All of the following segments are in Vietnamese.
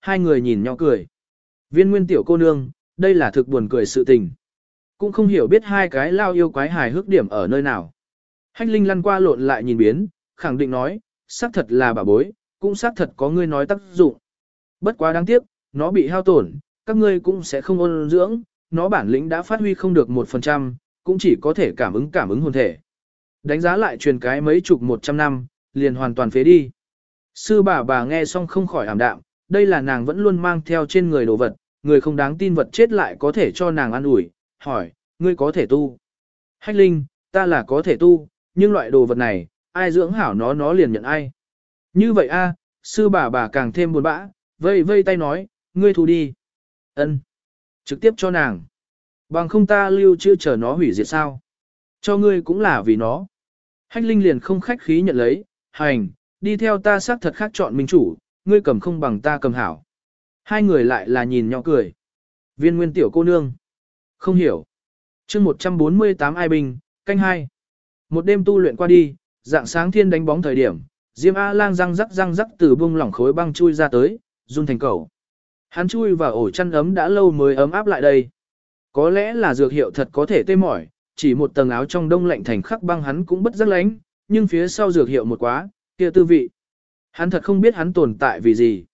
hai người nhìn nhau cười. Viên nguyên tiểu cô nương, đây là thực buồn cười sự tình. Cũng không hiểu biết hai cái lao yêu quái hài hước điểm ở nơi nào. Hách Linh lăn qua lộn lại nhìn biến, khẳng định nói, xác thật là bà bối, cũng xác thật có ngươi nói tác dụng. Bất quá đáng tiếc, nó bị hao tổn, các ngươi cũng sẽ không ôn dưỡng, nó bản lĩnh đã phát huy không được 1%, cũng chỉ có thể cảm ứng cảm ứng hồn thể. Đánh giá lại truyền cái mấy chục một trăm năm, liền hoàn toàn phế đi. Sư bà bà nghe xong không khỏi ảm đạm, đây là nàng vẫn luôn mang theo trên người đồ vật, người không đáng tin vật chết lại có thể cho nàng ăn ủi hỏi, ngươi có thể tu. Hách linh, ta là có thể tu, nhưng loại đồ vật này, ai dưỡng hảo nó nó liền nhận ai. Như vậy a, sư bà bà càng thêm buồn bã, vây vây tay nói, ngươi thu đi. ân Trực tiếp cho nàng. Bằng không ta lưu chưa chờ nó hủy diệt sao. Cho ngươi cũng là vì nó. Hách Linh liền không khách khí nhận lấy, hành, đi theo ta xác thật khác chọn minh chủ, ngươi cầm không bằng ta cầm hảo. Hai người lại là nhìn nhau cười. Viên nguyên tiểu cô nương. Không hiểu. chương 148 ai bình, canh hai. Một đêm tu luyện qua đi, dạng sáng thiên đánh bóng thời điểm, Diêm A-lang răng rắc răng rắc từ bung lỏng khối băng chui ra tới, run thành cầu. Hắn chui vào ổ chăn ấm đã lâu mới ấm áp lại đây. Có lẽ là dược hiệu thật có thể tê mỏi, chỉ một tầng áo trong đông lạnh thành khắc băng hắn cũng bất giác lánh, nhưng phía sau dược hiệu một quá, kia tư vị. Hắn thật không biết hắn tồn tại vì gì.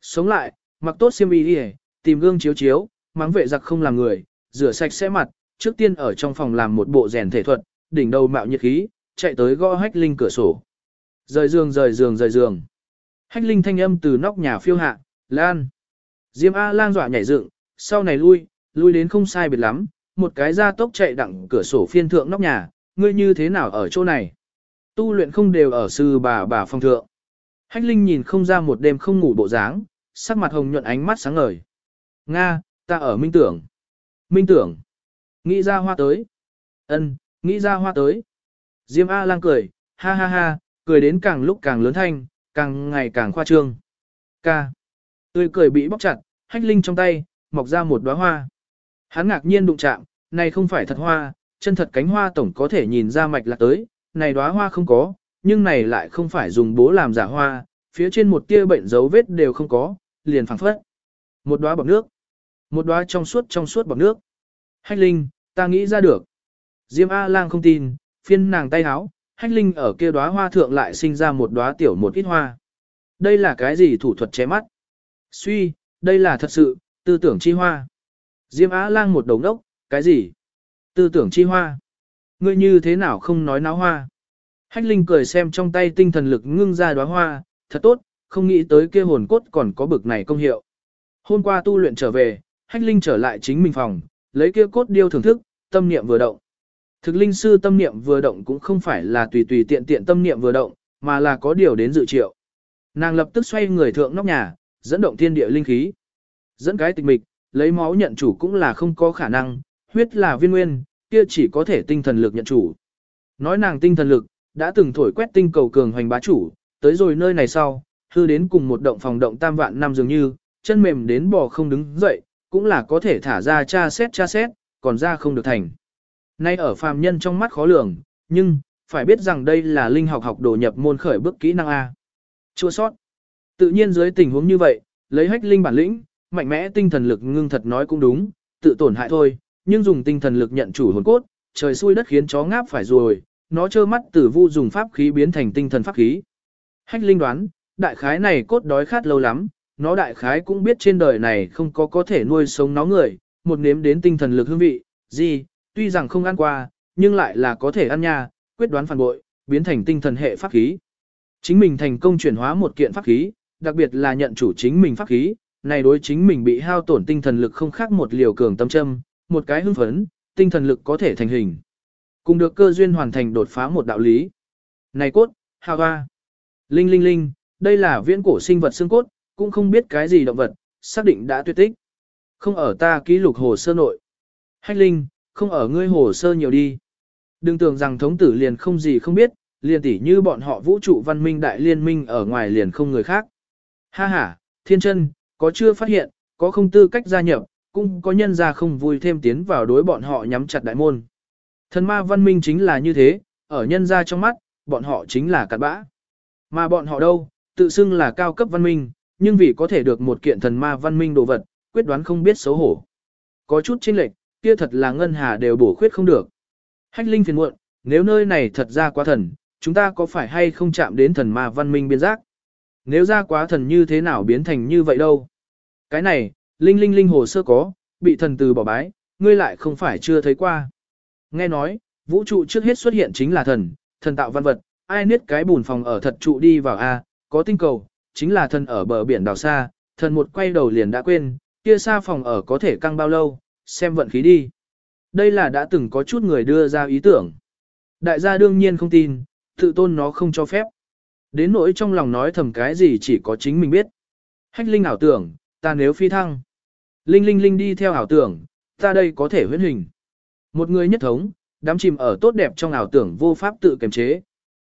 Sống lại, mặc tốt xiêm y đi tìm gương chiếu chiếu, mắng vệ giặc không làm người, rửa sạch sẽ mặt, trước tiên ở trong phòng làm một bộ rèn thể thuật, đỉnh đầu mạo nhiệt khí, chạy tới gõ hách linh cửa sổ. Rời giường rời giường rời giường. Hách linh thanh âm từ nóc nhà phiêu hạ, lan. Diêm A lang dọa nhảy dựng, sau này lui, lui đến không sai biệt lắm, một cái ra tốc chạy đặng cửa sổ phiên thượng nóc nhà, ngươi như thế nào ở chỗ này? Tu luyện không đều ở sư bà bà phong thượng. Hách Linh nhìn không ra một đêm không ngủ bộ dáng, sắc mặt hồng nhuận ánh mắt sáng ngời. Nga, ta ở minh tưởng. Minh tưởng. Nghĩ ra hoa tới. ân nghĩ ra hoa tới. Diêm A lang cười, ha ha ha, cười đến càng lúc càng lớn thanh, càng ngày càng khoa trương. Ca. Tươi cười bị bóc chặt, hách linh trong tay, mọc ra một đóa hoa. Hắn ngạc nhiên đụng chạm, này không phải thật hoa, chân thật cánh hoa tổng có thể nhìn ra mạch lạc tới, này đóa hoa không có, nhưng này lại không phải dùng bố làm giả hoa, phía trên một tia bệnh dấu vết đều không có, liền phẳng phất. Một đóa bọc nước, một đóa trong suốt trong suốt bọc nước. Hách Linh, ta nghĩ ra được. Diêm A Lang không tin, phiên nàng tay háo, Hách Linh ở kia đóa hoa thượng lại sinh ra một đóa tiểu một ít hoa. Đây là cái gì thủ thuật chế mắt? Suy, đây là thật sự, tư tưởng chi hoa. Diêm Á Lang một đầu đốc cái gì? Tư tưởng chi hoa. Ngươi như thế nào không nói náo hoa? Hách Linh cười xem trong tay tinh thần lực ngưng ra đóa hoa, thật tốt, không nghĩ tới kia hồn cốt còn có bực này công hiệu. Hôm qua tu luyện trở về, Hách Linh trở lại chính mình phòng, lấy kia cốt điêu thưởng thức, tâm niệm vừa động. Thực linh sư tâm niệm vừa động cũng không phải là tùy tùy tiện tiện tâm niệm vừa động, mà là có điều đến dự triệu. Nàng lập tức xoay người thượng nóc nhà, dẫn động thiên địa linh khí. Dẫn cái tịch mịch, lấy máu nhận chủ cũng là không có khả năng, huyết là viên nguyên, kia chỉ có thể tinh thần lực nhận chủ. Nói nàng tinh thần lực, đã từng thổi quét tinh cầu cường hoành bá chủ, tới rồi nơi này sau, hư đến cùng một động phòng động tam vạn năm dường như, chân mềm đến bò không đứng dậy, cũng là có thể thả ra cha xét cha xét, còn ra không được thành. Nay ở phàm nhân trong mắt khó lường, nhưng, phải biết rằng đây là linh học học đồ nhập môn khởi bước kỹ năng A. Chua sót. Tự nhiên dưới tình huống như vậy, lấy hách linh bản lĩnh, mạnh mẽ tinh thần lực ngưng thật nói cũng đúng, tự tổn hại thôi, nhưng dùng tinh thần lực nhận chủ hồn cốt, trời xui đất khiến chó ngáp phải rồi, nó trơ mắt tử vu dùng pháp khí biến thành tinh thần pháp khí. Hách linh đoán, đại khái này cốt đói khát lâu lắm, nó đại khái cũng biết trên đời này không có có thể nuôi sống nó người, một nếm đến tinh thần lực hương vị, gì, tuy rằng không ăn qua, nhưng lại là có thể ăn nha, quyết đoán phản bội, biến thành tinh thần hệ pháp khí. Chính mình thành công chuyển hóa một kiện pháp khí, đặc biệt là nhận chủ chính mình pháp khí, này đối chính mình bị hao tổn tinh thần lực không khác một liều cường tâm châm, một cái hưng phấn, tinh thần lực có thể thành hình. Cùng được cơ duyên hoàn thành đột phá một đạo lý. Này cốt, hao hoa. Linh linh linh, đây là viễn cổ sinh vật xương cốt, cũng không biết cái gì động vật, xác định đã tuyệt tích. Không ở ta ký lục hồ sơ nội. Hách linh, không ở ngươi hồ sơ nhiều đi. Đừng tưởng rằng thống tử liền không gì không biết, liền tỉ như bọn họ vũ trụ văn minh đại liên minh ở ngoài liền không người khác. Ha ha, thiên chân, có chưa phát hiện, có không tư cách gia nhập, cũng có nhân ra không vui thêm tiến vào đối bọn họ nhắm chặt đại môn. Thần ma văn minh chính là như thế, ở nhân ra trong mắt, bọn họ chính là cặn bã. Mà bọn họ đâu, tự xưng là cao cấp văn minh, nhưng vì có thể được một kiện thần ma văn minh đồ vật, quyết đoán không biết xấu hổ. Có chút chênh lệch, kia thật là ngân hà đều bổ khuyết không được. Hách Linh phiền muộn, nếu nơi này thật ra quá thần, chúng ta có phải hay không chạm đến thần ma văn minh biên giác? Nếu ra quá thần như thế nào biến thành như vậy đâu? Cái này, Linh Linh Linh hồ sơ có, bị thần từ bỏ bái, ngươi lại không phải chưa thấy qua. Nghe nói, vũ trụ trước hết xuất hiện chính là thần, thần tạo văn vật, ai niết cái bùn phòng ở thật trụ đi vào A, có tinh cầu, chính là thần ở bờ biển đảo xa, thần một quay đầu liền đã quên, kia xa phòng ở có thể căng bao lâu, xem vận khí đi. Đây là đã từng có chút người đưa ra ý tưởng. Đại gia đương nhiên không tin, tự tôn nó không cho phép. Đến nỗi trong lòng nói thầm cái gì chỉ có chính mình biết. Hách linh ảo tưởng, ta nếu phi thăng. Linh linh linh đi theo ảo tưởng, ta đây có thể huyễn hình. Một người nhất thống, đám chìm ở tốt đẹp trong ảo tưởng vô pháp tự kiềm chế.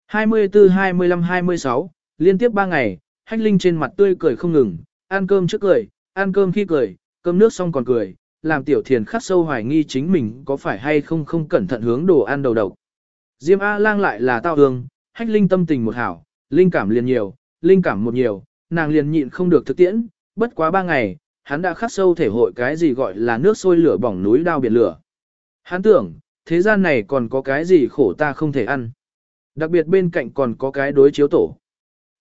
24, 25, 26, liên tiếp 3 ngày, hách linh trên mặt tươi cười không ngừng, ăn cơm trước cười, ăn cơm khi cười, cơm nước xong còn cười, làm tiểu thiền khắc sâu hoài nghi chính mình có phải hay không không cẩn thận hướng đồ ăn đầu độc. Diêm A lang lại là tao hương, hách linh tâm tình một hảo, linh cảm liền nhiều, linh cảm một nhiều, nàng liền nhịn không được thực tiễn, bất quá ba ngày, hắn đã khắc sâu thể hội cái gì gọi là nước sôi lửa bỏng núi đao biển lửa. Hắn tưởng, thế gian này còn có cái gì khổ ta không thể ăn. Đặc biệt bên cạnh còn có cái đối chiếu tổ.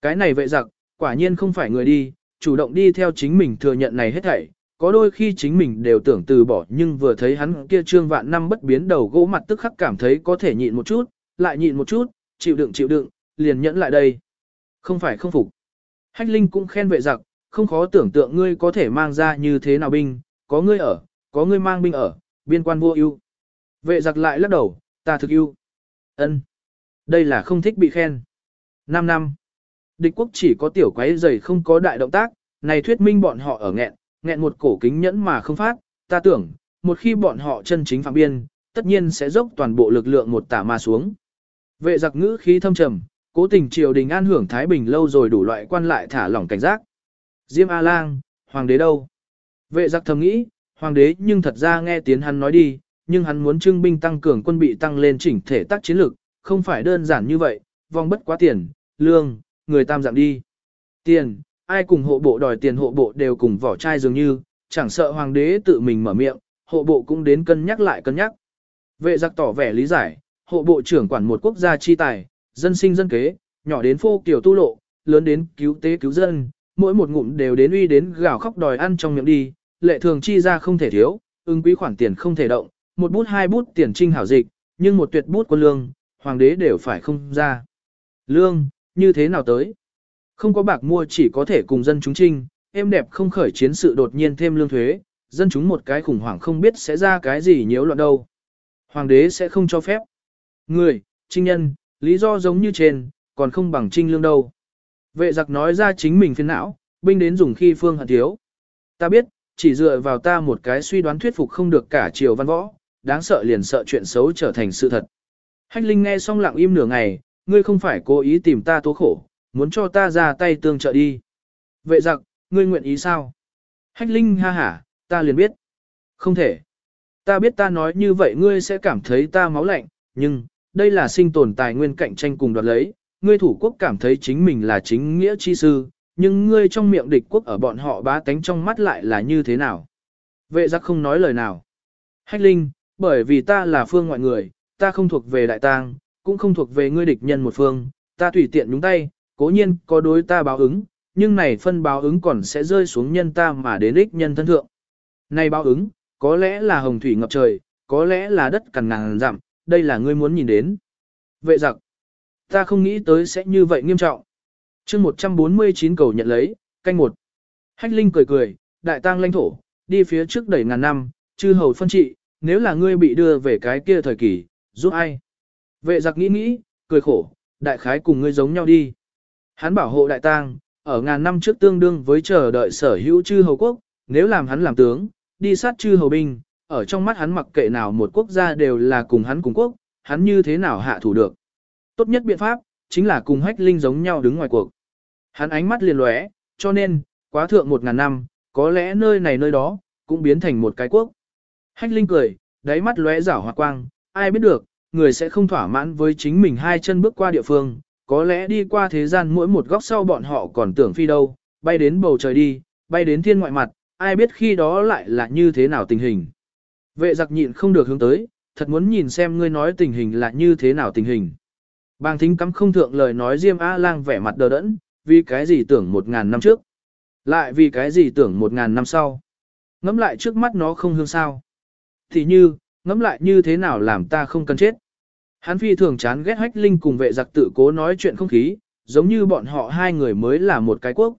Cái này vậy giặc, quả nhiên không phải người đi, chủ động đi theo chính mình thừa nhận này hết thảy. Có đôi khi chính mình đều tưởng từ bỏ nhưng vừa thấy hắn kia trương vạn năm bất biến đầu gỗ mặt tức khắc cảm thấy có thể nhịn một chút, lại nhịn một chút, chịu đựng chịu đựng, liền nhẫn lại đây. Không phải không phục. Hách Linh cũng khen vệ giặc, không khó tưởng tượng ngươi có thể mang ra như thế nào binh, có ngươi ở, có ngươi mang binh ở, biên quan vô ưu. Vệ giặc lại lắc đầu, ta thực yêu, Ân, Đây là không thích bị khen. 5 năm. Địch quốc chỉ có tiểu quái dày không có đại động tác, này thuyết minh bọn họ ở nghẹn, nghẹn một cổ kính nhẫn mà không phát, ta tưởng, một khi bọn họ chân chính phạm biên, tất nhiên sẽ dốc toàn bộ lực lượng một tả mà xuống. Vệ giặc ngữ khí thâm trầm, cố tình triều đình an hưởng Thái Bình lâu rồi đủ loại quan lại thả lỏng cảnh giác. Diêm A-lang, hoàng đế đâu? Vệ giặc thầm nghĩ, hoàng đế nhưng thật ra nghe tiếng hắn nói đi, nhưng hắn muốn trưng binh tăng cường quân bị tăng lên chỉnh thể tác chiến lược, không phải đơn giản như vậy, vòng bất quá tiền, lương, người tam dạng đi. Tiền, ai cùng hộ bộ đòi tiền hộ bộ đều cùng vỏ chai dường như, chẳng sợ hoàng đế tự mình mở miệng, hộ bộ cũng đến cân nhắc lại cân nhắc. Vệ giặc tỏ vẻ lý giải, hộ bộ trưởng quản một quốc gia chi tài, dân sinh dân kế, nhỏ đến phô kiểu tu lộ, lớn đến cứu tế cứu dân, mỗi một ngụm đều đến uy đến gào khóc đòi ăn trong miệng đi, lệ thường chi ra không thể thiếu, ưng quý khoản tiền không thể động, một bút hai bút tiền trinh hảo dịch, nhưng một tuyệt bút quân lương, hoàng đế đều phải không ra. Lương, như thế nào tới? Không có bạc mua chỉ có thể cùng dân chúng trinh, êm đẹp không khởi chiến sự đột nhiên thêm lương thuế, dân chúng một cái khủng hoảng không biết sẽ ra cái gì nhiễu loạn đâu. Hoàng đế sẽ không cho phép. Người, trinh nhân, lý do giống như trên, còn không bằng trinh lương đâu. Vệ giặc nói ra chính mình phiền não, binh đến dùng khi phương hận thiếu. Ta biết, chỉ dựa vào ta một cái suy đoán thuyết phục không được cả triều văn võ, đáng sợ liền sợ chuyện xấu trở thành sự thật. Hách Linh nghe xong lặng im nửa ngày, ngươi không phải cố ý tìm ta tố khổ, muốn cho ta ra tay tương trợ đi. Vệ giặc, ngươi nguyện ý sao? Hách Linh ha hả, ta liền biết. Không thể. Ta biết ta nói như vậy ngươi sẽ cảm thấy ta máu lạnh, nhưng, đây là sinh tồn tài nguyên cạnh tranh cùng đoạt lấy, ngươi thủ quốc cảm thấy chính mình là chính nghĩa chi sư, nhưng ngươi trong miệng địch quốc ở bọn họ bá tánh trong mắt lại là như thế nào? Vệ giặc không nói lời nào. Hách Linh, bởi vì ta là phương ngoại người, ta không thuộc về đại tang, cũng không thuộc về ngươi địch nhân một phương, ta tùy tiện nhúng tay, cố nhiên có đối ta báo ứng, nhưng này phân báo ứng còn sẽ rơi xuống nhân ta mà đến ích nhân thân thượng. Này báo ứng, có lẽ là hồng thủy ngập trời, có lẽ là đất cằn ngàn dặm, đây là ngươi muốn nhìn đến. Vệ giặc, ta không nghĩ tới sẽ như vậy nghiêm trọng. chương 149 cầu nhận lấy, canh một. Hách Linh cười cười, đại tang lãnh thổ, đi phía trước đẩy ngàn năm, chư hầu phân trị, nếu là ngươi bị đưa về cái kia thời kỳ, giúp ai? Vệ giặc nghĩ nghĩ, cười khổ, đại khái cùng ngươi giống nhau đi. Hắn bảo hộ đại tang, ở ngàn năm trước tương đương với chờ đợi sở hữu chư hầu quốc, nếu làm hắn làm tướng, đi sát chư hầu binh, ở trong mắt hắn mặc kệ nào một quốc gia đều là cùng hắn cùng quốc, hắn như thế nào hạ thủ được. Tốt nhất biện pháp, chính là cùng hách linh giống nhau đứng ngoài cuộc. Hắn ánh mắt liền lóe, cho nên, quá thượng một ngàn năm, có lẽ nơi này nơi đó, cũng biến thành một cái quốc. Hách linh cười, đáy mắt lóe rảo hoa quang, ai biết được, người sẽ không thỏa mãn với chính mình hai chân bước qua địa phương, có lẽ đi qua thế gian mỗi một góc sau bọn họ còn tưởng phi đâu, bay đến bầu trời đi, bay đến thiên ngoại mặt, ai biết khi đó lại là như thế nào tình hình. Vệ giặc nhịn không được hướng tới, thật muốn nhìn xem ngươi nói tình hình là như thế nào tình hình. Bàng thính cắm không thượng lời nói Diêm A-lang vẻ mặt đờ đẫn, vì cái gì tưởng một ngàn năm trước. Lại vì cái gì tưởng một ngàn năm sau. Ngắm lại trước mắt nó không hương sao. Thì như, ngắm lại như thế nào làm ta không cần chết. Hắn phi thường chán ghét hách linh cùng vệ giặc tự cố nói chuyện không khí, giống như bọn họ hai người mới là một cái quốc.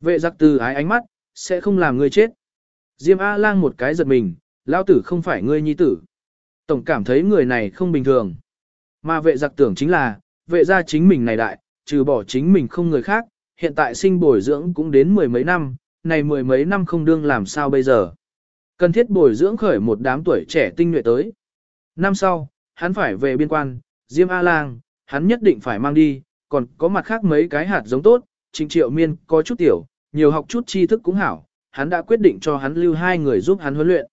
Vệ giặc từ ái ánh mắt, sẽ không làm ngươi chết. Diêm A-lang một cái giật mình, lao tử không phải ngươi nhi tử. Tổng cảm thấy người này không bình thường. Mà vệ giặc tưởng chính là, vệ gia chính mình này đại, trừ bỏ chính mình không người khác, hiện tại sinh bồi dưỡng cũng đến mười mấy năm, này mười mấy năm không đương làm sao bây giờ. Cần thiết bồi dưỡng khởi một đám tuổi trẻ tinh nhuệ tới. Năm sau, hắn phải về biên quan, Diêm A-Lang, hắn nhất định phải mang đi, còn có mặt khác mấy cái hạt giống tốt, Trịnh Triệu Miên có chút tiểu, nhiều học chút tri thức cũng hảo, hắn đã quyết định cho hắn lưu hai người giúp hắn huấn luyện.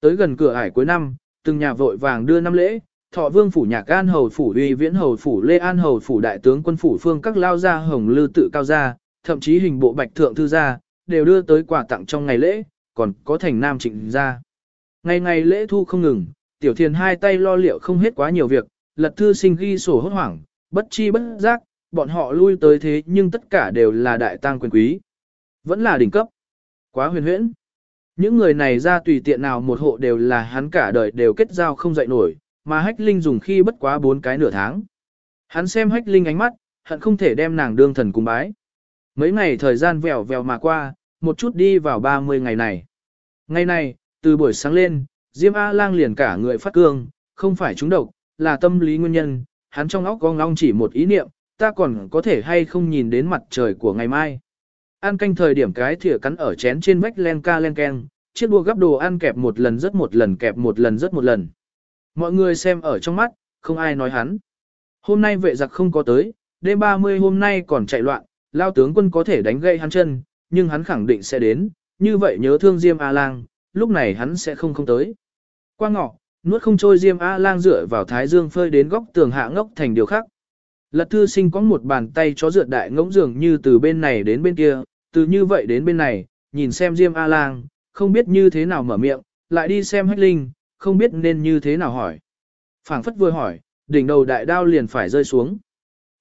Tới gần cửa ải cuối năm, từng nhà vội vàng đưa năm lễ, Thọ Vương phủ Nhạc An hầu phủ Uy Viễn hầu phủ Lê An hầu phủ đại tướng quân phủ Phương các lao gia hồng lư tự cao gia, thậm chí hình bộ Bạch thượng thư gia, đều đưa tới quà tặng trong ngày lễ, còn có thành nam trịnh ra Ngày ngày lễ thu không ngừng, tiểu thiền hai tay lo liệu không hết quá nhiều việc, lật thư sinh ghi sổ hốt hoảng, bất chi bất giác, bọn họ lui tới thế nhưng tất cả đều là đại tang quyền quý. Vẫn là đỉnh cấp. Quá huyền huyễn. Những người này ra tùy tiện nào một hộ đều là hắn cả đời đều kết giao không dậy nổi, mà hách linh dùng khi bất quá bốn cái nửa tháng. Hắn xem hách linh ánh mắt, hận không thể đem nàng đương thần cung bái. Mấy ngày thời gian vèo vèo mà qua, một chút đi vào 30 ngày này. Ngày này, từ buổi sáng lên, Diêm A-lang liền cả người phát cương, không phải trúng độc, là tâm lý nguyên nhân, hắn trong óc con long chỉ một ý niệm, ta còn có thể hay không nhìn đến mặt trời của ngày mai. Ăn canh thời điểm cái thìa cắn ở chén trên vách len ca len ken, chiếc đua gắp đồ ăn kẹp một lần rất một lần kẹp một lần rất một lần. Mọi người xem ở trong mắt, không ai nói hắn. Hôm nay vệ giặc không có tới, đêm 30 hôm nay còn chạy loạn, lao tướng quân có thể đánh gây hắn chân, nhưng hắn khẳng định sẽ đến, như vậy nhớ thương Diêm A-lang, lúc này hắn sẽ không không tới. Qua ngọ, nuốt không trôi Diêm A-lang dựa vào thái dương phơi đến góc tường hạ ngốc thành điều khác. Lật thư sinh có một bàn tay chó rượt đại ngỗng dường như từ bên này đến bên kia, từ như vậy đến bên này, nhìn xem Diêm A-lang, không biết như thế nào mở miệng, lại đi xem hách linh, không biết nên như thế nào hỏi. phảng phất vừa hỏi, đỉnh đầu đại đao liền phải rơi xuống.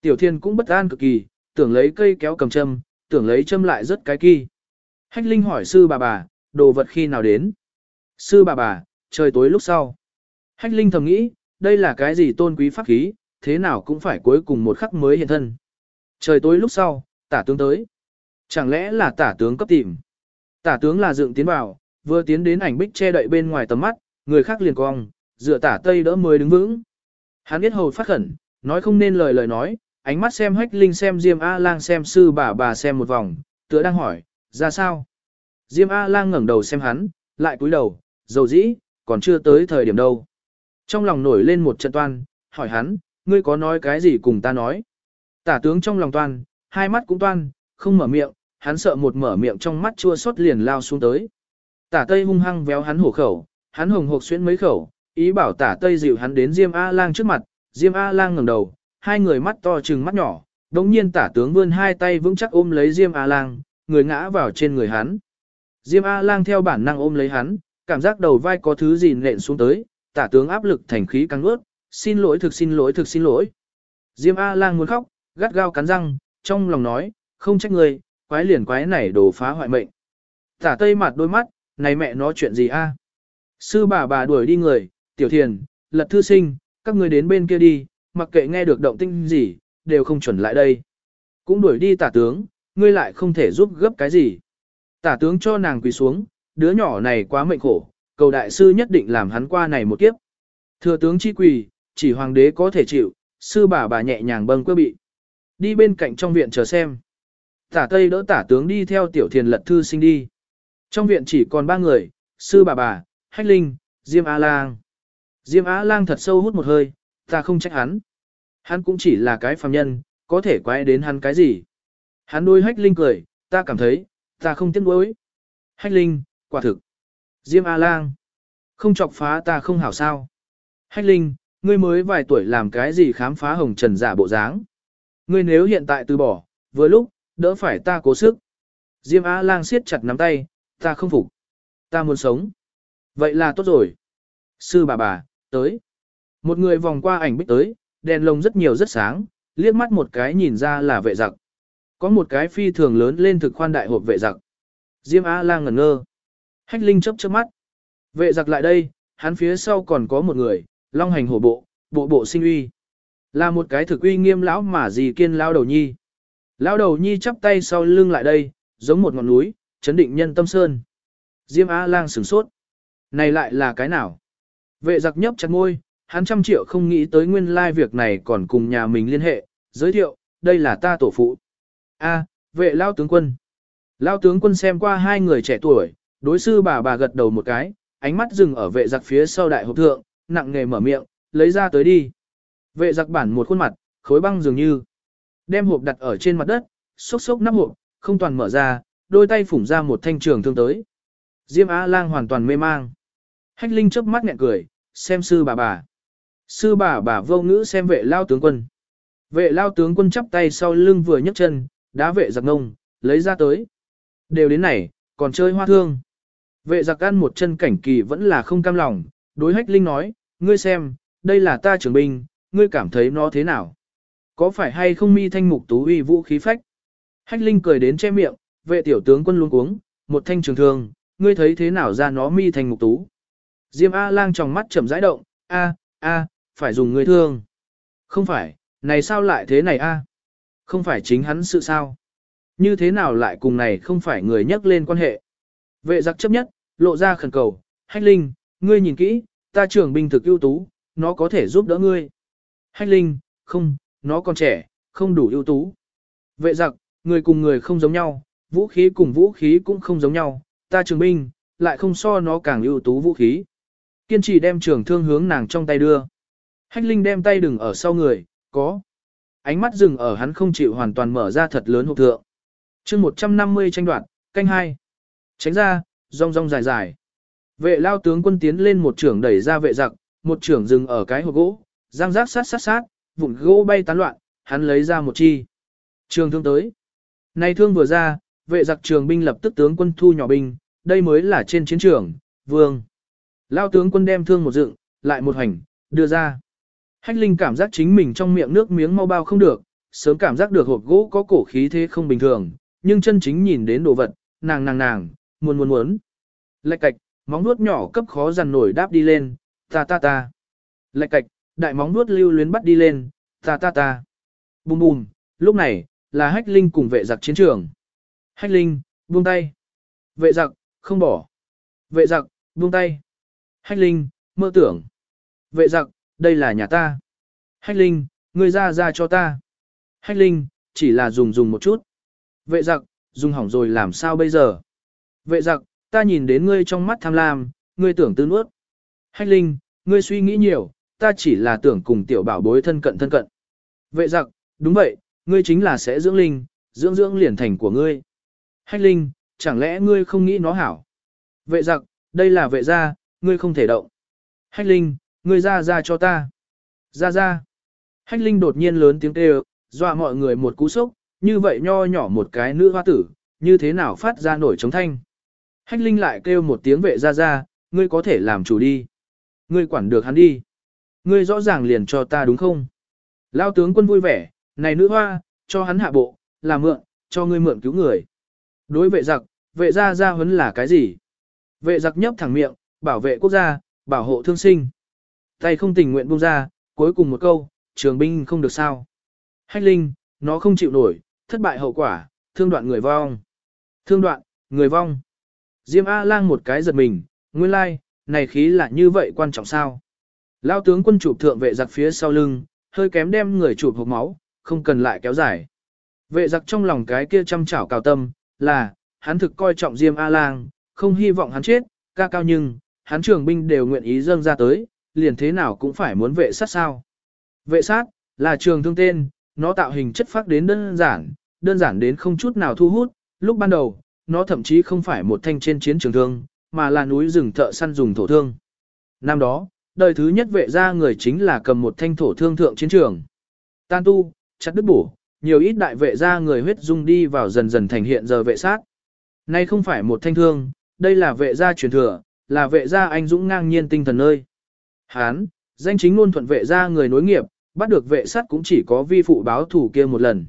Tiểu thiên cũng bất an cực kỳ, tưởng lấy cây kéo cầm châm, tưởng lấy châm lại rất cái kỳ. Hách linh hỏi sư bà bà, đồ vật khi nào đến? Sư bà bà, trời tối lúc sau. Hách linh thầm nghĩ, đây là cái gì tôn quý pháp khí, thế nào cũng phải cuối cùng một khắc mới hiện thân. Trời tối lúc sau, tả tướng tới. Chẳng lẽ là tả tướng cấp tìm? Tả tướng là dựng tiến vào, vừa tiến đến ảnh bích che đậy bên ngoài tầm mắt, người khác liền cong, dựa tả tây đỡ mới đứng vững. Hắn biết hầu phát khẩn, nói không nên lời lời nói, ánh mắt xem hách linh xem Diêm A-lang xem sư bà bà xem một vòng, tựa đang hỏi, ra sao? Diêm A-lang ngẩng đầu xem hắn, lại cúi đầu, dầu dĩ, còn chưa tới thời điểm đâu. Trong lòng nổi lên một trận toan, hỏi hắn, ngươi có nói cái gì cùng ta nói? Tả tướng trong lòng toan, hai mắt cũng toan, không mở miệng, hắn sợ một mở miệng trong mắt chua xót liền lao xuống tới. Tả Tây hung hăng véo hắn hổ khẩu, hắn hồng hộc xuyên mấy khẩu, ý bảo Tả Tây dịu hắn đến Diêm A Lang trước mặt, Diêm A Lang ngẩng đầu, hai người mắt to trừng mắt nhỏ, đống nhiên Tả tướng vươn hai tay vững chắc ôm lấy Diêm A Lang, người ngã vào trên người hắn. Diêm A Lang theo bản năng ôm lấy hắn, cảm giác đầu vai có thứ gì nện xuống tới, Tả tướng áp lực thành khí căng ướt, xin lỗi thực xin lỗi thực xin lỗi. Diêm A Lang muốn khóc, gắt gao cắn răng, trong lòng nói, không trách người, quái liền quái này đồ phá hoại mệnh. Tả tây mặt đôi mắt, này mẹ nó chuyện gì a? Sư bà bà đuổi đi người, tiểu thiền, lật thư sinh, các người đến bên kia đi, mặc kệ nghe được động tinh gì, đều không chuẩn lại đây. Cũng đuổi đi tả tướng, ngươi lại không thể giúp gấp cái gì. Tả tướng cho nàng quỳ xuống, đứa nhỏ này quá mệnh khổ, cầu đại sư nhất định làm hắn qua này một kiếp. Thừa tướng chi quỳ, chỉ hoàng đế có thể chịu, sư bà bà nhẹ nhàng bâng quơ bị. Đi bên cạnh trong viện chờ xem. Tả Tây đỡ tả tướng đi theo tiểu thiền lật thư sinh đi. Trong viện chỉ còn ba người, sư bà bà, hách linh, Diêm A-lang. Diêm A-lang thật sâu hút một hơi, ta không trách hắn. Hắn cũng chỉ là cái phàm nhân, có thể quay đến hắn cái gì. Hắn đôi hách linh cười, ta cảm thấy, ta không tiếc nuối. Hách linh, quả thực. Diêm A-lang. Không chọc phá ta không hảo sao. Hách linh, ngươi mới vài tuổi làm cái gì khám phá hồng trần giả bộ dáng. Ngươi nếu hiện tại từ bỏ, vừa lúc, đỡ phải ta cố sức. Diêm A lang siết chặt nắm tay, ta không phục. Ta muốn sống. Vậy là tốt rồi. Sư bà bà, tới. Một người vòng qua ảnh bích tới, đèn lồng rất nhiều rất sáng, liếc mắt một cái nhìn ra là vệ giặc. Có một cái phi thường lớn lên thực khoan đại hộp vệ giặc. Diêm A lang ngẩn ngơ. Hách Linh chớp chớp mắt. Vệ giặc lại đây, hắn phía sau còn có một người, long hành hổ bộ, bộ bộ sinh uy. Là một cái thực uy nghiêm lão mà gì kiên lao đầu nhi. Lao đầu nhi chắp tay sau lưng lại đây, giống một ngọn núi, chấn định nhân tâm sơn. Diêm A lang sửng sốt. Này lại là cái nào? Vệ giặc nhấp chặt môi hắn trăm triệu không nghĩ tới nguyên lai like việc này còn cùng nhà mình liên hệ, giới thiệu, đây là ta tổ phụ. A, vệ lao tướng quân. Lao tướng quân xem qua hai người trẻ tuổi, đối sư bà bà gật đầu một cái, ánh mắt dừng ở vệ giặc phía sau đại hộp thượng, nặng nghề mở miệng, lấy ra tới đi. Vệ giặc bản một khuôn mặt, khối băng dường như. Đem hộp đặt ở trên mặt đất, xốc xốc nắp hộp, không toàn mở ra, đôi tay phủng ra một thanh trường thương tới. Diêm Á Lang hoàn toàn mê mang. Hách Linh chớp mắt nhẹ cười, xem sư bà bà. Sư bà bà vô ngữ xem vệ lao tướng quân. Vệ lao tướng quân chắp tay sau lưng vừa nhấc chân, đá vệ giặc ngông, lấy ra tới. Đều đến này, còn chơi hoa thương. Vệ giặc ăn một chân cảnh kỳ vẫn là không cam lòng, đối hách linh nói, ngươi xem, đây là ta trưởng binh, ngươi cảm thấy nó thế nào? Có phải hay không mi thanh mục tú uy vũ khí phách? Hách linh cười đến che miệng, vệ tiểu tướng quân luôn uống, một thanh trường thương, ngươi thấy thế nào ra nó mi thanh mục tú? Diêm A lang trong mắt chậm rãi động, a, a, phải dùng người thương. Không phải, này sao lại thế này a? Không phải chính hắn sự sao? Như thế nào lại cùng này không phải người nhắc lên quan hệ? Vệ giặc chấp nhất, lộ ra khẩn cầu, hách linh, ngươi nhìn kỹ, ta trưởng binh thực ưu tú, nó có thể giúp đỡ ngươi. Hách linh, không, nó còn trẻ, không đủ ưu tú. Vệ giặc, người cùng người không giống nhau, vũ khí cùng vũ khí cũng không giống nhau, ta trường binh, lại không so nó càng ưu tú vũ khí. Kiên trì đem trường thương hướng nàng trong tay đưa. Hách Linh đem tay đừng ở sau người, có. Ánh mắt dừng ở hắn không chịu hoàn toàn mở ra thật lớn hộp thượng. chương 150 tranh đoạn, canh hai. Tránh ra, rong rong dài dài. Vệ lao tướng quân tiến lên một trưởng đẩy ra vệ giặc, một trưởng dừng ở cái hộp gỗ, giang rác sát sát sát, vụn gỗ bay tán loạn, hắn lấy ra một chi. Trường thương tới. Này thương vừa ra, vệ giặc trường binh lập tức tướng quân thu nhỏ binh, đây mới là trên chiến trường, vương. Lao tướng quân đem thương một dựng, lại một hành, đưa ra. Hách Linh cảm giác chính mình trong miệng nước miếng mau bao không được, sớm cảm giác được hộp gỗ có cổ khí thế không bình thường, nhưng chân chính nhìn đến đồ vật, nàng nàng nàng, muốn muốn muốn. Lạch cạch, móng nuốt nhỏ cấp khó dằn nổi đáp đi lên, ta ta ta. Lạch cạch, đại móng nuốt lưu luyến bắt đi lên, ta ta ta. Bùm bùm, lúc này, là Hách Linh cùng vệ giặc chiến trường. Hách Linh, buông tay. Vệ giặc, không bỏ. Vệ giặc, buông tay. Hách Linh, mơ tưởng. Vệ giặc, đây là nhà ta. Hách Linh, ngươi ra ra cho ta. Hách Linh, chỉ là dùng dùng một chút. Vệ giặc, dùng hỏng rồi làm sao bây giờ? Vệ giặc, ta nhìn đến ngươi trong mắt tham lam, ngươi tưởng tư nuốt. Hách Linh, ngươi suy nghĩ nhiều, ta chỉ là tưởng cùng tiểu bảo bối thân cận thân cận. Vệ giặc, đúng vậy, ngươi chính là sẽ dưỡng linh, dưỡng dưỡng liền thành của ngươi. Hách Linh, chẳng lẽ ngươi không nghĩ nó hảo? Vệ giặc, đây là vệ gia, ngươi không thể động. Hách Linh, ngươi ra ra cho ta. Ra ra. Hách Linh đột nhiên lớn tiếng kêu, dọa mọi người một cú sốc, như vậy nho nhỏ một cái nữ hoa tử, như thế nào phát ra nổi trống thanh. Hách Linh lại kêu một tiếng vệ ra ra, ngươi có thể làm chủ đi. Ngươi quản được hắn đi. Ngươi rõ ràng liền cho ta đúng không? Lao tướng quân vui vẻ, này nữ hoa, cho hắn hạ bộ, là mượn, cho ngươi mượn cứu người. Đối vệ giặc, vệ Ra Ra huấn là cái gì? Vệ giặc nhấp thẳng miệng, bảo vệ quốc gia, bảo hộ thương sinh. Tay không tình nguyện buông ra, cuối cùng một câu, trường binh không được sao. Hách linh, nó không chịu nổi, thất bại hậu quả, thương đoạn người vong. Thương đoạn, người vong. Diêm A-lang một cái giật mình, nguyên lai, like, này khí là như vậy quan trọng sao. Lao tướng quân chụp thượng vệ giặc phía sau lưng, hơi kém đem người chụp hộp máu, không cần lại kéo dài. Vệ giặc trong lòng cái kia chăm chảo cào tâm, là, hắn thực coi trọng Diêm A-lang, không hy vọng hắn chết, ca cao nhưng, hắn trường binh đều nguyện ý dâng ra tới, liền thế nào cũng phải muốn vệ sát sao. Vệ sát, là trường thương tên, nó tạo hình chất phác đến đơn giản, đơn giản đến không chút nào thu hút, lúc ban đầu, nó thậm chí không phải một thanh trên chiến trường thương, mà là núi rừng thợ săn dùng thổ thương. Năm đó, đời thứ nhất vệ ra người chính là cầm một thanh thổ thương thượng chiến trường. Tan tu, chặt đứt bổ, nhiều ít đại vệ ra người huyết dung đi vào dần dần thành hiện giờ vệ sát. Nay không phải một thanh thương, đây là vệ gia truyền thừa, là vệ gia anh dũng ngang nhiên tinh thần nơi. Hán, danh chính luôn thuận vệ gia người nối nghiệp, bắt được vệ sát cũng chỉ có vi phụ báo thủ kia một lần.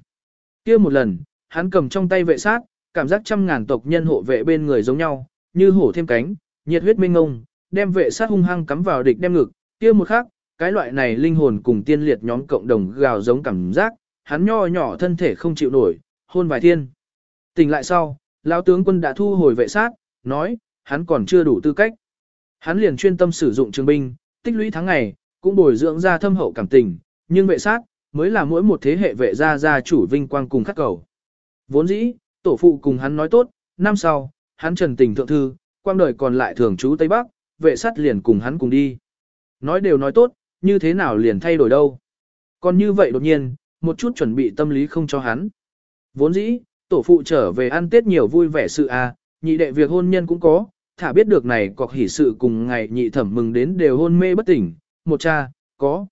Kia một lần, hắn cầm trong tay vệ sát, cảm giác trăm ngàn tộc nhân hộ vệ bên người giống nhau, như hổ thêm cánh, nhiệt huyết minh ngông, đem vệ sát hung hăng cắm vào địch đem ngực, kia một khắc, cái loại này linh hồn cùng tiên liệt nhóm cộng đồng gào giống cảm giác, hắn nho nhỏ thân thể không chịu nổi, hôn vài thiên. Tỉnh lại sau, lão tướng quân đã thu hồi vệ sát, nói, hắn còn chưa đủ tư cách. Hắn liền chuyên tâm sử dụng trường binh, tích lũy tháng ngày, cũng bồi dưỡng ra thâm hậu cảm tình, nhưng vệ sát, mới là mỗi một thế hệ vệ gia gia chủ vinh quang cùng khắc cầu. Vốn dĩ, tổ phụ cùng hắn nói tốt, năm sau, hắn trần tình thượng thư, quang đời còn lại thường trú Tây Bắc, vệ sát liền cùng hắn cùng đi. Nói đều nói tốt, như thế nào liền thay đổi đâu. Còn như vậy đột nhiên, một chút chuẩn bị tâm lý không cho hắn. Vốn dĩ, tổ phụ trở về ăn tết nhiều vui vẻ sự à, nhị đệ việc hôn nhân cũng có, thả biết được này cọc hỉ sự cùng ngày nhị thẩm mừng đến đều hôn mê bất tỉnh, một cha, có.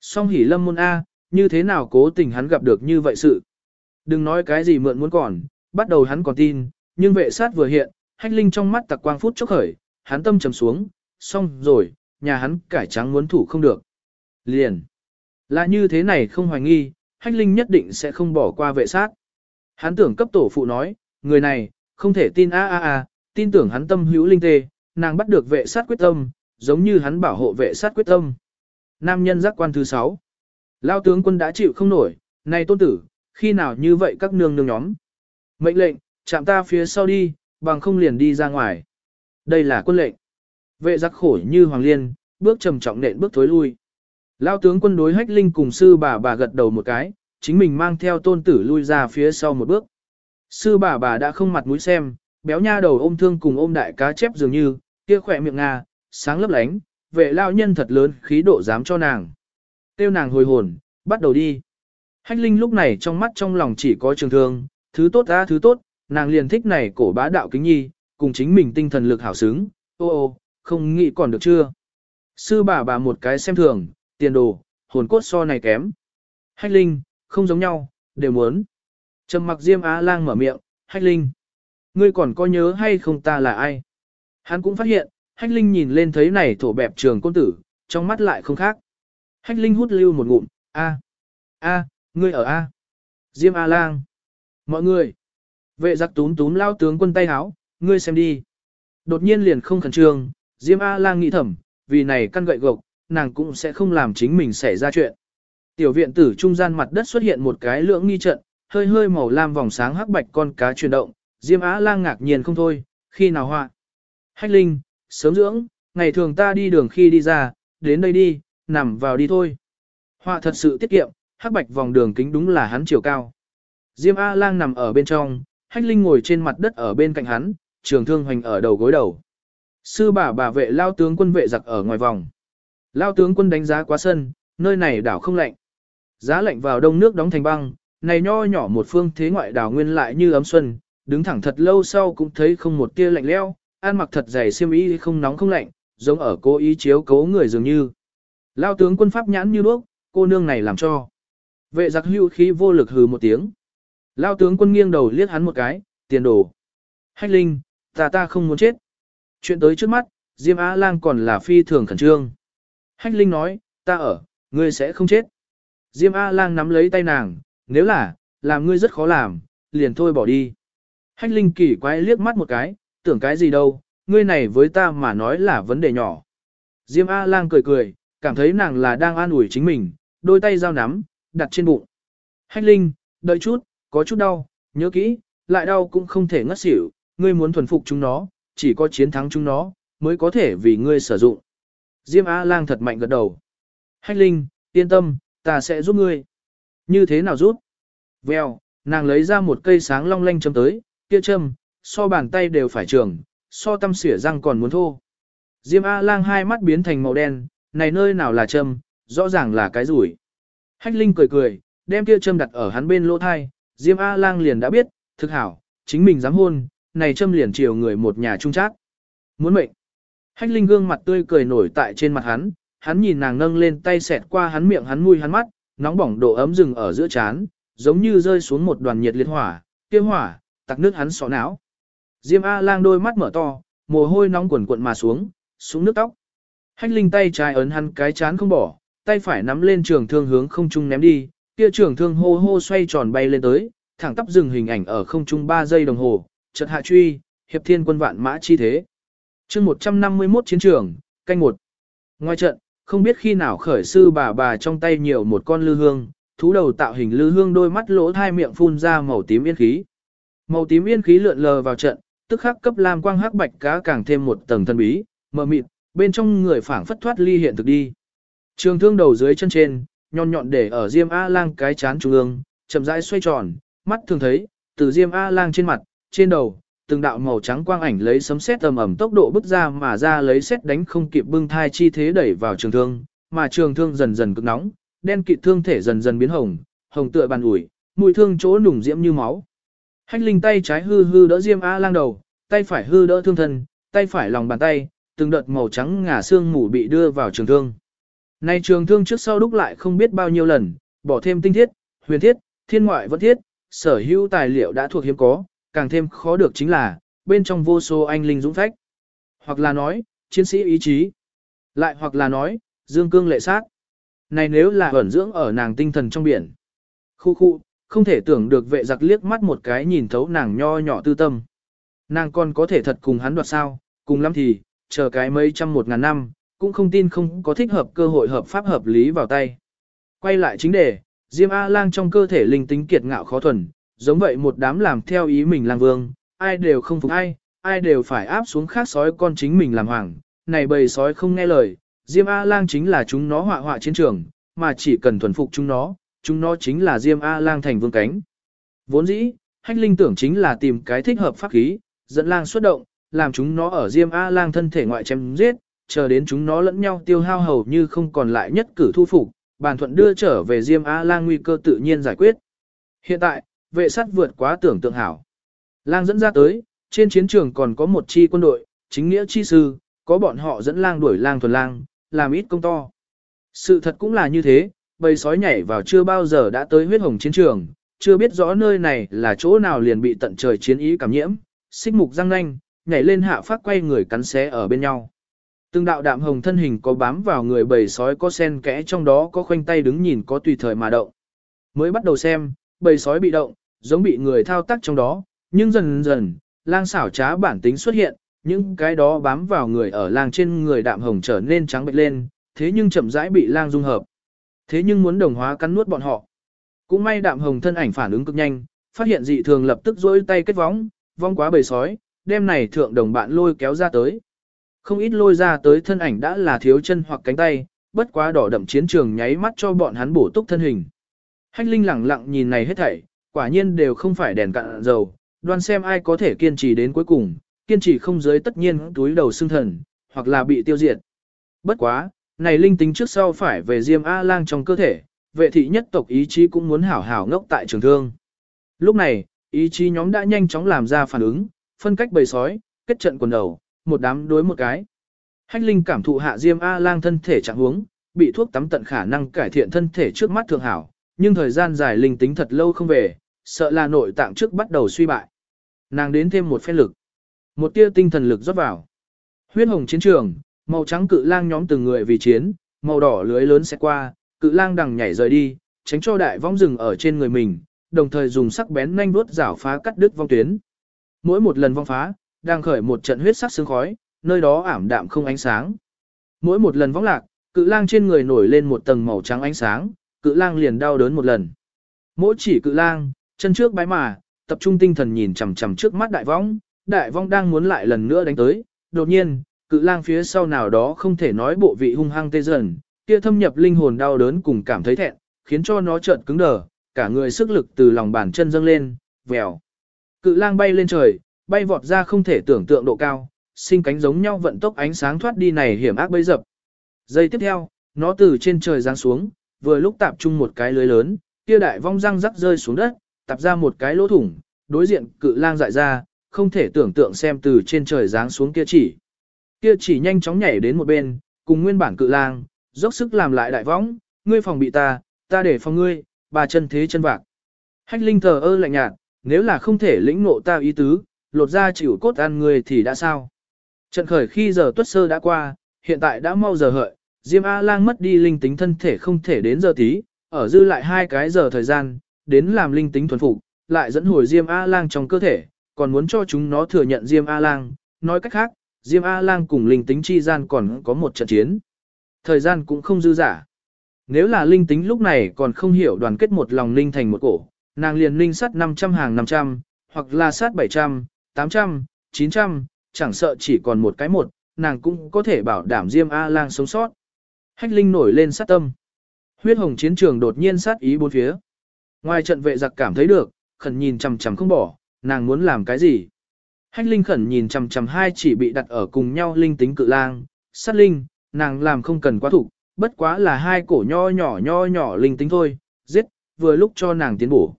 Song hỉ lâm môn A, như thế nào cố tình hắn gặp được như vậy sự. Đừng nói cái gì mượn muốn còn, bắt đầu hắn còn tin, nhưng vệ sát vừa hiện, hách linh trong mắt tặc quang phút chốc khởi, hắn tâm trầm xuống, xong rồi, nhà hắn cải trắng muốn thủ không được. Liền. Là như thế này không hoài nghi, hách linh nhất định sẽ không bỏ qua vệ sát. Hắn tưởng cấp tổ phụ nói, người này, không thể tin a a a, tin tưởng hắn tâm hữu linh tê, nàng bắt được vệ sát quyết tâm, giống như hắn bảo hộ vệ sát quyết tâm. Nam nhân giác quan thứ 6. Lao tướng quân đã chịu không nổi, này tôn tử, khi nào như vậy các nương nương nhóm. Mệnh lệnh, chạm ta phía sau đi, bằng không liền đi ra ngoài. Đây là quân lệnh. Vệ giặc khổ như hoàng liên, bước trầm trọng nện bước thối lui. Lao tướng quân đối hách linh cùng sư bà bà gật đầu một cái, chính mình mang theo tôn tử lui ra phía sau một bước. Sư bà bà đã không mặt mũi xem, béo nha đầu ôm thương cùng ôm đại cá chép dường như, kia khỏe miệng nga, sáng lấp lánh, vệ lao nhân thật lớn khí độ dám cho nàng. Tiêu nàng hồi hồn, bắt đầu đi. Hách Linh lúc này trong mắt trong lòng chỉ có trường thương, thứ tốt ra thứ tốt, nàng liền thích này cổ bá đạo kính nhi, cùng chính mình tinh thần lực hảo xứng, ô ô, không nghĩ còn được chưa. Sư bà bà một cái xem thường, tiền đồ, hồn cốt so này kém. Hách Linh, không giống nhau, đều muốn. Trầm mặc Diêm Á Lang mở miệng, Hách Linh. Ngươi còn có nhớ hay không ta là ai? Hắn cũng phát hiện, Hách Linh nhìn lên thấy này thổ bẹp trường công tử, trong mắt lại không khác. Hách Linh hút lưu một ngụm, a, a, ngươi ở a. Diêm A Lang. Mọi người. Vệ giặc túm túm lao tướng quân tay háo, ngươi xem đi. Đột nhiên liền không khẩn trương, Diêm A Lang nghĩ thầm, vì này căn gậy gộc, nàng cũng sẽ không làm chính mình xảy ra chuyện. Tiểu viện tử trung gian mặt đất xuất hiện một cái lưỡng nghi trận, hơi hơi màu lam vòng sáng hắc bạch con cá chuyển động, Diêm Á Lang ngạc nhiên không thôi, khi nào họa. Hách Linh, sớm dưỡng, ngày thường ta đi đường khi đi ra, đến đây đi, nằm vào đi thôi. Họa thật sự tiết kiệm, hắc bạch vòng đường kính đúng là hắn chiều cao. Diêm A Lang nằm ở bên trong, Hách Linh ngồi trên mặt đất ở bên cạnh hắn, trường thương hoành ở đầu gối đầu. Sư bà bà vệ lao tướng quân vệ giặc ở ngoài vòng. Lao tướng quân đánh giá quá sân, nơi này đảo không lạnh. Giá lạnh vào đông nước đóng thành băng, này nho nhỏ một phương thế ngoại đảo nguyên lại như ấm xuân, đứng thẳng thật lâu sau cũng thấy không một tia lạnh leo, ăn mặc thật dày xiêm y không nóng không lạnh, giống ở cố ý chiếu cố người dường như. Lao tướng quân pháp nhãn như đuốc, cô nương này làm cho. Vệ giặc hưu khí vô lực hừ một tiếng. Lao tướng quân nghiêng đầu liếc hắn một cái, tiền đồ. Hách linh, ta ta không muốn chết. Chuyện tới trước mắt, Diêm Á Lang còn là phi thường khẩn trương. Hách linh nói, ta ở, ngươi sẽ không chết. Diêm A Lang nắm lấy tay nàng, nếu là, làm ngươi rất khó làm, liền thôi bỏ đi. Hách linh kỳ quái liếc mắt một cái, tưởng cái gì đâu, ngươi này với ta mà nói là vấn đề nhỏ. Diêm A lang cười cười, cảm thấy nàng là đang an ủi chính mình, đôi tay giao nắm, đặt trên bụng. Hách linh, đợi chút, có chút đau, nhớ kỹ, lại đau cũng không thể ngất xỉu, ngươi muốn thuần phục chúng nó, chỉ có chiến thắng chúng nó, mới có thể vì ngươi sử dụng. Diêm A lang thật mạnh gật đầu. Hách linh, yên tâm, ta sẽ giúp ngươi. Như thế nào giúp? Vèo, nàng lấy ra một cây sáng long lanh chấm tới, kia châm, so bàn tay đều phải trường, so tâm xỉa răng còn muốn thô. Diêm A-lang hai mắt biến thành màu đen, này nơi nào là châm, rõ ràng là cái rủi. Hách Linh cười cười, đem kia châm đặt ở hắn bên lỗ thai, Diêm A-lang liền đã biết, thực hảo, chính mình dám hôn, này châm liền chiều người một nhà trung trác. Muốn mệnh. Hách Linh gương mặt tươi cười nổi tại trên mặt hắn, hắn nhìn nàng nâng lên tay xẹt qua hắn miệng hắn mùi hắn mắt, nóng bỏng độ ấm rừng ở giữa chán, giống như rơi xuống một đoàn nhiệt liệt hỏa, kia hỏa, tặc nước hắn sọ não. Diêm A-lang đôi mắt mở to, mồ hôi nóng quần quận mà xuống, xuống nước tóc. Hách linh tay trái ấn hắn cái chán không bỏ, tay phải nắm lên trường thương hướng không trung ném đi, kia trường thương hô hô xoay tròn bay lên tới, thẳng tắp dừng hình ảnh ở không trung 3 giây đồng hồ, chợt hạ truy, hiệp thiên quân vạn mã chi thế. chương 151 chiến trường, canh một. Ngoài trận, không biết khi nào khởi sư bà bà trong tay nhiều một con lư hương, thú đầu tạo hình lư hương đôi mắt lỗ hai miệng phun ra màu tím yên khí. Màu tím yên khí lượn lờ vào trận, tức khắc cấp lam quang hắc bạch cá càng thêm một tầng thân bí, mờ mịt, bên trong người phảng phất thoát ly hiện thực đi. Trường thương đầu dưới chân trên, nhọn nhọn để ở Diêm A Lang cái chán trung ương, chậm rãi xoay tròn, mắt thường thấy, từ Diêm A Lang trên mặt, trên đầu, từng đạo màu trắng quang ảnh lấy sấm sét tầm ầm tốc độ bứt ra mà ra lấy sét đánh không kịp bưng thai chi thế đẩy vào trường thương, mà trường thương dần dần cực nóng, đen kịt thương thể dần dần biến hồng, hồng tựa bàn ủi, mùi thương chỗ nùng diễm như máu. Hách linh tay trái hư hư đỡ Diêm A Lang đầu, tay phải hư đỡ thương thân, tay phải lòng bàn tay, từng đợt màu trắng ngả xương mủ bị đưa vào trường thương. Nay trường thương trước sau đúc lại không biết bao nhiêu lần, bỏ thêm tinh thiết, huyền thiết, thiên ngoại vẫn thiết, sở hữu tài liệu đã thuộc hiếm có, càng thêm khó được chính là, bên trong vô số anh linh dũng phách. Hoặc là nói, chiến sĩ ý chí. Lại hoặc là nói, dương cương lệ sát. Này nếu là ẩn dưỡng ở nàng tinh thần trong biển. Khu khu, không thể tưởng được vệ giặc liếc mắt một cái nhìn thấu nàng nho nhỏ tư tâm. Nàng còn có thể thật cùng hắn đoạt sao, cùng lắm thì, chờ cái mấy trăm một ngàn năm, cũng không tin không có thích hợp cơ hội hợp pháp hợp lý vào tay. Quay lại chính đề, Diêm A-lang trong cơ thể linh tính kiệt ngạo khó thuần, giống vậy một đám làm theo ý mình lang vương, ai đều không phục ai, ai đều phải áp xuống khác sói con chính mình làm hoàng, này bầy sói không nghe lời, Diêm A-lang chính là chúng nó họa họa chiến trường, mà chỉ cần thuần phục chúng nó, chúng nó chính là Diêm A-lang thành vương cánh. Vốn dĩ, hách linh tưởng chính là tìm cái thích hợp pháp khí, dẫn lang xuất động, làm chúng nó ở Diêm A-lang thân thể ngoại chém giết, chờ đến chúng nó lẫn nhau tiêu hao hầu như không còn lại nhất cử thu phục, bàn thuận đưa trở về Diêm A-lang nguy cơ tự nhiên giải quyết. Hiện tại, vệ sát vượt quá tưởng tượng hảo. Lang dẫn ra tới, trên chiến trường còn có một chi quân đội, chính nghĩa chi sư, có bọn họ dẫn lang đuổi lang thuần lang, làm ít công to. Sự thật cũng là như thế, bầy sói nhảy vào chưa bao giờ đã tới huyết hồng chiến trường, chưa biết rõ nơi này là chỗ nào liền bị tận trời chiến ý cảm nhiễm, xích mục răng nanh, nhảy lên hạ phát quay người cắn xé ở bên nhau. Từng đạo đạm hồng thân hình có bám vào người bầy sói có sen kẽ trong đó có khoanh tay đứng nhìn có tùy thời mà động. Mới bắt đầu xem, bầy sói bị động, giống bị người thao tác trong đó, nhưng dần dần, lang xảo trá bản tính xuất hiện, những cái đó bám vào người ở lang trên người đạm hồng trở nên trắng bệch lên, thế nhưng chậm rãi bị lang dung hợp. Thế nhưng muốn đồng hóa cắn nuốt bọn họ. Cũng may đạm hồng thân ảnh phản ứng cực nhanh, phát hiện dị thường lập tức dối tay kết vóng, vong quá bầy sói, đem này thượng đồng bạn lôi kéo ra tới. Không ít lôi ra tới thân ảnh đã là thiếu chân hoặc cánh tay, bất quá đỏ đậm chiến trường nháy mắt cho bọn hắn bổ túc thân hình. Hách Linh lẳng lặng nhìn này hết thảy, quả nhiên đều không phải đèn cạn dầu, đoan xem ai có thể kiên trì đến cuối cùng, kiên trì không giới tất nhiên túi đầu xương thần, hoặc là bị tiêu diệt. Bất quá, này linh tính trước sau phải về Diêm A-lang trong cơ thể, vệ thị nhất tộc ý chí cũng muốn hảo hảo ngốc tại trường thương. Lúc này, ý chí nhóm đã nhanh chóng làm ra phản ứng, phân cách bầy sói, kết trận quần đầu, một đám đối một cái. Hách Linh cảm thụ hạ Diêm A-lang thân thể trạng huống, bị thuốc tắm tận khả năng cải thiện thân thể trước mắt thường hảo, nhưng thời gian dài linh tính thật lâu không về, sợ là nội tạng trước bắt đầu suy bại. Nàng đến thêm một phen lực. Một tia tinh thần lực rót vào. Huyết hồng chiến trường, màu trắng cự lang nhóm từng người vì chiến, màu đỏ lưới lớn sẽ qua, cự lang đằng nhảy rời đi, tránh cho đại vong rừng ở trên người mình, đồng thời dùng sắc bén nhanh đuốt rảo phá cắt đứt vong tuyến. Mỗi một lần vong phá, đang khởi một trận huyết sắc sương khói, nơi đó ảm đạm không ánh sáng. Mỗi một lần vong lạc, cự lang trên người nổi lên một tầng màu trắng ánh sáng, cự lang liền đau đớn một lần. Mỗi chỉ cự lang, chân trước bái mà, tập trung tinh thần nhìn chằm chằm trước mắt đại vong, đại vong đang muốn lại lần nữa đánh tới, đột nhiên, cự lang phía sau nào đó không thể nói bộ vị hung hăng tê dần, kia thâm nhập linh hồn đau đớn cùng cảm thấy thẹn, khiến cho nó chợt cứng đờ, cả người sức lực từ lòng bàn chân dâng lên, vèo. Cự lang bay lên trời, bay vọt ra không thể tưởng tượng độ cao, sinh cánh giống nhau vận tốc ánh sáng thoát đi này hiểm ác bấy dập. Giây tiếp theo, nó từ trên trời giáng xuống, vừa lúc tạp chung một cái lưới lớn, kia đại vong răng rắc rơi xuống đất, tạp ra một cái lỗ thủng, đối diện cự lang dại ra, không thể tưởng tượng xem từ trên trời giáng xuống kia chỉ. Kia chỉ nhanh chóng nhảy đến một bên, cùng nguyên bản cự lang, dốc sức làm lại đại võng, ngươi phòng bị ta, ta để phòng ngươi, bà chân thế chân vạc. Hách linh thờ ơ lạnh nhạt, nếu là không thể lĩnh ngộ ta ý tứ, lột ra chịu cốt ăn người thì đã sao. Trận khởi khi giờ tuất sơ đã qua, hiện tại đã mau giờ hợi, Diêm A-lang mất đi linh tính thân thể không thể đến giờ tí, ở dư lại hai cái giờ thời gian, đến làm linh tính thuần phục, lại dẫn hồi Diêm A-lang trong cơ thể, còn muốn cho chúng nó thừa nhận Diêm A-lang, nói cách khác, Diêm A-lang cùng linh tính chi gian còn có một trận chiến. Thời gian cũng không dư giả. Nếu là linh tính lúc này còn không hiểu đoàn kết một lòng linh thành một cổ, nàng liền linh sát 500 hàng 500, hoặc là sát 700, 800, 900, chẳng sợ chỉ còn một cái một, nàng cũng có thể bảo đảm Diêm A-lang sống sót. Hách linh nổi lên sát tâm. Huyết hồng chiến trường đột nhiên sát ý bốn phía. Ngoài trận vệ giặc cảm thấy được, khẩn nhìn chằm chằm không bỏ, nàng muốn làm cái gì. Hách linh khẩn nhìn chằm chằm hai chỉ bị đặt ở cùng nhau linh tính cự lang, sát linh, nàng làm không cần quá thủ, bất quá là hai cổ nho nhỏ nho nhỏ linh tính thôi, giết, vừa lúc cho nàng tiến bổ.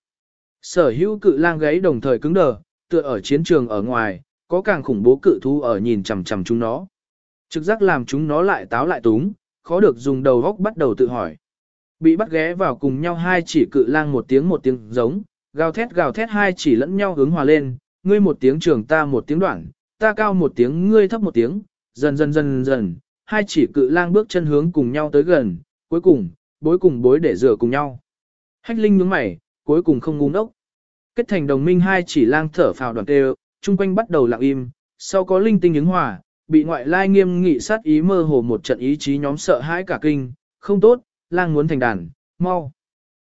Sở hữu cự lang gáy đồng thời cứng đờ, tựa ở chiến trường ở ngoài, có càng khủng bố cự thú ở nhìn chằm chằm chúng nó. Trực giác làm chúng nó lại táo lại túng, khó được dùng đầu góc bắt đầu tự hỏi. Bị bắt ghé vào cùng nhau hai chỉ cự lang một tiếng một tiếng giống, gào thét gào thét hai chỉ lẫn nhau hướng hòa lên, ngươi một tiếng trường ta một tiếng đoạn, ta cao một tiếng ngươi thấp một tiếng, dần dần dần dần, hai chỉ cự lang bước chân hướng cùng nhau tới gần, cuối cùng, bối cùng bối để rửa cùng nhau. Hách linh nhướng mày, cuối cùng không ngu ngốc. Kết thành đồng minh hai chỉ lang thở phào đoàn tê, chung quanh bắt đầu lặng im, sau có linh tinh ứng hòa, bị ngoại lai nghiêm nghị sát ý mơ hồ một trận ý chí nhóm sợ hãi cả kinh, không tốt, lang muốn thành đàn, mau.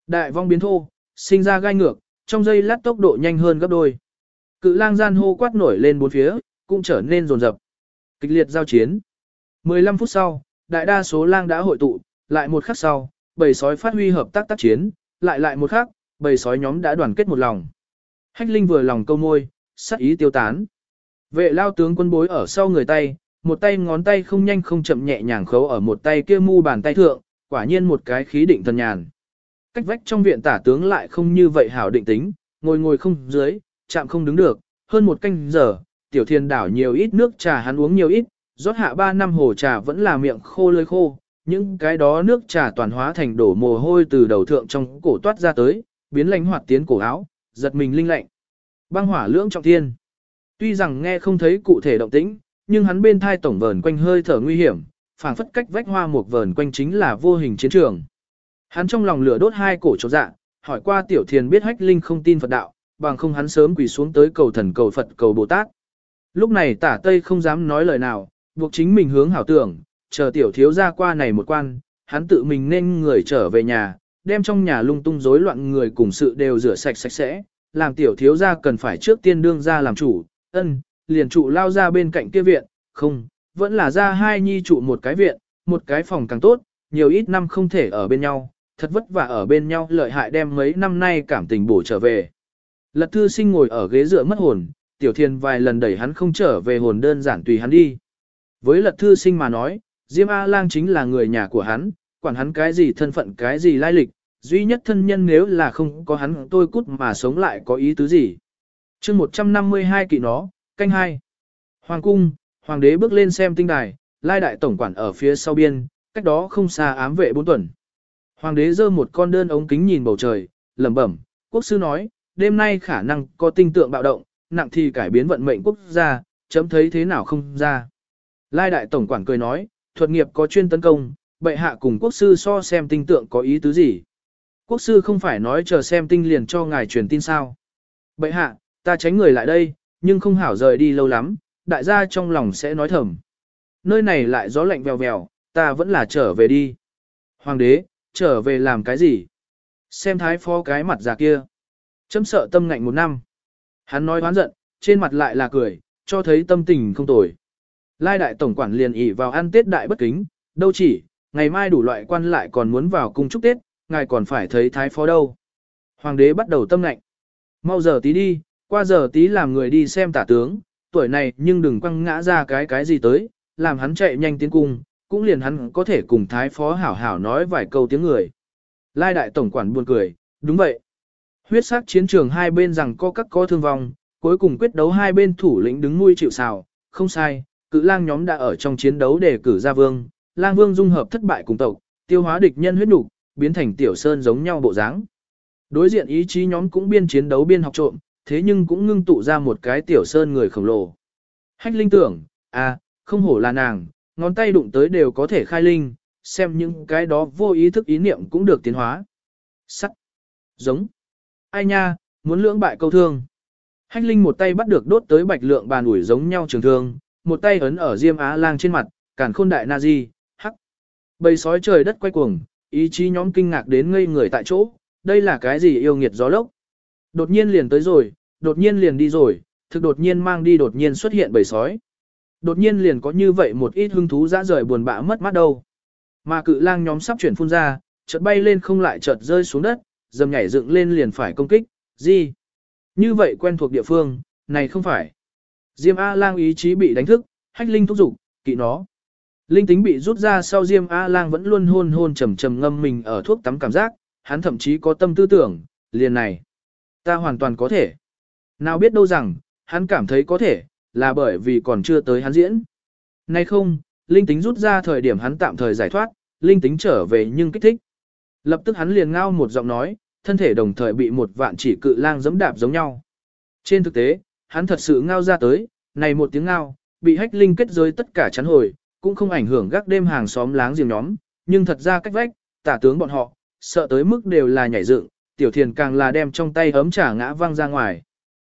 Đại vong biến thô, sinh ra gai ngược, trong giây lát tốc độ nhanh hơn gấp đôi. Cự lang gian hô quát nổi lên bốn phía, cũng trở nên rồn rập. Kịch liệt giao chiến. 15 phút sau, đại đa số lang đã hội tụ, lại một khắc sau, bầy sói phát huy hợp tác tác chiến, lại lại một khắc, bầy sói nhóm đã đoàn kết một lòng. Hách Linh vừa lòng câu môi, sắc ý tiêu tán. Vệ lao tướng quân bối ở sau người tay, một tay ngón tay không nhanh không chậm nhẹ nhàng khấu ở một tay kia mu bàn tay thượng, quả nhiên một cái khí định thần nhàn. Cách vách trong viện tả tướng lại không như vậy hảo định tính, ngồi ngồi không dưới, chạm không đứng được, hơn một canh giờ, tiểu thiên đảo nhiều ít nước trà hắn uống nhiều ít, rót hạ ba năm hồ trà vẫn là miệng khô lơi khô, những cái đó nước trà toàn hóa thành đổ mồ hôi từ đầu thượng trong cổ toát ra tới, biến lạnh hoạt tiến cổ áo, giật mình linh lạnh. Băng hỏa lưỡng trọng thiên. Tuy rằng nghe không thấy cụ thể động tĩnh, nhưng hắn bên thai tổng vờn quanh hơi thở nguy hiểm, phảng phất cách vách hoa một vờn quanh chính là vô hình chiến trường. Hắn trong lòng lửa đốt hai cổ chỗ dạ, hỏi qua tiểu thiền biết hách linh không tin Phật đạo, bằng không hắn sớm quỳ xuống tới cầu thần cầu Phật cầu Bồ Tát. Lúc này tả Tây không dám nói lời nào, buộc chính mình hướng hảo tưởng, chờ tiểu thiếu ra qua này một quan, hắn tự mình nên người trở về nhà, đem trong nhà lung tung rối loạn người cùng sự đều rửa sạch sạch sẽ, làm tiểu thiếu ra cần phải trước tiên đương ra làm chủ, ân, liền trụ lao ra bên cạnh kia viện, không, vẫn là ra hai nhi trụ một cái viện, một cái phòng càng tốt, nhiều ít năm không thể ở bên nhau, thật vất vả ở bên nhau lợi hại đem mấy năm nay cảm tình bổ trở về. Lật thư sinh ngồi ở ghế dựa mất hồn, tiểu thiên vài lần đẩy hắn không trở về hồn đơn giản tùy hắn đi. Với lật thư sinh mà nói, Diêm A-lang chính là người nhà của hắn, quản hắn cái gì thân phận cái gì lai lịch, duy nhất thân nhân nếu là không có hắn tôi cút mà sống lại có ý tứ gì. chương 152 kỵ nó, canh hai Hoàng cung, hoàng đế bước lên xem tinh đài, lai đại tổng quản ở phía sau biên, cách đó không xa ám vệ bốn tuần. Hoàng đế giơ một con đơn ống kính nhìn bầu trời, lẩm bẩm, quốc sư nói, đêm nay khả năng có tinh tượng bạo động, nặng thì cải biến vận mệnh quốc gia, chấm thấy thế nào không ra. Lai đại tổng quản cười nói, thuật nghiệp có chuyên tấn công, bệ hạ cùng quốc sư so xem tinh tượng có ý tứ gì. Quốc sư không phải nói chờ xem tinh liền cho ngài truyền tin sao. Bệ hạ, ta tránh người lại đây, nhưng không hảo rời đi lâu lắm, đại gia trong lòng sẽ nói thầm. Nơi này lại gió lạnh vèo vèo, ta vẫn là trở về đi. Hoàng đế, trở về làm cái gì? Xem thái phó cái mặt già kia. Chấm sợ tâm ngạnh một năm. Hắn nói hoán giận, trên mặt lại là cười, cho thấy tâm tình không tồi. Lai đại tổng quản liền ỉ vào ăn tết đại bất kính, đâu chỉ, ngày mai đủ loại quan lại còn muốn vào cung chúc tết, ngài còn phải thấy thái phó đâu. Hoàng đế bắt đầu tâm ngạnh. Mau giờ tí đi, qua giờ tí làm người đi xem tả tướng, tuổi này nhưng đừng quăng ngã ra cái cái gì tới, làm hắn chạy nhanh tiến cung, cũng liền hắn có thể cùng thái phó hảo hảo nói vài câu tiếng người. Lai đại tổng quản buồn cười, đúng vậy. Huyết sắc chiến trường hai bên rằng có các có thương vong, cuối cùng quyết đấu hai bên thủ lĩnh đứng nuôi chịu xào, không sai, cự lang nhóm đã ở trong chiến đấu để cử ra vương, lang vương dung hợp thất bại cùng tộc, tiêu hóa địch nhân huyết nục, biến thành tiểu sơn giống nhau bộ dáng. Đối diện ý chí nhóm cũng biên chiến đấu biên học trộm, thế nhưng cũng ngưng tụ ra một cái tiểu sơn người khổng lồ. Hách linh tưởng, à, không hổ là nàng, ngón tay đụng tới đều có thể khai linh, xem những cái đó vô ý thức ý niệm cũng được tiến hóa. Sắt. Giống. Ai nha, muốn lưỡng bại câu thương. Hách linh một tay bắt được đốt tới bạch lượng bàn ủi giống nhau trường thương, một tay ấn ở diêm á lang trên mặt, cản khôn đại nazi. hắc. Bầy sói trời đất quay cuồng, ý chí nhóm kinh ngạc đến ngây người tại chỗ, đây là cái gì yêu nghiệt gió lốc. Đột nhiên liền tới rồi, đột nhiên liền đi rồi, thực đột nhiên mang đi đột nhiên xuất hiện bầy sói. Đột nhiên liền có như vậy một ít hứng thú dã rời buồn bã mất mát đâu. Mà cự lang nhóm sắp chuyển phun ra, chợt bay lên không lại chợt rơi xuống đất, dầm nhảy dựng lên liền phải công kích, gì? Như vậy quen thuộc địa phương, này không phải. Diêm A-lang ý chí bị đánh thức, hách linh thúc giục, kỵ nó. Linh tính bị rút ra sau Diêm A-lang vẫn luôn hôn hôn trầm trầm ngâm mình ở thuốc tắm cảm giác, hắn thậm chí có tâm tư tưởng, liền này. Ta hoàn toàn có thể. Nào biết đâu rằng, hắn cảm thấy có thể, là bởi vì còn chưa tới hắn diễn. Nay không, linh tính rút ra thời điểm hắn tạm thời giải thoát, linh tính trở về nhưng kích thích. Lập tức hắn liền ngao một giọng nói, thân thể đồng thời bị một vạn chỉ cự lang giẫm đạp giống nhau. Trên thực tế, hắn thật sự ngao ra tới, này một tiếng ngao, bị hách linh kết giới tất cả chắn hồi, cũng không ảnh hưởng gác đêm hàng xóm láng giềng nhóm, nhưng thật ra cách vách, tả tướng bọn họ, sợ tới mức đều là nhảy dựng, tiểu thiền càng là đem trong tay ấm trà ngã văng ra ngoài.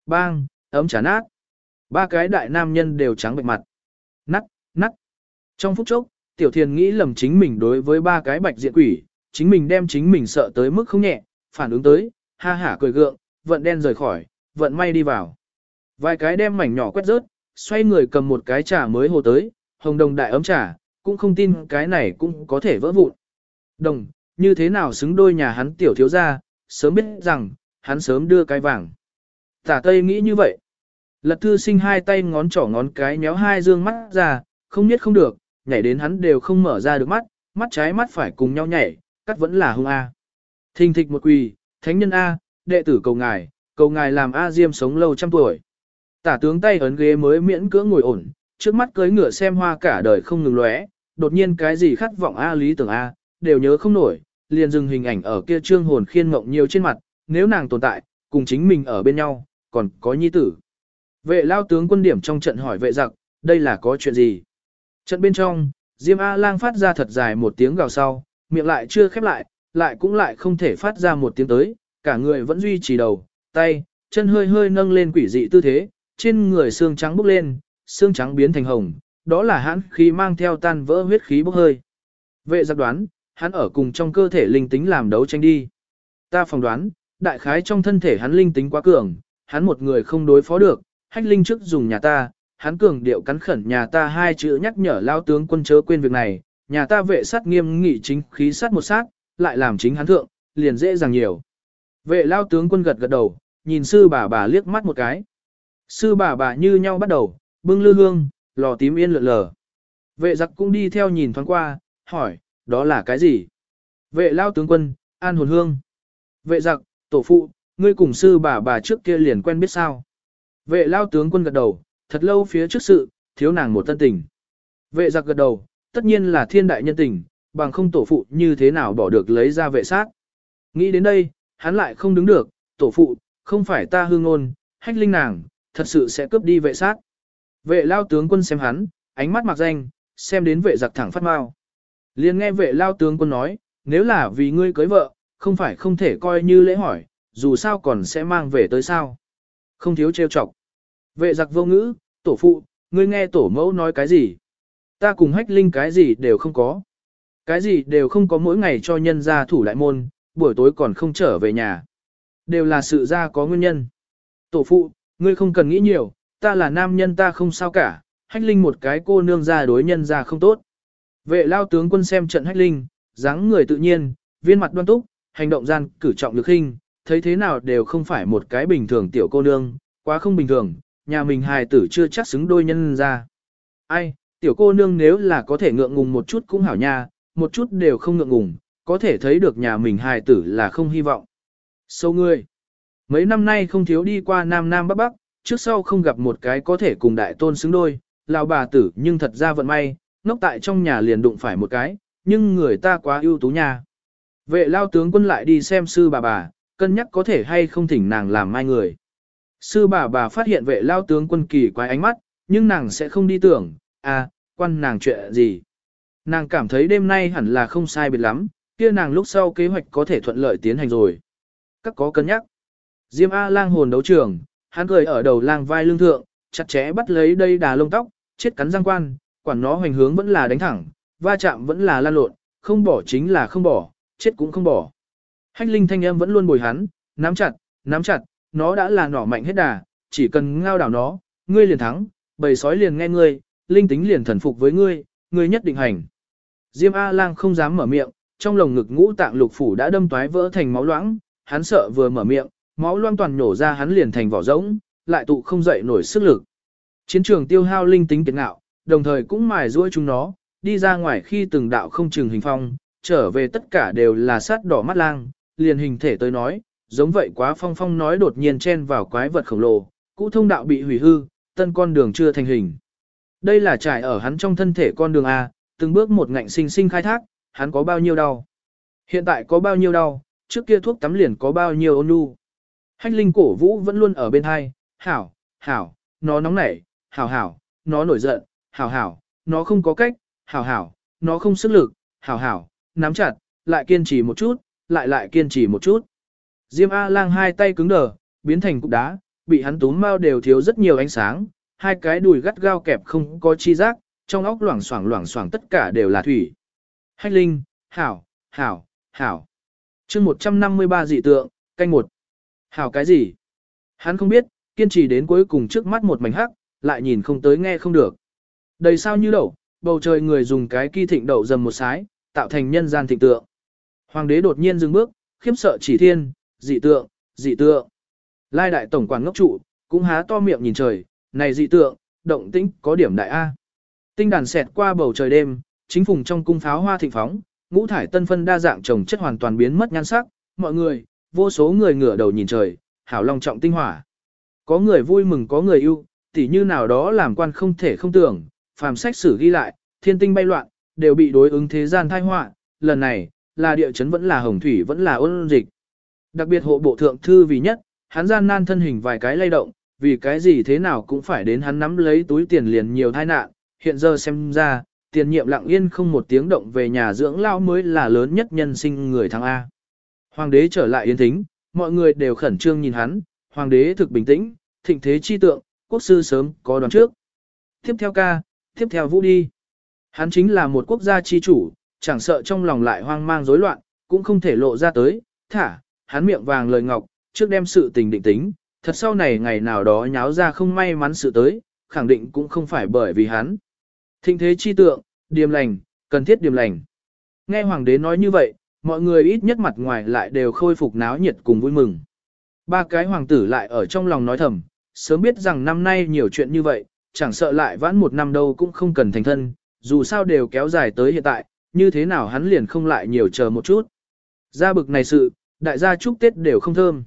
Bang, ấm trà nát. Ba cái đại nam nhân đều trắng bệch mặt. Nắt, nắt. Trong phút chốc, tiểu thiền nghĩ lầm chính mình đối với ba cái bạch diện quỷ, chính mình đem chính mình sợ tới mức không nhẹ, phản ứng tới, ha hả cười gượng, vận đen rời khỏi, vận may đi vào. Vài cái đem mảnh nhỏ quét rớt, xoay người cầm một cái trà mới hồ tới, hồng đồng đại ấm trà, cũng không tin cái này cũng có thể vỡ vụn. Đồng, như thế nào xứng đôi nhà hắn tiểu thiếu ra, sớm biết rằng, hắn sớm đưa cái vàng. Tả Tây nghĩ như vậy. Lật thư sinh hai tay ngón trỏ ngón cái nhéo hai dương mắt ra, không biết không được, nhảy đến hắn đều không mở ra được mắt, mắt trái mắt phải cùng nhau nhảy, cắt vẫn là hung A. Thình thịch một quỳ, thánh nhân A, đệ tử cầu ngài, cầu ngài làm A Diêm sống lâu trăm tuổi. Tả tướng tay ấn ghế mới miễn cưỡng ngồi ổn, trước mắt cưới ngựa xem hoa cả đời không ngừng lóe, đột nhiên cái gì khát vọng A lý tưởng A, đều nhớ không nổi, liền dừng hình ảnh ở kia trương hồn khiên ngộng nhiều trên mặt, nếu nàng tồn tại, cùng chính mình ở bên nhau, còn có nhi tử. Vệ lao tướng quân điểm trong trận hỏi vệ giặc, đây là có chuyện gì? Trận bên trong, Diêm A-lang phát ra thật dài một tiếng gào sau, miệng lại chưa khép lại, lại cũng lại không thể phát ra một tiếng tới, cả người vẫn duy trì đầu, tay, chân hơi hơi nâng lên quỷ dị tư thế, trên người xương trắng bốc lên, xương trắng biến thành hồng, đó là hắn khí mang theo tan vỡ huyết khí bốc hơi. Vệ giặc đoán, hắn ở cùng trong cơ thể linh tính làm đấu tranh đi. Ta phỏng đoán, đại khái trong thân thể hắn linh tính quá cường, hắn một người không đối phó được, hách linh trước dùng nhà ta, hắn cường điệu cắn khẩn nhà ta hai chữ nhắc nhở lao tướng quân chớ quên việc này, nhà ta vệ sát nghiêm nghị chính khí sát một sát, lại làm chính hắn thượng, liền dễ dàng nhiều. Vệ lao tướng quân gật gật đầu, nhìn sư bà bà liếc mắt một cái. Sư bà bà như nhau bắt đầu, bưng lư hương, lò tím yên lượn lờ. Vệ giặc cũng đi theo nhìn thoáng qua, hỏi, đó là cái gì? Vệ lao tướng quân, an hồn hương. Vệ giặc, tổ phụ, ngươi cùng sư bà bà trước kia liền quen biết sao? Vệ lao tướng quân gật đầu, thật lâu phía trước sự, thiếu nàng một tân tình. Vệ giặc gật đầu, tất nhiên là thiên đại nhân tình, bằng không tổ phụ như thế nào bỏ được lấy ra vệ sát. Nghĩ đến đây, hắn lại không đứng được, tổ phụ, không phải ta hương ngôn, hách linh nàng, thật sự sẽ cướp đi vệ sát. Vệ lao tướng quân xem hắn, ánh mắt mặc danh, xem đến vệ giặc thẳng phát mau. liền nghe vệ lao tướng quân nói, nếu là vì ngươi cưới vợ, không phải không thể coi như lễ hỏi, dù sao còn sẽ mang về tới sao. Không thiếu trêu chọc. Vệ giặc vô ngữ, tổ phụ, ngươi nghe tổ mẫu nói cái gì? Ta cùng hách linh cái gì đều không có. Cái gì đều không có mỗi ngày cho nhân gia thủ đại môn, buổi tối còn không trở về nhà. Đều là sự ra có nguyên nhân. Tổ phụ, ngươi không cần nghĩ nhiều, ta là nam nhân ta không sao cả, hách linh một cái cô nương ra đối nhân ra không tốt. Vệ lao tướng quân xem trận hách linh, dáng người tự nhiên, viên mặt đoan túc, hành động gian cử trọng lực hình, thấy thế nào đều không phải một cái bình thường tiểu cô nương, quá không bình thường, nhà mình hài tử chưa chắc xứng đôi nhân ra. Ai, tiểu cô nương nếu là có thể ngượng ngùng một chút cũng hảo nha, một chút đều không ngượng ngùng, có thể thấy được nhà mình hài tử là không hy vọng. Sâu ngươi, mấy năm nay không thiếu đi qua Nam Nam Bắc Bắc, trước sau không gặp một cái có thể cùng đại tôn xứng đôi, lão bà tử nhưng thật ra vận may, ngốc tại trong nhà liền đụng phải một cái, nhưng người ta quá ưu tú nha. Vệ lao tướng quân lại đi xem sư bà bà, cân nhắc có thể hay không thỉnh nàng làm mai người. Sư bà bà phát hiện vệ lao tướng quân kỳ quái ánh mắt, nhưng nàng sẽ không đi tưởng, à, quan nàng chuyện gì. Nàng cảm thấy đêm nay hẳn là không sai biệt lắm, kia nàng lúc sau kế hoạch có thể thuận lợi tiến hành rồi. Các có cân nhắc. Diêm A lang hồn đấu trường, hắn cười ở đầu lang vai lưng thượng, chặt chẽ bắt lấy đây đà lông tóc, chết cắn răng quan, quản nó hoành hướng vẫn là đánh thẳng, va chạm vẫn là lan lộn, không bỏ chính là không bỏ, chết cũng không bỏ. Hách linh thanh âm vẫn luôn bồi hắn, nắm chặt, nắm chặt, nó đã là nỏ mạnh hết đà, chỉ cần ngao đảo nó, ngươi liền thắng, bầy sói liền nghe ngươi, linh tính liền thần phục với ngươi, ngươi nhất định hành. Diêm A-lang không dám mở miệng, trong lồng ngực ngũ tạng lục phủ đã đâm toái vỡ thành máu loãng, hắn sợ vừa mở miệng, máu loang toàn nổ ra hắn liền thành vỏ rỗng, lại tụ không dậy nổi sức lực. Chiến trường tiêu hao linh tính kiệt ngạo, đồng thời cũng mài ruôi chúng nó, đi ra ngoài khi từng đạo không chừng hình phong, trở về tất cả đều là sát đỏ mắt lang, liền hình thể tới nói, giống vậy quá phong phong nói đột nhiên chen vào quái vật khổng lồ, cũ thông đạo bị hủy hư, tân con đường chưa thành hình. Đây là trải ở hắn trong thân thể con đường A, từng bước một ngạnh sinh sinh khai thác, hắn có bao nhiêu đau. Hiện tại có bao nhiêu đau, trước kia thuốc tắm liền có bao nhiêu ôn nhu. Hách linh cổ vũ vẫn luôn ở bên hai, hảo, hảo, nó nóng nảy, hảo hảo, nó nổi giận, hảo hảo, nó không có cách, hảo hảo, nó không sức lực, hảo hảo, nắm chặt, lại kiên trì một chút, lại lại kiên trì một chút. Diêm A-lang hai tay cứng đờ, biến thành cục đá, bị hắn túm mau đều thiếu rất nhiều ánh sáng, hai cái đùi gắt gao kẹp không có chi giác, trong óc loảng xoảng loảng xoảng tất cả đều là thủy. Hách linh, hảo, hảo, hảo. chương 153 dị tượng, canh một. Hảo cái gì? Hắn không biết, kiên trì đến cuối cùng trước mắt một mảnh hắc, lại nhìn không tới nghe không được. Đầy sao như đậu, bầu trời người dùng cái kỳ thịnh đậu dầm một sái, tạo thành nhân gian thịnh tượng. Hoàng đế đột nhiên dừng bước, khiếp sợ chỉ thiên, dị tượng, dị tượng. Lai đại tổng quản ngốc trụ, cũng há to miệng nhìn trời, này dị tượng, động tĩnh có điểm đại A. Tinh đàn xẹt qua bầu trời đêm, chính phùng trong cung pháo hoa thịnh phóng, ngũ thải tân phân đa dạng trồng chất hoàn toàn biến mất nhan sắc, mọi người, vô số người ngửa đầu nhìn trời, hảo long trọng tinh hỏa. Có người vui mừng có người yêu, tỉ như nào đó làm quan không thể không tưởng, phàm sách sử ghi lại, thiên tinh bay loạn, đều bị đối ứng thế gian thai họa, lần này, là địa chấn vẫn là hồng thủy vẫn là ôn dịch. Đặc biệt hộ bộ thượng thư vì nhất, hắn gian nan thân hình vài cái lay động, vì cái gì thế nào cũng phải đến hắn nắm lấy túi tiền liền nhiều tai nạn, hiện giờ xem ra, tiền nhiệm lặng yên không một tiếng động về nhà dưỡng lao mới là lớn nhất nhân sinh người thắng A. Hoàng đế trở lại yên thính, mọi người đều khẩn trương nhìn hắn, hoàng đế thực bình tĩnh, thịnh thế chi tượng, quốc sư sớm có đoán trước. Tiếp theo ca, tiếp theo vũ đi. Hắn chính là một quốc gia chi chủ, chẳng sợ trong lòng lại hoang mang rối loạn, cũng không thể lộ ra tới, thả, hắn miệng vàng lời ngọc, trước đem sự tình định tính, thật sau này ngày nào đó nháo ra không may mắn sự tới, khẳng định cũng không phải bởi vì hắn. Thịnh thế chi tượng, điềm lành, cần thiết điềm lành. Nghe hoàng đế nói như vậy, mọi người ít nhất mặt ngoài lại đều khôi phục náo nhiệt cùng vui mừng. Ba cái hoàng tử lại ở trong lòng nói thầm, sớm biết rằng năm nay nhiều chuyện như vậy, chẳng sợ lại vãn một năm đâu cũng không cần thành thân, dù sao đều kéo dài tới hiện tại, như thế nào hắn liền không lại nhiều chờ một chút. Ra bực này sự, đại gia chúc Tết đều không thơm.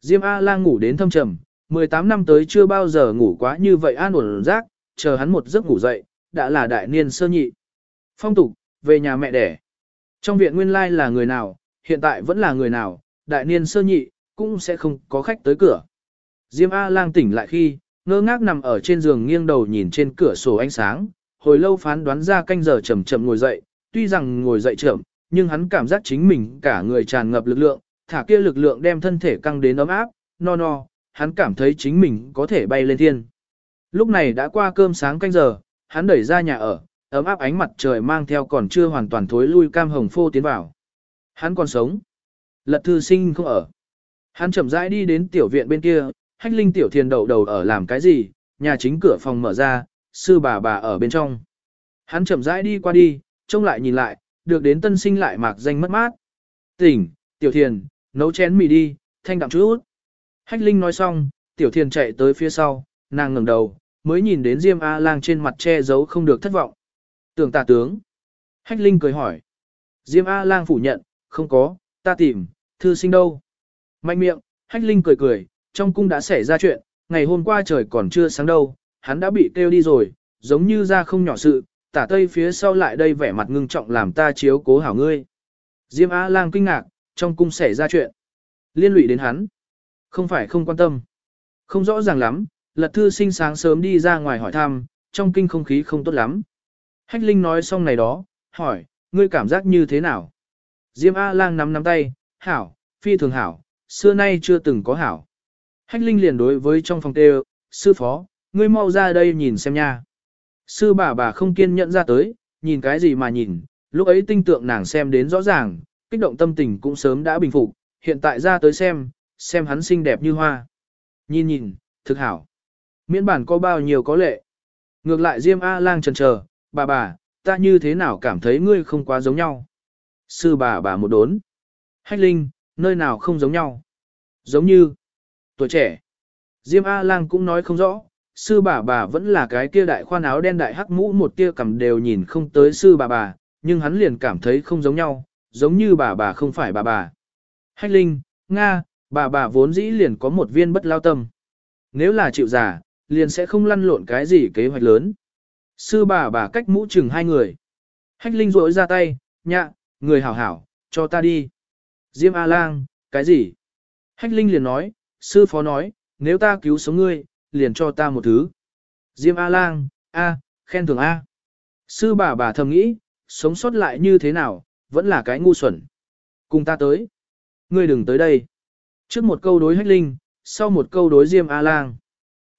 Diêm A-lang ngủ đến thâm trầm, 18 năm tới chưa bao giờ ngủ quá như vậy an ổn rác, chờ hắn một giấc ngủ dậy, đã là đại niên sơ nhị. Phong tục, về nhà mẹ đẻ. Trong viện nguyên lai là người nào, hiện tại vẫn là người nào, đại niên sơ nhị, cũng sẽ không có khách tới cửa. Diêm A-lang tỉnh lại khi, ngơ ngác nằm ở trên giường nghiêng đầu nhìn trên cửa sổ ánh sáng, hồi lâu phán đoán ra canh giờ chậm chậm ngồi dậy, tuy rằng ngồi dậy chậm, nhưng hắn cảm giác chính mình cả người tràn ngập lực lượng, thả kia lực lượng đem thân thể căng đến ấm áp, no no, hắn cảm thấy chính mình có thể bay lên thiên. Lúc này đã qua cơm sáng canh giờ, hắn đẩy ra nhà ở, ấm áp ánh mặt trời mang theo còn chưa hoàn toàn thối lui cam hồng phô tiến vào. Hắn còn sống. Lật thư sinh không ở. Hắn chậm rãi đi đến tiểu viện bên kia, hách linh tiểu thiền đầu đầu ở làm cái gì, nhà chính cửa phòng mở ra, sư bà bà ở bên trong. Hắn chậm rãi đi qua đi, trông lại nhìn lại, được đến tân sinh lại mạc danh mất mát. Tỉnh, tiểu thiền, nấu chén mì đi, thanh đạm chút. Hách linh nói xong, tiểu thiền chạy tới phía sau, nàng ngẩng đầu, mới nhìn đến Diêm A-lang trên mặt che giấu không được thất vọng. Tưởng tà tướng. Hách linh cười hỏi. Diêm A-lang phủ nhận, không có, ta tìm, thư sinh đâu. Mạnh miệng, hách linh cười cười, trong cung đã xảy ra chuyện, ngày hôm qua trời còn chưa sáng đâu, hắn đã bị kêu đi rồi, giống như ra không nhỏ sự, tả tây phía sau lại đây vẻ mặt ngưng trọng làm ta chiếu cố hảo ngươi. Diêm A lang kinh ngạc, trong cung xảy ra chuyện. Liên lụy đến hắn. Không phải không quan tâm. Không rõ ràng lắm, lật thư sinh sáng sớm đi ra ngoài hỏi thăm, trong kinh không khí không tốt lắm. Hách Linh nói xong này đó, hỏi, ngươi cảm giác như thế nào? Diêm A-lang nắm nắm tay, hảo, phi thường hảo, xưa nay chưa từng có hảo. Hách Linh liền đối với trong phòng tê sư phó, ngươi mau ra đây nhìn xem nha. Sư bà bà không kiên nhẫn ra tới, nhìn cái gì mà nhìn, lúc ấy tinh tượng nàng xem đến rõ ràng, kích động tâm tình cũng sớm đã bình phục, hiện tại ra tới xem, xem hắn xinh đẹp như hoa. Nhìn nhìn, thực hảo. Miễn bản có bao nhiêu có lệ. Ngược lại Diêm A-lang trần chờ, bà bà, ta như thế nào cảm thấy ngươi không quá giống nhau. Sư bà bà một đốn. Hách Linh, nơi nào không giống nhau. Giống như, tuổi trẻ. Diêm A-lang cũng nói không rõ, sư bà bà vẫn là cái kia đại khoan áo đen đại hắc mũ một tia cầm đều nhìn không tới sư bà bà, nhưng hắn liền cảm thấy không giống nhau, giống như bà bà không phải bà bà. Hách Linh, Nga, bà bà vốn dĩ liền có một viên bất lao tâm. Nếu là chịu giả, liền sẽ không lăn lộn cái gì kế hoạch lớn. Sư bà bà cách mũ chừng hai người. Hách Linh rỗi ra tay, nhạ, người hảo hảo, cho ta đi. Diêm A-lang, cái gì? Hách Linh liền nói, sư phó nói, nếu ta cứu sống ngươi, liền cho ta một thứ. Diêm A-lang, A, khen thưởng A. Sư bà bà thầm nghĩ, sống sót lại như thế nào, vẫn là cái ngu xuẩn. Cùng ta tới. Ngươi đừng tới đây. Trước một câu đối Hách Linh, sau một câu đối Diêm A-lang.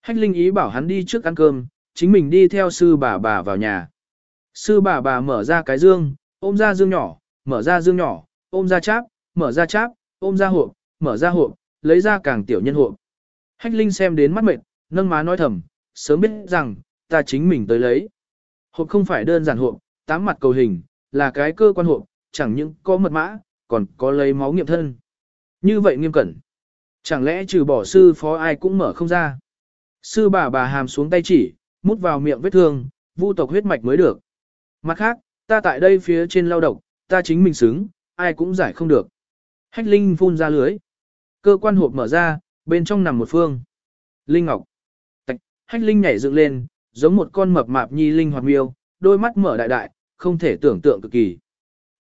Hách Linh ý bảo hắn đi trước ăn cơm, chính mình đi theo sư bà bà vào nhà. Sư bà bà mở ra cái dương, ôm ra dương nhỏ, mở ra dương nhỏ, ôm ra cháp, mở ra cháp, ôm ra hộp, mở ra hộp, lấy ra càng tiểu nhân hộp. Hách Linh xem đến mắt mệt, nâng má nói thầm, sớm biết rằng, ta chính mình tới lấy. Hộp không phải đơn giản hộp, tám mặt cầu hình, là cái cơ quan hộp, chẳng những có mật mã, còn có lấy máu nghiệm thân. Như vậy nghiêm cẩn. Chẳng lẽ trừ bỏ sư phó ai cũng mở không ra. Sư bà bà hàm xuống tay chỉ, mút vào miệng vết thương, vu tộc huyết mạch mới được. Mặt khác, ta tại đây phía trên lao động ta chính mình xứng, ai cũng giải không được. Hách Linh phun ra lưới. Cơ quan hộp mở ra, bên trong nằm một phương. Linh Ngọc. Tạch, Hách Linh nhảy dựng lên, giống một con mập mạp nhi linh hoạt miêu, đôi mắt mở đại đại, không thể tưởng tượng cực kỳ.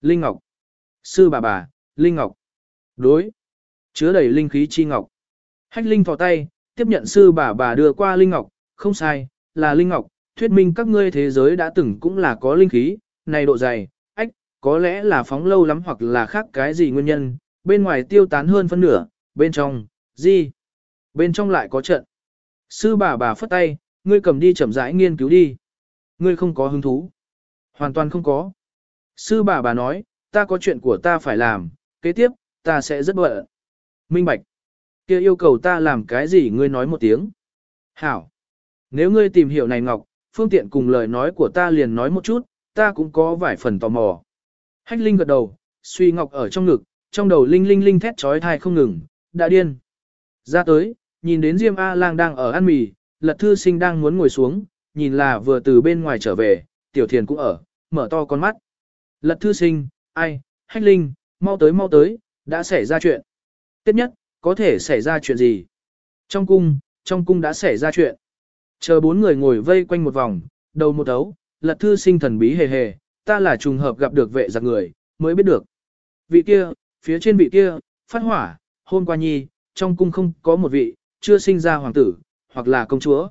Linh Ngọc. Sư bà bà, Linh Ngọc. Đối. Chứa đầy linh khí chi ngọc. Hách Linh thò tay, tiếp nhận sư bà bà đưa qua Linh Ngọc, không sai, là Linh Ngọc, thuyết minh các ngươi thế giới đã từng cũng là có linh khí, này độ dày, ách, có lẽ là phóng lâu lắm hoặc là khác cái gì nguyên nhân, bên ngoài tiêu tán hơn phân nửa, bên trong, gì? Bên trong lại có trận. Sư bà bà phất tay, ngươi cầm đi chậm rãi nghiên cứu đi. Ngươi không có hứng thú. Hoàn toàn không có. Sư bà bà nói, ta có chuyện của ta phải làm, kế tiếp, ta sẽ rất bận. Minh Bạch. kia yêu cầu ta làm cái gì ngươi nói một tiếng. Hảo. Nếu ngươi tìm hiểu này Ngọc, phương tiện cùng lời nói của ta liền nói một chút, ta cũng có vài phần tò mò. Hách Linh gật đầu, suy Ngọc ở trong ngực, trong đầu Linh Linh Linh thét trói thai không ngừng, đã điên. Ra tới, nhìn đến Diêm A-lang đang ở ăn mì, lật thư sinh đang muốn ngồi xuống, nhìn là vừa từ bên ngoài trở về, tiểu thiền cũng ở, mở to con mắt. Lật thư sinh, ai, hách linh, mau tới mau tới, đã xảy ra chuyện. Tiếp nhất, có thể xảy ra chuyện gì? Trong cung, trong cung đã xảy ra chuyện. Chờ bốn người ngồi vây quanh một vòng, đầu một ấu, lật thư sinh thần bí hề hề, ta là trùng hợp gặp được vệ giặc người, mới biết được. Vị kia, phía trên vị kia, phát hỏa, hôm qua nhi, trong cung không có một vị, chưa sinh ra hoàng tử, hoặc là công chúa.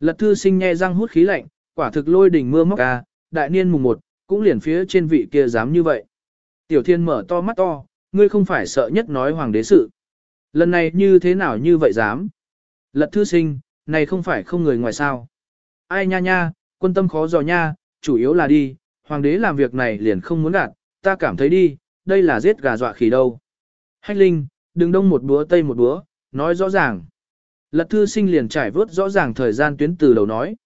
Lật thư sinh nghe răng hút khí lạnh, quả thực lôi đỉnh mưa móc ca, đại niên mùng một, cũng liền phía trên vị kia dám như vậy. Tiểu thiên mở to mắt to, ngươi không phải sợ nhất nói hoàng đế sự. Lần này như thế nào như vậy dám? Lật thư sinh, này không phải không người ngoài sao. Ai nha nha, quân tâm khó dò nha, chủ yếu là đi, hoàng đế làm việc này liền không muốn gạt, ta cảm thấy đi, đây là giết gà dọa khỉ đâu. Hách linh, đừng đông một búa tây một búa, nói rõ ràng. Lật thư sinh liền trải vớt rõ ràng thời gian tuyến từ đầu nói.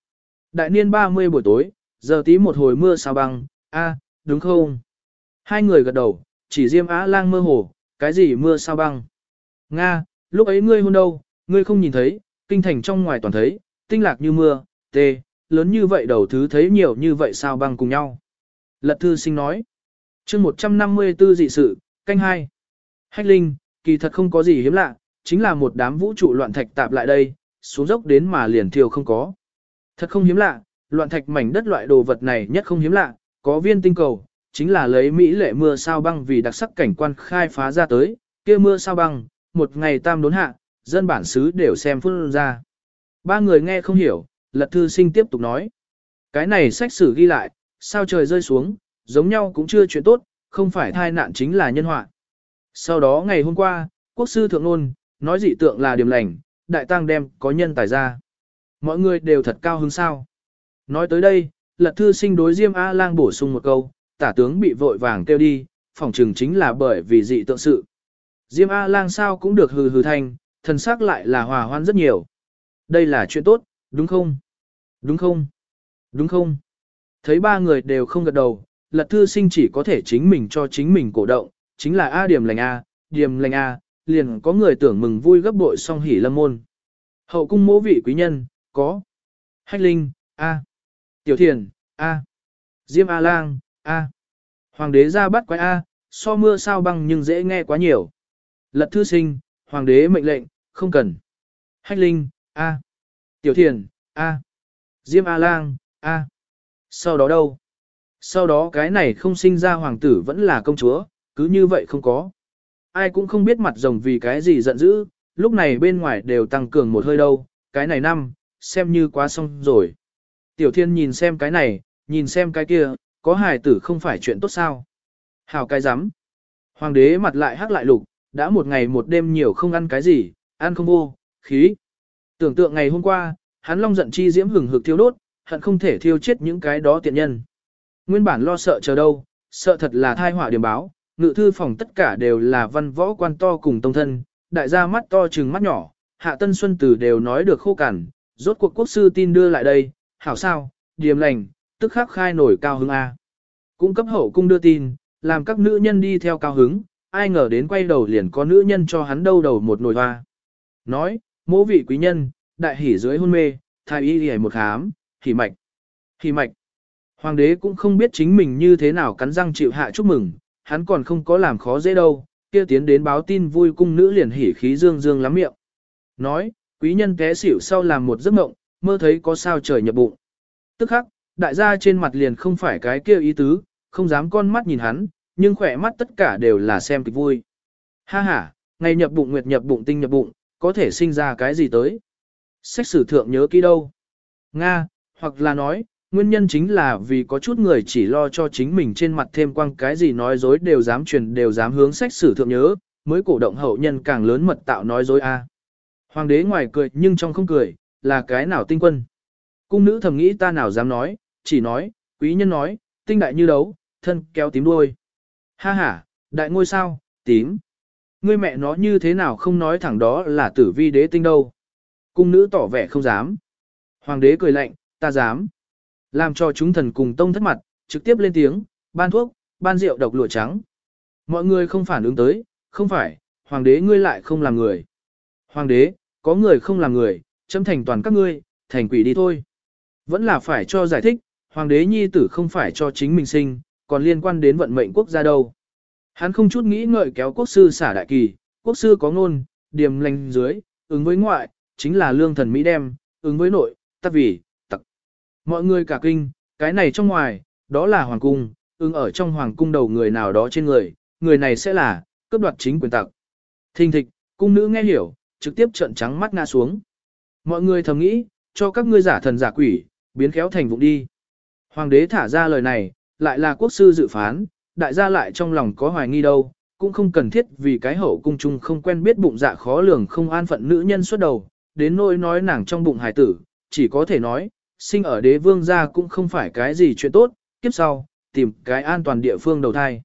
Đại niên 30 buổi tối, giờ tí một hồi mưa sao băng, a, đúng không? Hai người gật đầu, chỉ Diêm Á Lang mơ hồ, cái gì mưa sao băng? Nga, lúc ấy ngươi hôn đâu, ngươi không nhìn thấy, kinh thành trong ngoài toàn thấy, tinh lạc như mưa, tê, lớn như vậy đầu thứ thấy nhiều như vậy sao băng cùng nhau. Lật thư sinh nói, chương 154 dị sự, canh hai. Hách Linh, kỳ thật không có gì hiếm lạ, chính là một đám vũ trụ loạn thạch tạp lại đây, xuống dốc đến mà liền thiêu không có. Thật không hiếm lạ, loạn thạch mảnh đất loại đồ vật này nhất không hiếm lạ, có viên tinh cầu, chính là lấy Mỹ lệ mưa sao băng vì đặc sắc cảnh quan khai phá ra tới, kia mưa sao băng, một ngày tam đốn hạ, dân bản xứ đều xem phun ra. Ba người nghe không hiểu, lật thư sinh tiếp tục nói. Cái này sách sử ghi lại, sao trời rơi xuống, giống nhau cũng chưa chuyện tốt, không phải thai nạn chính là nhân họa. Sau đó ngày hôm qua, quốc sư thượng nôn, nói dị tượng là điểm lành, đại tăng đem có nhân tài ra. Mọi người đều thật cao hứng sao. Nói tới đây, lật thư sinh đối Diêm A-lang bổ sung một câu, tả tướng bị vội vàng kêu đi, phòng trừng chính là bởi vì dị tượng sự. Diêm A-lang sao cũng được hừ hừ thanh, thần sắc lại là hòa hoan rất nhiều. Đây là chuyện tốt, đúng không? Đúng không? Đúng không? Thấy ba người đều không gật đầu, lật thư sinh chỉ có thể chính mình cho chính mình cổ động, chính là A điểm lành A, điểm lành A, liền có người tưởng mừng vui gấp bội song hỉ lâm môn. Hậu cung mỗ vị quý nhân, có. Hách linh, A. Tiểu thiền, A. Diêm A lang, A. Hoàng đế ra bắt quái A, so mưa sao băng nhưng dễ nghe quá nhiều. Lật thư sinh, hoàng đế mệnh lệnh, không cần. Hách linh, A. Tiểu thiền, A. Diêm A lang, A. Sau đó đâu? Sau đó cái này không sinh ra hoàng tử vẫn là công chúa, cứ như vậy không có. Ai cũng không biết mặt rồng vì cái gì giận dữ, lúc này bên ngoài đều tăng cường một hơi đâu, cái này năm, xem như quá xong rồi. Tiểu thiên nhìn xem cái này, nhìn xem cái kia, có hài tử không phải chuyện tốt sao. Hào cái rắm Hoàng đế mặt lại hắc lại lục, đã một ngày một đêm nhiều không ăn cái gì, ăn không vô, khí. Tưởng tượng ngày hôm qua, hắn long giận chi diễm hừng hực thiêu đốt, hận không thể thiêu chết những cái đó tiện nhân. Nguyên bản lo sợ chờ đâu, sợ thật là thai họa điểm báo, ngự thư phòng tất cả đều là văn võ quan to cùng tông thân, đại gia mắt to trừng mắt nhỏ, hạ tân xuân tử đều nói được khô cằn, rốt cuộc quốc sư tin đưa lại đây, hảo sao, điềm lành, tức khắc khai nổi cao hứng A. Cũng cấp hậu cung đưa tin, làm các nữ nhân đi theo cao hứng, ai ngờ đến quay đầu liền có nữ nhân cho hắn đâu đầu một nồi hoa. Nói, mỗ vị quý nhân, đại hỉ dưới hôn mê, thái y hề một khám, hỉ mạch, hỉ mạch. Hoàng đế cũng không biết chính mình như thế nào cắn răng chịu hạ chúc mừng, hắn còn không có làm khó dễ đâu, kia tiến đến báo tin vui cung nữ liền hỉ khí dương dương lắm miệng. Nói, quý nhân té xỉu sau làm một giấc mộng, mơ thấy có sao trời nhập bụng. Tức khắc, đại gia trên mặt liền không phải cái kia ý tứ, không dám con mắt nhìn hắn, nhưng khỏe mắt tất cả đều là xem kịch vui. Ha ha, ngày nhập bụng nguyệt nhập bụng tinh nhập bụng, có thể sinh ra cái gì tới. Sách sử thượng nhớ kỹ đâu. Nga, hoặc là nói, nguyên nhân chính là vì có chút người chỉ lo cho chính mình trên mặt thêm quăng cái gì nói dối đều dám truyền đều dám hướng sách sử thượng nhớ, mới cổ động hậu nhân càng lớn mật tạo nói dối a. Hoàng đế ngoài cười nhưng trong không cười, là cái nào tinh quân. Cung nữ thầm nghĩ ta nào dám nói, chỉ nói, quý nhân nói, tinh đại như đấu, thân kéo tím đuôi. Ha ha, đại ngôi sao, tím. Ngươi mẹ nó như thế nào không nói thẳng đó là tử vi đế tinh đâu. Cung nữ tỏ vẻ không dám. Hoàng đế cười lạnh, ta dám. Làm cho chúng thần cùng tông thất mặt, trực tiếp lên tiếng, ban thuốc, ban rượu độc lụa trắng. Mọi người không phản ứng tới, không phải, hoàng đế ngươi lại không làm người. Hoàng đế, có người không làm người, châm thành toàn các ngươi, thành quỷ đi thôi. Vẫn là phải cho giải thích, hoàng đế nhi tử không phải cho chính mình sinh, còn liên quan đến vận mệnh quốc gia đâu. Hắn không chút nghĩ ngợi kéo quốc sư xả đại kỳ, quốc sư có ngôn, điềm lành dưới, ứng với ngoại, chính là lương thần Mỹ đem, ứng với nội, tắc vì, tặc. Mọi người cả kinh, cái này trong ngoài, đó là hoàng cung, ứng ở trong hoàng cung đầu người nào đó trên người, người này sẽ là, cướp đoạt chính quyền tặc. Thình thịch, cung nữ nghe hiểu, trực tiếp trợn trắng mắt ngã xuống. Mọi người thầm nghĩ, cho các ngươi giả thần giả quỷ, biến khéo thành vụng đi. Hoàng đế thả ra lời này, lại là quốc sư dự phán, đại gia lại trong lòng có hoài nghi đâu, cũng không cần thiết vì cái hậu cung chung không quen biết bụng dạ khó lường không an phận nữ nhân xuất đầu, đến nỗi nói nàng trong bụng hài tử, chỉ có thể nói, sinh ở đế vương gia cũng không phải cái gì chuyện tốt, kiếp sau, tìm cái an toàn địa phương đầu thai.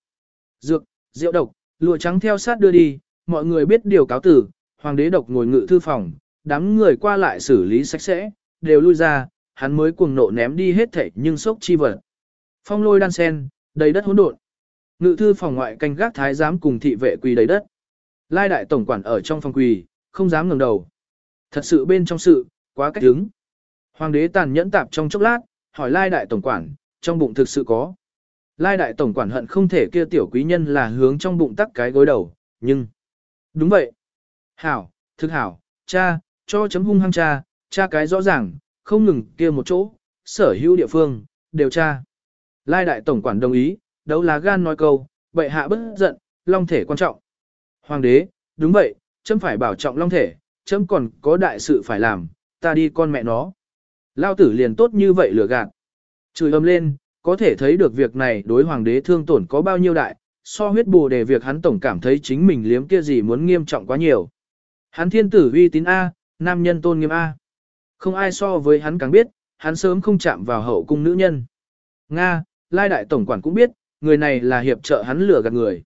Dược, rượu độc, lụa trắng theo sát đưa đi, mọi người biết điều cáo tử, hoàng đế độc ngồi ngự thư phòng, đám người qua lại xử lý sạch sẽ, đều lui ra, hắn mới cuồng nộ ném đi hết thảy nhưng sốc chi vật. Phong lôi đan sen, đầy đất hỗn độn. Ngự thư phòng ngoại canh gác thái giám cùng thị vệ quỳ đầy đất. Lai đại tổng quản ở trong phòng quỳ, không dám ngẩng đầu. Thật sự bên trong sự, quá cách đứng. Hoàng đế tàn nhẫn tạp trong chốc lát, hỏi Lai đại tổng quản, trong bụng thực sự có. Lai đại tổng quản hận không thể kia tiểu quý nhân là hướng trong bụng tắc cái gối đầu, nhưng... Đúng vậy. Hảo, thực hảo, cha, cho chấm hung hăng cha, cha cái rõ ràng, không ngừng kia một chỗ, sở hữu địa phương, đều cha. Lai đại tổng quản đồng ý, đấu lá gan nói câu, bệ hạ bất giận, long thể quan trọng. Hoàng đế, đúng vậy, chấm phải bảo trọng long thể, chấm còn có đại sự phải làm, ta đi con mẹ nó. Lao tử liền tốt như vậy lừa gạt. Chửi âm lên, có thể thấy được việc này đối hoàng đế thương tổn có bao nhiêu đại, so huyết bù để việc hắn tổng cảm thấy chính mình liếm kia gì muốn nghiêm trọng quá nhiều. Hắn thiên tử uy tín A, nam nhân tôn nghiêm A. Không ai so với hắn càng biết, hắn sớm không chạm vào hậu cung nữ nhân. Nga, Lai Đại Tổng Quản cũng biết, người này là hiệp trợ hắn lừa gạt người.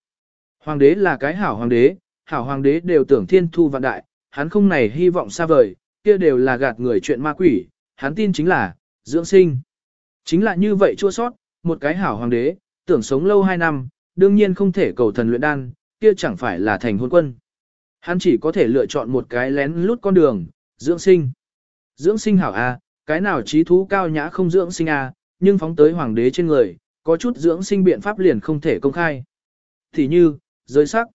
Hoàng đế là cái hảo hoàng đế, hảo hoàng đế đều tưởng thiên thu vạn đại, hắn không này hy vọng xa vời, kia đều là gạt người chuyện ma quỷ, hắn tin chính là, dưỡng sinh. Chính là như vậy chua sót, một cái hảo hoàng đế, tưởng sống lâu hai năm, đương nhiên không thể cầu thần luyện đan, kia chẳng phải là thành hôn quân. Hắn chỉ có thể lựa chọn một cái lén lút con đường, dưỡng sinh. Dưỡng sinh hảo A, cái nào trí thú cao nhã không dưỡng sinh A, nhưng phóng tới hoàng đế trên người, có chút dưỡng sinh biện pháp liền không thể công khai. Thì như, giới sắc.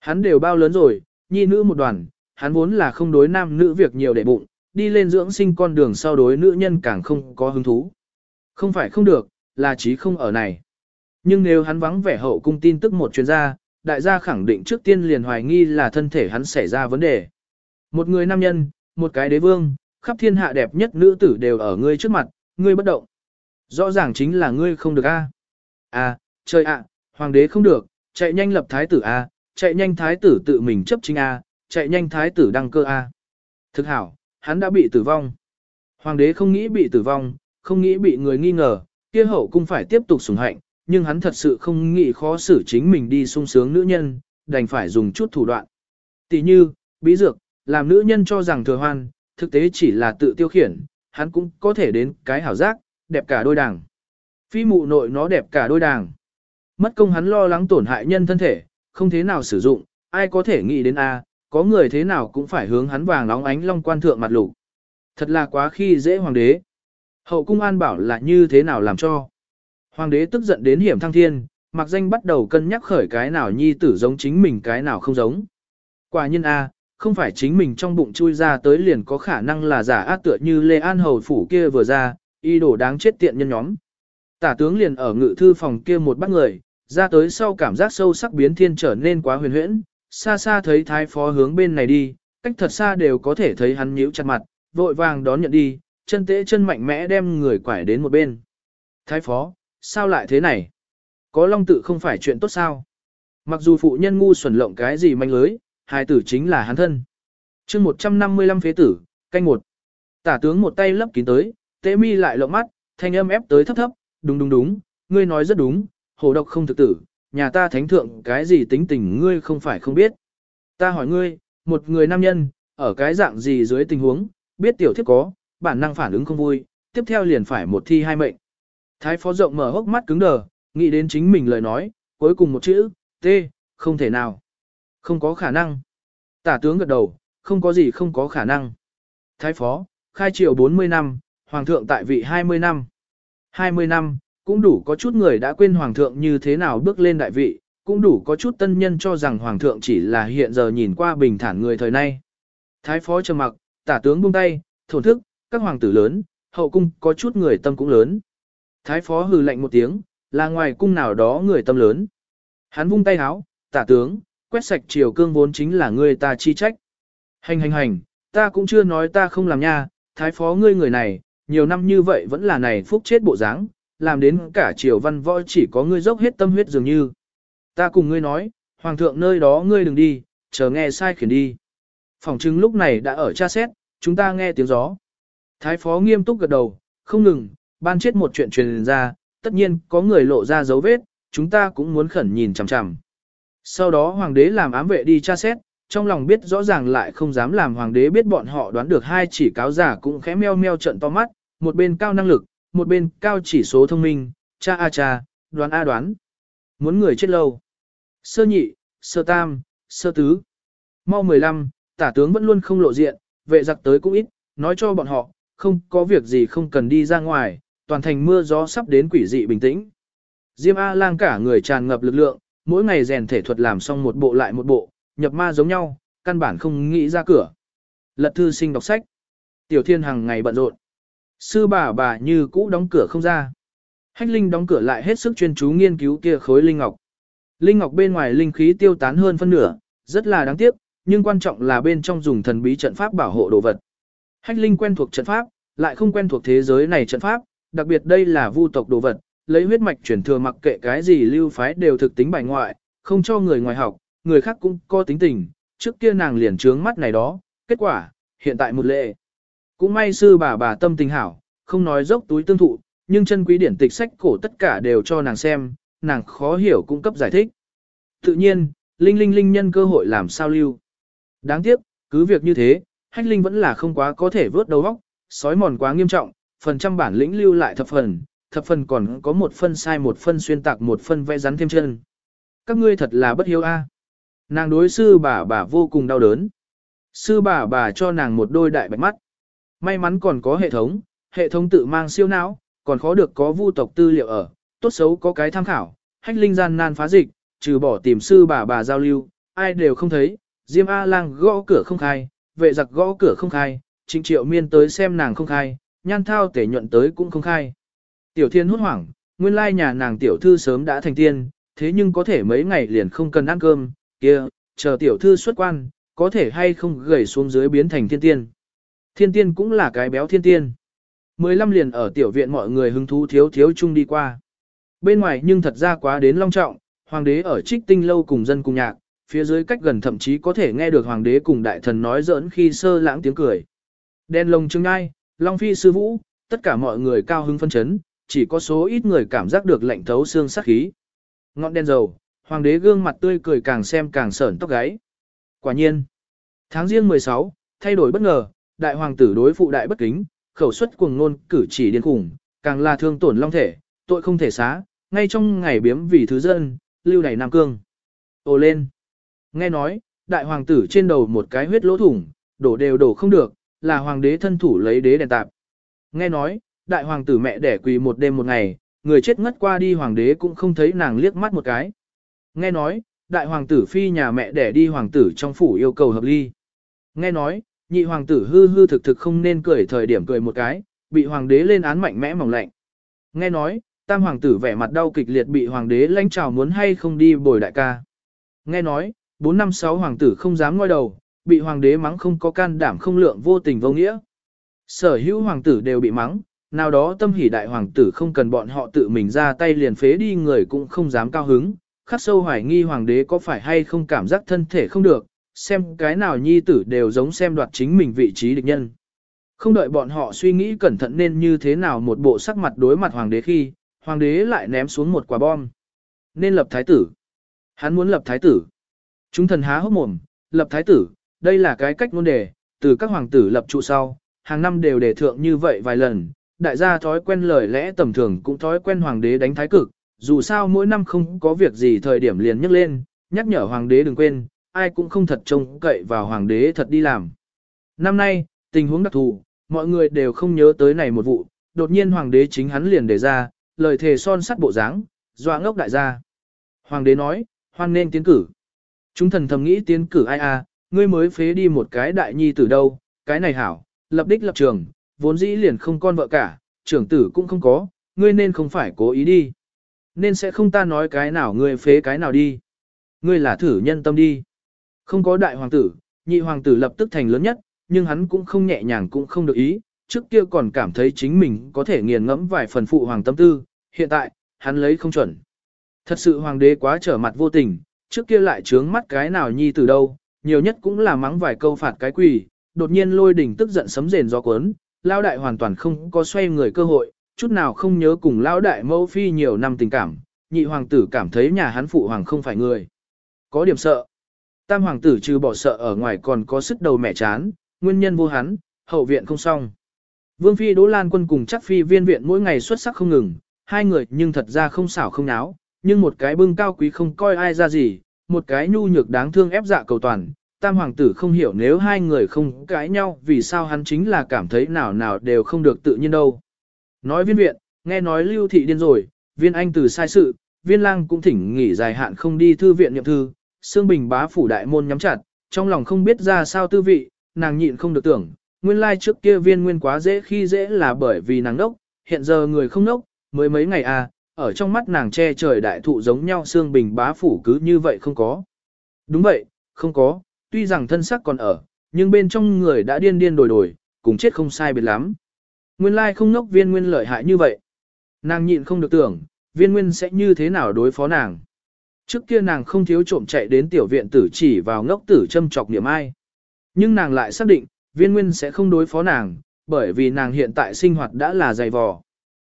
Hắn đều bao lớn rồi, nhi nữ một đoàn, hắn vốn là không đối nam nữ việc nhiều để bụng, đi lên dưỡng sinh con đường sau đối nữ nhân càng không có hứng thú. Không phải không được, là trí không ở này. Nhưng nếu hắn vắng vẻ hậu cung tin tức một chuyên gia, đại gia khẳng định trước tiên liền hoài nghi là thân thể hắn xảy ra vấn đề. Một người nam nhân, một cái đế vương, khắp thiên hạ đẹp nhất nữ tử đều ở ngươi trước mặt, ngươi bất động. Rõ ràng chính là ngươi không được a. À, à trời ạ, hoàng đế không được, chạy nhanh lập thái tử a, chạy nhanh thái tử tự mình chấp chính a, chạy nhanh thái tử đăng cơ a. Thực hảo, hắn đã bị tử vong. Hoàng đế không nghĩ bị tử vong, không nghĩ bị người nghi ngờ, kia hậu cung phải tiếp tục sủng hạnh, nhưng hắn thật sự không nghĩ khó xử chính mình đi sung sướng nữ nhân, đành phải dùng chút thủ đoạn. Tỷ như, bí dược, làm nữ nhân cho rằng thừa hoan, thực tế chỉ là tự tiêu khiển, hắn cũng có thể đến cái hảo giác, đẹp cả đôi đảng. Phi mụ nội nó đẹp cả đôi đảng. Mất công hắn lo lắng tổn hại nhân thân thể, không thế nào sử dụng, ai có thể nghĩ đến A, có người thế nào cũng phải hướng hắn vàng nóng ánh long quan thượng mặt lục. Thật là quá khi dễ hoàng đế. Hậu cung an bảo là như thế nào làm cho. Hoàng đế tức giận đến hiểm thăng thiên, mặc danh bắt đầu cân nhắc khởi cái nào nhi tử giống chính mình cái nào không giống. Quả nhân A, không phải chính mình trong bụng chui ra tới liền có khả năng là giả ác tựa như Lê An Hầu Phủ kia vừa ra, y đổ đáng chết tiện nhân nhóm. Tả tướng liền ở ngự thư phòng kia một bắt người, ra tới sau cảm giác sâu sắc biến thiên trở nên quá huyền huyễn, xa xa thấy thái phó hướng bên này đi, cách thật xa đều có thể thấy hắn nhíu chặt mặt, vội vàng đón nhận đi, chân tế chân mạnh mẽ đem người quải đến một bên. Thái phó, sao lại thế này? Có long tự không phải chuyện tốt sao? Mặc dù phụ nhân ngu xuẩn lộng cái gì manh lưới, hài tử chính là hắn thân. chương 155 phế tử, canh một. Tả tướng một tay lấp kín tới, tế mi lại lộng mắt, thanh âm ép tới thấp thấp, đúng đúng đúng, ngươi nói rất đúng, hồ độc không thực tử, nhà ta thánh thượng cái gì tính tình ngươi không phải không biết. Ta hỏi ngươi, một người nam nhân, ở cái dạng gì dưới tình huống, biết tiểu thiếp có, bản năng phản ứng không vui, tiếp theo liền phải một thi hai mệnh. Thái phó rộng mở hốc mắt cứng đờ, nghĩ đến chính mình lời nói, cuối cùng một chữ, T, không thể nào. Không có khả năng. Tả tướng gật đầu, không có gì không có khả năng. Thái phó, khai triều 40 năm, hoàng thượng tại vị 20 năm. 20 năm, cũng đủ có chút người đã quên hoàng thượng như thế nào bước lên đại vị, cũng đủ có chút tân nhân cho rằng hoàng thượng chỉ là hiện giờ nhìn qua bình thản người thời nay. Thái phó trầm mặc, tả tướng buông tay, thổn thức, các hoàng tử lớn, hậu cung có chút người tâm cũng lớn. Thái phó hừ lạnh một tiếng, là ngoài cung nào đó người tâm lớn. Hắn vung tay háo, tả tướng, quét sạch triều cương vốn chính là ngươi ta chi trách. Hành hành hành, ta cũng chưa nói ta không làm nha, thái phó ngươi người này, nhiều năm như vậy vẫn là này phúc chết bộ dáng, làm đến cả triều văn võ chỉ có ngươi dốc hết tâm huyết dường như. Ta cùng ngươi nói, hoàng thượng nơi đó ngươi đừng đi, chờ nghe sai khiển đi. Phòng chứng lúc này đã ở tra xét, chúng ta nghe tiếng gió. Thái phó nghiêm túc gật đầu, không ngừng, ban chết một chuyện truyền ra, tất nhiên có người lộ ra dấu vết, chúng ta cũng muốn khẩn nhìn chằm chằm. Sau đó hoàng đế làm ám vệ đi tra xét, trong lòng biết rõ ràng lại không dám làm hoàng đế biết bọn họ đoán được hai chỉ cáo giả cũng khẽ meo meo trận to mắt, một bên cao năng lực, một bên cao chỉ số thông minh, cha a cha, đoán a đoán. Muốn người chết lâu. Sơ nhị, sơ tam, sơ tứ. Mau 15, tả tướng vẫn luôn không lộ diện, vệ giặc tới cũng ít, nói cho bọn họ, không có việc gì không cần đi ra ngoài, toàn thành mưa gió sắp đến quỷ dị bình tĩnh. Diêm A-lang cả người tràn ngập lực lượng, mỗi ngày rèn thể thuật làm xong một bộ lại một bộ, nhập ma giống nhau, căn bản không nghĩ ra cửa. Lật thư sinh đọc sách. Tiểu thiên hàng ngày bận rộn. Sư bà bà như cũ đóng cửa không ra. Hách Linh đóng cửa lại hết sức chuyên chú nghiên cứu kia khối linh ngọc. Linh ngọc bên ngoài linh khí tiêu tán hơn phân nửa, rất là đáng tiếc, nhưng quan trọng là bên trong dùng thần bí trận pháp bảo hộ đồ vật. Hách Linh quen thuộc trận pháp, lại không quen thuộc thế giới này trận pháp, đặc biệt đây là vu tộc đồ vật, lấy huyết mạch chuyển thừa mặc kệ cái gì lưu phái đều thực tính bài ngoại, không cho người ngoài học, người khác cũng có tính tình, trước kia nàng liền trướng mắt này đó, kết quả, hiện tại một lệ. Cũng may sư bà bà tâm tình hảo, không nói dốc túi tương thụ, nhưng chân quý điển tịch sách cổ tất cả đều cho nàng xem, nàng khó hiểu cung cấp giải thích. Tự nhiên, Linh Linh Linh nhân cơ hội làm sao lưu. Đáng tiếc, cứ việc như thế, Hách Linh vẫn là không quá có thể vớt đầu óc, sói mòn quá nghiêm trọng, phần trăm bản lĩnh lưu lại thập phần, thập phần còn có một phân sai một phân xuyên tạc một phân vẽ rắn thêm chân. Các ngươi thật là bất hiếu a. Nàng đối sư bà bà vô cùng đau đớn. Sư bà bà cho nàng một đôi đại bạch mắt. May mắn còn có hệ thống, hệ thống tự mang siêu não, còn khó được có vu tộc tư liệu ở, tốt xấu có cái tham khảo, hách linh gian nan phá dịch, trừ bỏ tìm sư bà bà giao lưu, ai đều không thấy, Diêm A-lang gõ cửa không khai, vệ giặc gõ cửa không khai, trịnh triệu miên tới xem nàng không khai, nhan thao tể nhuận tới cũng không khai. Tiểu thiên hốt hoảng, nguyên lai nhà nàng tiểu thư sớm đã thành tiên, thế nhưng có thể mấy ngày liền không cần ăn cơm, kia, chờ tiểu thư xuất quan, có thể hay không gầy xuống dưới biến thành thiên tiên. Thiên tiên cũng là cái béo thiên tiên. Mười lăm liền ở tiểu viện mọi người hứng thú thiếu thiếu chung đi qua. Bên ngoài nhưng thật ra quá đến long trọng, hoàng đế ở trích tinh lâu cùng dân cùng nhạc, phía dưới cách gần thậm chí có thể nghe được hoàng đế cùng đại thần nói giỡn khi sơ lãng tiếng cười. Đen lồng trưng ai long phi sư vũ, tất cả mọi người cao hứng phân chấn, chỉ có số ít người cảm giác được lạnh thấu xương sắc khí. Ngọn đen dầu, hoàng đế gương mặt tươi cười càng xem càng sởn tóc gáy. Quả nhiên, tháng riêng 16, thay đổi bất ngờ, đại hoàng tử đối phụ đại bất kính, khẩu suất cuồng ngôn cử chỉ điên khủng, càng là thương tổn long thể, tội không thể xá, ngay trong ngày biếm vì thứ dân, lưu đày Nam Cương. Ồ lên! Nghe nói, đại hoàng tử trên đầu một cái huyết lỗ thủng, đổ đều đổ không được, là hoàng đế thân thủ lấy đế đèn tạp. Nghe nói, đại hoàng tử mẹ đẻ quỳ một đêm một ngày, người chết ngất qua đi hoàng đế cũng không thấy nàng liếc mắt một cái. Nghe nói, đại hoàng tử phi nhà mẹ đẻ đi hoàng tử trong phủ yêu cầu hợp ly. Nghe nói, nhị hoàng tử hư hư thực thực không nên cười thời điểm cười một cái, bị hoàng đế lên án mạnh mẽ mỏng lạnh. Nghe nói, tam hoàng tử vẻ mặt đau kịch liệt bị hoàng đế lãnh trào muốn hay không đi bồi đại ca. Nghe nói, bốn năm sáu hoàng tử không dám ngoi đầu, bị hoàng đế mắng không có can đảm không lượng vô tình vô nghĩa. Sở hữu hoàng tử đều bị mắng, nào đó tâm hỉ đại hoàng tử không cần bọn họ tự mình ra tay liền phế đi người cũng không dám cao hứng, khắc sâu hoài nghi hoàng đế có phải hay không cảm giác thân thể không được, xem cái nào nhi tử đều giống xem đoạt chính mình vị trí địch nhân. Không đợi bọn họ suy nghĩ cẩn thận nên như thế nào một bộ sắc mặt đối mặt hoàng đế khi, hoàng đế lại ném xuống một quả bom. Nên lập thái tử. Hắn muốn lập thái tử. Chúng thần há hốc mồm, lập thái tử, đây là cái cách ngôn đề, từ các hoàng tử lập trụ sau, hàng năm đều đề thượng như vậy vài lần, đại gia thói quen lời lẽ tầm thường cũng thói quen hoàng đế đánh thái cực, dù sao mỗi năm không có việc gì thời điểm liền nhắc lên, nhắc nhở hoàng đế đừng quên, ai cũng không thật trông cậy vào hoàng đế thật đi làm. Năm nay, tình huống đặc thù, mọi người đều không nhớ tới này một vụ, đột nhiên hoàng đế chính hắn liền đề ra, lời thề son sắt bộ dáng, dọa ngốc đại gia. Hoàng đế nói, hoan nên tiến cử. Chúng thần thầm nghĩ tiến cử ai à, ngươi mới phế đi một cái đại nhi từ đâu, cái này hảo, lập đích lập trường, vốn dĩ liền không con vợ cả, trưởng tử cũng không có, ngươi nên không phải cố ý đi. Nên sẽ không ta nói cái nào ngươi phế cái nào đi. Ngươi là thử nhân tâm đi. Không có đại hoàng tử, nhị hoàng tử lập tức thành lớn nhất, nhưng hắn cũng không nhẹ nhàng cũng không được ý, trước kia còn cảm thấy chính mình có thể nghiền ngẫm vài phần phụ hoàng tâm tư, hiện tại, hắn lấy không chuẩn. Thật sự hoàng đế quá trở mặt vô tình, trước kia lại trướng mắt cái nào nhi từ đâu, nhiều nhất cũng là mắng vài câu phạt cái quỳ, đột nhiên lôi đỉnh tức giận sấm rền do cuốn, lao đại hoàn toàn không có xoay người cơ hội, chút nào không nhớ cùng lao đại mẫu phi nhiều năm tình cảm, nhị hoàng tử cảm thấy nhà hắn phụ hoàng không phải người. Có điểm sợ. Tam hoàng tử trừ bỏ sợ ở ngoài còn có sức đầu mẹ chán, nguyên nhân vô hắn, hậu viện không xong. Vương phi Đỗ Lan quân cùng chắc phi viên viện mỗi ngày xuất sắc không ngừng, hai người nhưng thật ra không xảo không náo, nhưng một cái bưng cao quý không coi ai ra gì, một cái nhu nhược đáng thương ép dạ cầu toàn. Tam hoàng tử không hiểu nếu hai người không cãi nhau vì sao hắn chính là cảm thấy nào nào đều không được tự nhiên đâu. Nói viên viện, nghe nói lưu thị điên rồi, viên anh từ sai sự, viên lang cũng thỉnh nghỉ dài hạn không đi thư viện nhậm thư, xương Bình bá phủ đại môn nhắm chặt, trong lòng không biết ra sao tư vị, nàng nhịn không được tưởng, nguyên lai trước kia viên nguyên quá dễ khi dễ là bởi vì nàng nốc, hiện giờ người không nốc, mới mấy ngày à, ở trong mắt nàng che trời đại thụ giống nhau xương Bình bá phủ cứ như vậy không có. Đúng vậy, không có, tuy rằng thân sắc còn ở, nhưng bên trong người đã điên điên đổi đổi, cùng chết không sai biệt lắm. Nguyên lai không ngốc viên nguyên lợi hại như vậy. Nàng nhịn không được tưởng, viên nguyên sẽ như thế nào đối phó nàng. Trước kia nàng không thiếu trộm chạy đến tiểu viện tử chỉ vào ngốc tử châm chọc niệm ai. Nhưng nàng lại xác định, viên nguyên sẽ không đối phó nàng, bởi vì nàng hiện tại sinh hoạt đã là dày vò.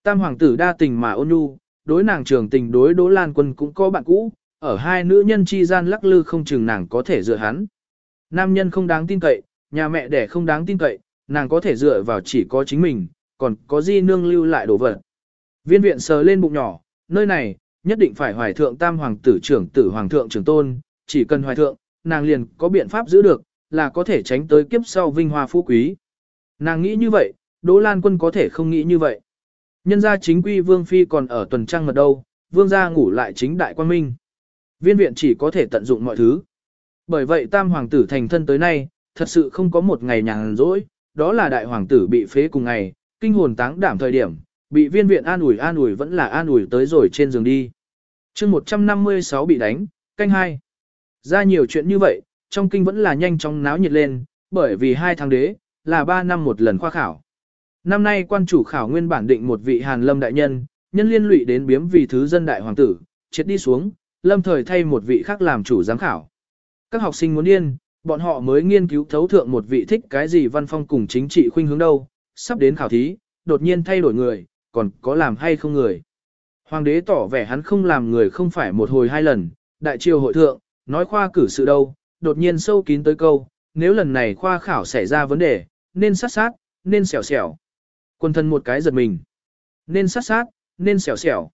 Tam hoàng tử đa tình mà ôn nhu, đối nàng trường tình đối Đỗ Lan Quân cũng có bạn cũ, ở hai nữ nhân chi gian lắc lư không chừng nàng có thể dựa hắn. Nam nhân không đáng tin cậy, nhà mẹ đẻ không đáng tin cậy, nàng có thể dựa vào chỉ có chính mình, còn có di nương lưu lại đồ vật. Viên viện sờ lên bụng nhỏ, nơi này, nhất định phải hoài thượng tam hoàng tử trưởng tử hoàng thượng trưởng tôn, chỉ cần hoài thượng, nàng liền có biện pháp giữ được, là có thể tránh tới kiếp sau vinh hoa phú quý. Nàng nghĩ như vậy, Đỗ Lan Quân có thể không nghĩ như vậy. Nhân gia chính quy vương phi còn ở tuần trăng mật đâu, vương gia ngủ lại chính đại quan minh. Viên viện chỉ có thể tận dụng mọi thứ. Bởi vậy tam hoàng tử thành thân tới nay, thật sự không có một ngày nhàn rỗi, đó là đại hoàng tử bị phế cùng ngày, kinh hồn táng đảm thời điểm, bị viên viện an ủi an ủi vẫn là an ủi tới rồi trên giường đi. chương 156 bị đánh, canh hai. Ra nhiều chuyện như vậy, trong kinh vẫn là nhanh chóng náo nhiệt lên, bởi vì hai tháng đế, là ba năm một lần khoa khảo. Năm nay quan chủ khảo nguyên bản định một vị Hàn Lâm đại nhân, nhân liên lụy đến biếm vì thứ dân đại hoàng tử, chết đi xuống, lâm thời thay một vị khác làm chủ giám khảo. Các học sinh muốn điên, bọn họ mới nghiên cứu thấu thượng một vị thích cái gì văn phong cùng chính trị khuynh hướng đâu, sắp đến khảo thí, đột nhiên thay đổi người, còn có làm hay không người. Hoàng đế tỏ vẻ hắn không làm người không phải một hồi hai lần, đại triều hội thượng, nói khoa cử sự đâu, đột nhiên sâu kín tới câu, nếu lần này khoa khảo xảy ra vấn đề, nên sát sát, nên xẻo xẻo. Quân thân một cái giật mình. Nên sát sát, nên xẻo xẻo.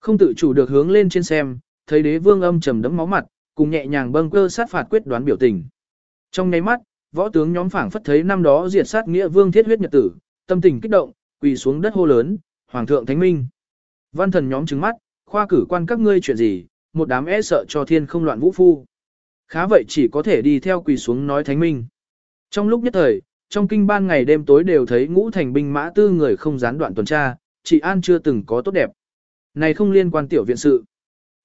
Không tự chủ được hướng lên trên xem, thấy đế vương âm trầm đấm máu mặt, cùng nhẹ nhàng bâng cơ sát phạt quyết đoán biểu tình. Trong nháy mắt, võ tướng nhóm phảng phất thấy năm đó diệt sát nghĩa vương thiết huyết nhật tử, tâm tình kích động, quỳ xuống đất hô lớn, hoàng thượng thánh minh. Văn thần nhóm trừng mắt, khoa cử quan các ngươi chuyện gì, một đám e sợ cho thiên không loạn vũ phu. Khá vậy chỉ có thể đi theo quỳ xuống nói thánh minh. Trong lúc nhất thời, trong kinh ban ngày đêm tối đều thấy ngũ thành binh mã tư người không gián đoạn tuần tra, chị an chưa từng có tốt đẹp. Này không liên quan tiểu viện sự.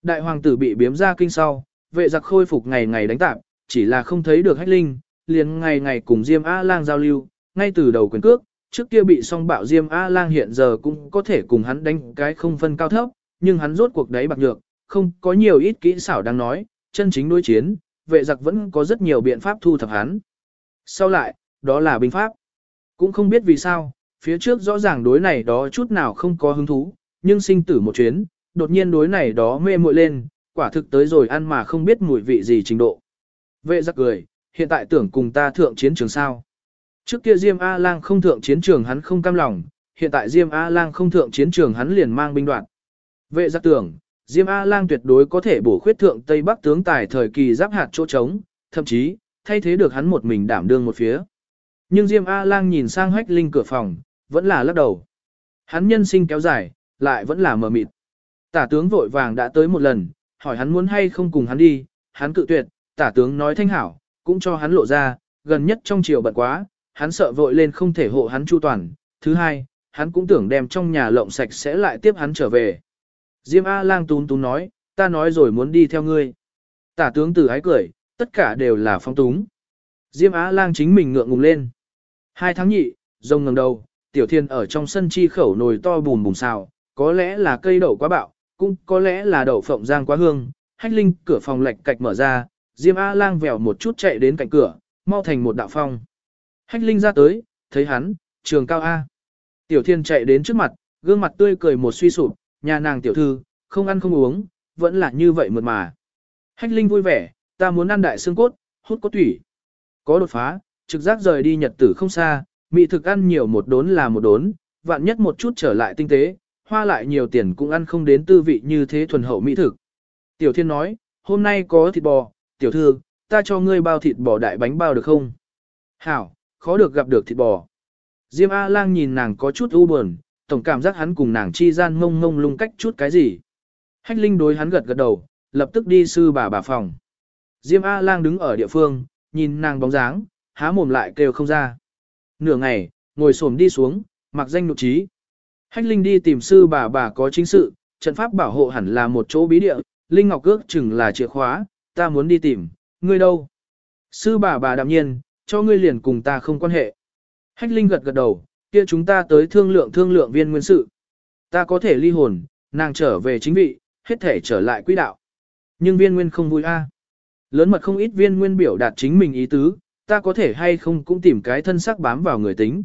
Đại hoàng tử bị biếm ra kinh sau, vệ giặc khôi phục ngày ngày đánh tạp, chỉ là không thấy được hách linh, liền ngày ngày cùng Diêm A-lang giao lưu, ngay từ đầu quyền cước, trước kia bị song bạo Diêm A-lang hiện giờ cũng có thể cùng hắn đánh cái không phân cao thấp, nhưng hắn rốt cuộc đấy bạc nhược, không có nhiều ít kỹ xảo đang nói, chân chính đối chiến, vệ giặc vẫn có rất nhiều biện pháp thu thập hắn. Sau lại, đó là binh pháp. Cũng không biết vì sao, phía trước rõ ràng đối này đó chút nào không có hứng thú, nhưng sinh tử một chuyến, đột nhiên đối này đó mê muội lên, quả thực tới rồi ăn mà không biết mùi vị gì trình độ. Vệ giặc cười, hiện tại tưởng cùng ta thượng chiến trường sao. Trước kia Diêm A-Lang không thượng chiến trường hắn không cam lòng, hiện tại Diêm A-Lang không thượng chiến trường hắn liền mang binh đoạn. Vệ giặc tưởng, Diêm A-Lang tuyệt đối có thể bổ khuyết thượng Tây Bắc tướng tài thời kỳ giáp hạt chỗ trống, thậm chí, thay thế được hắn một mình đảm đương một phía. Nhưng Diêm A-Lang nhìn sang hách linh cửa phòng, vẫn là lắc đầu. Hắn nhân sinh kéo dài, lại vẫn là mờ mịt. Tả tướng vội vàng đã tới một lần, hỏi hắn muốn hay không cùng hắn đi, hắn cự tuyệt, tả tướng nói thanh hảo, cũng cho hắn lộ ra, gần nhất trong chiều bận quá, hắn sợ vội lên không thể hộ hắn chu toàn. Thứ hai, hắn cũng tưởng đem trong nhà lộng sạch sẽ lại tiếp hắn trở về. Diêm A-lang tún tún nói, ta nói rồi muốn đi theo ngươi. Tả tướng tử ái cười, tất cả đều là phong túng. Diêm A-lang chính mình ngượng ngùng lên. Hai tháng nhị, rồng ngẩng đầu, tiểu thiên ở trong sân chi khẩu nồi to bùm bùm xào, có lẽ là cây đậu quá bạo, cũng có lẽ là đậu phộng giang quá hương. Hách linh cửa phòng lệch cạch mở ra, Diêm A-lang vèo một chút chạy đến cạnh cửa, mau thành một đạo phong. Hách linh ra tới, thấy hắn, trường cao A. Tiểu thiên chạy đến trước mặt, gương mặt tươi cười một suy sụp, nhà nàng tiểu thư, không ăn không uống, vẫn là như vậy mượt mà. Hách linh vui vẻ, ta muốn ăn đại xương cốt, hút cốt thủy. Có đột phá, trực giác rời đi nhật tử không xa, mỹ thực ăn nhiều một đốn là một đốn, vạn nhất một chút trở lại tinh tế, hoa lại nhiều tiền cũng ăn không đến tư vị như thế thuần hậu mỹ thực. Tiểu thiên nói, hôm nay có thịt bò, tiểu thư, ta cho ngươi bao thịt bò đại bánh bao được không? Hảo, khó được gặp được thịt bò. Diêm A-lang nhìn nàng có chút u buồn, tổng cảm giác hắn cùng nàng chi gian ngông ngông lung cách chút cái gì. Hách Linh đối hắn gật gật đầu, lập tức đi sư bà bà phòng. Diêm A-lang đứng ở địa phương, nhìn nàng bóng dáng, há mồm lại kêu không ra. Nửa ngày, ngồi xổm đi xuống, mặc danh nụ trí. Hách Linh đi tìm sư bà bà có chính sự, trận pháp bảo hộ hẳn là một chỗ bí địa, Linh Ngọc cước chừng là chìa khóa, ta muốn đi tìm, ngươi đâu? Sư bà bà đạm nhiên, cho ngươi liền cùng ta không quan hệ. Hách Linh gật gật đầu, kia chúng ta tới thương lượng thương lượng viên nguyên sự. Ta có thể ly hồn, nàng trở về chính vị, hết thể trở lại quỹ đạo. Nhưng viên nguyên không vui a. Lớn mật không ít viên nguyên biểu đạt chính mình ý tứ, ta có thể hay không cũng tìm cái thân sắc bám vào người tính.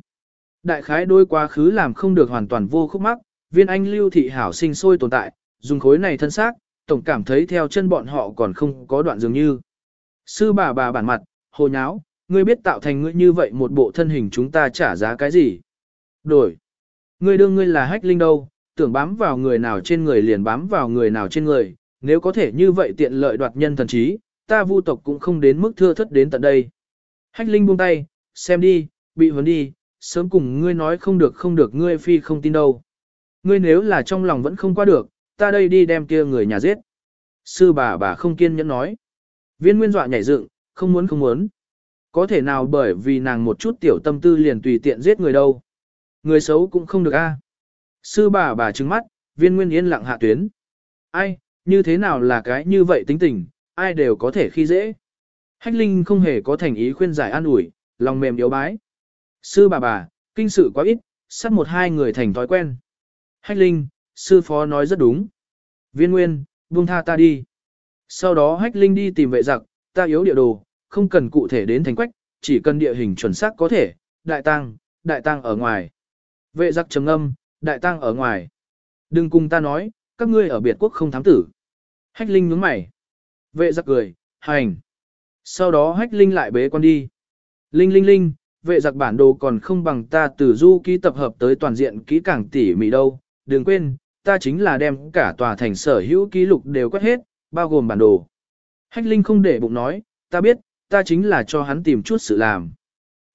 Đại khái đôi quá khứ làm không được hoàn toàn vô khúc mắc, viên anh lưu thị hảo sinh sôi tồn tại, dùng khối này thân xác, tổng cảm thấy theo chân bọn họ còn không có đoạn dường như. Sư bà bà bản mặt, hồ nháo, ngươi biết tạo thành ngươi như vậy một bộ thân hình chúng ta trả giá cái gì? Đổi. Ngươi đương ngươi là hách linh đâu, tưởng bám vào người nào trên người liền bám vào người nào trên người, nếu có thể như vậy tiện lợi đoạt nhân thần trí, ta vu tộc cũng không đến mức thưa thất đến tận đây. Hách linh buông tay, xem đi, bị vấn đi, sớm cùng ngươi nói không được không được ngươi phi không tin đâu. Ngươi nếu là trong lòng vẫn không qua được, ta đây đi đem kia người nhà giết. Sư bà bà không kiên nhẫn nói. Viên nguyên dọa nhảy dựng, không muốn không muốn. Có thể nào bởi vì nàng một chút tiểu tâm tư liền tùy tiện giết người đâu. Người xấu cũng không được a. Sư bà bà trừng mắt, viên nguyên yên lặng hạ tuyến. Ai, như thế nào là cái như vậy tính tình, ai đều có thể khi dễ. Hách Linh không hề có thành ý khuyên giải an ủi, lòng mềm yếu bái. Sư bà bà, kinh sự quá ít, sát một hai người thành thói quen. Hách Linh, sư phó nói rất đúng. Viên Nguyên, buông tha ta đi. Sau đó Hách Linh đi tìm vệ giặc, ta yếu địa đồ, không cần cụ thể đến thành quách, chỉ cần địa hình chuẩn xác có thể, đại tăng, đại tăng ở ngoài. Vệ giặc trầm âm, đại tăng ở ngoài. Đừng cùng ta nói, các ngươi ở biệt quốc không thám tử. Hách Linh nhướng mày. Vệ giặc cười, hành. Sau đó Hách Linh lại bế con đi. Linh linh linh, vệ giặc bản đồ còn không bằng ta từ du ký tập hợp tới toàn diện kỹ càng tỉ mỉ đâu. Đừng quên, ta chính là đem cả tòa thành sở hữu ký lục đều quét hết, bao gồm bản đồ. Hách Linh không để bụng nói, ta biết, ta chính là cho hắn tìm chút sự làm.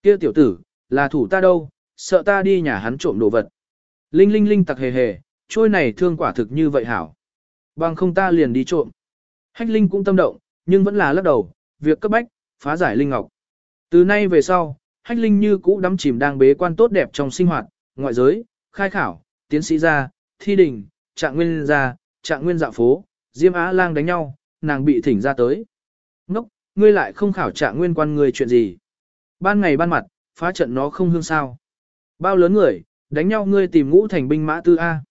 Kia tiểu tử, là thủ ta đâu, sợ ta đi nhà hắn trộm đồ vật. Linh Linh Linh tặc hề hề, trôi này thương quả thực như vậy hảo. Bằng không ta liền đi trộm. Hách Linh cũng tâm động, nhưng vẫn là lắc đầu, việc cấp bách, phá giải Linh Ngọc. Từ nay về sau, Hách Linh như cũ đắm chìm đang bế quan tốt đẹp trong sinh hoạt, ngoại giới, khai khảo, tiến sĩ gia, thi đình, trạng nguyên gia, trạng nguyên dạo phố, Diêm Á Lang đánh nhau, nàng bị thỉnh ra tới. Ngốc, ngươi lại không khảo trạng nguyên quan người chuyện gì. Ban ngày ban mặt, phá trận nó không hương sao. Bao lớn người, đánh nhau ngươi tìm ngũ thành binh mã tư A.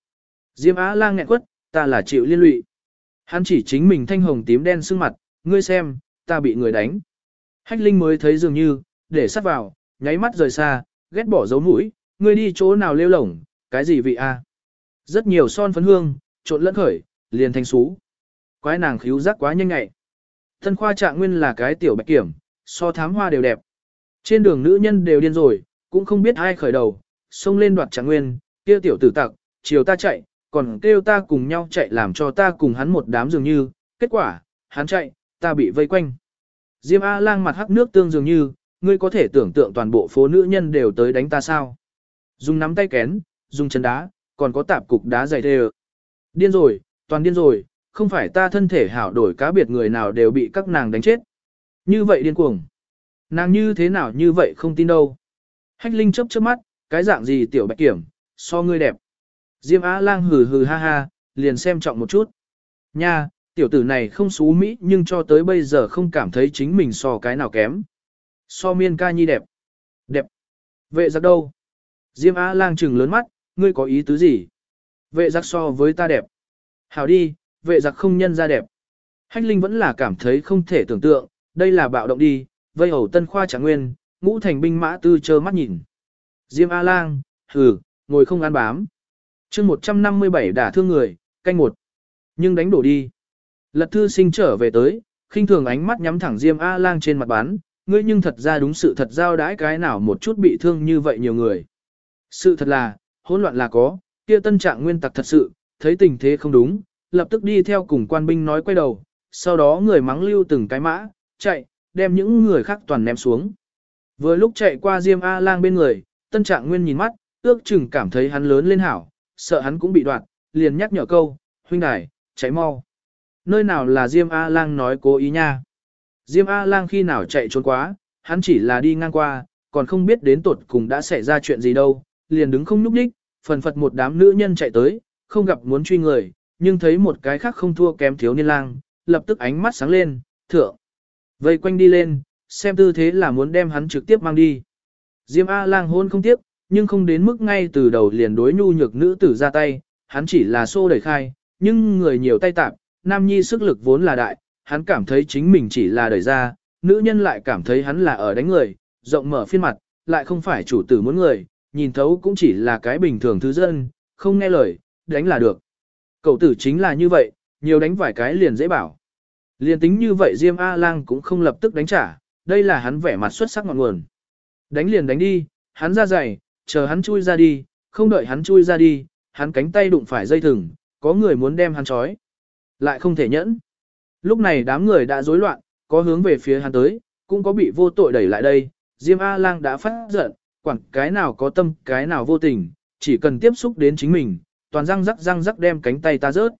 Diêm Á Lang nghẹn quất, ta là chịu liên lụy. Hắn chỉ chính mình thanh hồng tím đen sưng mặt, ngươi xem, ta bị người đánh. Hách Linh mới thấy dường như, để sát vào, nháy mắt rời xa, ghét bỏ dấu mũi, ngươi đi chỗ nào lêu lổng, cái gì vị a? Rất nhiều son phấn hương, trộn lẫn khởi, liền thành xú. Quái nàng khíu giác quá nhanh ngại. Thân khoa trạng nguyên là cái tiểu bạch kiểm, so thám hoa đều đẹp. Trên đường nữ nhân đều điên rồi, cũng không biết ai khởi đầu, xông lên đoạt trạng nguyên, kia tiểu tử tặc, chiều ta chạy, còn kêu ta cùng nhau chạy làm cho ta cùng hắn một đám dường như, kết quả, hắn chạy, ta bị vây quanh. Diêm A-lang mặt hắc nước tương dường như, ngươi có thể tưởng tượng toàn bộ phố nữ nhân đều tới đánh ta sao. Dùng nắm tay kén, dùng chân đá, còn có tạp cục đá dày thề. Điên rồi, toàn điên rồi, không phải ta thân thể hảo đổi cá biệt người nào đều bị các nàng đánh chết. Như vậy điên cuồng. Nàng như thế nào như vậy không tin đâu. Hách Linh chớp chớp mắt, cái dạng gì tiểu bạch kiểm, so ngươi đẹp. Diêm Á Lang hừ hừ ha ha, liền xem trọng một chút. Nha, tiểu tử này không xú mỹ nhưng cho tới bây giờ không cảm thấy chính mình so cái nào kém. So miên ca nhi đẹp. Đẹp. Vệ giặc đâu? Diêm Á Lang trừng lớn mắt, ngươi có ý tứ gì? Vệ giặc so với ta đẹp. Hảo đi, vệ giặc không nhân ra đẹp. Hách Linh vẫn là cảm thấy không thể tưởng tượng, đây là bạo động đi, vây hầu tân khoa trả nguyên, ngũ thành binh mã tư chơ mắt nhìn. Diêm A Lang, hừ, ngồi không ăn bám. chương 157 đả thương người, canh một. Nhưng đánh đổ đi. Lật thư sinh trở về tới, khinh thường ánh mắt nhắm thẳng Diêm A Lang trên mặt bán, ngươi nhưng thật ra đúng sự thật giao đãi cái nào một chút bị thương như vậy nhiều người. Sự thật là, hỗn loạn là có, kia tân trạng nguyên tặc thật sự, thấy tình thế không đúng, lập tức đi theo cùng quan binh nói quay đầu, sau đó người mắng lưu từng cái mã, chạy, đem những người khác toàn ném xuống. Vừa lúc chạy qua Diêm A Lang bên người, tân trạng nguyên nhìn mắt, ước chừng cảm thấy hắn lớn lên hảo, sợ hắn cũng bị đoạt, liền nhắc nhở câu, huynh đài, chạy mau. Nơi nào là Diêm A Lang nói cố ý nha. Diêm A Lang khi nào chạy trốn quá, hắn chỉ là đi ngang qua, còn không biết đến tột cùng đã xảy ra chuyện gì đâu, liền đứng không núp đích, phần phật một đám nữ nhân chạy tới, không gặp muốn truy người, nhưng thấy một cái khác không thua kém thiếu niên lang, lập tức ánh mắt sáng lên, thượng. Vây quanh đi lên, xem tư thế là muốn đem hắn trực tiếp mang đi. Diêm A-lang hôn không tiếp, nhưng không đến mức ngay từ đầu liền đối nhu nhược nữ tử ra tay, hắn chỉ là xô đẩy khai, nhưng người nhiều tay tạp, nam nhi sức lực vốn là đại, hắn cảm thấy chính mình chỉ là đẩy ra, nữ nhân lại cảm thấy hắn là ở đánh người, rộng mở phiên mặt, lại không phải chủ tử muốn người, nhìn thấu cũng chỉ là cái bình thường thứ dân, không nghe lời, đánh là được. Cậu tử chính là như vậy, nhiều đánh vài cái liền dễ bảo. Liền tính như vậy Diêm A-Lang cũng không lập tức đánh trả, đây là hắn vẻ mặt xuất sắc ngọn nguồn. Đánh liền đánh đi, hắn ra giày, chờ hắn chui ra đi, không đợi hắn chui ra đi, hắn cánh tay đụng phải dây thừng, có người muốn đem hắn trói. Lại không thể nhẫn. Lúc này đám người đã rối loạn, có hướng về phía hắn tới, cũng có bị vô tội đẩy lại đây. Diêm A-Lang đã phát giận, quản cái nào có tâm, cái nào vô tình, chỉ cần tiếp xúc đến chính mình, toàn răng rắc răng rắc đem cánh tay ta rớt.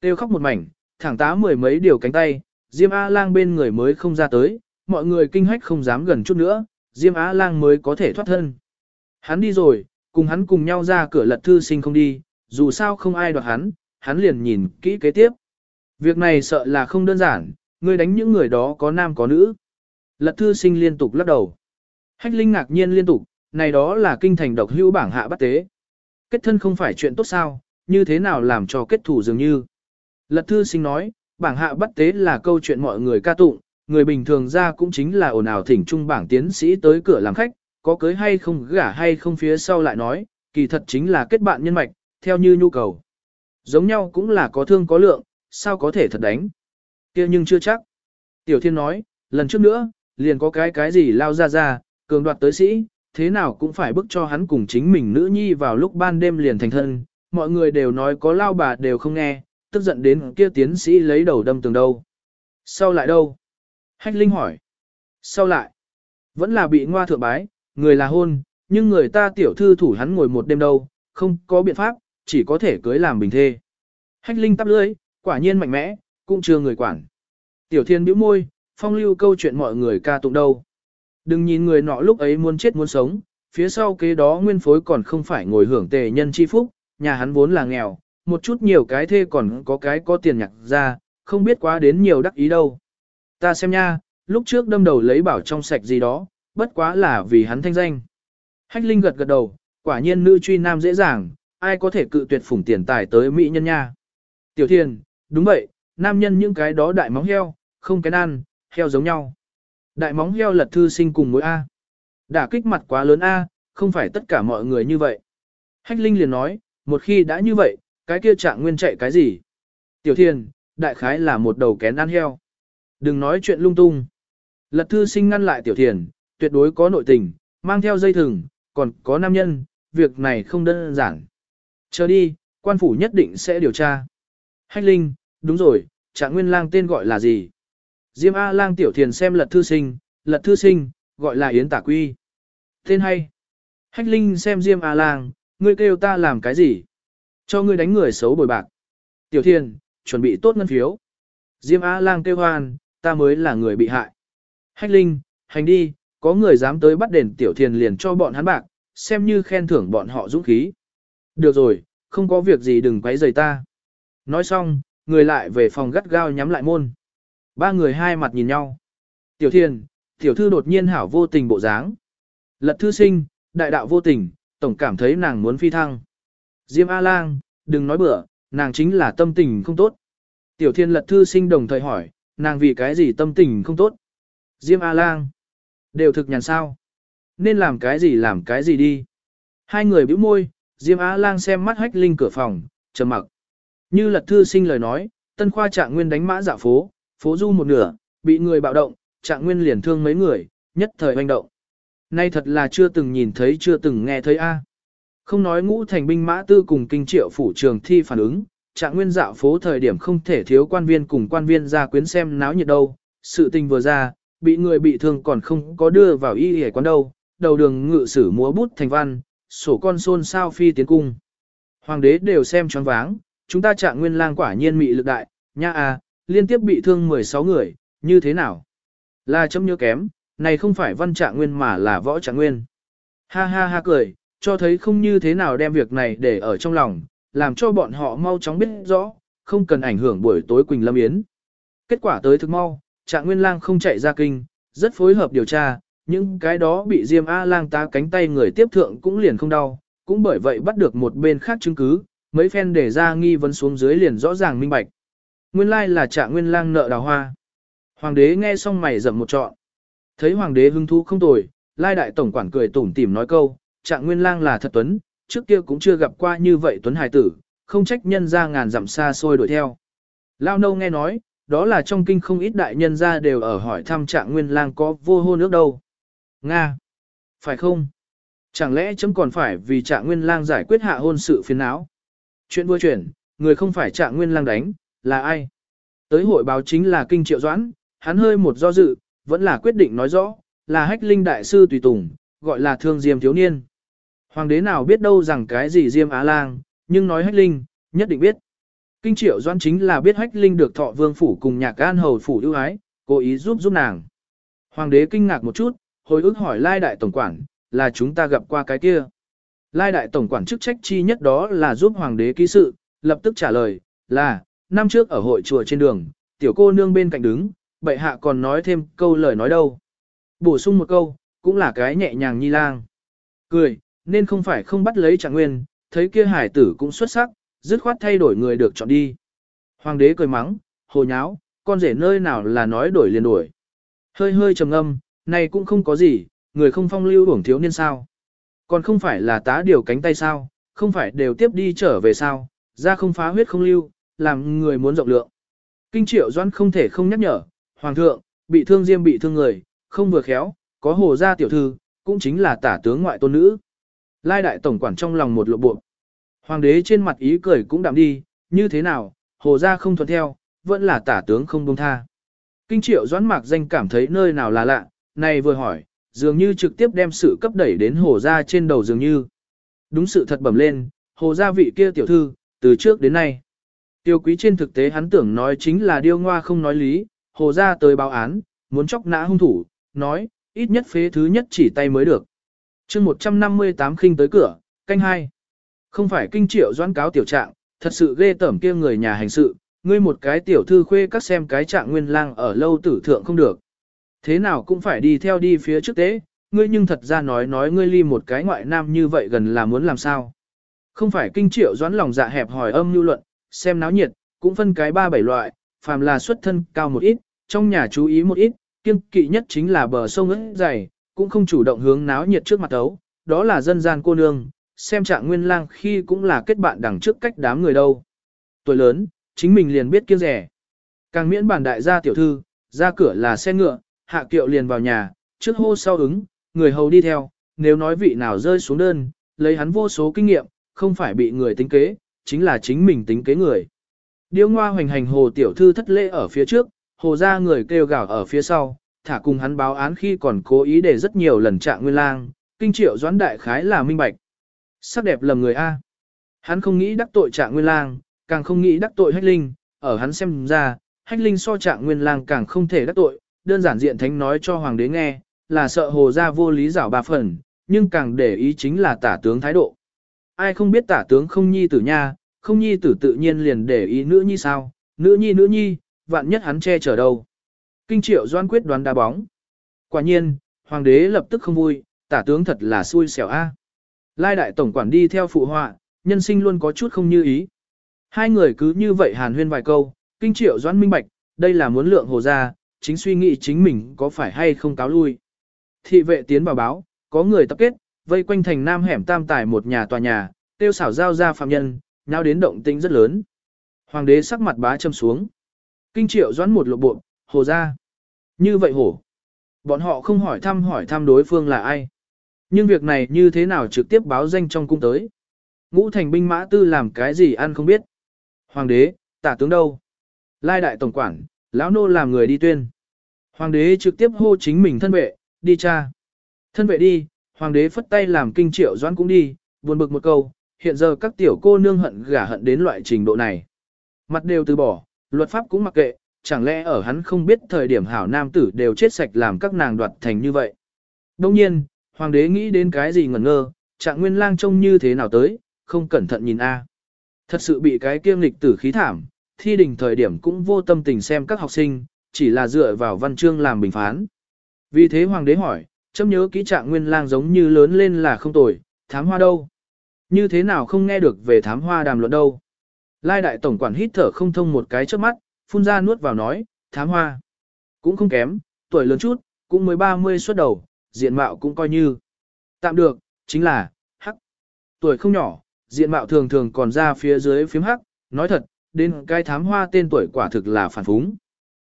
Tiêu khóc một mảnh, thẳng tá mười mấy điều cánh tay, Diêm A-Lang bên người mới không ra tới, mọi người kinh hách không dám gần chút nữa, Diêm A-Lang mới có thể thoát thân. Hắn đi rồi, cùng hắn cùng nhau ra cửa lật thư sinh không đi, dù sao không ai đoạt hắn, hắn liền nhìn kỹ kế tiếp. Việc này sợ là không đơn giản, người đánh những người đó có nam có nữ. Lật thư sinh liên tục lắc đầu. Hách Linh ngạc nhiên liên tục, này đó là kinh thành độc hữu bảng hạ bắt tế. Kết thân không phải chuyện tốt sao, như thế nào làm cho kết thủ dường như. Lật thư sinh nói, bảng hạ bắt tế là câu chuyện mọi người ca tụng, người bình thường ra cũng chính là ồn ào thỉnh trung bảng tiến sĩ tới cửa làm khách, có cưới hay không gả hay không phía sau lại nói, kỳ thật chính là kết bạn nhân mạch, theo như nhu cầu. Giống nhau cũng là có thương có lượng, sao có thể thật đánh. kia nhưng chưa chắc. Tiểu thiên nói, lần trước nữa, liền có cái cái gì lao ra ra, cường đoạt tới sĩ, thế nào cũng phải bức cho hắn cùng chính mình nữ nhi vào lúc ban đêm liền thành thân, mọi người đều nói có lao bà đều không nghe, tức giận đến kia tiến sĩ lấy đầu đâm tường đâu. Sau lại đâu? Hách Linh hỏi. Sau lại? Vẫn là bị ngoa thượng bái, người là hôn, nhưng người ta tiểu thư thủ hắn ngồi một đêm đâu, không có biện pháp, chỉ có thể cưới làm bình thê. Hách Linh tắp lưỡi, quả nhiên mạnh mẽ, cũng chưa người quản. Tiểu thiên bĩu môi, phong lưu câu chuyện mọi người ca tụng đâu. Đừng nhìn người nọ lúc ấy muốn chết muốn sống, phía sau kế đó nguyên phối còn không phải ngồi hưởng tề nhân chi phúc, nhà hắn vốn là nghèo, một chút nhiều cái thê còn có cái có tiền nhặt ra, không biết quá đến nhiều đắc ý đâu. Ta xem nha, lúc trước đâm đầu lấy bảo trong sạch gì đó, bất quá là vì hắn thanh danh. Hách Linh gật gật đầu, quả nhiên nữ truy nam dễ dàng, ai có thể cự tuyệt phủng tiền tài tới mỹ nhân nha. Tiểu Thiên, đúng vậy, nam nhân những cái đó đại móng heo, không cái ăn, heo giống nhau. Đại móng heo lật thư sinh cùng mối A. Đả kích mặt quá lớn A, không phải tất cả mọi người như vậy. Hách Linh liền nói, một khi đã như vậy, cái kia trạng nguyên chạy cái gì? Tiểu Thiên, đại khái là một đầu kén ăn heo. Đừng nói chuyện lung tung. Lật thư sinh ngăn lại Tiểu Thiền, tuyệt đối có nội tình, mang theo dây thừng, còn có nam nhân, việc này không đơn giản. Chờ đi, quan phủ nhất định sẽ điều tra. Hách Linh, đúng rồi, trạng nguyên lang tên gọi là gì? Diêm A lang Tiểu Thiền xem lật thư sinh, lật thư sinh, gọi là Yến Tả Quy. Tên hay. Hách Linh xem Diêm A lang, ngươi kêu ta làm cái gì? Cho ngươi đánh người xấu bồi bạc. Tiểu Thiền, chuẩn bị tốt ngân phiếu. Diêm A lang kêu hoan, ta mới là người bị hại. Hách Linh, hành đi, có người dám tới bắt đền tiểu thiền liền cho bọn hắn bạc, xem như khen thưởng bọn họ dũng khí. Được rồi, không có việc gì đừng quấy rầy ta. Nói xong, người lại về phòng gắt gao nhắm lại môn. Ba người hai mặt nhìn nhau. Tiểu thiền, tiểu thư đột nhiên hảo vô tình bộ dáng. Lật thư sinh, đại đạo vô tình, tổng cảm thấy nàng muốn phi thăng. Diêm A-lang, đừng nói bừa, nàng chính là tâm tình không tốt. Tiểu thiên lật thư sinh đồng thời hỏi, nàng vì cái gì tâm tình không tốt? Diêm A-lang, đều thực nhàn sao. Nên làm cái gì làm cái gì đi. Hai người bĩu môi, Diêm A-lang xem mắt hách linh cửa phòng, trầm mặc. Như lật thư sinh lời nói, tân khoa trạng nguyên đánh mã dạo phố, phố du một nửa, bị người bạo động, trạng nguyên liền thương mấy người, nhất thời hoành động. Nay thật là chưa từng nhìn thấy chưa từng nghe thấy A. Không nói ngũ thành binh mã tư cùng kinh triệu phủ trường thi phản ứng, trạng nguyên dạo phố thời điểm không thể thiếu quan viên cùng quan viên ra quyến xem náo nhiệt đâu. Sự tình vừa ra, bị người bị thương còn không có đưa vào y hề quán đâu, đầu đường ngự sử múa bút thành văn, sổ con xôn sao phi tiến cung. Hoàng đế đều xem choáng váng, chúng ta trạng nguyên lang quả nhiên mị lực đại, nha à, liên tiếp bị thương 16 người, như thế nào? Là chấm nhớ kém, này không phải văn trạng nguyên mà là võ trạng nguyên. Ha ha ha cười, cho thấy không như thế nào đem việc này để ở trong lòng, làm cho bọn họ mau chóng biết rõ, không cần ảnh hưởng buổi tối Quỳnh Lâm Yến. Kết quả tới thực mau, trạng nguyên lang không chạy ra kinh, rất phối hợp điều tra, những cái đó bị Diêm A-lang tá cánh tay người tiếp thượng cũng liền không đau, cũng bởi vậy bắt được một bên khác chứng cứ, mấy phen để ra nghi vấn xuống dưới liền rõ ràng minh bạch. Nguyên lai là trạng nguyên lang nợ đào hoa. Hoàng đế nghe xong mày rậm một trọn. Thấy hoàng đế hứng thú không tồi, lai đại tổng quản cười tủm tỉm nói câu, trạng nguyên lang là thật tuấn, trước kia cũng chưa gặp qua như vậy tuấn hài tử, không trách nhân ra ngàn dặm xa xôi đuổi theo. Lao nâu nghe nói, đó là trong kinh không ít đại nhân ra đều ở hỏi thăm trạng nguyên lang có vô hôn nước đâu. Nga! Phải không? Chẳng lẽ chấm còn phải vì trạng nguyên lang giải quyết hạ hôn sự phiền não? Chuyện vừa chuyển, người không phải trạng nguyên lang đánh, là ai? Tới hội báo chính là kinh triệu doãn, hắn hơi một do dự, vẫn là quyết định nói rõ, là hách linh đại sư tùy tùng, gọi là thương diêm thiếu niên. Hoàng đế nào biết đâu rằng cái gì diêm á lang, nhưng nói hách linh, nhất định biết. Kinh triệu doãn chính là biết hách linh được thọ vương phủ cùng nhạc an hầu phủ ưu ái, cố ý giúp giúp nàng. Hoàng đế kinh ngạc một chút, hồi ức hỏi lai đại tổng quản, là chúng ta gặp qua cái kia. Lai đại tổng quản chức trách chi nhất đó là giúp hoàng đế ký sự, lập tức trả lời, là, năm trước ở hội chùa trên đường, tiểu cô nương bên cạnh đứng, bệ hạ còn nói thêm câu lời nói đâu. Bổ sung một câu, cũng là cái nhẹ nhàng nhi lang. Cười, nên không phải không bắt lấy trạng nguyên, thấy kia hải tử cũng xuất sắc, dứt khoát thay đổi người được chọn đi. Hoàng đế cười mắng, hồ nháo, con rể nơi nào là nói đổi liền đổi. Hơi hơi trầm âm, này cũng không có gì, người không phong lưu hưởng thiếu niên sao. Còn không phải là tá điều cánh tay sao, không phải đều tiếp đi trở về sao, ra không phá huyết không lưu, làm người muốn rộng lượng. Kinh triệu doãn không thể không nhắc nhở, hoàng thượng, bị thương diêm bị thương người, không vừa khéo, có hồ gia tiểu thư, cũng chính là tả tướng ngoại tôn nữ. Lai đại tổng quản trong lòng một lộ buộc. Hoàng đế trên mặt ý cười cũng đạm đi, như thế nào, hồ gia không thuận theo, vẫn là tả tướng không buông tha. Kinh triệu doãn mạc danh cảm thấy nơi nào là lạ, này vừa hỏi, dường như trực tiếp đem sự cấp đẩy đến hồ gia trên đầu dường như. Đúng sự thật bẩm lên, hồ gia vị kia tiểu thư, từ trước đến nay. Tiêu quý trên thực tế hắn tưởng nói chính là điêu ngoa không nói lý, hồ gia tới báo án, muốn chóc nã hung thủ, nói, ít nhất phế thứ nhất chỉ tay mới được. chương 158 khinh tới cửa, canh hai Không phải kinh triệu doãn cáo tiểu trạng, thật sự ghê tởm kia người nhà hành sự, ngươi một cái tiểu thư khuê các xem cái trạng nguyên lang ở lâu tử thượng không được. Thế nào cũng phải đi theo đi phía trước tế, ngươi nhưng thật ra nói nói ngươi ly một cái ngoại nam như vậy gần là muốn làm sao. Không phải kinh triệu doãn lòng dạ hẹp hỏi âm lưu luận, xem náo nhiệt, cũng phân cái ba bảy loại, phàm là xuất thân cao một ít, trong nhà chú ý một ít, kiêng kỵ nhất chính là bờ sông ếch dày, cũng không chủ động hướng náo nhiệt trước mặt ấu, đó là dân gian cô nương, xem trạng nguyên lang khi cũng là kết bạn đằng trước cách đám người đâu. Tuổi lớn, chính mình liền biết kiêng rẻ. Càng miễn bản đại gia tiểu thư, ra cửa là xe ngựa, hạ kiệu liền vào nhà, trước hô sau ứng, người hầu đi theo, nếu nói vị nào rơi xuống đơn, lấy hắn vô số kinh nghiệm, không phải bị người tính kế, chính là chính mình tính kế người. Điêu ngoa hoành hành hồ tiểu thư thất lễ ở phía trước, hồ ra người kêu gào ở phía sau, thả cùng hắn báo án khi còn cố ý để rất nhiều lần trạng nguyên lang, kinh triệu doãn đại khái là minh bạch. Sắc đẹp lầm người A. Hắn không nghĩ đắc tội trạng nguyên lang, càng không nghĩ đắc tội hách linh, ở hắn xem ra, hách linh so trạng nguyên lang càng không thể đắc tội, đơn giản diện thánh nói cho hoàng đế nghe, là sợ hồ gia vô lý giảo ba phần, nhưng càng để ý chính là tả tướng thái độ. Ai không biết tả tướng không nhi tử nha, không nhi tử tự nhiên liền để ý nữ nhi sao, nữ nhi nữ nhi, vạn nhất hắn che chở đâu. Kinh triệu doan quyết đoán đá bóng. Quả nhiên, hoàng đế lập tức không vui, tả tướng thật là xui xẻo a. Lai đại tổng quản đi theo phụ họa, nhân sinh luôn có chút không như ý. Hai người cứ như vậy hàn huyên vài câu, kinh triệu doan minh bạch, đây là muốn lượng hồ gia chính suy nghĩ chính mình có phải hay không cáo lui. Thị vệ tiến vào báo, có người tập kết, vây quanh thành nam hẻm tam tải một nhà tòa nhà, tiêu xảo giao ra phạm nhân, nhau đến động tĩnh rất lớn. Hoàng đế sắc mặt bá châm xuống. Kinh triệu doãn một lộ bộ, hồ ra. Như vậy hổ. Bọn họ không hỏi thăm hỏi thăm đối phương là ai. Nhưng việc này như thế nào trực tiếp báo danh trong cung tới. Ngũ thành binh mã tư làm cái gì ăn không biết. Hoàng đế, tả tướng đâu? Lai đại tổng quản, lão nô làm người đi tuyên. Hoàng đế trực tiếp hô chính mình thân vệ, đi cha. Thân vệ đi, hoàng đế phất tay làm kinh triệu doãn cũng đi, buồn bực một câu, hiện giờ các tiểu cô nương hận gả hận đến loại trình độ này. Mặt đều từ bỏ, luật pháp cũng mặc kệ, chẳng lẽ ở hắn không biết thời điểm hảo nam tử đều chết sạch làm các nàng đoạt thành như vậy. Đông nhiên, hoàng đế nghĩ đến cái gì ngẩn ngơ, trạng nguyên lang trông như thế nào tới, không cẩn thận nhìn a. Thật sự bị cái kiêm lịch tử khí thảm, thi đình thời điểm cũng vô tâm tình xem các học sinh, chỉ là dựa vào văn chương làm bình phán. Vì thế hoàng đế hỏi, chấm nhớ kỹ trạng nguyên lang giống như lớn lên là không tồi, thám hoa đâu? Như thế nào không nghe được về thám hoa đàm luận đâu? Lai đại tổng quản hít thở không thông một cái trước mắt, phun ra nuốt vào nói, thám hoa. Cũng không kém, tuổi lớn chút, cũng mới 30 xuất đầu, diện mạo cũng coi như. Tạm được, chính là, hắc. Tuổi không nhỏ, diện mạo thường thường còn ra phía dưới phím hắc, nói thật, đến cái thám hoa tên tuổi quả thực là phản phúng.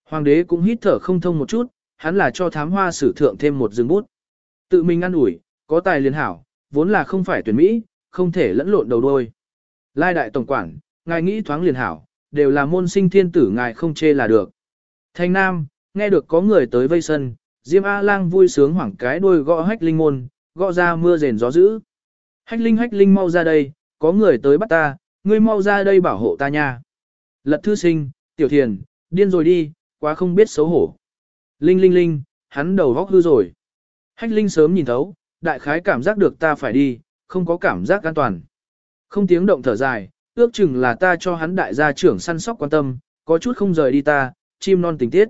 Hoàng đế cũng hít thở không thông một chút, hắn là cho thám hoa sử thượng thêm một dương bút. Tự mình ăn ủi, có tài liên hảo, vốn là không phải tuyển Mỹ, không thể lẫn lộn đầu đôi. Lai đại tổng quản, ngài nghĩ thoáng liền hảo, đều là môn sinh thiên tử ngài không chê là được. Thanh Nam, nghe được có người tới vây sân, Diêm A-lang vui sướng hoảng cái đuôi gõ hách linh môn, gõ ra mưa rền gió dữ. Hách linh hách linh mau ra đây, có người tới bắt ta, ngươi mau ra đây bảo hộ ta nha. Lật thư sinh, tiểu thiền, điên rồi đi, quá không biết xấu hổ. Linh linh linh, hắn đầu góc hư rồi. Hách linh sớm nhìn thấu, đại khái cảm giác được ta phải đi, không có cảm giác an toàn. Không tiếng động thở dài, ước chừng là ta cho hắn đại gia trưởng săn sóc quan tâm, có chút không rời đi ta, chim non tình tiết.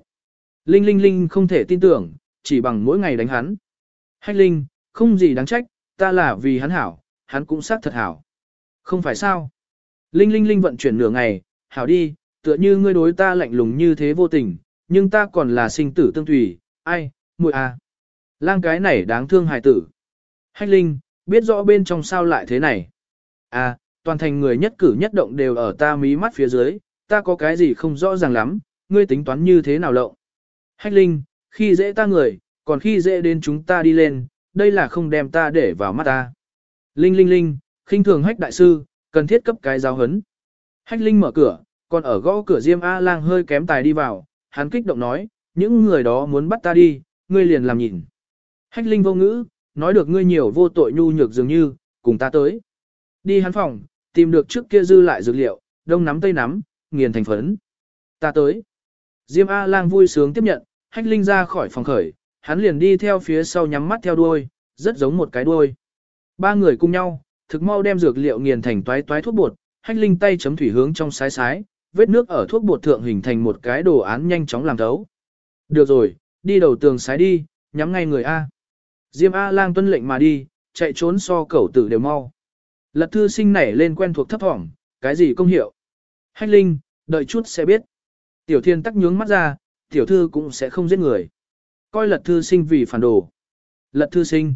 Linh linh linh không thể tin tưởng, chỉ bằng mỗi ngày đánh hắn. Hách linh, không gì đáng trách, ta là vì hắn hảo, hắn cũng xác thật hảo. Không phải sao? Linh linh linh vận chuyển nửa ngày, hảo đi, tựa như ngươi đối ta lạnh lùng như thế vô tình, nhưng ta còn là sinh tử tương tùy, ai, muội à. Lang cái này đáng thương hài tử. Hách linh, biết rõ bên trong sao lại thế này. À, toàn thành người nhất cử nhất động đều ở ta mí mắt phía dưới, ta có cái gì không rõ ràng lắm, ngươi tính toán như thế nào lộng. Hách linh, khi dễ ta người, còn khi dễ đến chúng ta đi lên, đây là không đem ta để vào mắt ta. Linh linh linh, khinh thường hách đại sư, cần thiết cấp cái giáo hấn. Hách linh mở cửa, còn ở gõ cửa Diêm A-lang hơi kém tài đi vào, hắn kích động nói, những người đó muốn bắt ta đi, ngươi liền làm nhìn. Hách linh vô ngữ, nói được ngươi nhiều vô tội nhu nhược dường như, cùng ta tới. Đi hắn phòng, tìm được trước kia dư lại dược liệu, đông nắm tây nắm, nghiền thành phấn. Ta tới. Diêm A-lang vui sướng tiếp nhận, hách linh ra khỏi phòng khởi, hắn liền đi theo phía sau nhắm mắt theo đuôi, rất giống một cái đuôi. Ba người cùng nhau, thực mau đem dược liệu nghiền thành toái toái thuốc bột, hách linh tay chấm thủy hướng trong sái sái, vết nước ở thuốc bột thượng hình thành một cái đồ án nhanh chóng làm thấu. Được rồi, đi đầu tường sái đi, nhắm ngay người A. Diêm A-lang tuân lệnh mà đi, chạy trốn so cẩu tử đều mau. Lật thư sinh nảy lên quen thuộc thấp thỏm, cái gì công hiệu? Hách linh, đợi chút sẽ biết. Tiểu thiên tắc nhướng mắt ra, tiểu thư cũng sẽ không giết người. Coi lật thư sinh vì phản đồ. Lật thư sinh.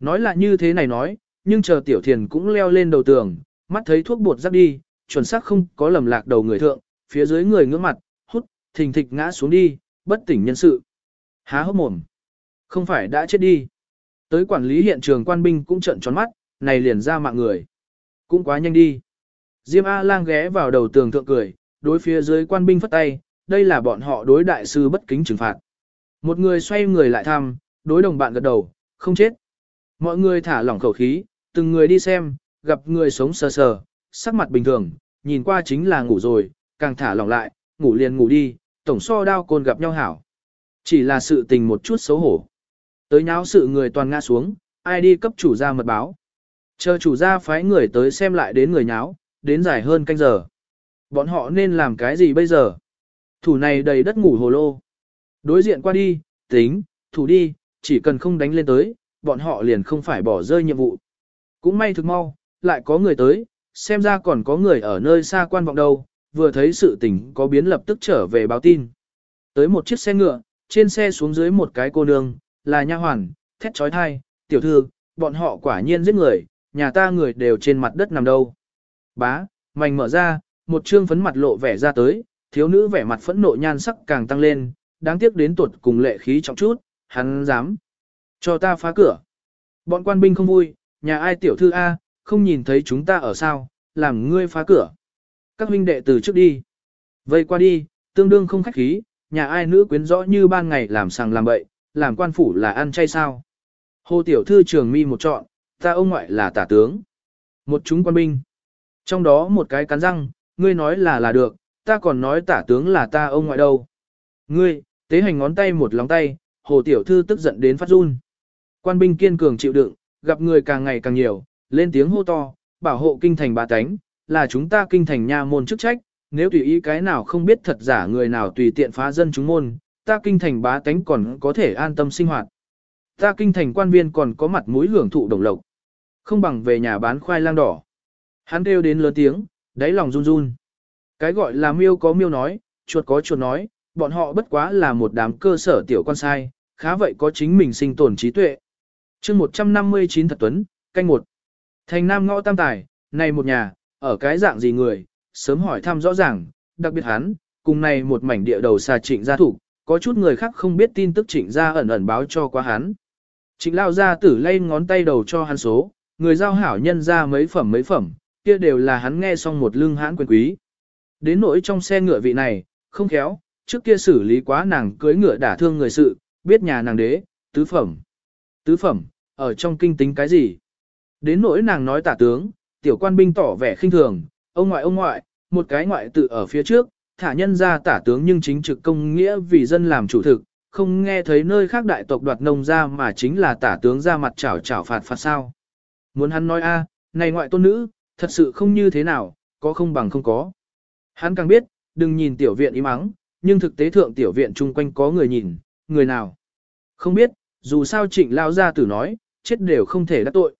Nói là như thế này nói, nhưng chờ tiểu thiền cũng leo lên đầu tường, mắt thấy thuốc bột rắc đi, chuẩn xác không có lầm lạc đầu người thượng, phía dưới người ngưỡng mặt, hút, thình thịch ngã xuống đi, bất tỉnh nhân sự. Há hốc mồm. Không phải đã chết đi. Tới quản lý hiện trường quan binh cũng trợn tròn mắt, này liền ra mạng người. Cũng quá nhanh đi. Diêm A-lang ghé vào đầu tường thượng cười, đối phía dưới quan binh phất tay, đây là bọn họ đối đại sư bất kính trừng phạt. Một người xoay người lại thăm, đối đồng bạn gật đầu, không chết. Mọi người thả lỏng khẩu khí, từng người đi xem, gặp người sống sờ sờ, sắc mặt bình thường, nhìn qua chính là ngủ rồi, càng thả lỏng lại, ngủ liền ngủ đi, tổng so đao côn gặp nhau hảo. Chỉ là sự tình một chút xấu hổ. Tới nháo sự người toàn ngã xuống, ai đi cấp chủ gia mật báo. Chờ chủ gia phái người tới xem lại đến người nháo, đến dài hơn canh giờ. Bọn họ nên làm cái gì bây giờ? Thủ này đầy đất ngủ hồ lô. Đối diện qua đi, tính, thủ đi, chỉ cần không đánh lên tới, bọn họ liền không phải bỏ rơi nhiệm vụ. Cũng may thực mau, lại có người tới, xem ra còn có người ở nơi xa quan vọng đâu, vừa thấy sự tình có biến lập tức trở về báo tin. Tới một chiếc xe ngựa, trên xe xuống dưới một cái cô nương, là nha hoàn, thét trói thai, tiểu thư, bọn họ quả nhiên giết người, nhà ta người đều trên mặt đất nằm đâu. Bá, mảnh mở ra, một trương phấn mặt lộ vẻ ra tới, thiếu nữ vẻ mặt phẫn nộ nhan sắc càng tăng lên, đáng tiếc đến tuột cùng lệ khí trọng chút, hắn dám. Cho ta phá cửa. Bọn quan binh không vui, nhà ai tiểu thư A, không nhìn thấy chúng ta ở sao, làm ngươi phá cửa. Các huynh đệ từ trước đi. Vây qua đi, tương đương không khách khí, nhà ai nữ quyến rõ như ban ngày làm sàng làm bậy, làm quan phủ là ăn chay sao. Hồ tiểu thư trường mi một chọn, ta ông ngoại là tả tướng. Một chúng quan binh. Trong đó một cái cắn răng, ngươi nói là là được, ta còn nói tả tướng là ta ông ngoại đâu. Ngươi, tế hành ngón tay một lòng tay, hồ tiểu thư tức giận đến phát run. Quan binh kiên cường chịu đựng, gặp người càng ngày càng nhiều, lên tiếng hô to, bảo hộ kinh thành bà tánh, là chúng ta kinh thành nha môn chức trách, nếu tùy ý cái nào không biết thật giả người nào tùy tiện phá dân chúng môn, ta kinh thành bá tánh còn có thể an tâm sinh hoạt. Ta kinh thành quan viên còn có mặt mũi hưởng thụ đồng lộc. Không bằng về nhà bán khoai lang đỏ. Hắn kêu đến lớn tiếng, đáy lòng run run. Cái gọi là miêu có miêu nói, chuột có chuột nói, bọn họ bất quá là một đám cơ sở tiểu quan sai, khá vậy có chính mình sinh tồn trí tuệ chương 159 thật tuấn, canh một. Thành nam ngõ tam tài, này một nhà, ở cái dạng gì người, sớm hỏi thăm rõ ràng, đặc biệt hắn, cùng này một mảnh địa đầu xà trịnh gia thủ, có chút người khác không biết tin tức trịnh gia ẩn ẩn báo cho qua hắn. Trịnh lao ra tử lay ngón tay đầu cho hắn số, người giao hảo nhân ra mấy phẩm mấy phẩm, kia đều là hắn nghe xong một lưng hãn quyền quý. Đến nỗi trong xe ngựa vị này, không khéo, trước kia xử lý quá nàng cưới ngựa đả thương người sự, biết nhà nàng đế, tứ phẩm. Tứ phẩm, ở trong kinh tính cái gì? Đến nỗi nàng nói tả tướng, tiểu quan binh tỏ vẻ khinh thường, ông ngoại ông ngoại, một cái ngoại tự ở phía trước, thả nhân ra tả tướng nhưng chính trực công nghĩa vì dân làm chủ thực, không nghe thấy nơi khác đại tộc đoạt nông ra mà chính là tả tướng ra mặt chảo chảo phạt phạt sao. Muốn hắn nói a, này ngoại tôn nữ, thật sự không như thế nào, có không bằng không có. Hắn càng biết, đừng nhìn tiểu viện im ắng, nhưng thực tế thượng tiểu viện chung quanh có người nhìn, người nào. Không biết, dù sao trịnh lao gia tử nói, chết đều không thể đắc tội.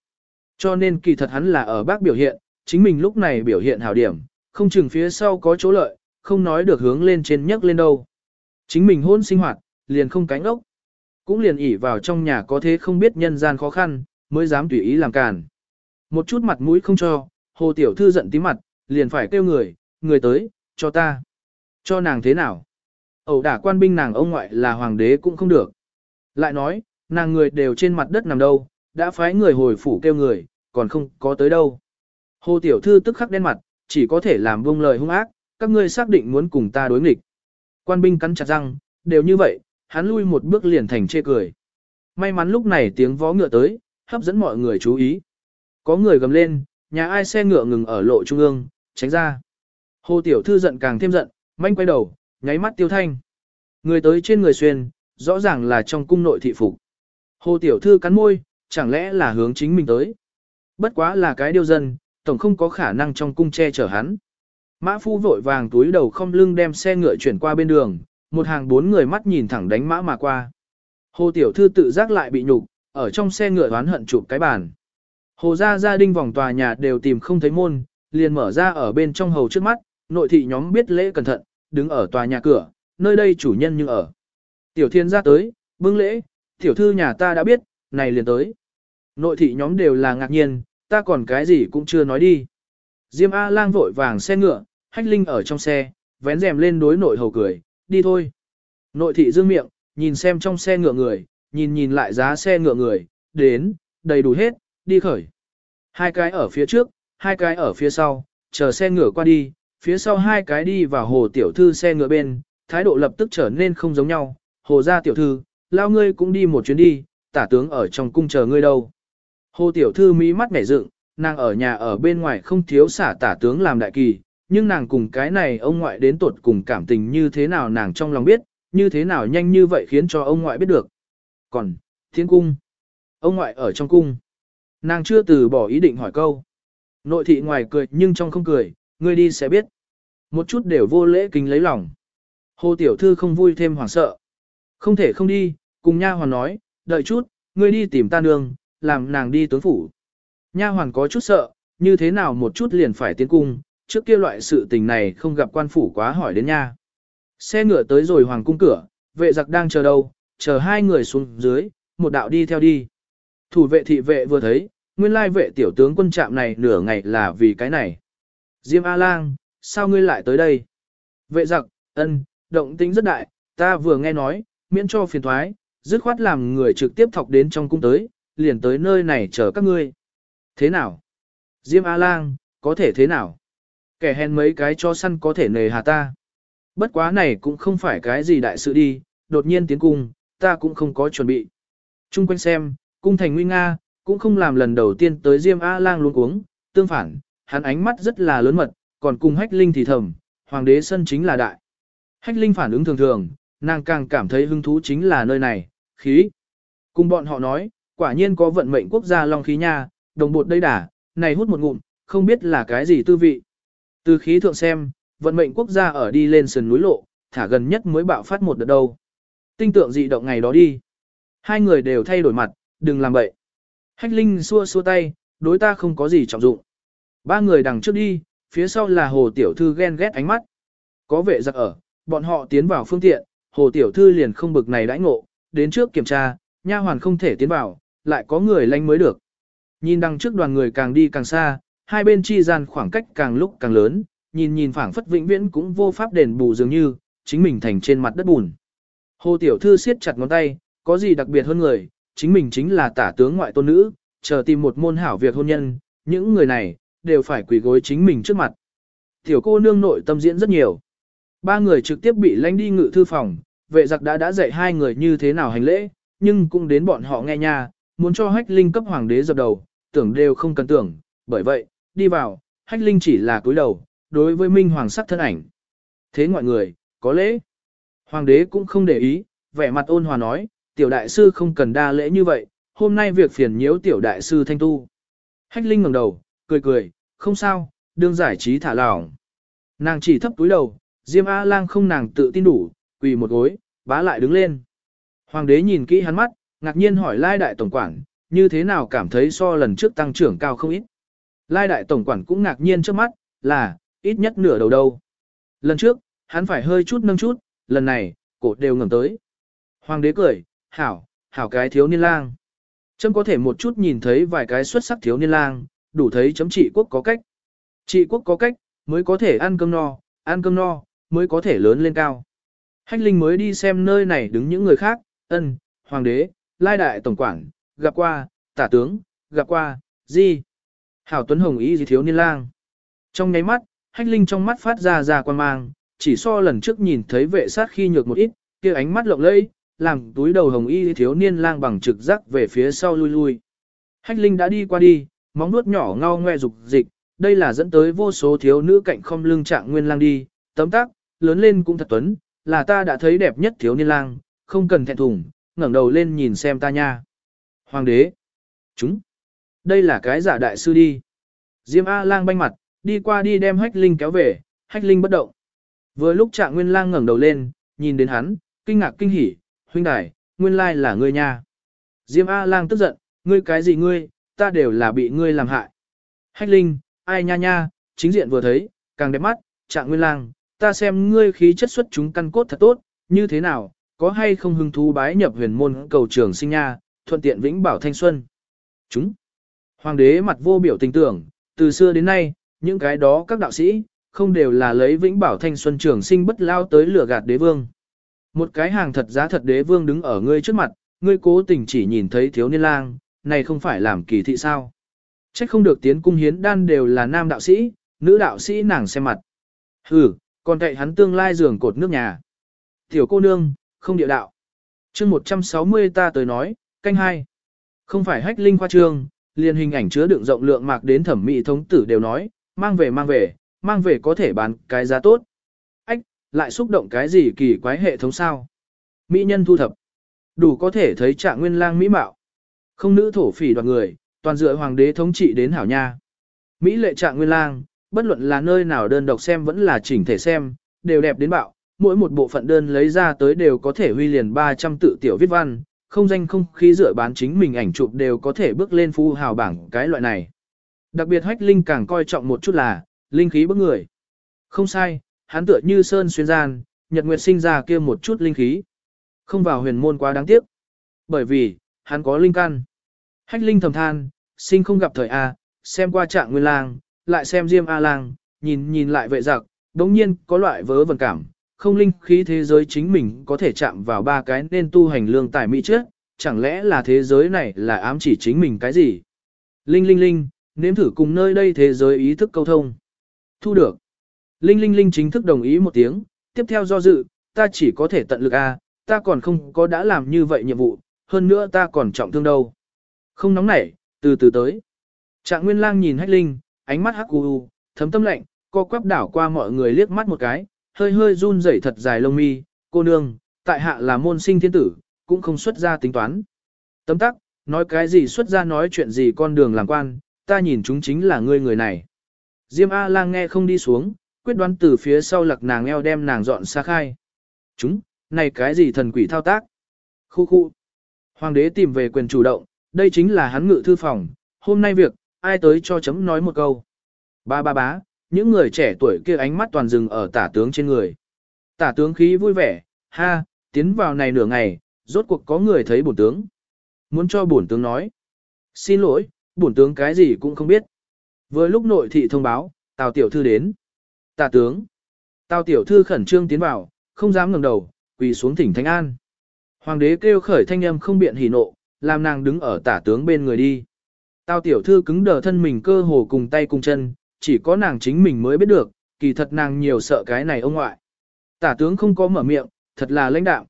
Cho nên kỳ thật hắn là ở bác biểu hiện, chính mình lúc này biểu hiện hảo điểm, không chừng phía sau có chỗ lợi, không nói được hướng lên trên nhấc lên đâu. Chính mình hôn sinh hoạt, liền không cánh ốc. Cũng liền ỉ vào trong nhà có thế không biết nhân gian khó khăn, mới dám tùy ý làm càn. Một chút mặt mũi không cho, hồ tiểu thư giận tí mặt, liền phải kêu người, người tới, cho ta. Cho nàng thế nào? Ẩu đả quan binh nàng ông ngoại là hoàng đế cũng không được. Lại nói, nàng người đều trên mặt đất nằm đâu, đã phái người hồi phủ kêu người, còn không có tới đâu. Hồ tiểu thư tức khắc đen mặt, chỉ có thể làm buông lời hung ác, các ngươi xác định muốn cùng ta đối nghịch. Quan binh cắn chặt răng, đều như vậy, hắn lui một bước liền thành chê cười. May mắn lúc này tiếng vó ngựa tới, hấp dẫn mọi người chú ý. Có người gầm lên, nhà ai xe ngựa ngừng ở lộ trung ương, tránh ra. Hồ tiểu thư giận càng thêm giận, manh quay đầu, nháy mắt tiêu thanh. Người tới trên người xuyên, rõ ràng là trong cung nội thị phục. Hồ tiểu thư cắn môi, chẳng lẽ là hướng chính mình tới. Bất quá là cái điều dân, tổng không có khả năng trong cung che chở hắn. Mã phu vội vàng túi đầu không lưng đem xe ngựa chuyển qua bên đường, một hàng bốn người mắt nhìn thẳng đánh mã mà qua. Hồ tiểu thư tự giác lại bị nhục, ở trong xe ngựa oán hận chụp cái bàn. Hồ gia gia đình vòng tòa nhà đều tìm không thấy môn, liền mở ra ở bên trong hầu trước mắt, nội thị nhóm biết lễ cẩn thận, đứng ở tòa nhà cửa, nơi đây chủ nhân nhưng ở. Tiểu thiên ra tới, bưng lễ, tiểu thư nhà ta đã biết, này liền tới. Nội thị nhóm đều là ngạc nhiên, ta còn cái gì cũng chưa nói đi. Diêm A lang vội vàng xe ngựa, hách linh ở trong xe, vén rèm lên đối nội hầu cười, đi thôi. Nội thị dương miệng, nhìn xem trong xe ngựa người, nhìn nhìn lại giá xe ngựa người, đến, đầy đủ hết, đi khởi. Hai cái ở phía trước, hai cái ở phía sau, chờ xe ngựa qua đi, phía sau hai cái đi vào hồ tiểu thư xe ngựa bên, thái độ lập tức trở nên không giống nhau. Hồ gia tiểu thư, lao ngươi cũng đi một chuyến đi, tả tướng ở trong cung chờ ngươi đâu. Hồ tiểu thư mỹ mắt nhảy dựng, nàng ở nhà ở bên ngoài không thiếu xả tả tướng làm đại kỳ, nhưng nàng cùng cái này ông ngoại đến tột cùng cảm tình như thế nào nàng trong lòng biết, như thế nào nhanh như vậy khiến cho ông ngoại biết được. Còn, thiên cung, ông ngoại ở trong cung. Nàng chưa từ bỏ ý định hỏi câu. Nội thị ngoài cười nhưng trong không cười, ngươi đi sẽ biết. Một chút đều vô lễ kính lấy lòng. Hồ tiểu thư không vui thêm hoảng sợ. Không thể không đi, cùng nha hoàn nói, đợi chút, ngươi đi tìm ta nương, làm nàng đi tướng phủ. Nha hoàn có chút sợ, như thế nào một chút liền phải tiến cung, trước kia loại sự tình này không gặp quan phủ quá hỏi đến nha. Xe ngựa tới rồi hoàng cung cửa, vệ giặc đang chờ đâu, chờ hai người xuống dưới, một đạo đi theo đi. Thủ vệ thị vệ vừa thấy, nguyên lai vệ tiểu tướng quân trạm này nửa ngày là vì cái này. Diêm A-lang, sao ngươi lại tới đây? Vệ giặc, ân, động tính rất đại, ta vừa nghe nói, miễn cho phiền thoái, dứt khoát làm người trực tiếp thọc đến trong cung tới, liền tới nơi này chờ các ngươi. Thế nào? Diêm A-lang, có thể thế nào? Kẻ hèn mấy cái cho săn có thể nề hà ta. Bất quá này cũng không phải cái gì đại sự đi, đột nhiên tiến cung, ta cũng không có chuẩn bị. Trung quanh xem, cung thành nguy nga, cũng không làm lần đầu tiên tới Diêm A-lang luôn uống, tương phản, hắn ánh mắt rất là lớn mật, còn cùng hách linh thì thầm, hoàng đế sân chính là đại. Hách linh phản ứng thường thường, nàng càng cảm thấy hứng thú chính là nơi này, khí. Cùng bọn họ nói, quả nhiên có vận mệnh quốc gia long khí nha, đồng bột đây đả, này hút một ngụm, không biết là cái gì tư vị. Từ khí thượng xem, vận mệnh quốc gia ở đi lên sườn núi lộ, thả gần nhất mới bạo phát một đợt đâu. Tinh tượng dị động ngày đó đi. Hai người đều thay đổi mặt, đừng làm bậy. Hách Linh xua xua tay, đối ta không có gì trọng dụng. Ba người đằng trước đi, phía sau là hồ tiểu thư ghen ghét ánh mắt. Có vệ giặc ở, bọn họ tiến vào phương tiện, hồ tiểu thư liền không bực này đãi ngộ, đến trước kiểm tra, nha hoàn không thể tiến vào, lại có người lanh mới được. Nhìn đằng trước đoàn người càng đi càng xa, hai bên chi gian khoảng cách càng lúc càng lớn, nhìn nhìn phảng phất vĩnh viễn cũng vô pháp đền bù dường như, chính mình thành trên mặt đất bùn. Hồ tiểu thư siết chặt ngón tay, có gì đặc biệt hơn người, chính mình chính là tả tướng ngoại tôn nữ, chờ tìm một môn hảo việc hôn nhân, những người này, đều phải quỳ gối chính mình trước mặt. Tiểu cô nương nội tâm diễn rất nhiều. Ba người trực tiếp bị lánh đi ngự thư phòng, vệ giặc đã đã dạy hai người như thế nào hành lễ, nhưng cũng đến bọn họ nghe nha, muốn cho hách linh cấp hoàng đế dập đầu, tưởng đều không cần tưởng, bởi vậy, đi vào, hách linh chỉ là cúi đầu, đối với minh hoàng sắc thân ảnh. Thế ngoại người, có lễ. Hoàng đế cũng không để ý, vẻ mặt ôn hòa nói, tiểu đại sư không cần đa lễ như vậy, hôm nay việc phiền nhiễu tiểu đại sư thanh tu. Hách linh ngẩng đầu, cười cười, không sao, đương giải trí thả lỏng. Nàng chỉ thấp túi đầu, Diêm A-lang không nàng tự tin đủ, quỳ một gối, bá lại đứng lên. Hoàng đế nhìn kỹ hắn mắt, ngạc nhiên hỏi Lai Đại Tổng Quản, như thế nào cảm thấy so lần trước tăng trưởng cao không ít. Lai Đại Tổng Quản cũng ngạc nhiên trước mắt, là, ít nhất nửa đầu đâu. Lần trước, hắn phải hơi chút nâng chút, lần này, cổ đều ngầm tới. Hoàng đế cười, hảo, hảo cái thiếu niên lang. Chấm có thể một chút nhìn thấy vài cái xuất sắc thiếu niên lang, đủ thấy chấm trị quốc có cách. Trị quốc có cách, mới có thể ăn cơm no, ăn cơm no, mới có thể lớn lên cao. Hách Linh mới đi xem nơi này đứng những người khác, ân, hoàng đế, lai đại tổng quản, gặp qua, tả tướng, gặp qua, gì. Hảo Tuấn Hồng ý gì thiếu niên lang. Trong nháy mắt, Hách Linh trong mắt phát ra ra quan mang, chỉ so lần trước nhìn thấy vệ sát khi nhược một ít, kia ánh mắt lộng lẫy, làm túi đầu hồng y thiếu niên lang bằng trực giác về phía sau lui lui. Hách Linh đã đi qua đi, móng nuốt nhỏ ngao ngoe dục dịch, đây là dẫn tới vô số thiếu nữ cạnh không lưng trạng nguyên lang đi, tấm tác, lớn lên cũng thật tuấn, là ta đã thấy đẹp nhất thiếu niên lang, không cần thẹn thùng, ngẩng đầu lên nhìn xem ta nha. Hoàng đế, chúng, đây là cái giả đại sư đi. Diêm A lang banh mặt, đi qua đi đem hách linh kéo về, hách linh bất động. Vừa lúc trạng nguyên lang ngẩng đầu lên, nhìn đến hắn, kinh ngạc kinh hỉ, huynh đài, nguyên lai là ngươi nha. Diêm A lang tức giận, ngươi cái gì ngươi, ta đều là bị ngươi làm hại. Hách linh, ai nha nha, chính diện vừa thấy, càng đẹp mắt, trạng nguyên lang, ta xem ngươi khí chất xuất chúng căn cốt thật tốt, như thế nào, có hay không hứng thú bái nhập huyền môn cầu trường sinh nha, thuận tiện vĩnh bảo thanh xuân. Chúng. Hoàng đế mặt vô biểu tình tưởng, từ xưa đến nay, những cái đó các đạo sĩ, không đều là lấy vĩnh bảo thanh xuân trường sinh bất lao tới lửa gạt đế vương. Một cái hàng thật giá thật đế vương đứng ở ngươi trước mặt, ngươi cố tình chỉ nhìn thấy thiếu niên lang, này không phải làm kỳ thị sao. Trách không được tiến cung hiến đan đều là nam đạo sĩ, nữ đạo sĩ nàng xem mặt. Hừ, còn cậy hắn tương lai giường cột nước nhà. Tiểu cô nương, không địa đạo. chương 160 ta tới nói, canh hai. Không phải hách linh khoa trương, liền hình ảnh chứa đựng rộng lượng mạc đến thẩm mỹ thống tử đều nói, mang về mang về, mang về có thể bán cái giá tốt. Ách, lại xúc động cái gì kỳ quái hệ thống sao? Mỹ nhân thu thập. Đủ có thể thấy trạng nguyên lang mỹ mạo. Không nữ thổ phỉ đoàn người, toàn dựa hoàng đế thống trị đến hảo nha. Mỹ lệ trạng nguyên lang, bất luận là nơi nào đơn độc xem vẫn là chỉnh thể xem, đều đẹp đến bạo, mỗi một bộ phận đơn lấy ra tới đều có thể huy liền 300 tự tiểu viết văn, không danh không khí dựa bán chính mình ảnh chụp đều có thể bước lên phu hào bảng cái loại này. Đặc biệt hách linh càng coi trọng một chút là, linh khí bức người. Không sai, hắn tựa như sơn xuyên gian, nhật nguyệt sinh ra kia một chút linh khí. Không vào huyền môn quá đáng tiếc. Bởi vì, hắn có linh căn. Hách linh thầm than, sinh không gặp thời A, xem qua trạng nguyên lang, lại xem Diêm A Lang, nhìn nhìn lại vệ giặc, đống nhiên có loại vớ vẩn cảm, không linh khí thế giới chính mình có thể chạm vào ba cái nên tu hành lương tài mỹ trước, chẳng lẽ là thế giới này là ám chỉ chính mình cái gì? Linh linh linh, nếm thử cùng nơi đây thế giới ý thức câu thông. Thu được. Linh linh linh chính thức đồng ý một tiếng, tiếp theo do dự, ta chỉ có thể tận lực A, ta còn không có đã làm như vậy nhiệm vụ, hơn nữa ta còn trọng thương đâu. Không nóng nảy, từ từ tới. Trạng Nguyên Lang nhìn Hách Linh, ánh mắt hắc u, thấm tâm lạnh, co quắp đảo qua mọi người liếc mắt một cái, hơi hơi run rẩy thật dài lông mi, cô nương, tại hạ là môn sinh thiên tử, cũng không xuất ra tính toán. Tấm tắc, nói cái gì xuất ra nói chuyện gì con đường làm quan, ta nhìn chúng chính là ngươi người này. Diêm A lang nghe không đi xuống, quyết đoán từ phía sau lặc nàng eo đem nàng dọn xa khai. Chúng, này cái gì thần quỷ thao tác. Khu khu. Hoàng đế tìm về quyền chủ động, đây chính là hắn ngự thư phòng, hôm nay việc, ai tới cho chấm nói một câu. Ba ba bá, những người trẻ tuổi kia ánh mắt toàn dừng ở tả tướng trên người. Tả tướng khí vui vẻ, ha, tiến vào này nửa ngày, rốt cuộc có người thấy bổn tướng. Muốn cho bổn tướng nói. Xin lỗi, bổn tướng cái gì cũng không biết. Vừa lúc nội thị thông báo, Tào tiểu thư đến. Tả tướng. Tào tiểu thư khẩn trương tiến vào, không dám ngẩng đầu, quỳ xuống thỉnh thánh an. Hoàng đế kêu khởi thanh âm không biện hỉ nộ, làm nàng đứng ở tả tướng bên người đi. Tao tiểu thư cứng đờ thân mình cơ hồ cùng tay cùng chân, chỉ có nàng chính mình mới biết được, kỳ thật nàng nhiều sợ cái này ông ngoại. Tả tướng không có mở miệng, thật là lãnh đạo.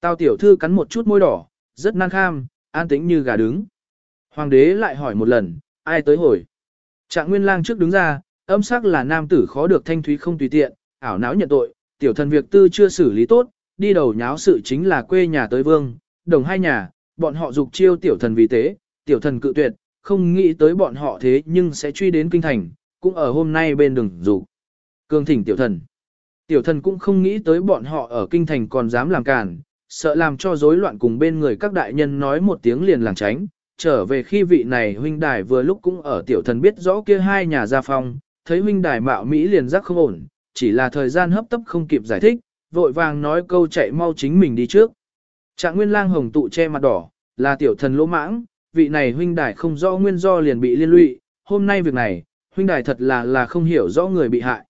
Tào tiểu thư cắn một chút môi đỏ, rất nan kham, an tĩnh như gà đứng. Hoàng đế lại hỏi một lần, ai tới hồi. Trạng nguyên lang trước đứng ra, âm sắc là nam tử khó được thanh thúy không tùy tiện, ảo não nhận tội, tiểu thần việc tư chưa xử lý tốt, đi đầu nháo sự chính là quê nhà tới vương, đồng hai nhà, bọn họ dục chiêu tiểu thần vì tế, tiểu thần cự tuyệt, không nghĩ tới bọn họ thế nhưng sẽ truy đến kinh thành, cũng ở hôm nay bên đường dù Cương thỉnh tiểu thần. Tiểu thần cũng không nghĩ tới bọn họ ở kinh thành còn dám làm cản, sợ làm cho rối loạn cùng bên người các đại nhân nói một tiếng liền làng tránh. Trở về khi vị này huynh đài vừa lúc cũng ở tiểu thần biết rõ kia hai nhà gia phong, thấy huynh đài mạo Mỹ liền giác không ổn, chỉ là thời gian hấp tấp không kịp giải thích, vội vàng nói câu chạy mau chính mình đi trước. Trạng nguyên lang hồng tụ che mặt đỏ, là tiểu thần lỗ mãng, vị này huynh đài không rõ nguyên do liền bị liên lụy, hôm nay việc này, huynh đài thật là là không hiểu rõ người bị hại.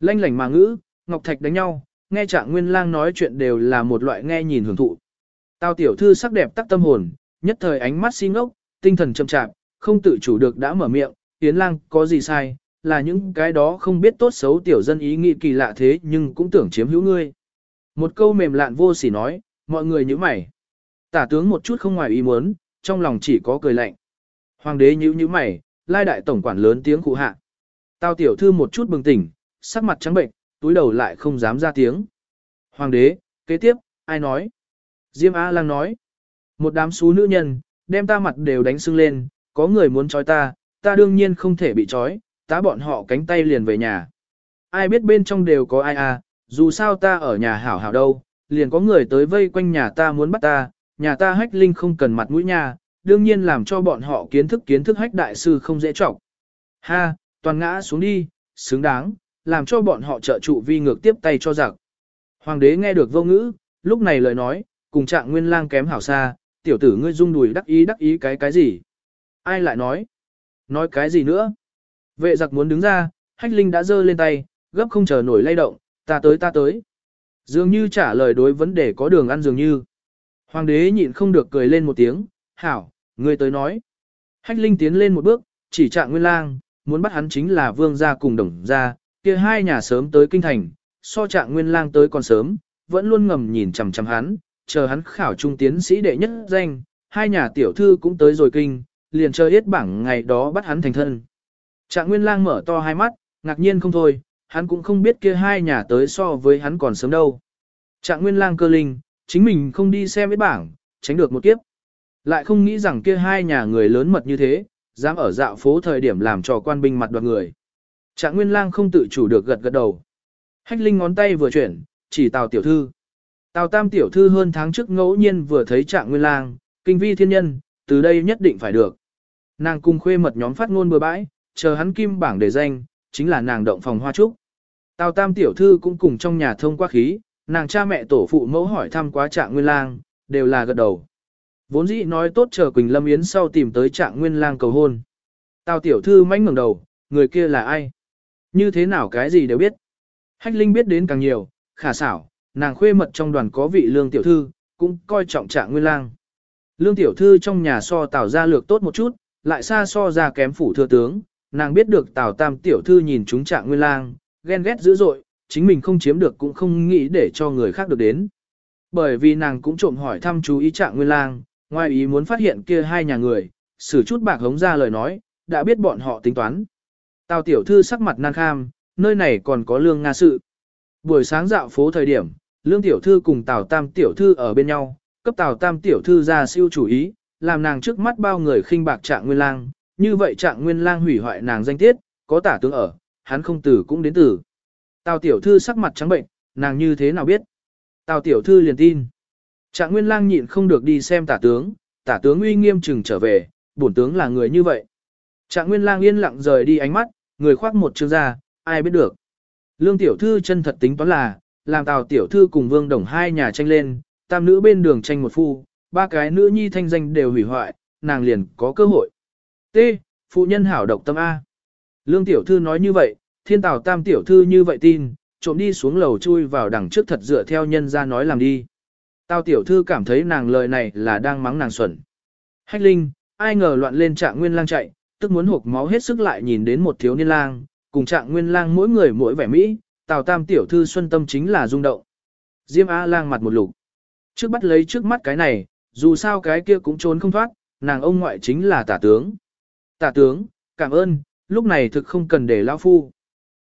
Lanh lảnh mà ngữ, Ngọc Thạch đánh nhau, nghe trạng nguyên lang nói chuyện đều là một loại nghe nhìn hưởng thụ. Tao tiểu thư sắc đẹp tắc tâm hồn, nhất thời ánh mắt si ngốc, tinh thần chậm chạp, không tự chủ được đã mở miệng, Yến lang có gì sai, là những cái đó không biết tốt xấu tiểu dân ý nghĩ kỳ lạ thế nhưng cũng tưởng chiếm hữu ngươi. Một câu mềm lạn vô sỉ nói, mọi người như mày. Tả tướng một chút không ngoài ý muốn, trong lòng chỉ có cười lạnh. Hoàng đế nhíu nhíu mày, lai đại tổng quản lớn tiếng cụ hạ. Tao tiểu thư một chút bừng tỉnh, sắc mặt trắng bệnh, túi đầu lại không dám ra tiếng. Hoàng đế, kế tiếp, ai nói? Diêm A lang nói. Một đám xú nữ nhân, đem ta mặt đều đánh sưng lên, có người muốn trói ta, ta đương nhiên không thể bị trói, tá bọn họ cánh tay liền về nhà. Ai biết bên trong đều có ai à, dù sao ta ở nhà hảo hảo đâu, liền có người tới vây quanh nhà ta muốn bắt ta, nhà ta hách linh không cần mặt mũi nhà, đương nhiên làm cho bọn họ kiến thức kiến thức hách đại sư không dễ trọng. Ha, toàn ngã xuống đi, xứng đáng, làm cho bọn họ trợ trụ vi ngược tiếp tay cho giặc. Hoàng đế nghe được vô ngữ, lúc này lời nói, cùng trạng nguyên lang kém hảo xa, tiểu tử ngươi rung đùi đắc ý đắc ý cái cái gì. Ai lại nói? Nói cái gì nữa? Vệ giặc muốn đứng ra, hách linh đã giơ lên tay, gấp không chờ nổi lay động, ta tới ta tới. Dường như trả lời đối vấn đề có đường ăn dường như. Hoàng đế nhịn không được cười lên một tiếng, hảo, ngươi tới nói. Hách linh tiến lên một bước, chỉ trạng nguyên lang, muốn bắt hắn chính là vương gia cùng đồng gia, kia hai nhà sớm tới kinh thành, so trạng nguyên lang tới còn sớm, vẫn luôn ngầm nhìn chằm chằm hắn, chờ hắn khảo trung tiến sĩ đệ nhất danh, hai nhà tiểu thư cũng tới rồi kinh, liền chờ yết bảng ngày đó bắt hắn thành thân. Trạng nguyên lang mở to hai mắt, ngạc nhiên không thôi, hắn cũng không biết kia hai nhà tới so với hắn còn sớm đâu. Trạng nguyên lang cơ linh, chính mình không đi xem yết bảng, tránh được một kiếp. Lại không nghĩ rằng kia hai nhà người lớn mật như thế, dám ở dạo phố thời điểm làm trò quan binh mặt đoạt người. Trạng Nguyên Lang không tự chủ được gật gật đầu. Hách Linh ngón tay vừa chuyển, chỉ Tào tiểu thư. Tào Tam tiểu thư hơn tháng trước ngẫu nhiên vừa thấy Trạng Nguyên Lang, kinh vi thiên nhân, từ đây nhất định phải được. Nàng cùng khuê mật nhóm phát ngôn bừa bãi, chờ hắn kim bảng để danh, chính là nàng động phòng hoa trúc. Tào Tam tiểu thư cũng cùng trong nhà thông qua khí, nàng cha mẹ tổ phụ mẫu hỏi thăm quá Trạng Nguyên Lang, đều là gật đầu. Vốn dĩ nói tốt chờ Quỳnh Lâm Yến sau tìm tới Trạng Nguyên Lang cầu hôn. Tào tiểu thư mánh ngẩng đầu, người kia là ai? Như thế nào cái gì đều biết. Hách Linh biết đến càng nhiều, khả xảo, nàng khuê mật trong đoàn có vị lương tiểu thư, cũng coi trọng trạng nguyên lang. Lương tiểu thư trong nhà so tào gia lược tốt một chút, lại xa so ra kém phủ thừa tướng, nàng biết được tào tam tiểu thư nhìn chúng trạng nguyên lang, ghen ghét dữ dội, chính mình không chiếm được cũng không nghĩ để cho người khác được đến. Bởi vì nàng cũng trộm hỏi thăm chú ý trạng nguyên lang, ngoài ý muốn phát hiện kia hai nhà người, xử chút bạc hống ra lời nói, đã biết bọn họ tính toán. Tào tiểu thư sắc mặt nan kham, nơi này còn có lương nga sự. Buổi sáng dạo phố thời điểm, lương tiểu thư cùng tào tam tiểu thư ở bên nhau, cấp tào tam tiểu thư ra siêu chủ ý, làm nàng trước mắt bao người khinh bạc trạng nguyên lang, như vậy trạng nguyên lang hủy hoại nàng danh tiết, có tả tướng ở, hắn không tử cũng đến tử. Tào tiểu thư sắc mặt trắng bệnh, nàng như thế nào biết? Tào tiểu thư liền tin. Trạng Nguyên Lang nhịn không được đi xem tả tướng, tả tướng uy nghiêm chừng trở về, bổn tướng là người như vậy. Trạng Nguyên Lang yên lặng rời đi ánh mắt, người khoác một chương ra, ai biết được. Lương tiểu thư chân thật tính toán là, làm Tào tiểu thư cùng Vương Đồng hai nhà tranh lên, tam nữ bên đường tranh một phu, ba cái nữ nhi thanh danh đều hủy hoại, nàng liền có cơ hội. T. Phụ nhân hảo độc tâm A. Lương tiểu thư nói như vậy, thiên tào tam tiểu thư như vậy tin, trộm đi xuống lầu chui vào đằng trước thật dựa theo nhân ra nói làm đi. Tào tiểu thư cảm thấy nàng lời này là đang mắng nàng xuẩn. Hách linh, ai ngờ loạn lên trạng nguyên lang chạy, tức muốn hộp máu hết sức lại nhìn đến một thiếu niên lang, cùng trạng nguyên lang mỗi người mỗi vẻ mỹ, tào tam tiểu thư xuân tâm chính là rung động. Diêm A lang mặt một lục. Trước bắt lấy trước mắt cái này, dù sao cái kia cũng trốn không thoát, nàng ông ngoại chính là tả tướng. Tả tướng, cảm ơn, lúc này thực không cần để lão phu.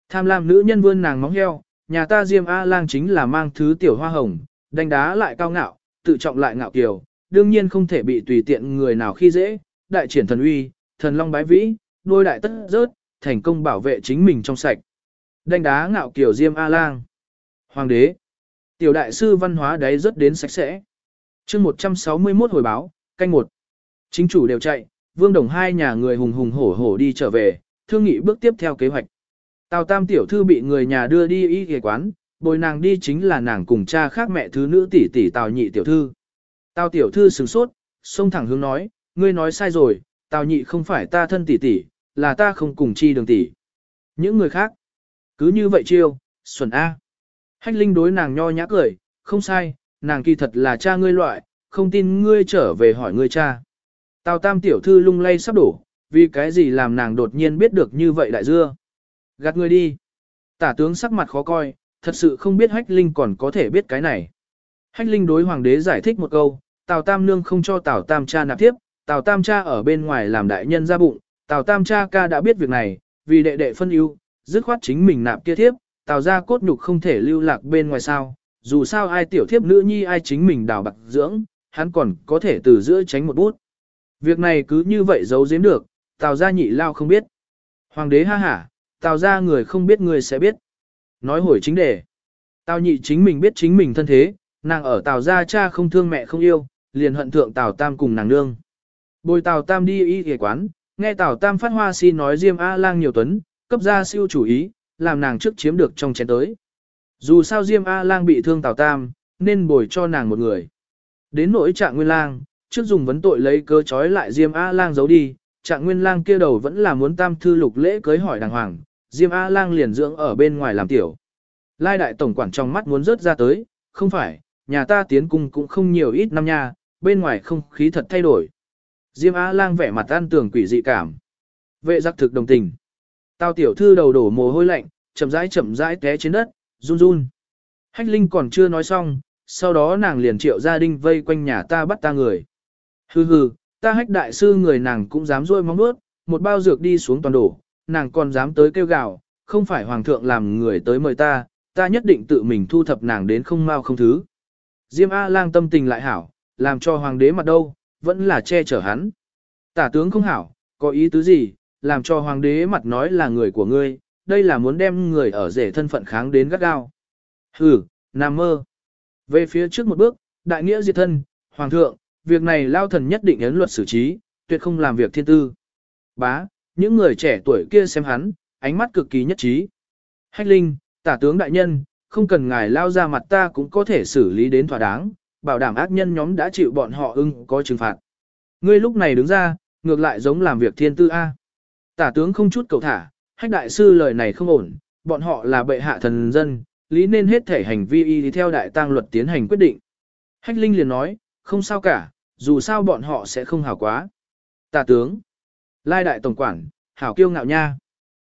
Tham lam nữ nhân vươn nàng móng heo, nhà ta Diêm A lang chính là mang thứ tiểu hoa hồng, đánh đá lại cao ngạo, tự trọng lại ngạo kiều, đương nhiên không thể bị tùy tiện người nào khi dễ, đại triển thần uy, thần long bái vĩ, đôi đại tất rớt, thành công bảo vệ chính mình trong sạch. Đánh đá ngạo kiều Diêm A lang. Hoàng đế. Tiểu đại sư văn hóa đấy rất đến sạch sẽ. chương 161 hồi báo, canh một. Chính chủ đều chạy, vương đồng hai nhà người hùng hùng hổ hổ đi trở về, thương nghị bước tiếp theo kế hoạch. Tào tam tiểu thư bị người nhà đưa đi y ghề quán, bồi nàng đi chính là nàng cùng cha khác mẹ thứ nữ tỷ tỷ tào nhị tiểu thư. Tào tiểu thư sửng sốt, xông thẳng hướng nói, ngươi nói sai rồi, tào nhị không phải ta thân tỷ tỷ, là ta không cùng chi đường tỷ. Những người khác, cứ như vậy chiêu, xuẩn A. Hách Linh đối nàng nho nhã cười, không sai, nàng kỳ thật là cha ngươi loại, không tin ngươi trở về hỏi ngươi cha. Tào tam tiểu thư lung lay sắp đổ, vì cái gì làm nàng đột nhiên biết được như vậy đại dưa. Gạt ngươi đi. Tả tướng sắc mặt khó coi, thật sự không biết Hách Linh còn có thể biết cái này. Hách Linh đối hoàng đế giải thích một câu, Tào Tam Nương không cho Tào Tam cha nạp tiếp, Tào Tam cha ở bên ngoài làm đại nhân ra bụng, Tào Tam cha ca đã biết việc này, vì đệ đệ phân ưu, dứt khoát chính mình nạp kia thiếp, Tào ra cốt nhục không thể lưu lạc bên ngoài sao, dù sao ai tiểu thiếp nữ nhi ai chính mình đào bạc dưỡng, hắn còn có thể từ giữa tránh một bút. Việc này cứ như vậy giấu giếm được, Tào gia nhị lao không biết. Hoàng đế ha hả, Tào gia người không biết người sẽ biết. Nói hồi chính đề. Tào nhị chính mình biết chính mình thân thế, nàng ở Tào gia cha không thương mẹ không yêu, liền hận thượng Tào Tam cùng nàng nương. Bồi Tào Tam đi y ghề quán, nghe Tào Tam phát hoa si nói Diêm A lang nhiều tuấn, cấp ra siêu chủ ý, làm nàng trước chiếm được trong chén tới. Dù sao Diêm A lang bị thương Tào Tam, nên bồi cho nàng một người. Đến nỗi trạng nguyên lang, trước dùng vấn tội lấy cơ chói lại Diêm A lang giấu đi, trạng nguyên lang kia đầu vẫn là muốn tam thư lục lễ cưới hỏi đàng hoàng, Diêm A lang liền dưỡng ở bên ngoài làm tiểu. Lai đại tổng quản trong mắt muốn rớt ra tới, không phải, nhà ta tiến cung cũng không nhiều ít năm nha, bên ngoài không khí thật thay đổi. Diêm A lang vẻ mặt an tường quỷ dị cảm. Vệ giặc thực đồng tình. Tao tiểu thư đầu đổ mồ hôi lạnh, chậm rãi chậm rãi té trên đất, run run. Hách Linh còn chưa nói xong, sau đó nàng liền triệu gia đình vây quanh nhà ta bắt ta người. Hừ hừ, ta hách đại sư người nàng cũng dám rôi mong bước, một bao dược đi xuống toàn đổ, nàng còn dám tới kêu gào, không phải hoàng thượng làm người tới mời ta, ta nhất định tự mình thu thập nàng đến không mau không thứ. Diêm A lang tâm tình lại hảo, làm cho hoàng đế mặt đâu, vẫn là che chở hắn. Tả tướng không hảo, có ý tứ gì, làm cho hoàng đế mặt nói là người của ngươi, đây là muốn đem người ở rể thân phận kháng đến gắt gao. Hừ, nằm mơ. Về phía trước một bước, đại nghĩa diệt thân, hoàng thượng, việc này lao thần nhất định ấn luật xử trí, tuyệt không làm việc thiên tư. Bá, những người trẻ tuổi kia xem hắn, ánh mắt cực kỳ nhất trí. Hách linh, tả tướng đại nhân, không cần ngài lao ra mặt ta cũng có thể xử lý đến thỏa đáng, bảo đảm ác nhân nhóm đã chịu bọn họ ưng có trừng phạt. Ngươi lúc này đứng ra, ngược lại giống làm việc thiên tư A. Tả tướng không chút cầu thả, hách đại sư lời này không ổn, bọn họ là bệ hạ thần dân, lý nên hết thể hành vi y theo đại tang luật tiến hành quyết định. Hách linh liền nói, không sao cả, dù sao bọn họ sẽ không hảo quá. Tả tướng, lai đại tổng quản, hảo kiêu ngạo nha.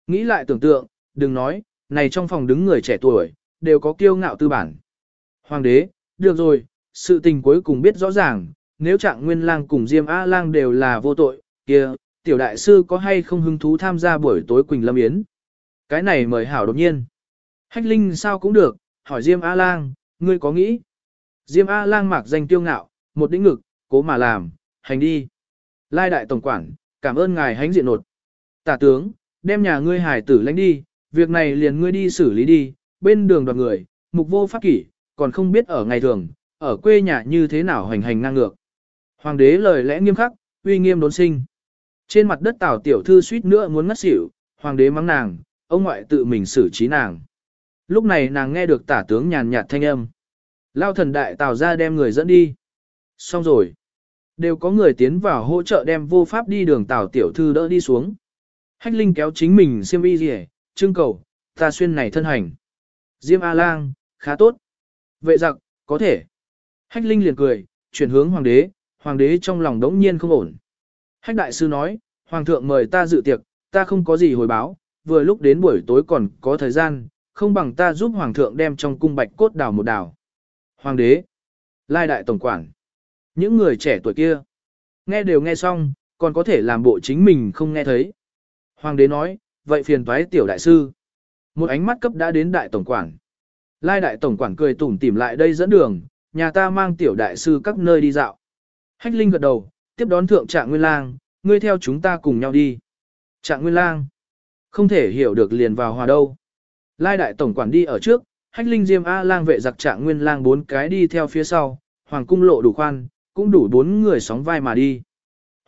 Nghĩ lại tưởng tượng, đừng nói, này trong phòng đứng người trẻ tuổi, đều có kiêu ngạo tư bản. Hoàng đế, được rồi, sự tình cuối cùng biết rõ ràng, nếu trạng nguyên lang cùng Diêm A lang đều là vô tội, kia, tiểu đại sư có hay không hứng thú tham gia buổi tối Quỳnh Lâm Yến? Cái này mời hảo đột nhiên. Hách Linh sao cũng được, hỏi Diêm A lang, ngươi có nghĩ? Diêm A lang mặc danh tiêu ngạo, một đĩnh ngực, cố mà làm, hành đi. Lai đại tổng quản, cảm ơn ngài hánh diện nột. Tả tướng, đem nhà ngươi hải tử lánh đi, việc này liền ngươi đi xử lý đi, bên đường đoạt người, mục vô pháp kỷ, còn không biết ở ngày thường, ở quê nhà như thế nào hành hành ngang ngược. Hoàng đế lời lẽ nghiêm khắc, uy nghiêm đốn sinh. Trên mặt đất tảo tiểu thư suýt nữa muốn ngất xỉu, hoàng đế mắng nàng, ông ngoại tự mình xử trí nàng. Lúc này nàng nghe được tả tướng nhàn nhạt thanh âm. Lao thần đại tào ra đem người dẫn đi. Xong rồi. Đều có người tiến vào hỗ trợ đem vô pháp đi đường tảo tiểu thư đỡ đi xuống. Hách Linh kéo chính mình xiêm y gì trưng cầu, ta xuyên này thân hành. Diêm A-lang, khá tốt. Vệ giặc, có thể. Hách Linh liền cười, chuyển hướng hoàng đế, hoàng đế trong lòng đống nhiên không ổn. Hách đại sư nói, hoàng thượng mời ta dự tiệc, ta không có gì hồi báo, vừa lúc đến buổi tối còn có thời gian, không bằng ta giúp hoàng thượng đem trong cung bạch cốt đào một đào. Hoàng đế, lai đại tổng quản, những người trẻ tuổi kia, nghe đều nghe xong, còn có thể làm bộ chính mình không nghe thấy. Hoàng đế nói, vậy phiền toái tiểu đại sư. Một ánh mắt cấp đã đến đại tổng quản. Lai đại tổng quản cười tủm tỉm lại đây dẫn đường, nhà ta mang tiểu đại sư các nơi đi dạo. Hách Linh gật đầu, tiếp đón thượng trạng nguyên lang, ngươi theo chúng ta cùng nhau đi. Trạng nguyên lang, không thể hiểu được liền vào hòa đâu. Lai đại tổng quản đi ở trước, hách linh diêm A lang vệ giặc trạng nguyên lang bốn cái đi theo phía sau, hoàng cung lộ đủ khoan, cũng đủ bốn người sóng vai mà đi.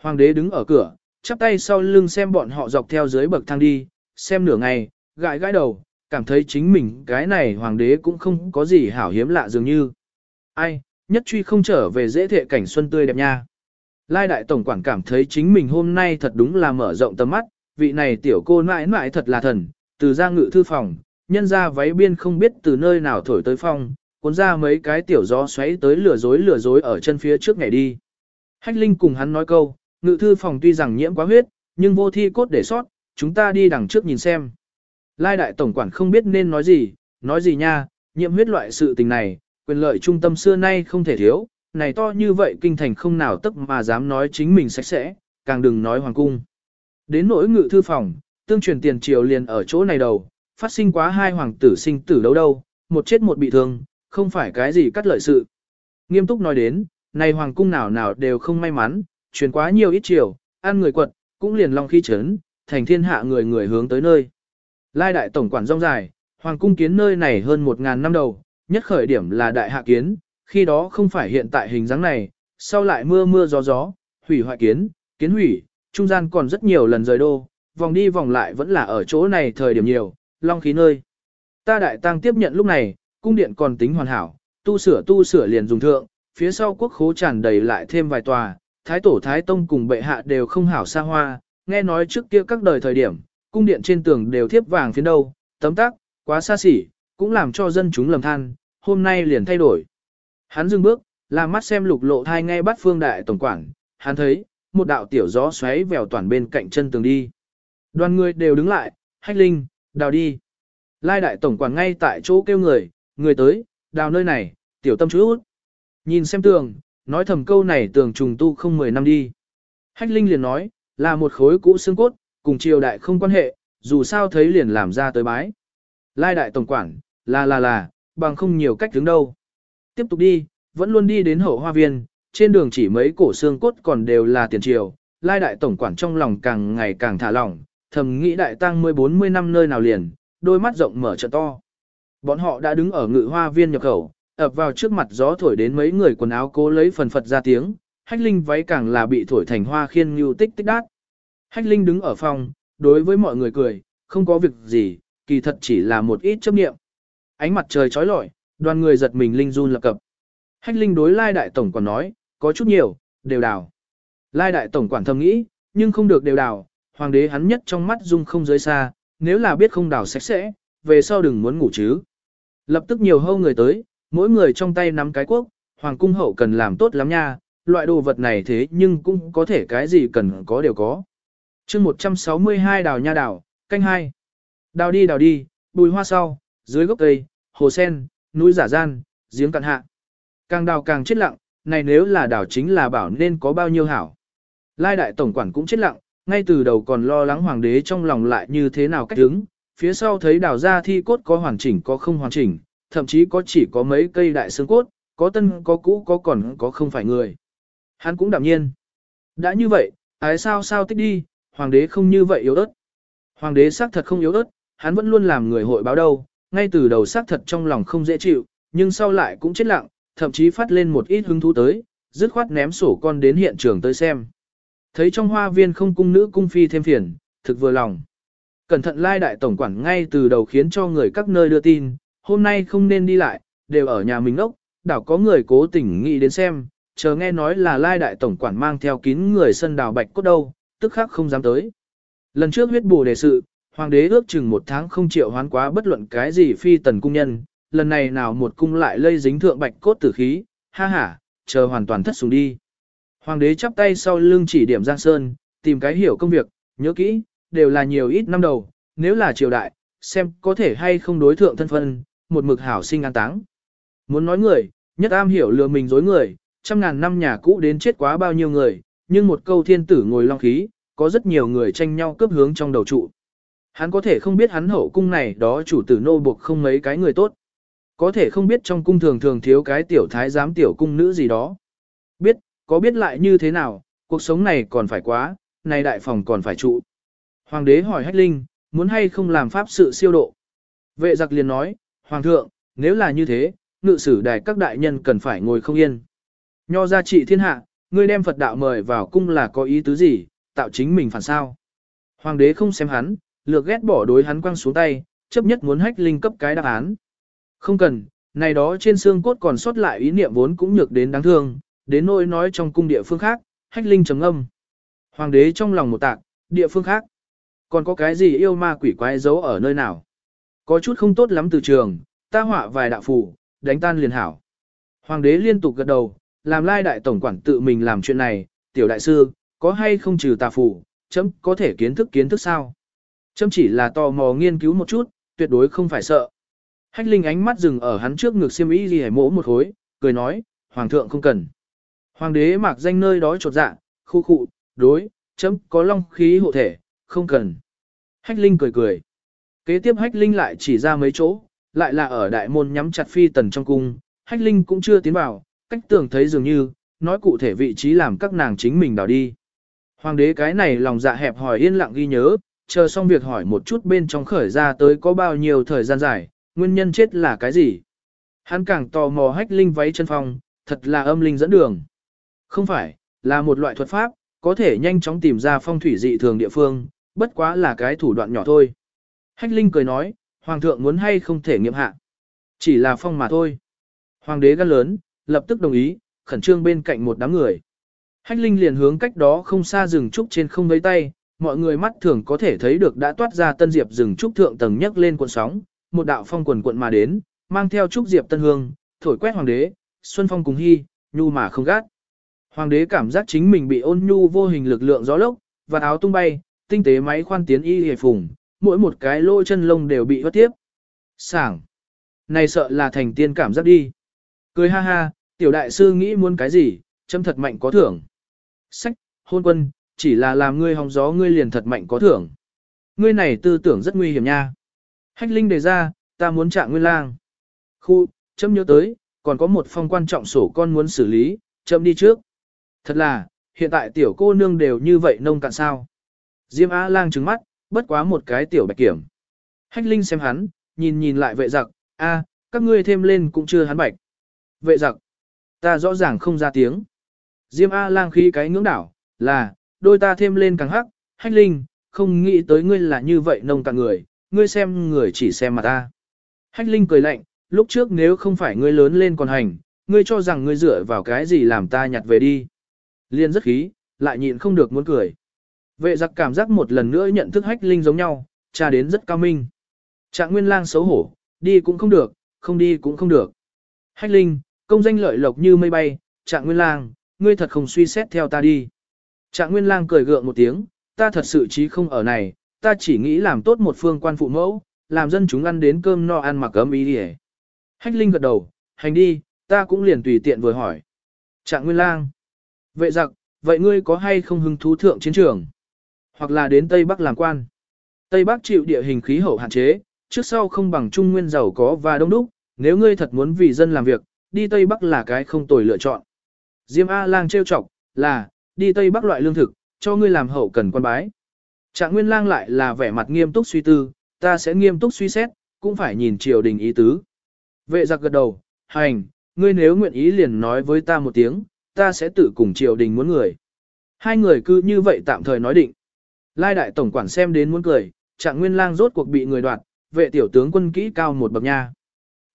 Hoàng đế đứng ở cửa, chắp tay sau lưng xem bọn họ dọc theo dưới bậc thang đi, xem nửa ngày, gãi gãi đầu, cảm thấy chính mình cái này hoàng đế cũng không có gì hảo hiếm lạ dường như. Ai, nhất truy không trở về dễ thệ cảnh xuân tươi đẹp nha. Lai đại tổng quản cảm thấy chính mình hôm nay thật đúng là mở rộng tầm mắt, vị này tiểu cô mãi mãi thật là thần, từ ra ngự thư phòng, nhân ra váy biên không biết từ nơi nào thổi tới phong, cuốn ra mấy cái tiểu gió xoáy tới lừa dối lừa dối ở chân phía trước ngày đi. Hách Linh cùng hắn nói câu, ngự thư phòng tuy rằng nhiễm quá huyết, nhưng vô thi cốt để sót, chúng ta đi đằng trước nhìn xem. Lai đại tổng quản không biết nên nói gì, nói gì nha, nhiễm huyết loại sự tình này, quyền lợi trung tâm xưa nay không thể thiếu, này to như vậy kinh thành không nào tức mà dám nói chính mình sạch sẽ, càng đừng nói hoàng cung. Đến nỗi ngự thư phòng, tương truyền tiền triều liền ở chỗ này đầu, phát sinh quá hai hoàng tử sinh tử đấu đâu, một chết một bị thương, không phải cái gì cắt lợi sự. Nghiêm túc nói đến, này hoàng cung nào nào đều không may mắn, truyền quá nhiều ít chiều ăn người quật, cũng liền long khí chấn, thành thiên hạ người người hướng tới nơi. Lai đại tổng quản rong dài, hoàng cung kiến nơi này hơn một ngàn năm đầu, nhất khởi điểm là đại hạ kiến, khi đó không phải hiện tại hình dáng này, sau lại mưa mưa gió gió, hủy hoại kiến, kiến hủy, trung gian còn rất nhiều lần rời đô, vòng đi vòng lại vẫn là ở chỗ này thời điểm nhiều, long khí nơi. Ta đại tăng tiếp nhận lúc này, cung điện còn tính hoàn hảo, tu sửa tu sửa liền dùng thượng, phía sau quốc khố tràn đầy lại thêm vài tòa, thái tổ thái tông cùng bệ hạ đều không hảo xa hoa, nghe nói trước kia các đời thời điểm, cung điện trên tường đều thiếp vàng phiến đâu, tấm tắc, quá xa xỉ, cũng làm cho dân chúng lầm than, hôm nay liền thay đổi. Hắn dừng bước, làm mắt xem lục lộ thai ngay bắt phương đại tổng quản, hắn thấy, một đạo tiểu gió xoáy vèo toàn bên cạnh chân tường đi. Đoàn người đều đứng lại, hách linh, đào đi. Lai đại tổng quản ngay tại chỗ kêu người, người tới, đào nơi này, tiểu tâm chút. Nhìn xem tường, nói thầm câu này tường trùng tu không 10 năm đi. Hách linh liền nói, là một khối cũ xương cốt, cùng triều đại không quan hệ, dù sao thấy liền làm ra tới bái. Lai đại tổng quản, là là là, bằng không nhiều cách đứng đâu. Tiếp tục đi, vẫn luôn đi đến hậu hoa viên, trên đường chỉ mấy cổ xương cốt còn đều là tiền triều. Lai đại tổng quản trong lòng càng ngày càng thả lỏng, thầm nghĩ đại tăng 14-10 năm nơi nào liền, đôi mắt rộng mở trợ to. Bọn họ đã đứng ở ngự hoa viên nhập khẩu, ập vào trước mặt gió thổi đến mấy người quần áo cố lấy phần phật ra tiếng, hách linh váy càng là bị thổi thành hoa khiên như tích tích đát. Hách linh đứng ở phòng, đối với mọi người cười, không có việc gì, kỳ thật chỉ là một ít chấp nghiệm. Ánh mặt trời trói lọi, đoàn người giật mình linh run lập cập. Hách linh đối lai đại tổng quản nói, có chút nhiều, đều đào. Lai đại tổng quản thầm nghĩ, nhưng không được đều đào, hoàng đế hắn nhất trong mắt dung không dưới xa, nếu là biết không đào sạch sẽ, về sau đừng muốn ngủ chứ. Lập tức nhiều hâu người tới, mỗi người trong tay nắm cái quốc, hoàng cung hậu cần làm tốt lắm nha, loại đồ vật này thế nhưng cũng có thể cái gì cần có đều có. chương 162 đào nha đào, canh hai Đào đi đào đi, bùi hoa sau, dưới gốc cây, hồ sen, núi giả gian, giếng cạn hạ. Càng đào càng chết lặng, này nếu là đào chính là bảo nên có bao nhiêu hảo. Lai đại tổng quản cũng chết lặng, ngay từ đầu còn lo lắng hoàng đế trong lòng lại như thế nào cách đứng, phía sau thấy đào ra thi cốt có hoàn chỉnh có không hoàn chỉnh, thậm chí có chỉ có mấy cây đại xương cốt, có tân có cũ có còn có không phải người. Hắn cũng đạm nhiên. Đã như vậy, ái sao sao tích đi, hoàng đế không như vậy yếu ớt. Hoàng đế xác thật không yếu ớt, hắn vẫn luôn làm người hội báo đâu, ngay từ đầu xác thật trong lòng không dễ chịu, nhưng sau lại cũng chết lặng, thậm chí phát lên một ít hứng thú tới, dứt khoát ném sổ con đến hiện trường tới xem. Thấy trong hoa viên không cung nữ cung phi thêm phiền, thực vừa lòng. Cẩn thận lai đại tổng quản ngay từ đầu khiến cho người các nơi đưa tin, hôm nay không nên đi lại, đều ở nhà mình ốc, đảo có người cố tình nghĩ đến xem, chờ nghe nói là lai đại tổng quản mang theo kín người sân đào bạch cốt đâu, tức khắc không dám tới. Lần trước huyết bù đề sự, hoàng đế ước chừng một tháng không chịu hoán quá bất luận cái gì phi tần cung nhân, lần này nào một cung lại lây dính thượng bạch cốt tử khí, ha ha, chờ hoàn toàn thất xuống đi. Hoàng đế chắp tay sau lưng chỉ điểm Giang Sơn, tìm cái hiểu công việc, nhớ kỹ, đều là nhiều ít năm đầu, nếu là triều đại, xem có thể hay không đối thượng thân phân, một mực hảo sinh an táng. Muốn nói người, nhất am hiểu lừa mình dối người, trăm ngàn năm nhà cũ đến chết quá bao nhiêu người, nhưng một câu thiên tử ngồi long khí, có rất nhiều người tranh nhau cướp hướng trong đầu trụ. Hắn có thể không biết hắn hậu cung này đó chủ tử nô buộc không mấy cái người tốt. Có thể không biết trong cung thường thường thiếu cái tiểu thái giám tiểu cung nữ gì đó. Biết, có biết lại như thế nào, cuộc sống này còn phải quá, này đại phòng còn phải trụ. Hoàng đế hỏi Hách Linh, muốn hay không làm pháp sự siêu độ. Vệ giặc liền nói, Hoàng thượng, nếu là như thế, ngự sử đài các đại nhân cần phải ngồi không yên. Nho gia trị thiên hạ, ngươi đem Phật đạo mời vào cung là có ý tứ gì, tạo chính mình phản sao. Hoàng đế không xem hắn, lược ghét bỏ đối hắn quăng xuống tay, chấp nhất muốn hách linh cấp cái đáp án. Không cần, này đó trên xương cốt còn sót lại ý niệm vốn cũng nhược đến đáng thương, đến nỗi nói trong cung địa phương khác, hách linh trầm âm. Hoàng đế trong lòng một tạc, địa phương khác. Còn có cái gì yêu ma quỷ quái giấu ở nơi nào? Có chút không tốt lắm từ trường, ta họa vài đạo phù, đánh tan liền hảo. Hoàng đế liên tục gật đầu, làm lai đại tổng quản tự mình làm chuyện này, tiểu đại sư, có hay không trừ tà phù, chấm có thể kiến thức kiến thức sao? Chấm chỉ là tò mò nghiên cứu một chút, tuyệt đối không phải sợ. Hách Linh ánh mắt dừng ở hắn trước ngực xiêm y gì hề mỗ một khối, cười nói, Hoàng thượng không cần. Hoàng đế mặc danh nơi đó trột dạ, khu khụ, đối, chấm có long khí hộ thể, không cần. Hách Linh cười cười. Kế tiếp Hách Linh lại chỉ ra mấy chỗ, lại là ở đại môn nhắm chặt phi tần trong cung, Hách Linh cũng chưa tiến vào, cách tưởng thấy dường như, nói cụ thể vị trí làm các nàng chính mình đào đi. Hoàng đế cái này lòng dạ hẹp hỏi yên lặng ghi nhớ, chờ xong việc hỏi một chút bên trong khởi ra tới có bao nhiêu thời gian dài, nguyên nhân chết là cái gì. Hắn càng tò mò hách linh váy chân phong, thật là âm linh dẫn đường. Không phải, là một loại thuật pháp, có thể nhanh chóng tìm ra phong thủy dị thường địa phương, bất quá là cái thủ đoạn nhỏ thôi. Hách linh cười nói, hoàng thượng muốn hay không thể nghiệm hạ. Chỉ là phong mà thôi. Hoàng đế gan lớn, lập tức đồng ý, khẩn trương bên cạnh một đám người. Hách Linh liền hướng cách đó không xa rừng trúc trên không lấy tay, mọi người mắt thường có thể thấy được đã toát ra tân diệp rừng trúc thượng tầng nhấc lên cuộn sóng, một đạo phong quần cuộn mà đến, mang theo trúc diệp tân hương, thổi quét hoàng đế, xuân phong cùng hy, nhu mà không gắt. Hoàng đế cảm giác chính mình bị ôn nhu vô hình lực lượng gió lốc, và áo tung bay, tinh tế máy khoan tiến y hề phùng, mỗi một cái lỗ chân lông đều bị hất tiếp. Sảng. Này sợ là thành tiên cảm giác đi. Cười ha ha, tiểu đại sư nghĩ muốn cái gì, châm thật mạnh có thưởng. Sách, hôn quân, chỉ là làm ngươi hòng gió ngươi liền thật mạnh có thưởng. Ngươi này tư tưởng rất nguy hiểm nha. Hách Linh đề ra, ta muốn trạng nguyên lang. Khu, châm nhớ tới, còn có một phong quan trọng sổ con muốn xử lý, châm đi trước. Thật là, hiện tại tiểu cô nương đều như vậy nông cạn sao. Diêm Á lang trừng mắt, bất quá một cái tiểu bạch kiểm. Hách Linh xem hắn, nhìn nhìn lại vệ giặc, a, các ngươi thêm lên cũng chưa hắn bạch. Vệ giặc, ta rõ ràng không ra tiếng. Diêm A lang khí cái ngưỡng đảo, là, đôi ta thêm lên càng hắc, hách linh, không nghĩ tới ngươi là như vậy nông cạn người, ngươi xem người chỉ xem mà ta. Hách linh cười lạnh, lúc trước nếu không phải ngươi lớn lên còn hành, ngươi cho rằng ngươi dựa vào cái gì làm ta nhặt về đi. Liên rất khí, lại nhịn không được muốn cười. Vệ giặc cảm giác một lần nữa nhận thức hách linh giống nhau, cha đến rất cao minh. Trạng nguyên lang xấu hổ, đi cũng không được, không đi cũng không được. Hách linh, công danh lợi lộc như mây bay, trạng nguyên lang, ngươi thật không suy xét theo ta đi. Trạng nguyên lang cười gượng một tiếng, ta thật sự chí không ở này, ta chỉ nghĩ làm tốt một phương quan phụ mẫu, làm dân chúng ăn đến cơm no ăn mặc ấm ý đi Hách Linh gật đầu, hành đi, ta cũng liền tùy tiện vừa hỏi. Trạng nguyên lang. Vệ giặc, vậy ngươi có hay không hứng thú thượng chiến trường? Hoặc là đến Tây Bắc làm quan? Tây Bắc chịu địa hình khí hậu hạn chế, trước sau không bằng Trung Nguyên giàu có và đông đúc, nếu ngươi thật muốn vì dân làm việc, đi Tây Bắc là cái không tồi lựa chọn. Diêm A-lang trêu chọc, là, đi Tây Bắc loại lương thực, cho ngươi làm hậu cần quan bái. Trạng Nguyên Lang lại là vẻ mặt nghiêm túc suy tư, ta sẽ nghiêm túc suy xét, cũng phải nhìn triều đình ý tứ. Vệ giặc gật đầu, hành, ngươi nếu nguyện ý liền nói với ta một tiếng, ta sẽ tự cùng triều đình muốn người. Hai người cứ như vậy tạm thời nói định. Lai đại tổng quản xem đến muốn cười, trạng nguyên lang rốt cuộc bị người đoạt, vệ tiểu tướng quân kỹ cao một bậc nha.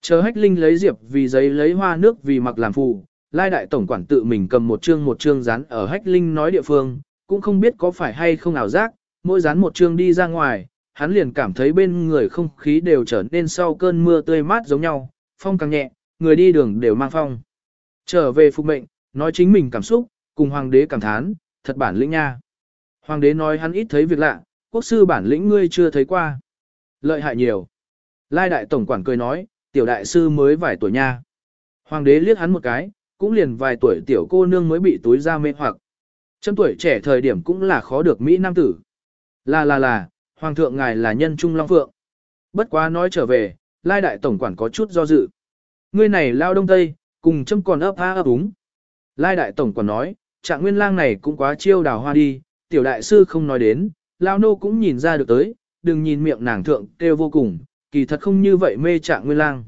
Chờ hách linh lấy diệp vì giấy lấy hoa nước vì mặc làm phù, lai đại tổng quản tự mình cầm một chương một chương dán ở hách linh nói địa phương, cũng không biết có phải hay không ảo giác, mỗi dán một chương đi ra ngoài, hắn liền cảm thấy bên người không khí đều trở nên sau cơn mưa tươi mát giống nhau, phong càng nhẹ, người đi đường đều mang phong. Trở về phục mệnh, nói chính mình cảm xúc, cùng hoàng đế cảm thán, thật bản lĩnh nha. Hoàng đế nói hắn ít thấy việc lạ, quốc sư bản lĩnh ngươi chưa thấy qua. Lợi hại nhiều. Lai đại tổng quản cười nói, tiểu đại sư mới vài tuổi nha. Hoàng đế liếc hắn một cái, cũng liền vài tuổi tiểu cô nương mới bị túi ra mê hoặc. Trăm tuổi trẻ thời điểm cũng là khó được Mỹ Nam tử. Là là là, Hoàng thượng ngài là nhân trung long phượng. Bất quá nói trở về, lai đại tổng quản có chút do dự. Ngươi này lao đông tây, cùng châm còn ấp ha ấp úng. Lai đại tổng quản nói, trạng nguyên lang này cũng quá chiêu đào hoa đi, tiểu đại sư không nói đến, lao nô cũng nhìn ra được tới, đừng nhìn miệng nàng thượng kêu vô cùng, kỳ thật không như vậy mê trạng nguyên lang.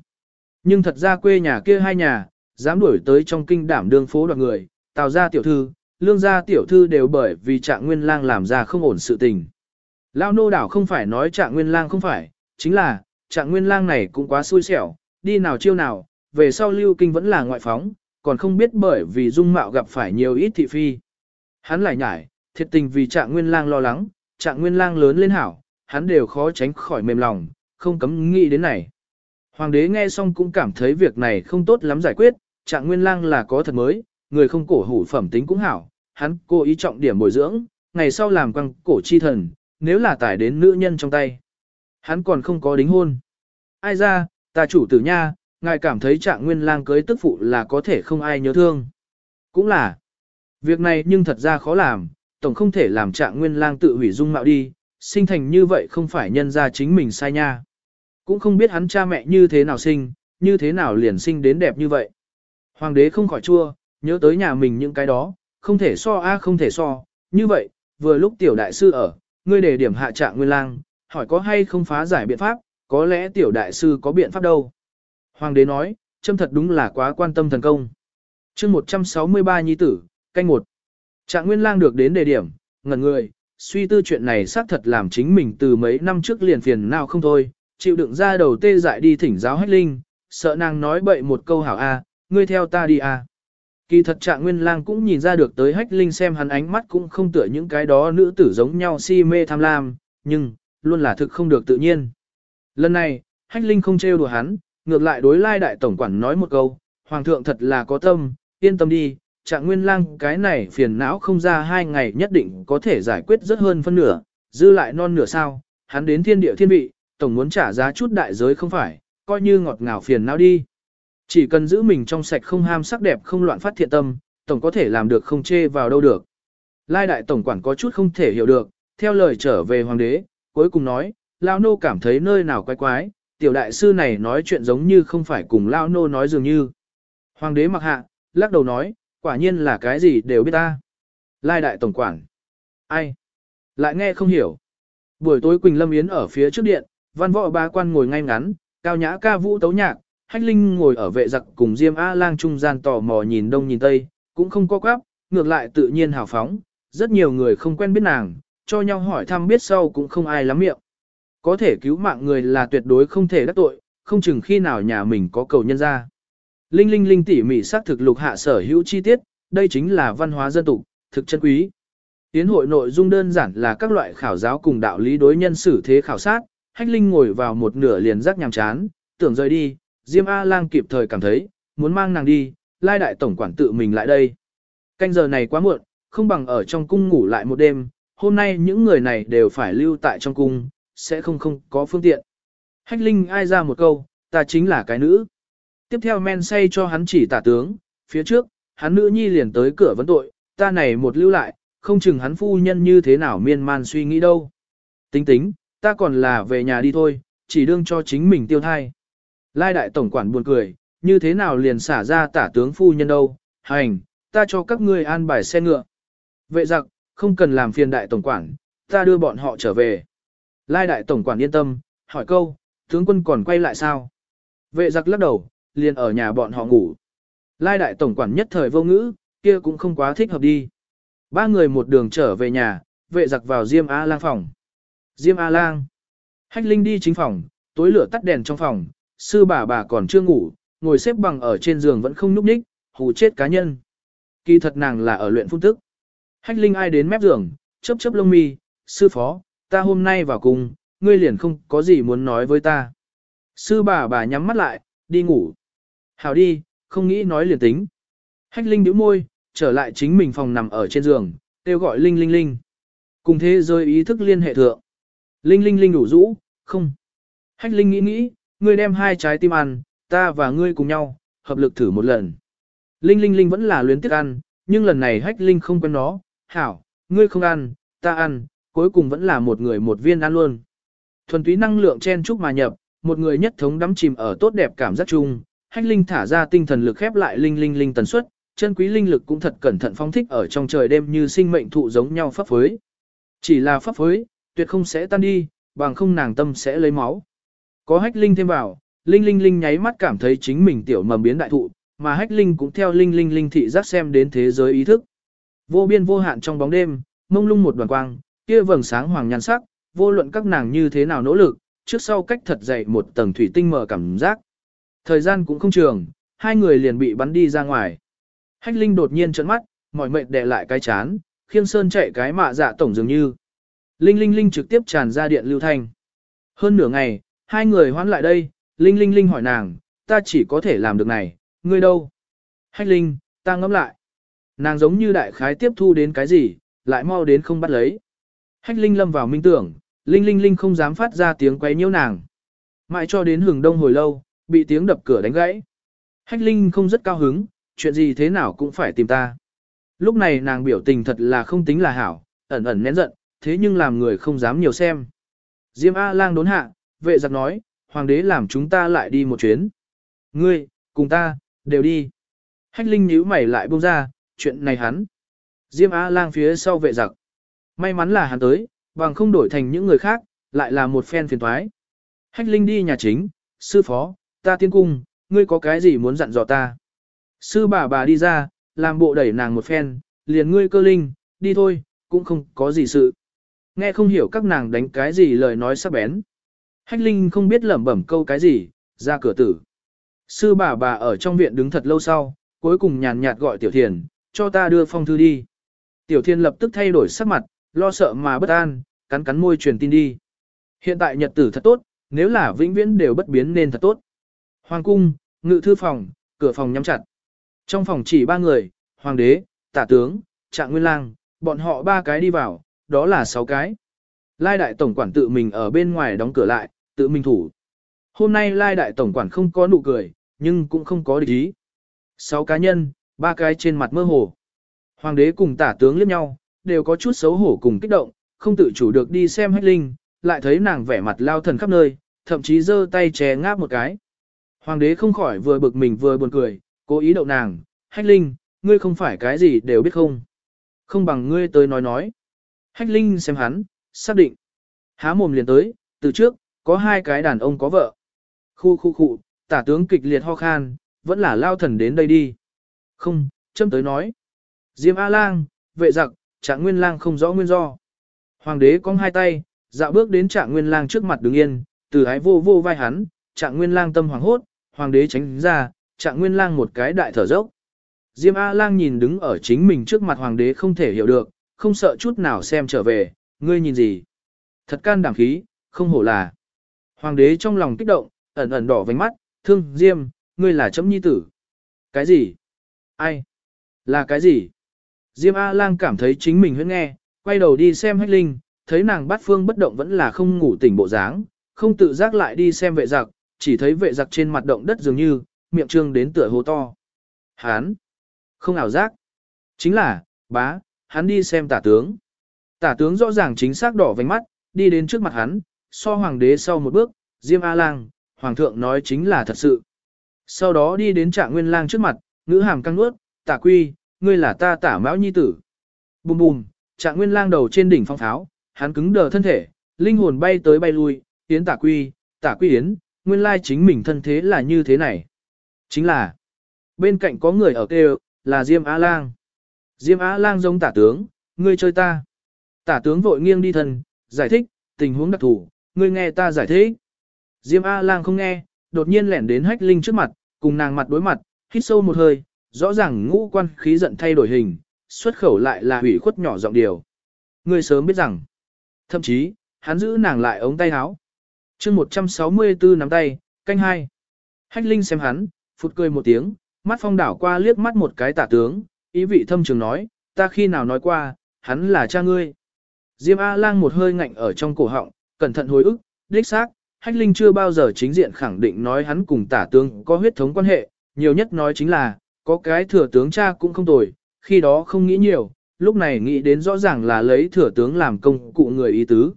Nhưng thật ra quê nhà kia hai nhà, dám đuổi tới trong kinh đảm đương phố đoạt người, tào ra tiểu thư, lương gia tiểu thư đều bởi vì trạng nguyên lang làm ra không ổn sự tình. Lao nô đảo không phải nói trạng nguyên lang không phải, chính là, trạng nguyên lang này cũng quá xui xẻo, đi nào chiêu nào, về sau lưu kinh vẫn là ngoại phóng, còn không biết bởi vì dung mạo gặp phải nhiều ít thị phi. Hắn lại nhải, thiệt tình vì trạng nguyên lang lo lắng, trạng nguyên lang lớn lên hảo, hắn đều khó tránh khỏi mềm lòng, không cấm nghĩ đến này. Hoàng đế nghe xong cũng cảm thấy việc này không tốt lắm giải quyết, trạng nguyên lang là có thật mới, người không cổ hủ phẩm tính cũng hảo, hắn cố ý trọng điểm bồi dưỡng, ngày sau làm quăng cổ chi thần, nếu là tải đến nữ nhân trong tay. Hắn còn không có đính hôn. Ai ra, ta chủ tử nha, ngài cảm thấy trạng nguyên lang cưới tức phụ là có thể không ai nhớ thương. Cũng là, việc này nhưng thật ra khó làm, tổng không thể làm trạng nguyên lang tự hủy dung mạo đi, sinh thành như vậy không phải nhân ra chính mình sai nha. Cũng không biết hắn cha mẹ như thế nào sinh, như thế nào liền sinh đến đẹp như vậy. Hoàng đế không khỏi chua, nhớ tới nhà mình những cái đó, không thể so a không thể so, như vậy, vừa lúc tiểu đại sư ở, ngươi để điểm hạ trạng nguyên lang, hỏi có hay không phá giải biện pháp, có lẽ tiểu đại sư có biện pháp đâu. Hoàng đế nói, châm thật đúng là quá quan tâm thần công. chương 163 nhi tử, canh một. Trạng nguyên lang được đến đề điểm, ngẩn người, suy tư chuyện này xác thật làm chính mình từ mấy năm trước liền phiền nào không thôi, chịu đựng ra đầu tê dại đi thỉnh giáo hách linh, sợ nàng nói bậy một câu hảo a, ngươi theo ta đi a. Kỳ thật trạng nguyên lang cũng nhìn ra được tới hách linh xem hắn ánh mắt cũng không tựa những cái đó nữ tử giống nhau si mê tham lam, nhưng, luôn là thực không được tự nhiên. Lần này, hách linh không trêu đùa hắn, ngược lại đối lai đại tổng quản nói một câu, hoàng thượng thật là có tâm, yên tâm đi, trạng nguyên lang cái này phiền não không ra hai ngày nhất định có thể giải quyết rất hơn phân nửa, dư lại non nửa sao, hắn đến thiên địa thiên vị, tổng muốn trả giá chút đại giới không phải, coi như ngọt ngào phiền não đi. Chỉ cần giữ mình trong sạch không ham sắc đẹp không loạn phát thiện tâm, tổng có thể làm được không chê vào đâu được. Lai đại tổng quản có chút không thể hiểu được, theo lời trở về hoàng đế, cuối cùng nói, Lao nô cảm thấy nơi nào quái quái, tiểu đại sư này nói chuyện giống như không phải cùng Lao nô nói dường như. Hoàng đế mặc hạ, lắc đầu nói, quả nhiên là cái gì đều biết ta. Lai đại tổng quản. Ai? Lại nghe không hiểu. Buổi tối Quỳnh Lâm Yến ở phía trước điện, văn võ ba quan ngồi ngay ngắn, cao nhã ca vũ tấu nhạc, Hách Linh ngồi ở vệ giặc cùng Diêm A Lang trung gian tò mò nhìn đông nhìn tây, cũng không có quáp, ngược lại tự nhiên hào phóng, rất nhiều người không quen biết nàng, cho nhau hỏi thăm biết sau cũng không ai lắm miệng. Có thể cứu mạng người là tuyệt đối không thể đắc tội, không chừng khi nào nhà mình có cầu nhân ra. Linh linh linh tỉ mỉ xác thực lục hạ sở hữu chi tiết, đây chính là văn hóa dân tục, thực chân quý. Tiến hội nội dung đơn giản là các loại khảo giáo cùng đạo lý đối nhân xử thế khảo sát, Hách Linh ngồi vào một nửa liền rắc nhàm chán, tưởng rời đi, Diêm A-lang kịp thời cảm thấy, muốn mang nàng đi, lai đại tổng quản tự mình lại đây. Canh giờ này quá muộn, không bằng ở trong cung ngủ lại một đêm, hôm nay những người này đều phải lưu tại trong cung, sẽ không không có phương tiện. Hách Linh ai ra một câu, ta chính là cái nữ. Tiếp theo men say cho hắn chỉ tả tướng, phía trước, hắn nữ nhi liền tới cửa vấn tội, ta này một lưu lại, không chừng hắn phu nhân như thế nào miên man suy nghĩ đâu. Tính tính, ta còn là về nhà đi thôi, chỉ đương cho chính mình tiêu thai. Lai đại tổng quản buồn cười, như thế nào liền xả ra tả tướng phu nhân đâu, hành, ta cho các ngươi an bài xe ngựa. Vệ giặc, không cần làm phiền đại tổng quản, ta đưa bọn họ trở về. Lai đại tổng quản yên tâm, hỏi câu, tướng quân còn quay lại sao? Vệ giặc lắc đầu, liền ở nhà bọn họ ngủ. Lai đại tổng quản nhất thời vô ngữ, kia cũng không quá thích hợp đi. Ba người một đường trở về nhà, vệ giặc vào Diêm A lang phòng. Diêm A lang. Hách Linh đi chính phòng, tối lửa tắt đèn trong phòng, sư bà bà còn chưa ngủ, ngồi xếp bằng ở trên giường vẫn không nhúc nhích, hù chết cá nhân. Kỳ thật nàng là ở luyện phun tức. Hách Linh ai đến mép giường, chớp chớp lông mi, sư phó, ta hôm nay vào cùng, ngươi liền không có gì muốn nói với ta. Sư bà bà nhắm mắt lại, đi ngủ. Hảo đi, không nghĩ nói liền tính. Hách Linh nhíu môi, trở lại chính mình phòng nằm ở trên giường, kêu gọi Linh Linh Linh. Cùng thế rơi ý thức liên hệ thượng. Linh Linh Linh đủ rũ, không. Hách Linh nghĩ nghĩ, ngươi đem hai trái tim ăn, ta và ngươi cùng nhau, hợp lực thử một lần. Linh Linh Linh vẫn là luyến tiếc ăn, nhưng lần này Hách Linh không quen nó, hảo, ngươi không ăn, ta ăn, cuối cùng vẫn là một người một viên ăn luôn. Thuần túy năng lượng chen chúc mà nhập, một người nhất thống đắm chìm ở tốt đẹp cảm giác chung, Hách Linh thả ra tinh thần lực khép lại Linh Linh Linh tần suất, chân quý linh lực cũng thật cẩn thận phóng thích ở trong trời đêm như sinh mệnh thụ giống nhau pháp phối. Chỉ là pháp phối, tuyệt không sẽ tan đi, bằng không nàng tâm sẽ lấy máu. Có hách linh thêm vào, linh linh linh nháy mắt cảm thấy chính mình tiểu mầm biến đại thụ, mà hách linh cũng theo linh linh linh thị giác xem đến thế giới ý thức. Vô biên vô hạn trong bóng đêm, mông lung một đoàn quang, kia vầng sáng hoàng nhan sắc, vô luận các nàng như thế nào nỗ lực, trước sau cách thật dày một tầng thủy tinh mở cảm giác. Thời gian cũng không trường, hai người liền bị bắn đi ra ngoài. Hách Linh đột nhiên trợn mắt, mỏi mệt đè lại cái chán, khiêng sơn chạy cái mạ dạ tổng dường như. Linh Linh Linh trực tiếp tràn ra điện lưu thanh. Hơn nửa ngày, hai người hoán lại đây, Linh Linh Linh hỏi nàng, ta chỉ có thể làm được này, ngươi đâu? Hách Linh, ta ngẫm lại. Nàng giống như đại khái tiếp thu đến cái gì, lại mau đến không bắt lấy. Hách Linh lâm vào minh tưởng, Linh Linh Linh không dám phát ra tiếng quấy nhiễu nàng. Mãi cho đến hừng đông hồi lâu, bị tiếng đập cửa đánh gãy. Hách Linh không rất cao hứng, chuyện gì thế nào cũng phải tìm ta. Lúc này nàng biểu tình thật là không tính là hảo, ẩn ẩn nén giận, thế nhưng làm người không dám nhiều xem. Diêm A-lang đốn hạ, vệ giặc nói, hoàng đế làm chúng ta lại đi một chuyến. Ngươi, cùng ta, đều đi. Hách Linh nhíu mày lại buông ra, chuyện này hắn. Diêm A-lang phía sau vệ giặc. May mắn là hắn tới, bằng không đổi thành những người khác, lại là một phen phiền thoái. Hách Linh đi nhà chính, sư phó, ta tiên cung, ngươi có cái gì muốn dặn dò ta? Sư bà bà đi ra, làm bộ đẩy nàng một phen, liền ngươi cơ linh, đi thôi, cũng không có gì sự. Nghe không hiểu các nàng đánh cái gì lời nói sắc bén. Hách Linh không biết lẩm bẩm câu cái gì, ra cửa tử. Sư bà bà ở trong viện đứng thật lâu sau, cuối cùng nhàn nhạt gọi Tiểu Thiền, cho ta đưa phong thư đi. Tiểu Thiền lập tức thay đổi sắc mặt, lo sợ mà bất an, cắn cắn môi truyền tin đi. Hiện tại nhật tử thật tốt, nếu là vĩnh viễn đều bất biến nên thật tốt. Hoàng cung, ngự thư phòng, cửa phòng nhắm chặt. Trong phòng chỉ ba người, hoàng đế, tả tướng, trạng nguyên lang, bọn họ ba cái đi vào, đó là sáu cái. Lai đại tổng quản tự mình ở bên ngoài đóng cửa lại, tự mình thủ. Hôm nay Lai đại tổng quản không có nụ cười, nhưng cũng không có địch ý. Sáu cá nhân, ba cái trên mặt mơ hồ. Hoàng đế cùng tả tướng liếc nhau, đều có chút xấu hổ cùng kích động, không tự chủ được đi xem hách linh, lại thấy nàng vẻ mặt lao thần khắp nơi, thậm chí giơ tay che ngáp một cái. Hoàng đế không khỏi vừa bực mình vừa buồn cười, cố ý đậu nàng, hách linh, ngươi không phải cái gì đều biết không. Không bằng ngươi tới nói nói. Hách linh xem hắn, xác định. Há mồm liền tới, từ trước, có hai cái đàn ông có vợ. Khu khu khu, tả tướng kịch liệt ho khan, vẫn là lao thần đến đây đi. Không, châm tới nói. Diêm A-lang, vệ giặc, trạng nguyên lang không rõ nguyên do. Hoàng đế cong hai tay, dạo bước đến trạng nguyên lang trước mặt đứng yên, từ ái vô vô vai hắn, trạng nguyên lang tâm hoàng hốt, hoàng đế tránh ra, trạng nguyên lang một cái đại thở dốc. Diêm A-lang nhìn đứng ở chính mình trước mặt hoàng đế không thể hiểu được, không sợ chút nào xem trở về, ngươi nhìn gì. Thật can đảm khí, không hổ là. Hoàng đế trong lòng kích động, ẩn ẩn đỏ vành mắt, thương, Diêm, ngươi là chấm nhi tử. Cái gì? Ai? Là cái gì? Diêm A-lang cảm thấy chính mình huyết nghe, quay đầu đi xem hách linh, thấy nàng bát phương bất động vẫn là không ngủ tỉnh bộ dáng, không tự giác lại đi xem vệ giặc, chỉ thấy vệ giặc trên mặt động đất dường như, miệng trương đến tựa hố to. Hán! Không ảo giác. Chính là, bá, hắn đi xem tả tướng. Tả tướng rõ ràng chính xác đỏ vành mắt, đi đến trước mặt hắn, so hoàng đế sau một bước, Diêm A-lang, hoàng thượng nói chính là thật sự. Sau đó đi đến trạng nguyên lang trước mặt, ngữ hàm căng nuốt, tả quy, ngươi là ta tả mão nhi tử. Bùm bùm, trạng nguyên lang đầu trên đỉnh phong tháo, hắn cứng đờ thân thể, linh hồn bay tới bay lui, yến tả quy, tả quy yến, nguyên lai chính mình thân thế là như thế này. Chính là, bên cạnh có người ở kêu, là Diêm Á Lang. Diêm Á Lang giống tả tướng, ngươi chơi ta. Tả tướng vội nghiêng đi thân, giải thích, tình huống đặc thù, ngươi nghe ta giải thích. Diêm A Lang không nghe, đột nhiên lẻn đến hách linh trước mặt, cùng nàng mặt đối mặt, hít sâu một hơi, rõ ràng ngũ quan khí giận thay đổi hình, xuất khẩu lại là hủy khuất nhỏ giọng điều. Ngươi sớm biết rằng, thậm chí, hắn giữ nàng lại ống tay áo chương 164 nắm tay, canh hai. Hách linh xem hắn, phụt cười một tiếng, mắt phong đảo qua liếc mắt một cái tả tướng, ý vị thâm trường nói, ta khi nào nói qua, hắn là cha ngươi. Diêm A-lang một hơi ngạnh ở trong cổ họng, cẩn thận hồi ức, đích xác, Hách Linh chưa bao giờ chính diện khẳng định nói hắn cùng tả tướng có huyết thống quan hệ, nhiều nhất nói chính là, có cái thừa tướng cha cũng không tồi, khi đó không nghĩ nhiều, lúc này nghĩ đến rõ ràng là lấy thừa tướng làm công cụ người ý tứ.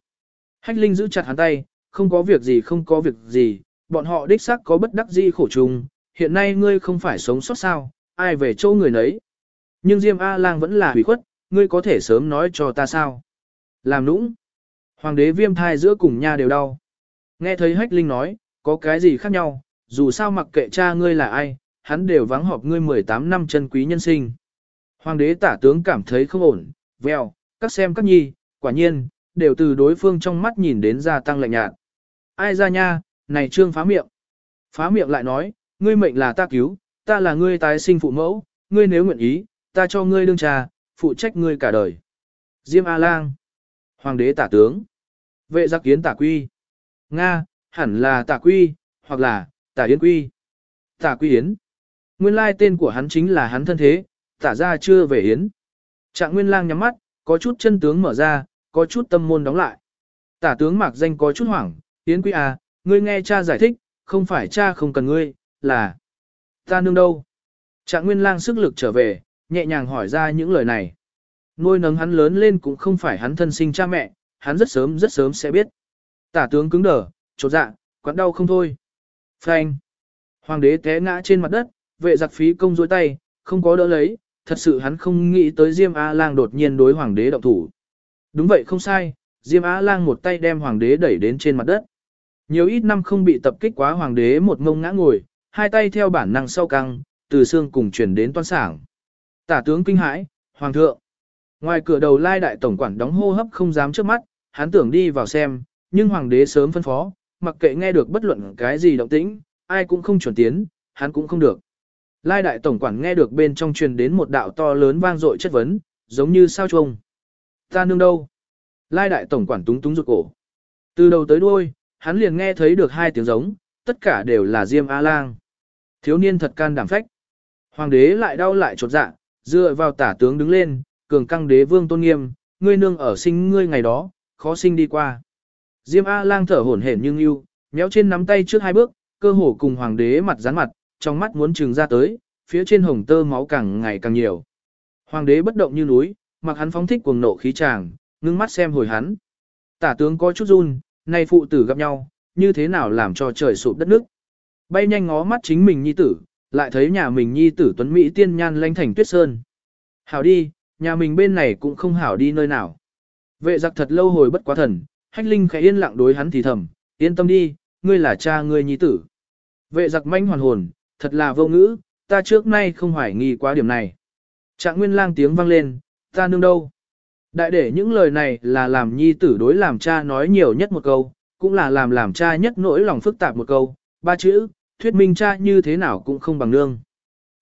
Hách Linh giữ chặt hắn tay, không có việc gì không có việc gì, bọn họ đích xác có bất đắc dĩ khổ chung, hiện nay ngươi không phải sống sót sao, ai về chỗ người nấy. Nhưng Diêm A-lang vẫn là hủy khuất, ngươi có thể sớm nói cho ta sao. Làm nũng. Hoàng đế viêm thai giữa cùng nha đều đau. Nghe thấy Hách Linh nói, có cái gì khác nhau, dù sao mặc kệ cha ngươi là ai, hắn đều vắng họp ngươi 18 năm chân quý nhân sinh. Hoàng đế tả tướng cảm thấy không ổn, vèo, các xem các nhi, quả nhiên, đều từ đối phương trong mắt nhìn đến gia tăng lạnh nhạt. Ai ra nha, này trương phá miệng. Phá miệng lại nói, ngươi mệnh là ta cứu, ta là ngươi tái sinh phụ mẫu, ngươi nếu nguyện ý, ta cho ngươi đương trà, phụ trách ngươi cả đời. Diêm A-lang. Hoàng đế tả tướng. Vệ giặc kiến tả quy. Nga, hẳn là tả quy, hoặc là tả yến quy. Tả quy yến. Nguyên lai tên của hắn chính là hắn thân thế, tả ra chưa về yến. Trạng nguyên lang nhắm mắt, có chút chân tướng mở ra, có chút tâm môn đóng lại. Tả tướng mạc danh có chút hoảng, yến Quý à, ngươi nghe cha giải thích, không phải cha không cần ngươi, là ta nương đâu. Trạng nguyên lang sức lực trở về, nhẹ nhàng hỏi ra những lời này. Nuôi nấng hắn lớn lên cũng không phải hắn thân sinh cha mẹ, hắn rất sớm rất sớm sẽ biết. Tả tướng cứng đờ, chột dạ, quặn đau không thôi. Phanh. Hoàng đế té ngã trên mặt đất, vệ giặc phí công dối tay, không có đỡ lấy, thật sự hắn không nghĩ tới Diêm A-lang đột nhiên đối hoàng đế động thủ. Đúng vậy không sai, Diêm A-lang một tay đem hoàng đế đẩy đến trên mặt đất. Nhiều ít năm không bị tập kích quá hoàng đế một ngông ngã ngồi, hai tay theo bản năng sau căng, từ xương cùng chuyển đến toan sảng. Tả tướng kinh hãi, hoàng thượng. Ngoài cửa đầu lai đại tổng quản đóng hô hấp không dám trước mắt, hắn tưởng đi vào xem, nhưng hoàng đế sớm phân phó, mặc kệ nghe được bất luận cái gì động tĩnh, ai cũng không chuẩn tiến, hắn cũng không được. Lai đại tổng quản nghe được bên trong truyền đến một đạo to lớn vang dội chất vấn, giống như sao trông. Ta nương đâu? Lai đại tổng quản túng túng rụt cổ. Từ đầu tới đuôi, hắn liền nghe thấy được hai tiếng giống, tất cả đều là Diêm A-lang. Thiếu niên thật can đảm phách. Hoàng đế lại đau lại chột dạ, dựa vào tả tướng đứng lên, cường căng đế vương tôn nghiêm, ngươi nương ở sinh ngươi ngày đó, khó sinh đi qua. Diêm A-lang thở hổn hển nhưng yêu, méo trên nắm tay trước hai bước, cơ hồ cùng hoàng đế mặt dán mặt, trong mắt muốn trừng ra tới, phía trên hồng tơ máu càng ngày càng nhiều. Hoàng đế bất động như núi, mặc hắn phóng thích cuồng nộ khí tràng, ngưng mắt xem hồi hắn. Tả tướng có chút run, nay phụ tử gặp nhau, như thế nào làm cho trời sụp đất nước. Bay nhanh ngó mắt chính mình nhi tử, lại thấy nhà mình nhi tử tuấn Mỹ tiên nhan lanh thành tuyết sơn. Hảo đi, nhà mình bên này cũng không hảo đi nơi nào. Vệ giặc thật lâu hồi bất quá thần, hách linh khẽ yên lặng đối hắn thì thầm, yên tâm đi, ngươi là cha ngươi nhi tử. Vệ giặc manh hoàn hồn, thật là vô ngữ, ta trước nay không hoài nghi quá điểm này. Trạng nguyên lang tiếng vang lên, ta nương đâu. Đại để những lời này là làm nhi tử đối làm cha nói nhiều nhất một câu, cũng là làm làm cha nhất nỗi lòng phức tạp một câu, ba chữ, thuyết minh cha như thế nào cũng không bằng nương.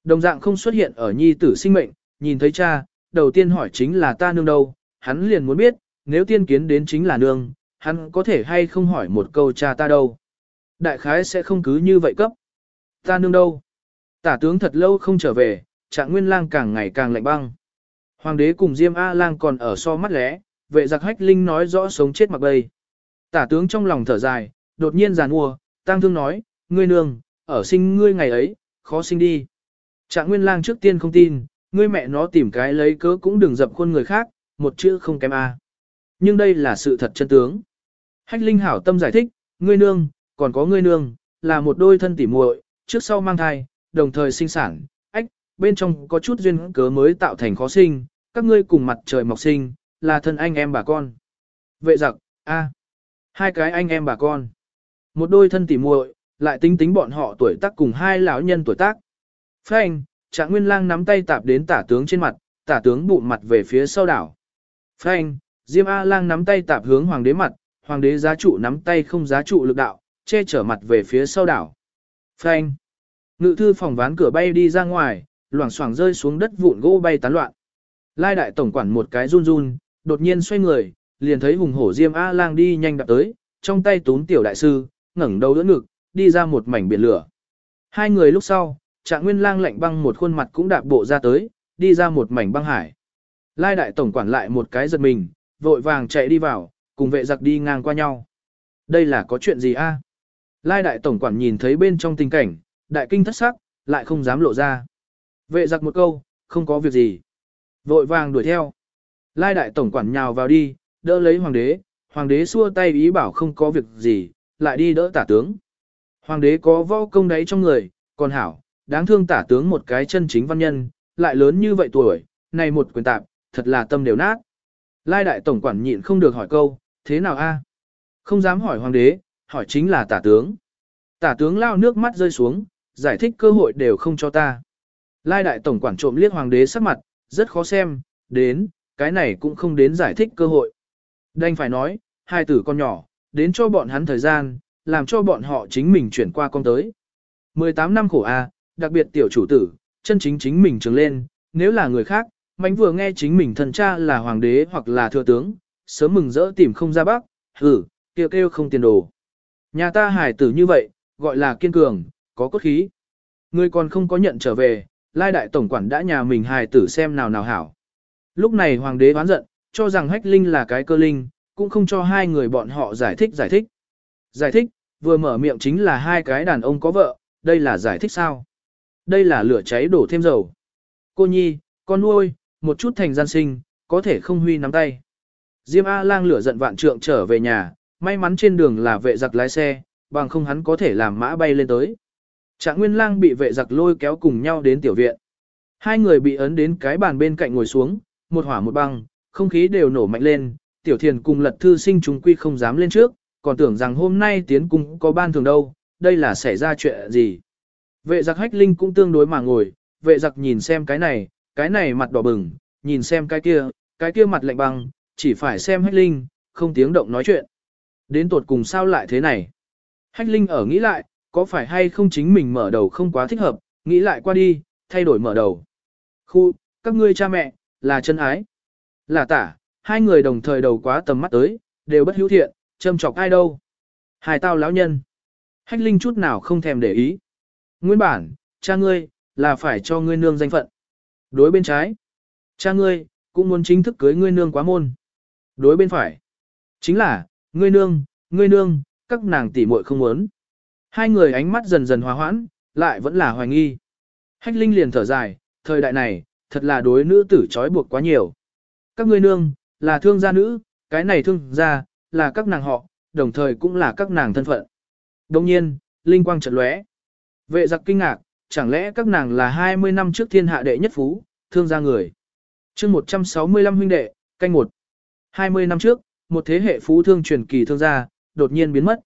Đồng dạng không xuất hiện ở nhi tử sinh mệnh, nhìn thấy cha, đầu tiên hỏi chính là ta nương đâu, hắn liền muốn biết, nếu tiên kiến đến chính là nương, hắn có thể hay không hỏi một câu cha ta đâu. Đại khái sẽ không cứ như vậy cấp. Ta nương đâu? Tả tướng thật lâu không trở về, trạng nguyên lang càng ngày càng lạnh băng. Hoàng đế cùng Diêm A-lang còn ở so mắt lẽ, vệ giặc hách linh nói rõ sống chết mặc bay. Tả tướng trong lòng thở dài, đột nhiên giàn mua, tăng thương nói, ngươi nương, ở sinh ngươi ngày ấy, khó sinh đi. Trạng nguyên lang trước tiên không tin, ngươi mẹ nó tìm cái lấy cớ cũng đừng dập khuôn người khác, một chữ không kém A. Nhưng đây là sự thật chân tướng. Hách Linh hảo tâm giải thích, ngươi nương, còn có ngươi nương, là một đôi thân tỉ muội, trước sau mang thai, đồng thời sinh sản, ách, bên trong có chút duyên cớ mới tạo thành khó sinh, các ngươi cùng mặt trời mọc sinh, là thân anh em bà con. Vệ giặc, a, hai cái anh em bà con. Một đôi thân tỉ muội, lại tính tính bọn họ tuổi tác cùng hai lão nhân tuổi tác, Phanh, trạng nguyên lang nắm tay tạp đến tả tướng trên mặt, tả tướng bụng mặt về phía sau đảo. Phanh, Diêm A lang nắm tay tạp hướng hoàng đế mặt, hoàng đế giá trụ nắm tay không giá trụ lực đạo, che chở mặt về phía sau đảo. Phanh, ngự thư phòng ván cửa bay đi ra ngoài, loảng xoảng rơi xuống đất vụn gỗ bay tán loạn. Lai đại tổng quản một cái run run, đột nhiên xoay người, liền thấy hùng hổ Diêm A lang đi nhanh đạp tới, trong tay tún tiểu đại sư, ngẩng đầu đỡ ngực, đi ra một mảnh biển lửa. Hai người lúc sau, trạng nguyên lang lạnh băng một khuôn mặt cũng đạp bộ ra tới, đi ra một mảnh băng hải. Lai đại tổng quản lại một cái giật mình, vội vàng chạy đi vào, cùng vệ giặc đi ngang qua nhau. Đây là có chuyện gì a? Lai đại tổng quản nhìn thấy bên trong tình cảnh, đại kinh thất sắc, lại không dám lộ ra. Vệ giặc một câu, không có việc gì. Vội vàng đuổi theo. Lai đại tổng quản nhào vào đi, đỡ lấy hoàng đế, hoàng đế xua tay ý bảo không có việc gì, lại đi đỡ tả tướng. Hoàng đế có võ công đấy trong người, còn hảo, đáng thương tả tướng một cái chân chính văn nhân, lại lớn như vậy tuổi, này một quyền tạp, thật là tâm đều nát. Lai đại tổng quản nhịn không được hỏi câu, thế nào a? Không dám hỏi hoàng đế, hỏi chính là tả tướng. Tả tướng lao nước mắt rơi xuống, giải thích cơ hội đều không cho ta. Lai đại tổng quản trộm liếc hoàng đế sắc mặt, rất khó xem, đến, cái này cũng không đến giải thích cơ hội. Đành phải nói, hai tử con nhỏ, đến cho bọn hắn thời gian, làm cho bọn họ chính mình chuyển qua con tới. 18 năm khổ a, đặc biệt tiểu chủ tử, chân chính chính mình trưởng lên, nếu là người khác, mánh vừa nghe chính mình thần cha là hoàng đế hoặc là thừa tướng, sớm mừng rỡ tìm không ra bắc, hử, kêu kêu không tiền đồ. Nhà ta hài tử như vậy, gọi là kiên cường, có cốt khí. Người còn không có nhận trở về, lai đại tổng quản đã nhà mình hài tử xem nào nào hảo. Lúc này hoàng đế oán giận, cho rằng hách linh là cái cơ linh, cũng không cho hai người bọn họ giải thích giải thích. Giải thích, vừa mở miệng chính là hai cái đàn ông có vợ, đây là giải thích sao? Đây là lửa cháy đổ thêm dầu. Cô nhi, con nuôi, một chút thành gian sinh, có thể không huy nắm tay. Diêm A lang lửa giận vạn trượng trở về nhà, may mắn trên đường là vệ giặc lái xe, bằng không hắn có thể làm mã bay lên tới. Trạng Nguyên Lang bị vệ giặc lôi kéo cùng nhau đến tiểu viện. Hai người bị ấn đến cái bàn bên cạnh ngồi xuống, một hỏa một băng, không khí đều nổ mạnh lên, tiểu thiền cùng lật thư sinh chúng quy không dám lên trước, còn tưởng rằng hôm nay tiến cung có ban thường đâu, đây là xảy ra chuyện gì. Vệ giặc hách linh cũng tương đối mà ngồi, vệ giặc nhìn xem cái này, cái này mặt đỏ bừng, nhìn xem cái kia, cái kia mặt lạnh băng, chỉ phải xem hách linh, không tiếng động nói chuyện. Đến tột cùng sao lại thế này? Hách linh ở nghĩ lại, có phải hay không chính mình mở đầu không quá thích hợp, nghĩ lại qua đi, thay đổi mở đầu. Khu, các ngươi cha mẹ, là chân ái. Là tả, hai người đồng thời đầu quá tầm mắt tới, đều bất hữu thiện, châm chọc ai đâu. Hai tao lão nhân. Hách linh chút nào không thèm để ý. Nguyên bản, cha ngươi, là phải cho ngươi nương danh phận. Đối bên trái, cha ngươi, cũng muốn chính thức cưới ngươi nương quá môn. Đối bên phải, chính là, ngươi nương, ngươi nương, các nàng tỷ muội không muốn. Hai người ánh mắt dần dần hòa hoãn, lại vẫn là hoài nghi. Hách Linh liền thở dài, thời đại này, thật là đối nữ tử trói buộc quá nhiều. Các ngươi nương, là thương gia nữ, cái này thương gia, là các nàng họ, đồng thời cũng là các nàng thân phận. Đồng nhiên, Linh quang chợt lóe. Vệ giặc kinh ngạc, chẳng lẽ các nàng là 20 năm trước thiên hạ đệ nhất phú, thương gia người. chương 165 huynh đệ, canh một. 20 năm trước, một thế hệ phú thương truyền kỳ thương gia, đột nhiên biến mất.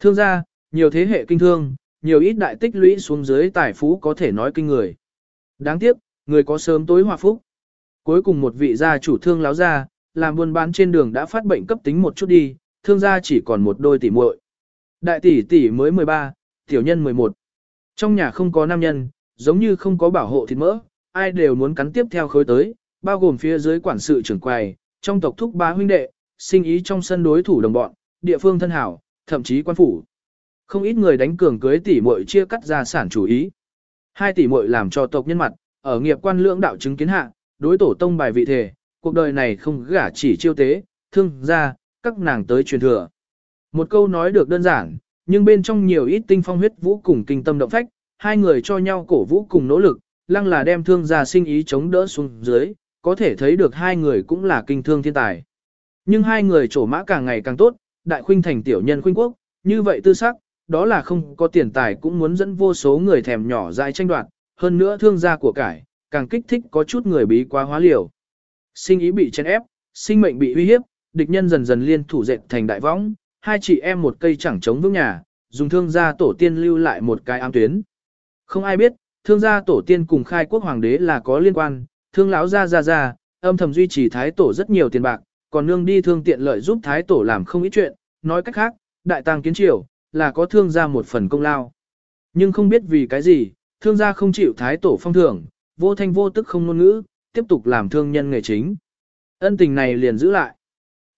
Thương gia, nhiều thế hệ kinh thương, nhiều ít đại tích lũy xuống dưới tài phú có thể nói kinh người. Đáng tiếc, người có sớm tối hòa phúc. Cuối cùng một vị gia chủ thương láo gia, làm buôn bán trên đường đã phát bệnh cấp tính một chút đi, thương gia chỉ còn một đôi tỷ muội. Đại tỷ tỷ mới 13, tiểu nhân 11. Trong nhà không có nam nhân, giống như không có bảo hộ thịt mỡ, ai đều muốn cắn tiếp theo khối tới, bao gồm phía dưới quản sự trưởng quầy, trong tộc thúc bá huynh đệ, sinh ý trong sân đối thủ đồng bọn, địa phương thân hảo, thậm chí quan phủ. Không ít người đánh cường cưới tỷ muội chia cắt gia sản chủ ý. Hai tỷ muội làm cho tộc nhân mặt, ở nghiệp quan lưỡng đạo chứng kiến hạ, đối tổ tông bài vị thể, cuộc đời này không gả chỉ chiêu tế, thương gia các nàng tới truyền thừa. Một câu nói được đơn giản, nhưng bên trong nhiều ít tinh phong huyết vũ cùng kinh tâm động phách, hai người cho nhau cổ vũ cùng nỗ lực, lăng là đem thương gia sinh ý chống đỡ xuống dưới, có thể thấy được hai người cũng là kinh thương thiên tài. Nhưng hai người trổ mã càng ngày càng tốt, đại khuynh thành tiểu nhân khuynh quốc, như vậy tư sắc, đó là không có tiền tài cũng muốn dẫn vô số người thèm nhỏ dại tranh đoạt, hơn nữa thương gia của cải, càng kích thích có chút người bí quá hóa liều. Sinh ý bị chèn ép, sinh mệnh bị uy hiếp, địch nhân dần dần liên thủ dệt thành đại võng, hai chị em một cây chẳng chống vững nhà, dùng thương gia tổ tiên lưu lại một cái ám tuyến. Không ai biết, thương gia tổ tiên cùng khai quốc hoàng đế là có liên quan, thương lão gia gia gia, âm thầm duy trì thái tổ rất nhiều tiền bạc, còn nương đi thương tiện lợi giúp thái tổ làm không ít chuyện, nói cách khác, đại tàng kiến triều, là có thương gia một phần công lao. Nhưng không biết vì cái gì, thương gia không chịu thái tổ phong thưởng, vô thanh vô tức không ngôn ngữ, tiếp tục làm thương nhân nghề chính. Ân tình này liền giữ lại.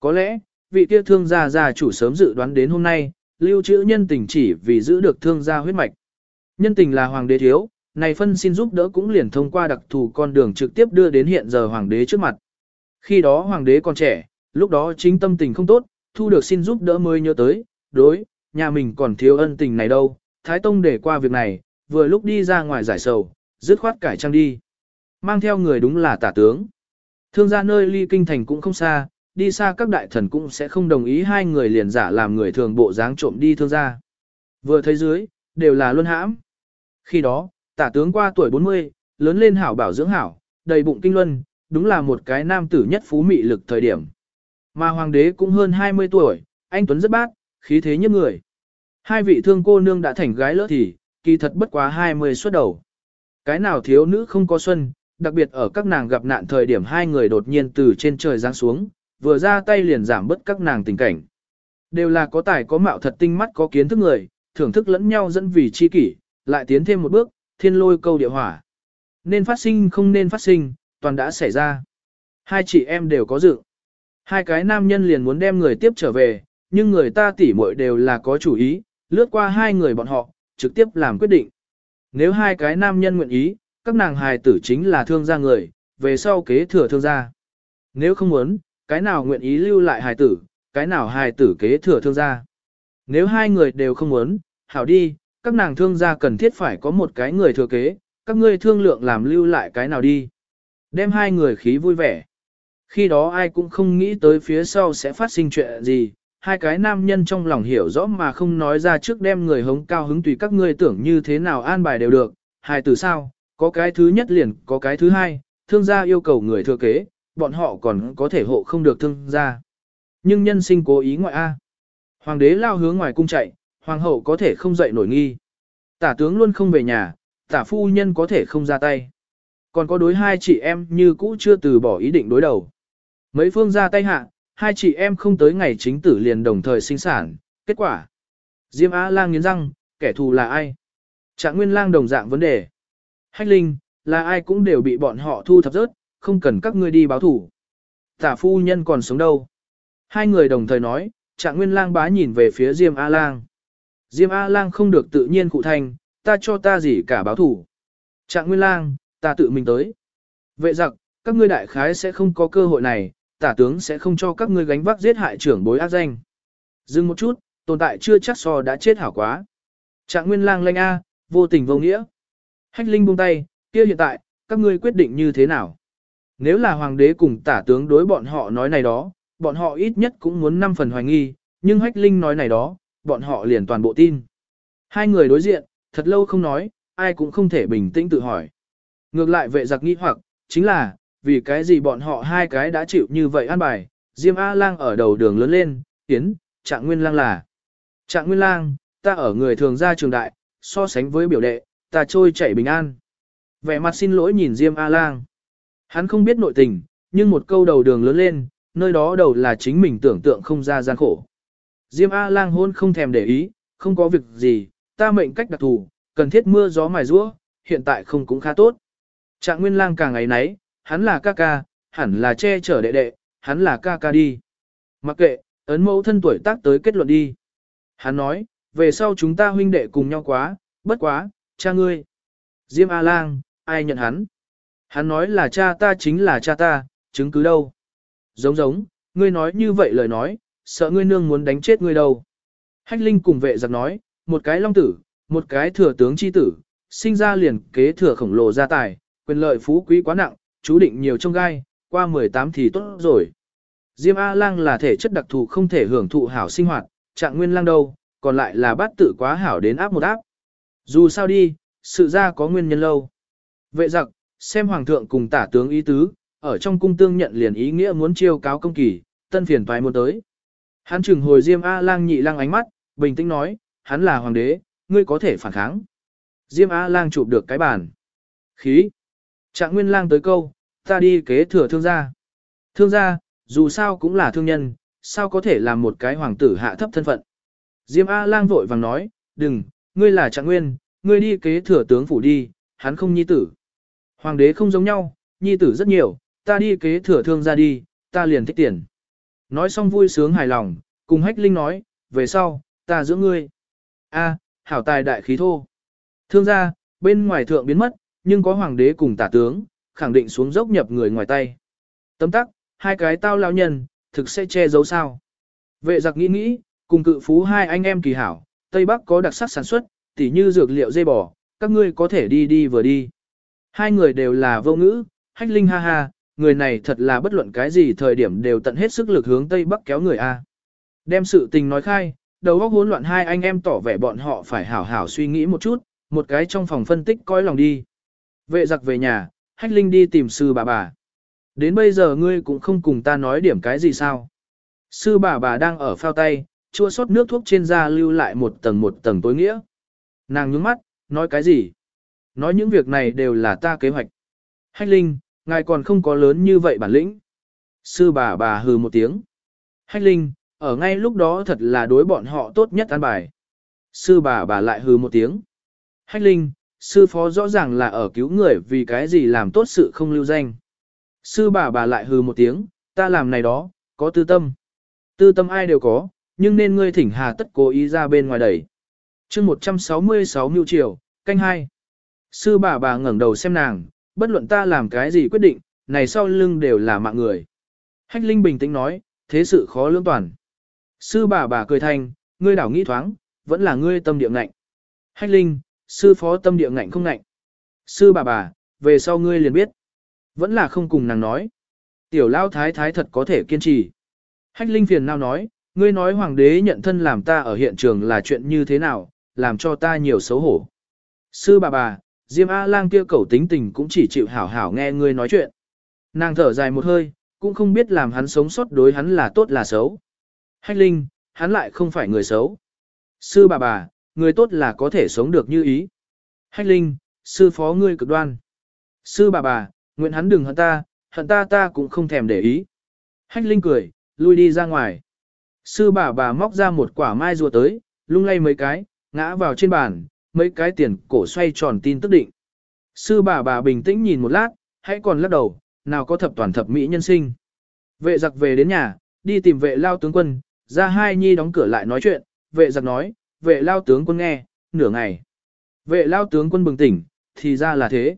Có lẽ, vị kia thương gia gia chủ sớm dự đoán đến hôm nay, lưu trữ nhân tình chỉ vì giữ được thương gia huyết mạch. Nhân tình là hoàng đế thiếu, này phân xin giúp đỡ cũng liền thông qua đặc thù con đường trực tiếp đưa đến hiện giờ hoàng đế trước mặt. Khi đó hoàng đế còn trẻ, lúc đó chính tâm tình không tốt, thu được xin giúp đỡ mới nhớ tới, đối, nhà mình còn thiếu ân tình này đâu, Thái Tông để qua việc này, vừa lúc đi ra ngoài giải sầu, dứt khoát cải trang đi. Mang theo người đúng là tả tướng. Thương gia nơi ly kinh thành cũng không xa, đi xa các đại thần cũng sẽ không đồng ý hai người liền giả làm người thường bộ dáng trộm đi thương gia. Vừa thấy dưới, đều là luân hãm. Khi đó, tả tướng qua tuổi 40, lớn lên hảo bảo dưỡng hảo, đầy bụng kinh luân, đúng là một cái nam tử nhất phú mị lực thời điểm. Mà hoàng đế cũng hơn 20 tuổi, anh Tuấn rất bát, khí thế như người. Hai vị thương cô nương đã thành gái lỡ thì, kỳ thật bất quá 20 xuất đầu. Cái nào thiếu nữ không có xuân, đặc biệt ở các nàng gặp nạn thời điểm hai người đột nhiên từ trên trời giáng xuống, vừa ra tay liền giảm bớt các nàng tình cảnh. Đều là có tài có mạo thật tinh mắt có kiến thức người, thưởng thức lẫn nhau dẫn vì chi kỷ, lại tiến thêm một bước, thiên lôi câu địa hỏa. Nên phát sinh không nên phát sinh, toàn đã xảy ra. Hai chị em đều có dự. Hai cái nam nhân liền muốn đem người tiếp trở về, nhưng người ta tỉ muội đều là có chủ ý, lướt qua hai người bọn họ, trực tiếp làm quyết định. Nếu hai cái nam nhân nguyện ý, các nàng hài tử chính là thương gia người, về sau kế thừa thương gia. Nếu không muốn, cái nào nguyện ý lưu lại hài tử, cái nào hài tử kế thừa thương gia. Nếu hai người đều không muốn, hảo đi, các nàng thương gia cần thiết phải có một cái người thừa kế, các ngươi thương lượng làm lưu lại cái nào đi. Đem hai người khí vui vẻ. Khi đó ai cũng không nghĩ tới phía sau sẽ phát sinh chuyện gì, hai cái nam nhân trong lòng hiểu rõ mà không nói ra trước đem người hống cao hứng tùy các ngươi tưởng như thế nào an bài đều được, hai từ sao, có cái thứ nhất liền có cái thứ hai, thương gia yêu cầu người thừa kế, bọn họ còn có thể hộ không được thương gia. Nhưng nhân sinh cố ý ngoại A. Hoàng đế lao hướng ngoài cung chạy, hoàng hậu có thể không dậy nổi nghi. Tả tướng luôn không về nhà, tả phu nhân có thể không ra tay. Còn có đối hai chị em như cũ chưa từ bỏ ý định đối đầu. Mấy phương ra tay hạ, hai chị em không tới ngày chính tử liền đồng thời sinh sản, kết quả. Diêm Á lang nghiến răng, kẻ thù là ai? Trạng nguyên lang đồng dạng vấn đề. Hách linh, là ai cũng đều bị bọn họ thu thập rớt, không cần các ngươi đi báo thủ. Tả phu nhân còn sống đâu? Hai người đồng thời nói, trạng nguyên lang bá nhìn về phía Diêm A lang. Diêm A lang không được tự nhiên cụ thành, ta cho ta gì cả báo thủ. Trạng nguyên lang, ta tự mình tới. Vệ giặc, các ngươi đại khái sẽ không có cơ hội này, tả tướng sẽ không cho các ngươi gánh vác giết hại trưởng bối ác danh. Dừng một chút, tồn tại chưa chắc so đã chết hảo quá. Trạng nguyên lang lanh A, vô tình vô nghĩa. Hách linh buông tay, kia hiện tại, các ngươi quyết định như thế nào? Nếu là hoàng đế cùng tả tướng đối bọn họ nói này đó, bọn họ ít nhất cũng muốn 5 phần hoài nghi, nhưng hách linh nói này đó, bọn họ liền toàn bộ tin. Hai người đối diện, thật lâu không nói, ai cũng không thể bình tĩnh tự hỏi. Ngược lại vệ giặc nghi hoặc, chính là, vì cái gì bọn họ hai cái đã chịu như vậy an bài, Diêm A-lang ở đầu đường lớn lên, tiến, trạng nguyên lang là. Trạng nguyên lang, ta ở người thường ra trường đại, so sánh với biểu đệ, ta trôi chảy bình an. Vẻ mặt xin lỗi nhìn Diêm A-lang. Hắn không biết nội tình, nhưng một câu đầu đường lớn lên, nơi đó đầu là chính mình tưởng tượng không ra gian khổ. Diêm A-lang hôn không thèm để ý, không có việc gì, ta mệnh cách đặc thù, cần thiết mưa gió mài rũa, hiện tại không cũng khá tốt. Trạng nguyên lang càng ngày nấy, hắn là ca ca, hẳn là che chở đệ đệ, hắn là ca ca đi. Mặc kệ, ấn mẫu thân tuổi tác tới kết luận đi. Hắn nói, về sau chúng ta huynh đệ cùng nhau quá, bất quá, cha ngươi. Diêm A-lang, ai nhận hắn? Hắn nói là cha ta chính là cha ta, chứng cứ đâu? Giống giống, ngươi nói như vậy lời nói, sợ ngươi nương muốn đánh chết ngươi đâu. Hách Linh cùng vệ giặc nói, một cái long tử, một cái thừa tướng chi tử, sinh ra liền kế thừa khổng lồ gia tài, quyền lợi phú quý quá nặng, chú định nhiều trong gai, qua 18 thì tốt rồi. Diêm A-lang là thể chất đặc thù không thể hưởng thụ hảo sinh hoạt, trạng nguyên lang đâu, còn lại là bát tự quá hảo đến áp một áp. Dù sao đi, sự ra có nguyên nhân lâu. Vệ giặc, xem hoàng thượng cùng tả tướng ý tứ, ở trong cung tương nhận liền ý nghĩa muốn chiêu cáo công kỳ, tân phiền toái muốn tới. Hắn trừng hồi Diêm A-lang nhị lang ánh mắt, bình tĩnh nói, hắn là hoàng đế, ngươi có thể phản kháng. Diêm A-lang chụp được cái bàn. Khí. Trạng nguyên lang tới câu, ta đi kế thừa thương gia. Thương gia, dù sao cũng là thương nhân, sao có thể làm một cái hoàng tử hạ thấp thân phận. Diêm A-lang vội vàng nói, đừng, ngươi là trạng nguyên, ngươi đi kế thừa tướng phủ đi, hắn không nhi tử. Hoàng đế không giống nhau, nhi tử rất nhiều, ta đi kế thừa thương gia đi, ta liền thích tiền. Nói xong vui sướng hài lòng, cùng hách linh nói, về sau, ta giữ ngươi. A, hảo tài đại khí thô. Thương gia, bên ngoài thượng biến mất, nhưng có hoàng đế cùng tả tướng, khẳng định xuống dốc nhập người ngoài tay. Tấm tắc, hai cái tao lao nhân, thực sẽ che giấu sao. Vệ giặc nghĩ nghĩ, cùng cự phú hai anh em kỳ hảo, Tây Bắc có đặc sắc sản xuất, tỉ như dược liệu dây bò, các ngươi có thể đi đi vừa đi. Hai người đều là vô ngữ, hách linh ha ha, người này thật là bất luận cái gì thời điểm đều tận hết sức lực hướng Tây Bắc kéo người A. Đem sự tình nói khai, đầu óc hỗn loạn hai anh em tỏ vẻ bọn họ phải hảo hảo suy nghĩ một chút, một cái trong phòng phân tích coi lòng đi. Vệ giặc về nhà, hách linh đi tìm sư bà bà. Đến bây giờ ngươi cũng không cùng ta nói điểm cái gì sao. Sư bà bà đang ở phao tay, chua sót nước thuốc trên da lưu lại một tầng một tầng tối nghĩa. Nàng nhướng mắt, nói cái gì? Nói những việc này đều là ta kế hoạch. Hách linh, ngài còn không có lớn như vậy bản lĩnh. Sư bà bà hừ một tiếng. Hách linh, ở ngay lúc đó thật là đối bọn họ tốt nhất an bài. Sư bà bà lại hừ một tiếng. Hách linh, sư phó rõ ràng là ở cứu người vì cái gì làm tốt sự không lưu danh. Sư bà bà lại hừ một tiếng, ta làm này đó, có tư tâm. Tư tâm ai đều có, nhưng nên ngươi thỉnh hà tất cố ý ra bên ngoài đẩy. chương 166 mưu triều, canh hai. Sư bà bà ngẩng đầu xem nàng, bất luận ta làm cái gì quyết định, này sau lưng đều là mạng người. Hách Linh bình tĩnh nói, thế sự khó lưỡng toàn. Sư bà bà cười thanh, ngươi đảo nghĩ thoáng, vẫn là ngươi tâm địa ngạnh. Hách Linh, sư phó tâm địa ngạnh không ngạnh. Sư bà bà, về sau ngươi liền biết. Vẫn là không cùng nàng nói. Tiểu lao thái thái thật có thể kiên trì. Hách Linh phiền nào nói, ngươi nói hoàng đế nhận thân làm ta ở hiện trường là chuyện như thế nào, làm cho ta nhiều xấu hổ. Sư bà bà, Diêm A-lang kia cẩu tính tình cũng chỉ chịu hảo hảo nghe ngươi nói chuyện. Nàng thở dài một hơi, cũng không biết làm hắn sống sót đối hắn là tốt là xấu. Hách Linh, hắn lại không phải người xấu. Sư bà bà, người tốt là có thể sống được như ý. Hách Linh, sư phó ngươi cực đoan. Sư bà bà, nguyện hắn đừng hận ta, hận ta ta cũng không thèm để ý. Hách Linh cười, lui đi ra ngoài. Sư bà bà móc ra một quả mai rùa tới, lung lay mấy cái, ngã vào trên bàn, mấy cái tiền cổ xoay tròn tin tức định. Sư bà bà bình tĩnh nhìn một lát, hãy còn lắc đầu, nào có thập toàn thập mỹ nhân sinh. Vệ giặc về đến nhà, đi tìm vệ lao tướng quân, ra hai nhi đóng cửa lại nói chuyện, vệ giặc nói, vệ lao tướng quân nghe, nửa ngày. Vệ lao tướng quân bừng tỉnh, thì ra là thế.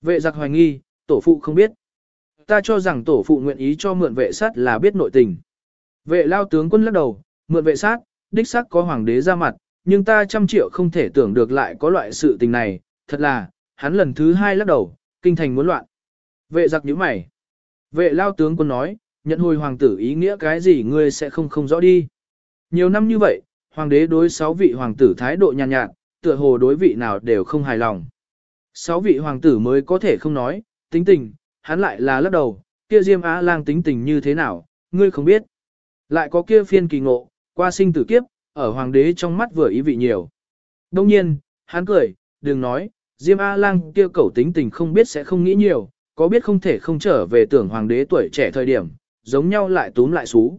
Vệ giặc hoài nghi, tổ phụ không biết. Ta cho rằng tổ phụ nguyện ý cho mượn vệ sát là biết nội tình. Vệ lao tướng quân lắc đầu, mượn vệ sát, đích xác có hoàng đế ra mặt, nhưng ta trăm triệu không thể tưởng được lại có loại sự tình này, thật là, hắn lần thứ hai lắc đầu, kinh thành muốn loạn. Vệ giặc nhíu mày. Vệ lao tướng quân nói, nhận hồi hoàng tử ý nghĩa cái gì ngươi sẽ không không rõ đi. Nhiều năm như vậy, hoàng đế đối sáu vị hoàng tử thái độ nhàn nhạt, nhạt, tựa hồ đối vị nào đều không hài lòng. Sáu vị hoàng tử mới có thể không nói, tính tình, hắn lại là lắc đầu, kia Diêm Á Lang tính tình như thế nào, ngươi không biết. Lại có kia phiên kỳ ngộ, qua sinh tử kiếp, ở hoàng đế trong mắt vừa ý vị nhiều. Đông nhiên, hắn cười, đừng nói, Diêm A-lang kia cẩu tính tình không biết sẽ không nghĩ nhiều, có biết không thể không trở về tưởng hoàng đế tuổi trẻ thời điểm, giống nhau lại túm lại xú.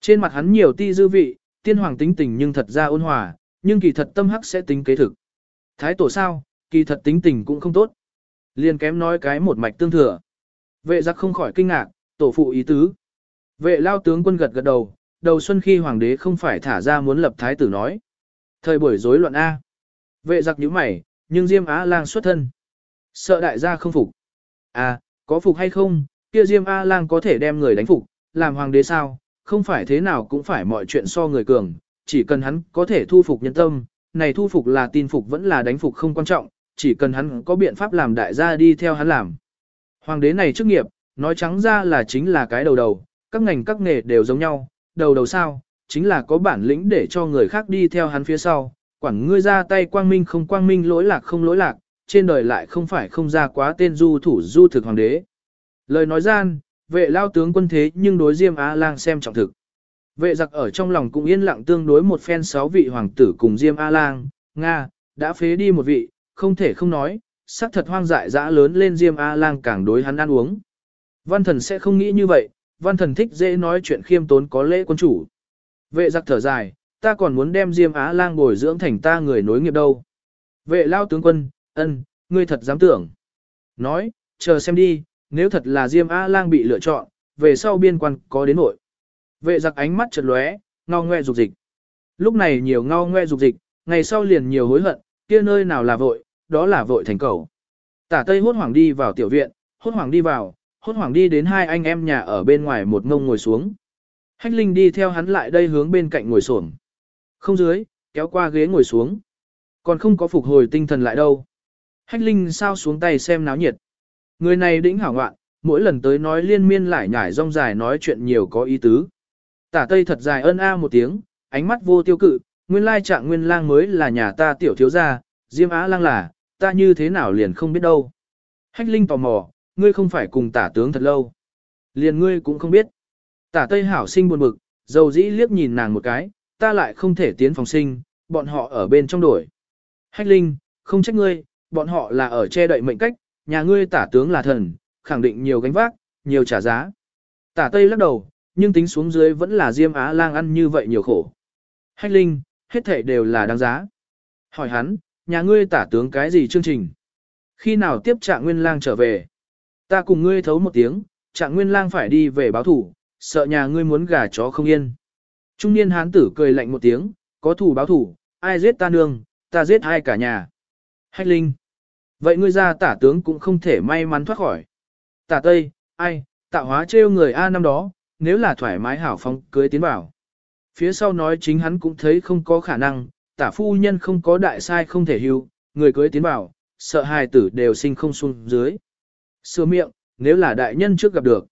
Trên mặt hắn nhiều ti dư vị, tiên hoàng tính tình nhưng thật ra ôn hòa, nhưng kỳ thật tâm hắc sẽ tính kế thực. Thái tổ sao, kỳ thật tính tình cũng không tốt. Liên kém nói cái một mạch tương thừa. Vệ giặc không khỏi kinh ngạc, tổ phụ ý tứ. Vệ lao tướng quân gật gật đầu, đầu xuân khi hoàng đế không phải thả ra muốn lập thái tử nói. Thời buổi rối loạn A. Vệ giặc nhíu mày, nhưng Diêm Á lang xuất thân. Sợ đại gia không phục. À, có phục hay không, kia Diêm Á lang có thể đem người đánh phục, làm hoàng đế sao, không phải thế nào cũng phải mọi chuyện so người cường, chỉ cần hắn có thể thu phục nhân tâm, này thu phục là tin phục vẫn là đánh phục không quan trọng, chỉ cần hắn có biện pháp làm đại gia đi theo hắn làm. Hoàng đế này chức nghiệp, nói trắng ra là chính là cái đầu đầu, các ngành các nghề đều giống nhau, đầu đầu sao, chính là có bản lĩnh để cho người khác đi theo hắn phía sau, quản ngươi ra tay quang minh không quang minh lỗi lạc không lỗi lạc, trên đời lại không phải không ra quá tên du thủ du thực hoàng đế. Lời nói gian, vệ lao tướng quân thế nhưng đối Diêm Á Lang xem trọng thực. Vệ giặc ở trong lòng cũng yên lặng tương đối một phen sáu vị hoàng tử cùng Diêm A Lang, Nga, đã phế đi một vị, không thể không nói, xác thật hoang dại dã lớn lên Diêm A-lang càng đối hắn ăn uống. Văn thần sẽ không nghĩ như vậy, văn thần thích dễ nói chuyện khiêm tốn có lễ quân chủ. Vệ giặc thở dài, ta còn muốn đem Diêm Á-lang bồi dưỡng thành ta người nối nghiệp đâu. Vệ lao tướng quân, ân, ngươi thật dám tưởng. Nói, chờ xem đi, nếu thật là Diêm A-lang bị lựa chọn, về sau biên quan có đến nội. Vệ giặc ánh mắt chật lóe, ngao ngoe dục dịch. Lúc này nhiều ngao ngoe dục dịch, ngày sau liền nhiều hối hận, kia nơi nào là vội, đó là vội thành cầu. Tả Tây hốt hoảng đi vào tiểu viện, hốt hoảng đi vào, hốt hoảng đi đến hai anh em nhà ở bên ngoài một ngông ngồi xuống. Hách Linh đi theo hắn lại đây hướng bên cạnh ngồi xổm. Không dưới, kéo qua ghế ngồi xuống. Còn không có phục hồi tinh thần lại đâu. Hách Linh sao xuống tay xem náo nhiệt. Người này đĩnh hảo ngoạn, mỗi lần tới nói liên miên lại nhải rong dài nói chuyện nhiều có ý tứ. Tả Tây thật dài ân a một tiếng, ánh mắt vô tiêu cự, nguyên lai trạng nguyên lang mới là nhà ta tiểu thiếu gia, Diêm Á lang là, ta như thế nào liền không biết đâu. Hách Linh tò mò, ngươi không phải cùng tả tướng thật lâu. Liền ngươi cũng không biết. Tả Tây Hảo sinh buồn bực, dầu dĩ liếc nhìn nàng một cái, ta lại không thể tiến phòng sinh, bọn họ ở bên trong đổi. Hách Linh, không trách ngươi, bọn họ là ở che đậy mệnh cách, nhà ngươi tả tướng là thần, khẳng định nhiều gánh vác, nhiều trả giá. Tả Tây lắc đầu, nhưng tính xuống dưới vẫn là Diêm Á lang ăn như vậy nhiều khổ. Hách Linh, hết thể đều là đáng giá. Hỏi hắn, nhà ngươi tả tướng cái gì chương trình? Khi nào tiếp trạng nguyên lang trở về? Ta cùng ngươi thấu một tiếng, trạng nguyên lang phải đi về báo thủ, sợ nhà ngươi muốn gà chó không yên. Trung niên hán tử cười lạnh một tiếng, có thủ báo thủ, ai giết ta nương, ta giết hai cả nhà. Hách Linh. Vậy ngươi ra tả tướng cũng không thể may mắn thoát khỏi. Tả Tây, ai, tạo hóa trêu người A năm đó, nếu là thoải mái hảo phong cưới tiến bảo. Phía sau nói chính hắn cũng thấy không có khả năng, tả phu nhân không có đại sai không thể hưu, người cưới tiến bảo, sợ hài tử đều sinh không xuống dưới. Sửa miệng, nếu là đại nhân trước gặp được,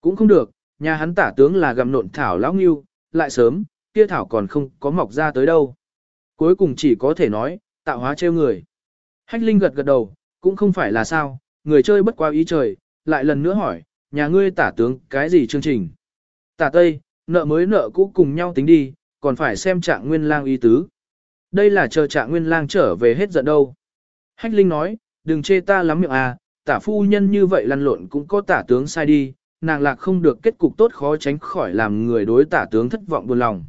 cũng không được, nhà hắn tả tướng là gặm nộn thảo lão nghiêu, lại sớm, kia thảo còn không có mọc ra tới đâu. Cuối cùng chỉ có thể nói, tạo hóa trêu người. Hách Linh gật gật đầu, cũng không phải là sao, người chơi bất quá ý trời, lại lần nữa hỏi, nhà ngươi tả tướng cái gì chương trình? Tả Tây, nợ mới nợ cũ cùng nhau tính đi, còn phải xem trạng nguyên lang ý tứ. Đây là chờ trạng nguyên lang trở về hết giận đâu. Hách Linh nói, đừng chê ta lắm miệng à, tả phu nhân như vậy lăn lộn cũng có tả tướng sai đi, nàng lạc không được kết cục tốt khó tránh khỏi làm người đối tả tướng thất vọng buồn lòng.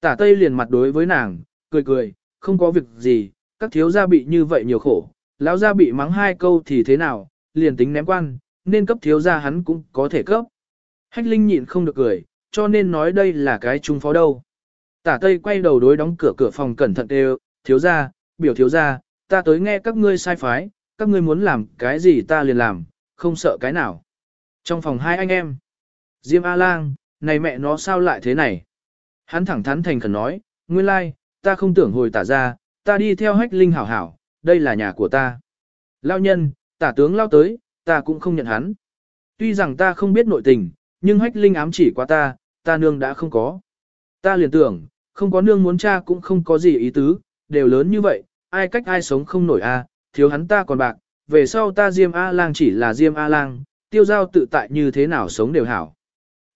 Tả Tây liền mặt đối với nàng, cười cười, không có việc gì, các thiếu gia bị như vậy nhiều khổ, lão gia bị mắng hai câu thì thế nào, liền tính ném quan, nên cấp thiếu gia hắn cũng có thể cấp. Hách Linh nhịn không được cười, cho nên nói đây là cái trung phó đâu. Tả Tây quay đầu đối đóng cửa cửa phòng cẩn thận đều, thiếu gia, biểu thiếu gia, ta tới nghe các ngươi sai phái, các ngươi muốn làm cái gì ta liền làm, không sợ cái nào. Trong phòng hai anh em, Diêm A-Lang, này mẹ nó sao lại thế này? Hắn thẳng thắn thành khẩn nói, nguyên lai, ta không tưởng hồi tả ra, ta đi theo hách linh hảo hảo, đây là nhà của ta. Lao nhân, tả tướng lao tới, ta cũng không nhận hắn. Tuy rằng ta không biết nội tình, nhưng hách linh ám chỉ qua ta, ta nương đã không có. Ta liền tưởng, không có nương muốn cha cũng không có gì ý tứ, đều lớn như vậy, ai cách ai sống không nổi a, thiếu hắn ta còn bạc, về sau ta Diêm A-lang chỉ là Diêm A-lang, tiêu giao tự tại như thế nào sống đều hảo.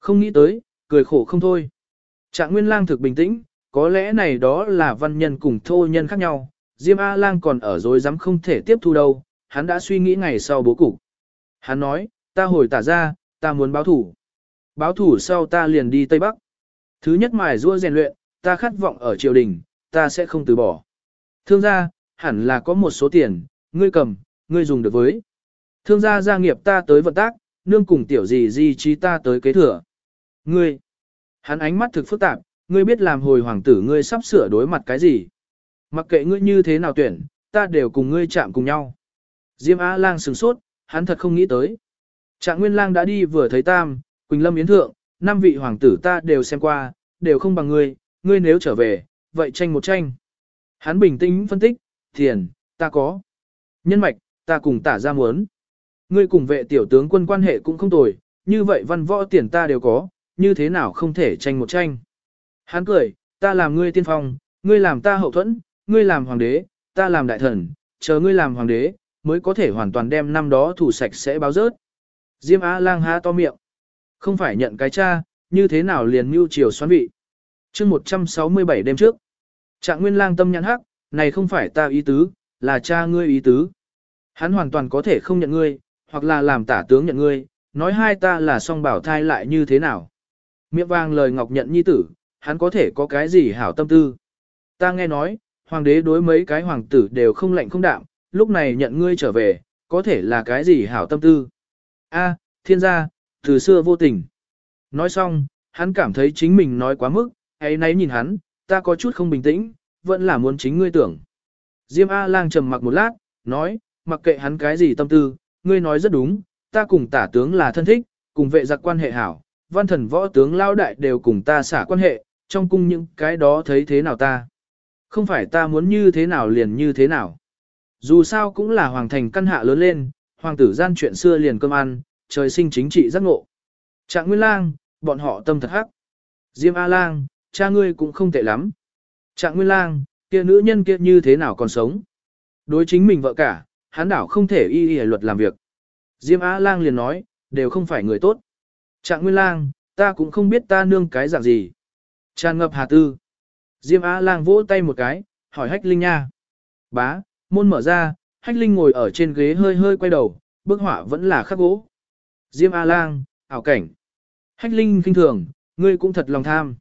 Không nghĩ tới, cười khổ không thôi. Trạng Nguyên Lang thực bình tĩnh, có lẽ này đó là văn nhân cùng thô nhân khác nhau, Diêm A-Lang còn ở dối dám không thể tiếp thu đâu, hắn đã suy nghĩ ngày sau bố cục. Hắn nói, ta hồi tả ra, ta muốn báo thủ. Báo thủ sau ta liền đi Tây Bắc. Thứ nhất mài rua rèn luyện, ta khát vọng ở triều đình, ta sẽ không từ bỏ. Thương gia, hẳn là có một số tiền, ngươi cầm, ngươi dùng được với. Thương gia gia nghiệp ta tới vận tác, nương cùng tiểu gì di trí ta tới kế thừa. Ngươi, hắn ánh mắt thực phức tạp, ngươi biết làm hồi hoàng tử ngươi sắp sửa đối mặt cái gì. Mặc kệ ngươi như thế nào tuyển, ta đều cùng ngươi chạm cùng nhau. Diêm Á lang sừng sốt, hắn thật không nghĩ tới. Trạng Nguyên lang đã đi vừa thấy tam, Quỳnh Lâm Yến Thượng, năm vị hoàng tử ta đều xem qua, đều không bằng ngươi, ngươi nếu trở về, vậy tranh một tranh. Hắn bình tĩnh phân tích, tiền, ta có. Nhân mạch, ta cùng tả ra muốn. Ngươi cùng vệ tiểu tướng quân quan hệ cũng không tồi, như vậy văn võ tiền ta đều có, như thế nào không thể tranh một tranh. Hắn cười, ta làm ngươi tiên phong, ngươi làm ta hậu thuẫn, ngươi làm hoàng đế, ta làm đại thần, chờ ngươi làm hoàng đế, mới có thể hoàn toàn đem năm đó thủ sạch sẽ báo rớt. Diêm Á lang há to miệng. Không phải nhận cái cha, như thế nào liền mưu chiều xoắn vị. chương 167 đêm trước. Trạng nguyên lang tâm nhãn hắc, này không phải ta ý tứ, là cha ngươi ý tứ. Hắn hoàn toàn có thể không nhận ngươi, hoặc là làm tả tướng nhận ngươi, nói hai ta là song bảo thai lại như thế nào. Miệng vang lời ngọc nhận nhi tử, hắn có thể có cái gì hảo tâm tư. Ta nghe nói, hoàng đế đối mấy cái hoàng tử đều không lạnh không đạm, lúc này nhận ngươi trở về, có thể là cái gì hảo tâm tư. A, thiên gia, từ xưa vô tình. Nói xong, hắn cảm thấy chính mình nói quá mức, ấy nấy nhìn hắn, ta có chút không bình tĩnh, vẫn là muốn chính ngươi tưởng. Diêm A-lang trầm mặc một lát, nói, mặc kệ hắn cái gì tâm tư, ngươi nói rất đúng, ta cùng tả tướng là thân thích, cùng vệ giặc quan hệ hảo, văn thần võ tướng lao đại đều cùng ta xả quan hệ, trong cung những cái đó thấy thế nào ta. Không phải ta muốn như thế nào liền như thế nào. Dù sao cũng là hoàng thành căn hạ lớn lên, hoàng tử gian chuyện xưa liền cơm ăn, trời sinh chính trị giác ngộ. Trạng Nguyên Lang, bọn họ tâm thật hắc. Diêm A Lang, cha ngươi cũng không tệ lắm. Trạng Nguyên Lang, kia nữ nhân kia như thế nào còn sống. Đối chính mình vợ cả, hắn đảo không thể y y luật làm việc. Diêm A Lang liền nói, đều không phải người tốt. Trạng Nguyên Lang, ta cũng không biết ta nương cái dạng gì. Tràn ngập hà tư. Diêm A Lang vỗ tay một cái, hỏi Hách Linh nha. Bá, môn mở ra, Hách Linh ngồi ở trên ghế hơi hơi quay đầu, bức họa vẫn là khắc gỗ. Diêm A Lang, ảo cảnh. Hách Linh kinh thường, ngươi cũng thật lòng tham.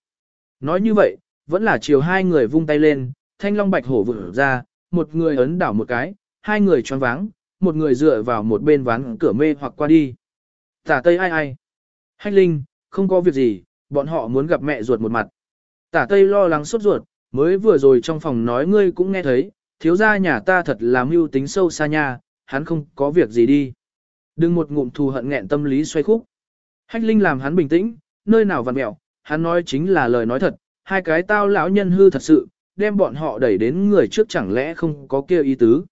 Nói như vậy, vẫn là chiều hai người vung tay lên, thanh long bạch hổ vừa ra, một người ấn đảo một cái, hai người choáng váng, một người dựa vào một bên ván cửa mê hoặc qua đi. Tả Tây ai ai? Hách Linh, không có việc gì, bọn họ muốn gặp mẹ ruột một mặt. Tả Tây lo lắng sốt ruột, mới vừa rồi trong phòng nói ngươi cũng nghe thấy, thiếu gia nhà ta thật là mưu tính sâu xa nha, hắn không có việc gì đi. Đừng một ngụm thù hận nghẹn tâm lý xoay khúc. Hách Linh làm hắn bình tĩnh, nơi nào vặn mẹo, hắn nói chính là lời nói thật, hai cái tao lão nhân hư thật sự, đem bọn họ đẩy đến người trước chẳng lẽ không có kia ý tứ.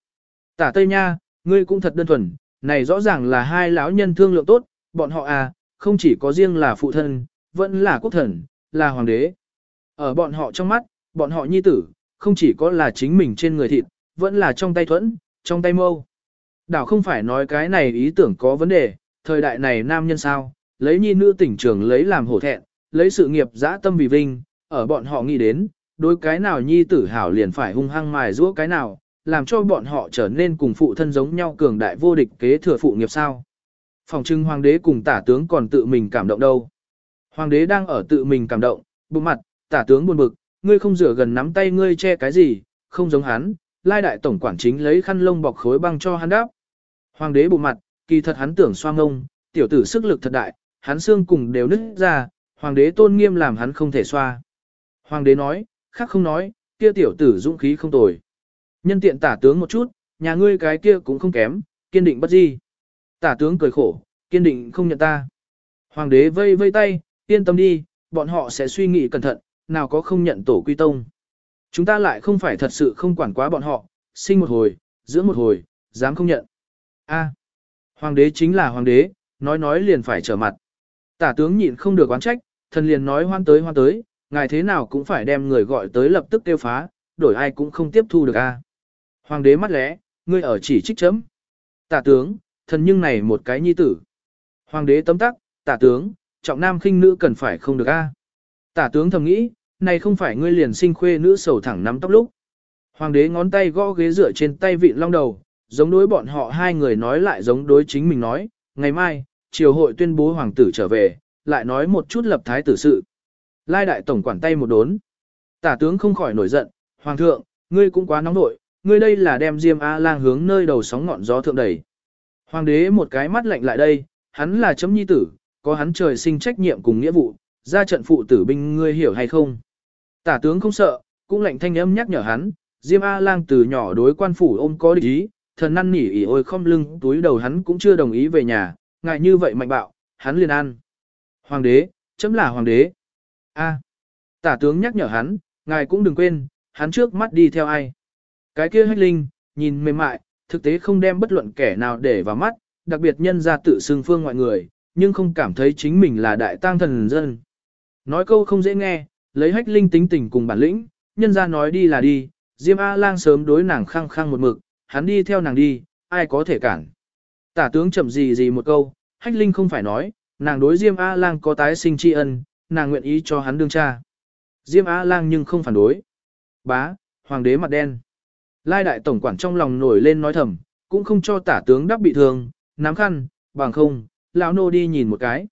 Tả Tây Nha, ngươi cũng thật đơn thuần, này rõ ràng là hai lão nhân thương lượng tốt, bọn họ à, không chỉ có riêng là phụ thân, vẫn là quốc thần, là hoàng đế. Ở bọn họ trong mắt, bọn họ nhi tử, không chỉ có là chính mình trên người thịt, vẫn là trong tay thuẫn, trong tay mâu. Đảo không phải nói cái này ý tưởng có vấn đề, thời đại này nam nhân sao, lấy nhi nữ tỉnh trường lấy làm hổ thẹn, lấy sự nghiệp dã tâm vì vinh, ở bọn họ nghĩ đến, đối cái nào nhi tử hảo liền phải hung hăng mài giũa cái nào, làm cho bọn họ trở nên cùng phụ thân giống nhau cường đại vô địch kế thừa phụ nghiệp sao. Phòng trưng hoàng đế cùng tả tướng còn tự mình cảm động đâu. Hoàng đế đang ở tự mình cảm động, bụng mặt, tả tướng buồn bực, ngươi không rửa gần nắm tay ngươi che cái gì, không giống hắn, lai đại tổng quản chính lấy khăn lông bọc khối băng cho hắn đáp. Hoàng đế bộ mặt, kỳ thật hắn tưởng xoa ngông, tiểu tử sức lực thật đại, hắn xương cùng đều nứt ra, hoàng đế tôn nghiêm làm hắn không thể xoa. Hoàng đế nói, khác không nói, kia tiểu tử dũng khí không tồi. Nhân tiện tả tướng một chút, nhà ngươi cái kia cũng không kém, kiên định bất di. Tả tướng cười khổ, kiên định không nhận ta. Hoàng đế vây vây tay, yên tâm đi, bọn họ sẽ suy nghĩ cẩn thận, nào có không nhận tổ quy tông. Chúng ta lại không phải thật sự không quản quá bọn họ, sinh một hồi, dưỡng một hồi, dám không nhận. A, hoàng đế chính là hoàng đế, nói nói liền phải trở mặt. Tả tướng nhịn không được oán trách, thần liền nói hoan tới hoan tới, ngài thế nào cũng phải đem người gọi tới lập tức tiêu phá, đổi ai cũng không tiếp thu được a. Hoàng đế mắt lẽ, ngươi ở chỉ trích chấm. Tả tướng, thần nhưng này một cái nhi tử. Hoàng đế tấm tắc, tả tướng, trọng nam khinh nữ cần phải không được a. Tả tướng thầm nghĩ, này không phải ngươi liền sinh khuê nữ sầu thẳng nắm tóc lúc. Hoàng đế ngón tay gõ ghế dựa trên tay vịn long đầu, giống đối bọn họ hai người nói lại giống đối chính mình nói, ngày mai, triều hội tuyên bố hoàng tử trở về, lại nói một chút lập thái tử sự. Lai đại tổng quản tay một đốn. Tả tướng không khỏi nổi giận, hoàng thượng, ngươi cũng quá nóng nội, ngươi đây là đem Diêm A-lang hướng nơi đầu sóng ngọn gió thượng đẩy. Hoàng đế một cái mắt lạnh lại đây, hắn là chấm nhi tử, có hắn trời sinh trách nhiệm cùng nghĩa vụ, ra trận phụ tử binh ngươi hiểu hay không. Tả tướng không sợ, cũng lạnh thanh âm nhắc nhở hắn, Diêm A-lang từ nhỏ đối quan phủ ôm có địch ý, thần năn nỉ ỉ ôi không lưng túi đầu hắn cũng chưa đồng ý về nhà, ngại như vậy mạnh bạo, hắn liền ăn. Hoàng đế, chấm là hoàng đế. A. tả tướng nhắc nhở hắn, ngài cũng đừng quên, hắn trước mắt đi theo ai. Cái kia hách linh, nhìn mềm mại, thực tế không đem bất luận kẻ nào để vào mắt, đặc biệt nhân ra tự xưng phương ngoại người, nhưng không cảm thấy chính mình là đại tang thần dân. Nói câu không dễ nghe, lấy hách linh tính tình cùng bản lĩnh, nhân ra nói đi là đi, Diêm A-lang sớm đối nàng khăng khăng một mực, hắn đi theo nàng đi, ai có thể cản. Tả tướng chậm gì gì một câu, hách linh không phải nói, nàng đối Diêm A-lang có tái sinh tri ân, nàng nguyện ý cho hắn đương cha. Diêm A-lang nhưng không phản đối. Bá, hoàng đế mặt đen. Lai đại tổng quản trong lòng nổi lên nói thầm, cũng không cho tả tướng đắc bị thương, nắm khăn, bằng không, lão nô đi nhìn một cái.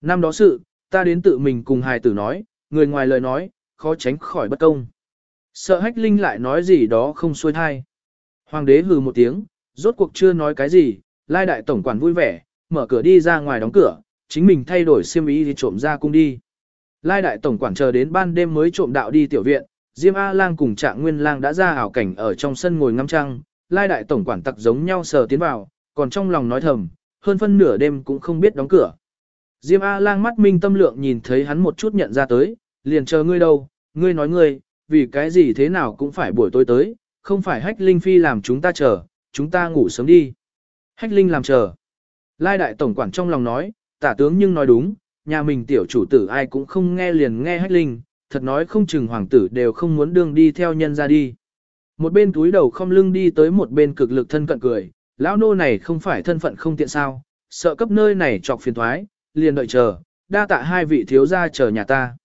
Năm đó sự, ta đến tự mình cùng hài tử nói, người ngoài lời nói, khó tránh khỏi bất công. Sợ hách linh lại nói gì đó không xuôi thai. Hoàng đế hừ một tiếng, rốt cuộc chưa nói cái gì, lai đại tổng quản vui vẻ, mở cửa đi ra ngoài đóng cửa, chính mình thay đổi xiêm y thì trộm ra cung đi. Lai đại tổng quản chờ đến ban đêm mới trộm đạo đi tiểu viện, Diêm A Lang cùng Trạng Nguyên Lang đã ra ảo cảnh ở trong sân ngồi ngắm trăng, Lai đại tổng quản tặc giống nhau sờ tiến vào, còn trong lòng nói thầm, hơn phân nửa đêm cũng không biết đóng cửa. Diêm A Lang mắt minh tâm lượng nhìn thấy hắn một chút nhận ra tới, liền chờ ngươi đâu, ngươi nói ngươi, vì cái gì thế nào cũng phải buổi tối tới, không phải hách linh phi làm chúng ta chờ, chúng ta ngủ sớm đi. Hách linh làm chờ. Lai đại tổng quản trong lòng nói, tả tướng nhưng nói đúng, nhà mình tiểu chủ tử ai cũng không nghe liền nghe hách linh, thật nói không chừng hoàng tử đều không muốn đương đi theo nhân ra đi. Một bên túi đầu không lưng đi tới một bên cực lực thân cận cười, lão nô này không phải thân phận không tiện sao, sợ cấp nơi này chọc phiền thoái, liền đợi chờ, đa tạ hai vị thiếu gia chờ nhà ta.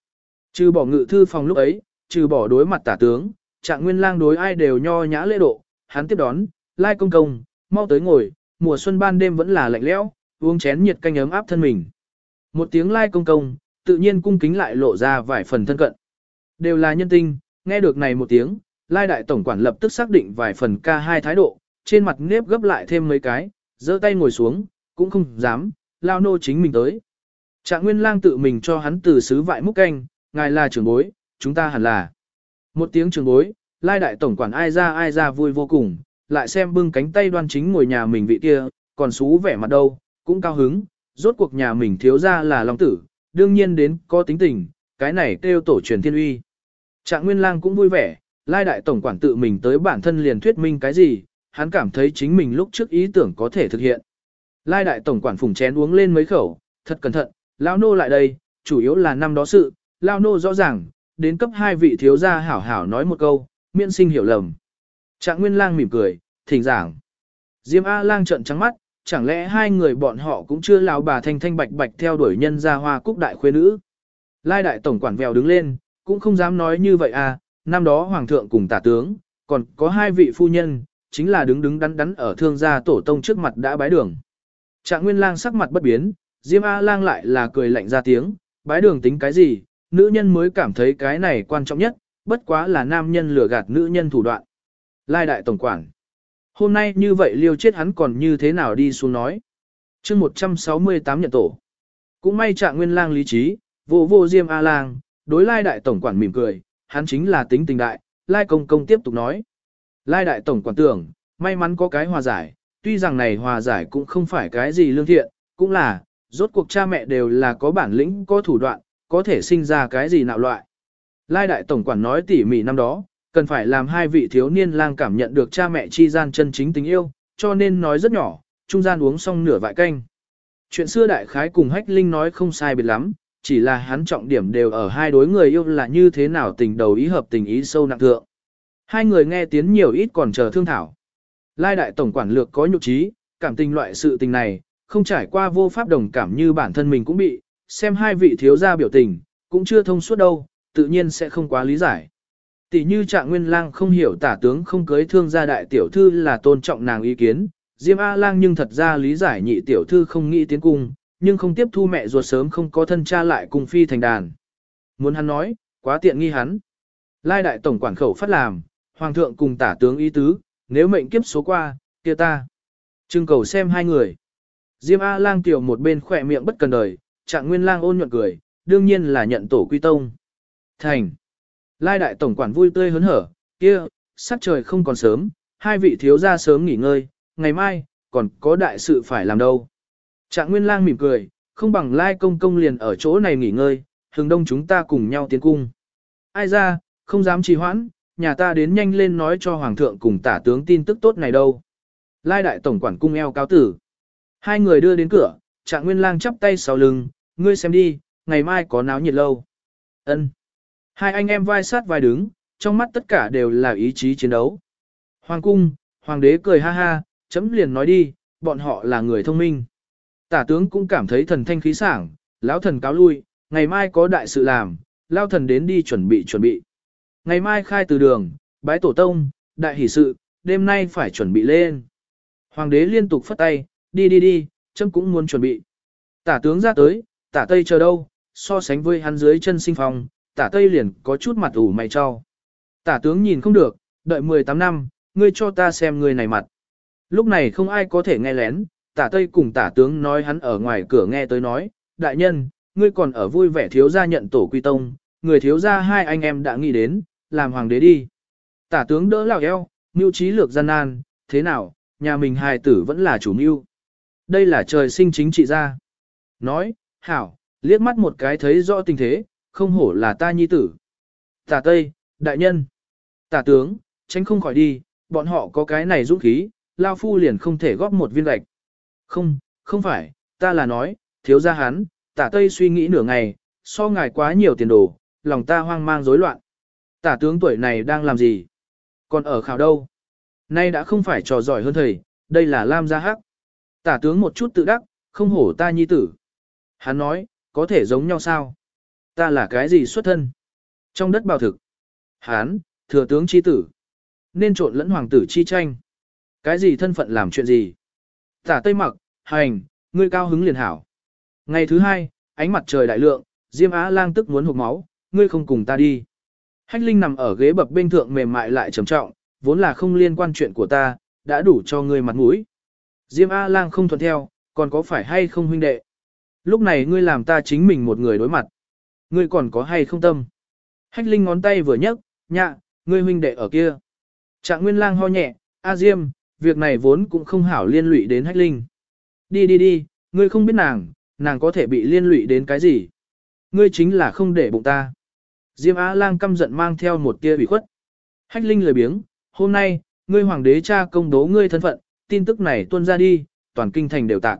Trừ bỏ ngự thư phòng lúc ấy, trừ bỏ đối mặt tả tướng, trạng nguyên lang đối ai đều nho nhã lễ độ, hắn tiếp đón, lai công công, mau tới ngồi, mùa xuân ban đêm vẫn là lạnh lẽo, uống chén nhiệt canh ấm áp thân mình. Một tiếng lai công công, tự nhiên cung kính lại lộ ra vài phần thân cận. Đều là nhân tinh, nghe được này một tiếng, lai đại tổng quản lập tức xác định vài phần ca hai thái độ, trên mặt nếp gấp lại thêm mấy cái, giơ tay ngồi xuống, cũng không dám, lao nô chính mình tới. Trạng nguyên lang tự mình cho hắn từ sứ vại múc canh, ngài là trưởng bối, chúng ta hẳn là. Một tiếng trưởng bối, lai đại tổng quản ai ra ai ra vui vô cùng, lại xem bưng cánh tay đoan chính ngồi nhà mình vị kia, còn xú vẻ mặt đâu, cũng cao hứng, rốt cuộc nhà mình thiếu ra là long tử, đương nhiên đến có tính tình, cái này kêu tổ truyền thiên uy. Trạng Nguyên Lang cũng vui vẻ, lai đại tổng quản tự mình tới bản thân liền thuyết minh cái gì, hắn cảm thấy chính mình lúc trước ý tưởng có thể thực hiện. Lai đại tổng quản phùng chén uống lên mấy khẩu, thật cẩn thận, lão nô lại đây, chủ yếu là năm đó sự, lão nô rõ ràng, đến cấp hai vị thiếu gia hảo hảo nói một câu, miễn sinh hiểu lầm. Trạng Nguyên Lang mỉm cười, thỉnh giảng. Diêm A Lang trợn trắng mắt, chẳng lẽ hai người bọn họ cũng chưa lão bà thanh thanh bạch bạch theo đuổi nhân gia hoa cúc đại khuê nữ. Lai đại tổng quản vèo đứng lên, cũng không dám nói như vậy à, năm đó hoàng thượng cùng tả tướng, còn có hai vị phu nhân, chính là đứng đứng đắn đắn ở thương gia tổ tông trước mặt đã bái đường. Trạng Nguyên Lang sắc mặt bất biến, Diêm A Lang lại là cười lạnh ra tiếng, bái đường tính cái gì, nữ nhân mới cảm thấy cái này quan trọng nhất, bất quá là nam nhân lừa gạt nữ nhân thủ đoạn. Lai đại tổng quản. Hôm nay như vậy liêu chết hắn còn như thế nào đi xuống nói. chương 168 nhận tổ. Cũng may trạng nguyên lang lý trí, vô vô diêm A lang, đối lai đại tổng quản mỉm cười, hắn chính là tính tình đại, lai công công tiếp tục nói. Lai đại tổng quản tưởng, may mắn có cái hòa giải, tuy rằng này hòa giải cũng không phải cái gì lương thiện, cũng là, rốt cuộc cha mẹ đều là có bản lĩnh, có thủ đoạn, có thể sinh ra cái gì nạo loại. Lai đại tổng quản nói tỉ mỉ năm đó, cần phải làm hai vị thiếu niên lang cảm nhận được cha mẹ chi gian chân chính tình yêu, cho nên nói rất nhỏ, trung gian uống xong nửa vại canh. Chuyện xưa đại khái cùng hách linh nói không sai biệt lắm, chỉ là hắn trọng điểm đều ở hai đối người yêu là như thế nào tình đầu ý hợp tình ý sâu nặng thượng. Hai người nghe tiếng nhiều ít còn chờ thương thảo. Lai đại tổng quản lược có nhục trí, cảm tình loại sự tình này, không trải qua vô pháp đồng cảm như bản thân mình cũng bị, xem hai vị thiếu gia biểu tình, cũng chưa thông suốt đâu, tự nhiên sẽ không quá lý giải. Tỷ như trạng nguyên lang không hiểu tả tướng không cưới thương gia đại tiểu thư là tôn trọng nàng ý kiến, Diêm A lang nhưng thật ra lý giải nhị tiểu thư không nghĩ tiến cung, nhưng không tiếp thu mẹ ruột sớm không có thân cha lại cùng phi thành đàn. Muốn hắn nói, quá tiện nghi hắn. Lai đại tổng quản khẩu phát làm, hoàng thượng cùng tả tướng ý tứ, nếu mệnh kiếp số qua, kia ta. Trưng cầu xem hai người. Diêm A lang tiểu một bên khỏe miệng bất cần đời, trạng nguyên lang ôn nhuận cười, đương nhiên là nhận tổ quy tông. Thành. Lai đại tổng quản vui tươi hớn hở, kia, sắc trời không còn sớm, hai vị thiếu gia sớm nghỉ ngơi, ngày mai, còn có đại sự phải làm đâu. Trạng Nguyên Lang mỉm cười, không bằng Lai công công liền ở chỗ này nghỉ ngơi, hừng đông chúng ta cùng nhau tiến cung. Ai ra, không dám trì hoãn, nhà ta đến nhanh lên nói cho Hoàng thượng cùng tả tướng tin tức tốt này đâu. Lai đại tổng quản cung eo cáo tử. Hai người đưa đến cửa, Trạng Nguyên Lang chắp tay sau lưng, ngươi xem đi, ngày mai có náo nhiệt lâu. Ân. Hai anh em vai sát vai đứng, trong mắt tất cả đều là ý chí chiến đấu. Hoàng cung, hoàng đế cười ha ha, chấm liền nói đi, bọn họ là người thông minh. Tả tướng cũng cảm thấy thần thanh khí sảng, lão thần cáo lui, ngày mai có đại sự làm, lao thần đến đi chuẩn bị chuẩn bị. Ngày mai khai từ đường, bái tổ tông, đại hỷ sự, đêm nay phải chuẩn bị lên. Hoàng đế liên tục phất tay, đi đi đi, chấm cũng muốn chuẩn bị. Tả tướng ra tới, tả tây chờ đâu, so sánh với hắn dưới chân sinh phòng, tả tây liền có chút mặt ủ mày cho. Tả tướng nhìn không được, đợi 18 năm, ngươi cho ta xem người này mặt. Lúc này không ai có thể nghe lén, tả tây cùng tả tướng nói hắn ở ngoài cửa nghe tới nói, đại nhân, ngươi còn ở vui vẻ thiếu gia nhận tổ quy tông, người thiếu gia hai anh em đã nghĩ đến, làm hoàng đế đi. Tả tướng đỡ lão eo, mưu trí lược gian nan, thế nào, nhà mình hài tử vẫn là chủ mưu. Đây là trời sinh chính trị gia. Nói, hảo, liếc mắt một cái thấy rõ tình thế, không hổ là ta nhi tử. Tả Tây, đại nhân, tả tướng, tránh không khỏi đi, bọn họ có cái này dũng khí, Lao Phu liền không thể góp một viên gạch. Không, không phải, ta là nói, thiếu gia hắn, tả Tây suy nghĩ nửa ngày, so ngài quá nhiều tiền đồ, lòng ta hoang mang rối loạn. Tả tướng tuổi này đang làm gì? Còn ở khảo đâu? Nay đã không phải trò giỏi hơn thầy, đây là Lam Gia Hắc. Tả tướng một chút tự đắc, không hổ ta nhi tử. Hắn nói, có thể giống nhau sao? Ta là cái gì xuất thân? Trong đất bào thực. Hán, thừa tướng chi tử. Nên trộn lẫn hoàng tử chi tranh. Cái gì thân phận làm chuyện gì? Tả Tây mặc, hành, ngươi cao hứng liền hảo. Ngày thứ hai, ánh mặt trời đại lượng, Diêm Á lang tức muốn hụt máu, ngươi không cùng ta đi. Hách Linh nằm ở ghế bập bên thượng mềm mại lại trầm trọng, vốn là không liên quan chuyện của ta, đã đủ cho ngươi mặt mũi. Diêm A lang không thuận theo, còn có phải hay không huynh đệ? Lúc này ngươi làm ta chính mình một người đối mặt. Ngươi còn có hay không tâm? Hách Linh ngón tay vừa nhấc, nhạ, ngươi huynh đệ ở kia. Trạng Nguyên Lang ho nhẹ, A Diêm, việc này vốn cũng không hảo liên lụy đến Hách Linh. Đi đi đi, ngươi không biết nàng, nàng có thể bị liên lụy đến cái gì? Ngươi chính là không để bụng ta. Diêm Á Lang căm giận mang theo một tia bị khuất. Hách Linh lười biếng, hôm nay, ngươi hoàng đế cha công đố ngươi thân phận, tin tức này tuôn ra đi, toàn kinh thành đều tạc.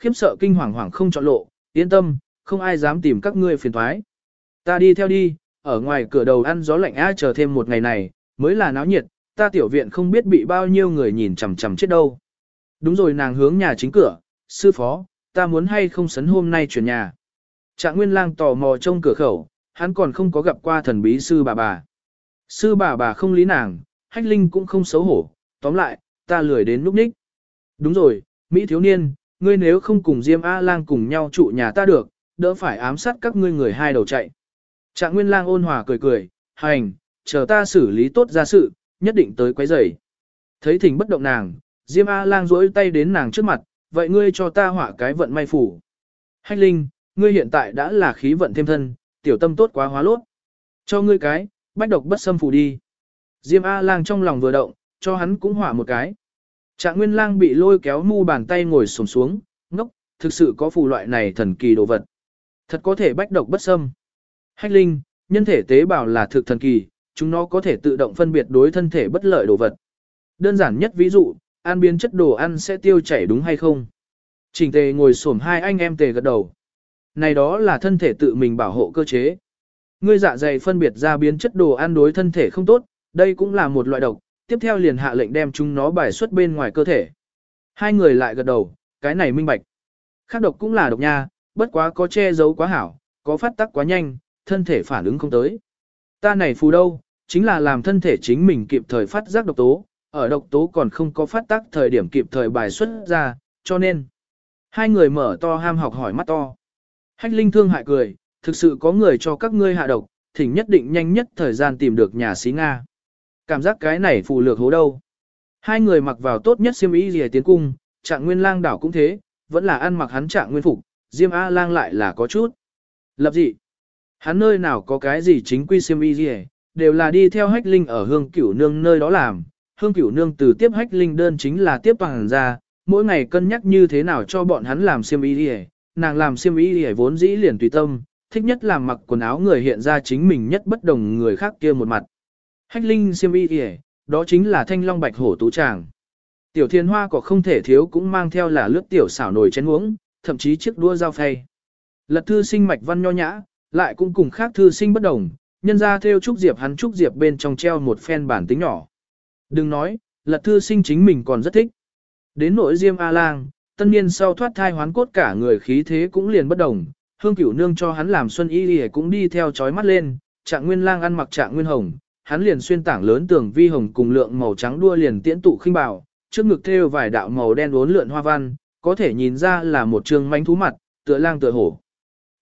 Khiếp sợ kinh hoàng hoàng không chọn lộ, yên tâm, không ai dám tìm các ngươi phiền thoái. Ta đi theo đi, ở ngoài cửa đầu ăn gió lạnh á chờ thêm một ngày này, mới là náo nhiệt, ta tiểu viện không biết bị bao nhiêu người nhìn chằm chằm chết đâu. Đúng rồi nàng hướng nhà chính cửa, sư phó, ta muốn hay không sấn hôm nay chuyển nhà. Trạng Nguyên Lang tò mò trong cửa khẩu, hắn còn không có gặp qua thần bí sư bà bà. Sư bà bà không lý nàng, hách linh cũng không xấu hổ, tóm lại, ta lười đến núp ních. Đúng rồi, Mỹ thiếu niên, ngươi nếu không cùng Diêm A-lang cùng nhau trụ nhà ta được, đỡ phải ám sát các ngươi người hai đầu chạy. Trạng Nguyên Lang ôn hòa cười cười, hành, chờ ta xử lý tốt ra sự, nhất định tới quấy rầy. Thấy thỉnh bất động nàng, Diêm A-lang duỗi tay đến nàng trước mặt, vậy ngươi cho ta hỏa cái vận may phủ. Hách Linh, ngươi hiện tại đã là khí vận thêm thân, tiểu tâm tốt quá hóa lốt. Cho ngươi cái, bách độc bất xâm phủ đi. Diêm A-lang trong lòng vừa động, cho hắn cũng hỏa một cái. Trạng Nguyên Lang bị lôi kéo mu bàn tay ngồi xổm xuống, ngốc, thực sự có phù loại này thần kỳ đồ vật. Thật có thể bách độc bất xâm. Hách Linh, nhân thể tế bào là thực thần kỳ, chúng nó có thể tự động phân biệt đối thân thể bất lợi đồ vật. Đơn giản nhất ví dụ, ăn biến chất đồ ăn sẽ tiêu chảy đúng hay không? Trình tề ngồi xổm hai anh em tề gật đầu. Này đó là thân thể tự mình bảo hộ cơ chế. Ngươi dạ dày phân biệt ra biến chất đồ ăn đối thân thể không tốt, đây cũng là một loại độc, tiếp theo liền hạ lệnh đem chúng nó bài xuất bên ngoài cơ thể. Hai người lại gật đầu, cái này minh bạch. Khác độc cũng là độc nha, bất quá có che giấu quá hảo, có phát tắc quá nhanh, thân thể phản ứng không tới. Ta này phù đâu, chính là làm thân thể chính mình kịp thời phát giác độc tố, ở độc tố còn không có phát tác thời điểm kịp thời bài xuất ra, cho nên. Hai người mở to ham học hỏi mắt to. Hách Linh thương hại cười, thực sự có người cho các ngươi hạ độc, thỉnh nhất định nhanh nhất thời gian tìm được nhà xí Nga. Cảm giác cái này phù lược hố đâu. Hai người mặc vào tốt nhất xiêm y rìa tiến cung, trạng nguyên lang đảo cũng thế, vẫn là ăn mặc hắn trạng nguyên phục, diêm A lang lại là có chút. Lập dị. Hắn nơi nào có cái gì chính quy xiêm y rìa, đều là đi theo hách linh ở hương cửu nương nơi đó làm. Hương cửu nương từ tiếp hách linh đơn chính là tiếp bằng ra, mỗi ngày cân nhắc như thế nào cho bọn hắn làm xiêm y rìa, nàng làm xiêm y rìa vốn dĩ liền tùy tâm, thích nhất làm mặc quần áo người hiện ra chính mình nhất bất đồng người khác kia một mặt. Hách linh siêm y kìa, đó chính là thanh long bạch hổ tú tràng. Tiểu thiên hoa có không thể thiếu cũng mang theo là lướt tiểu xảo nồi chén uống, thậm chí chiếc đua dao phay. Lật thư sinh mạch văn nho nhã, lại cũng cùng khác thư sinh bất đồng, nhân ra theo trúc diệp hắn trúc diệp bên trong treo một phen bản tính nhỏ. Đừng nói, lật thư sinh chính mình còn rất thích. Đến nội diêm A-lang, tân niên sau thoát thai hoán cốt cả người khí thế cũng liền bất đồng, hương cửu nương cho hắn làm xuân y cũng đi theo chói mắt lên, trạng nguyên lang ăn mặc trạng nguyên hồng, hắn liền xuyên tảng lớn tường vi hồng cùng lượng màu trắng đua liền tiễn tụ khinh bảo, trước ngực thêu vài đạo màu đen uốn lượn hoa văn, có thể nhìn ra là một trường manh thú mặt, tựa lang tựa hổ.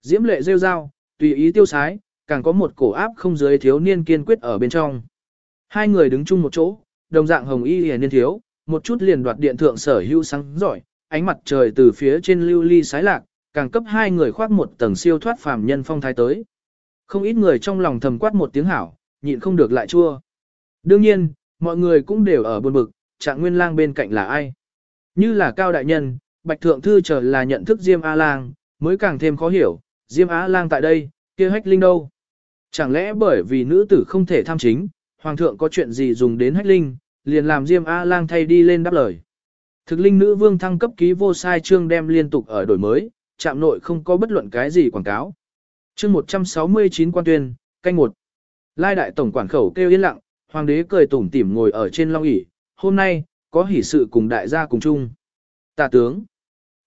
Diễm lệ rêu rao, tùy ý tiêu sái, càng có một cổ áp không giới thiếu niên kiên quyết ở bên trong. Hai người đứng chung một chỗ, đồng dạng hồng y liền niên thiếu, một chút liền đoạt điện thượng sở hữu sáng giỏi, ánh mặt trời từ phía trên lưu ly sái lạc, càng cấp hai người khoác một tầng siêu thoát phàm nhân phong thái tới. Không ít người trong lòng thầm quát một tiếng hảo, nhịn không được lại chua. Đương nhiên, mọi người cũng đều ở buồn bực, trạng nguyên lang bên cạnh là ai. Như là cao đại nhân, bạch thượng thư trở là nhận thức Diêm A-lang, mới càng thêm khó hiểu, Diêm A-lang tại đây, kia hách linh đâu. Chẳng lẽ bởi vì nữ tử không thể tham chính, hoàng thượng có chuyện gì dùng đến hách linh, liền làm Diêm A-lang thay đi lên đáp lời. Thực linh nữ vương thăng cấp ký vô sai chương đem liên tục ở đổi mới, trạm nội không có bất luận cái gì quảng cáo. Chương 169 quan tuyên, canh một. Lai đại tổng quản khẩu kêu yên lặng, hoàng đế cười tủm tỉm ngồi ở trên long ỷ, hôm nay, có hỷ sự cùng đại gia cùng chung. Tả tướng.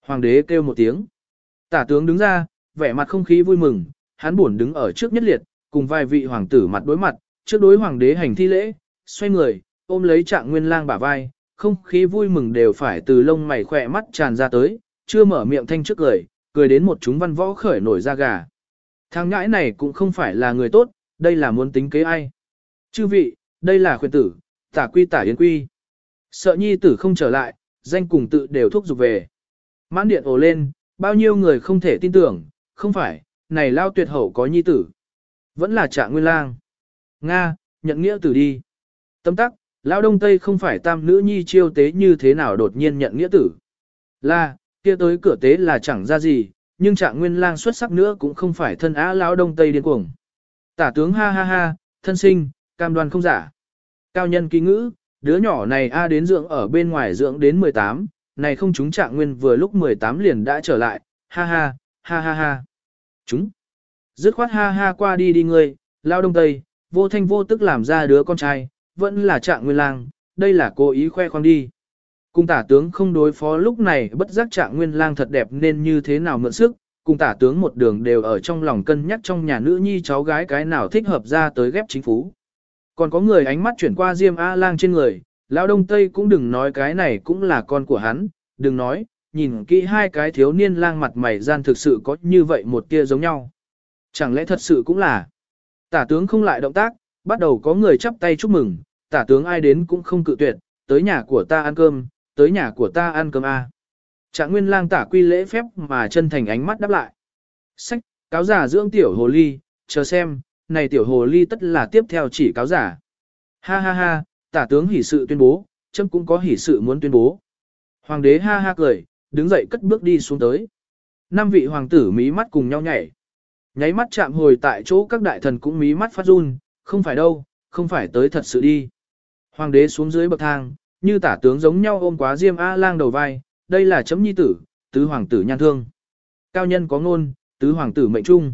Hoàng đế kêu một tiếng. Tả tướng đứng ra, vẻ mặt không khí vui mừng, hắn buồn đứng ở trước nhất liệt, cùng vài vị hoàng tử mặt đối mặt, trước đối hoàng đế hành thi lễ, xoay người, ôm lấy trạng nguyên lang bả vai, không khí vui mừng đều phải từ lông mày khỏe mắt tràn ra tới, chưa mở miệng thanh trước cười, cười đến một chúng văn võ khởi nổi da gà. Thằng ngãi này cũng không phải là người tốt, đây là muốn tính kế ai. Chư vị, đây là khuyên tử, tả quy tả yến quy. Sợ nhi tử không trở lại, danh cùng tự đều thúc giục về. Mãn điện ồ lên, bao nhiêu người không thể tin tưởng, không phải, này lao tuyệt hậu có nhi tử. Vẫn là trạng nguyên lang. Nga, nhận nghĩa tử đi. Tâm tắc, lao đông tây không phải tam nữ nhi chiêu tế như thế nào đột nhiên nhận nghĩa tử. Là, kia tới cửa tế là chẳng ra gì, nhưng trạng nguyên lang xuất sắc nữa cũng không phải thân á lao đông tây điên cuồng. Tả tướng ha ha ha, thân sinh, cam đoan không giả. Cao nhân ký ngữ, đứa nhỏ này A đến dưỡng ở bên ngoài dưỡng đến 18, này không chúng trạng nguyên vừa lúc 18 liền đã trở lại, ha ha, ha ha ha. Chúng. Dứt khoát ha ha qua đi đi ngươi, lao đông tây, vô thanh vô tức làm ra đứa con trai, vẫn là trạng nguyên lang, đây là cố ý khoe khoang đi. Cung tả tướng không đối phó lúc này bất giác trạng nguyên lang thật đẹp nên như thế nào mượn sức, cùng tả tướng một đường đều ở trong lòng cân nhắc trong nhà nữ nhi cháu gái cái nào thích hợp ra tới ghép chính phủ. Còn có người ánh mắt chuyển qua Diêm A-lang trên người, lão đông tây cũng đừng nói cái này cũng là con của hắn, đừng nói, nhìn kỹ hai cái thiếu niên lang mặt mày gian thực sự có như vậy một tia giống nhau. Chẳng lẽ thật sự cũng là. Tả tướng không lại động tác, bắt đầu có người chắp tay chúc mừng, tả tướng ai đến cũng không cự tuyệt, tới nhà của ta ăn cơm, tới nhà của ta ăn cơm a. Trạng nguyên lang tả quy lễ phép mà chân thành ánh mắt đáp lại. Sách, cáo giả dưỡng tiểu hồ ly, chờ xem, này tiểu hồ ly tất là tiếp theo chỉ cáo giả. Ha ha ha, tả tướng hỷ sự tuyên bố, chấm cũng có hỷ sự muốn tuyên bố. Hoàng đế ha ha cười, đứng dậy cất bước đi xuống tới. Năm vị hoàng tử mí mắt cùng nhau nhảy. Nháy mắt chạm hồi tại chỗ các đại thần cũng mí mắt phát run, không phải đâu, không phải tới thật sự đi. Hoàng đế xuống dưới bậc thang, như tả tướng giống nhau ôm quá diêm A-lang đầu vai, đây là chấm nhi tử, tứ hoàng tử nhan thương. Cao nhân có ngôn, tứ hoàng tử mệnh trung.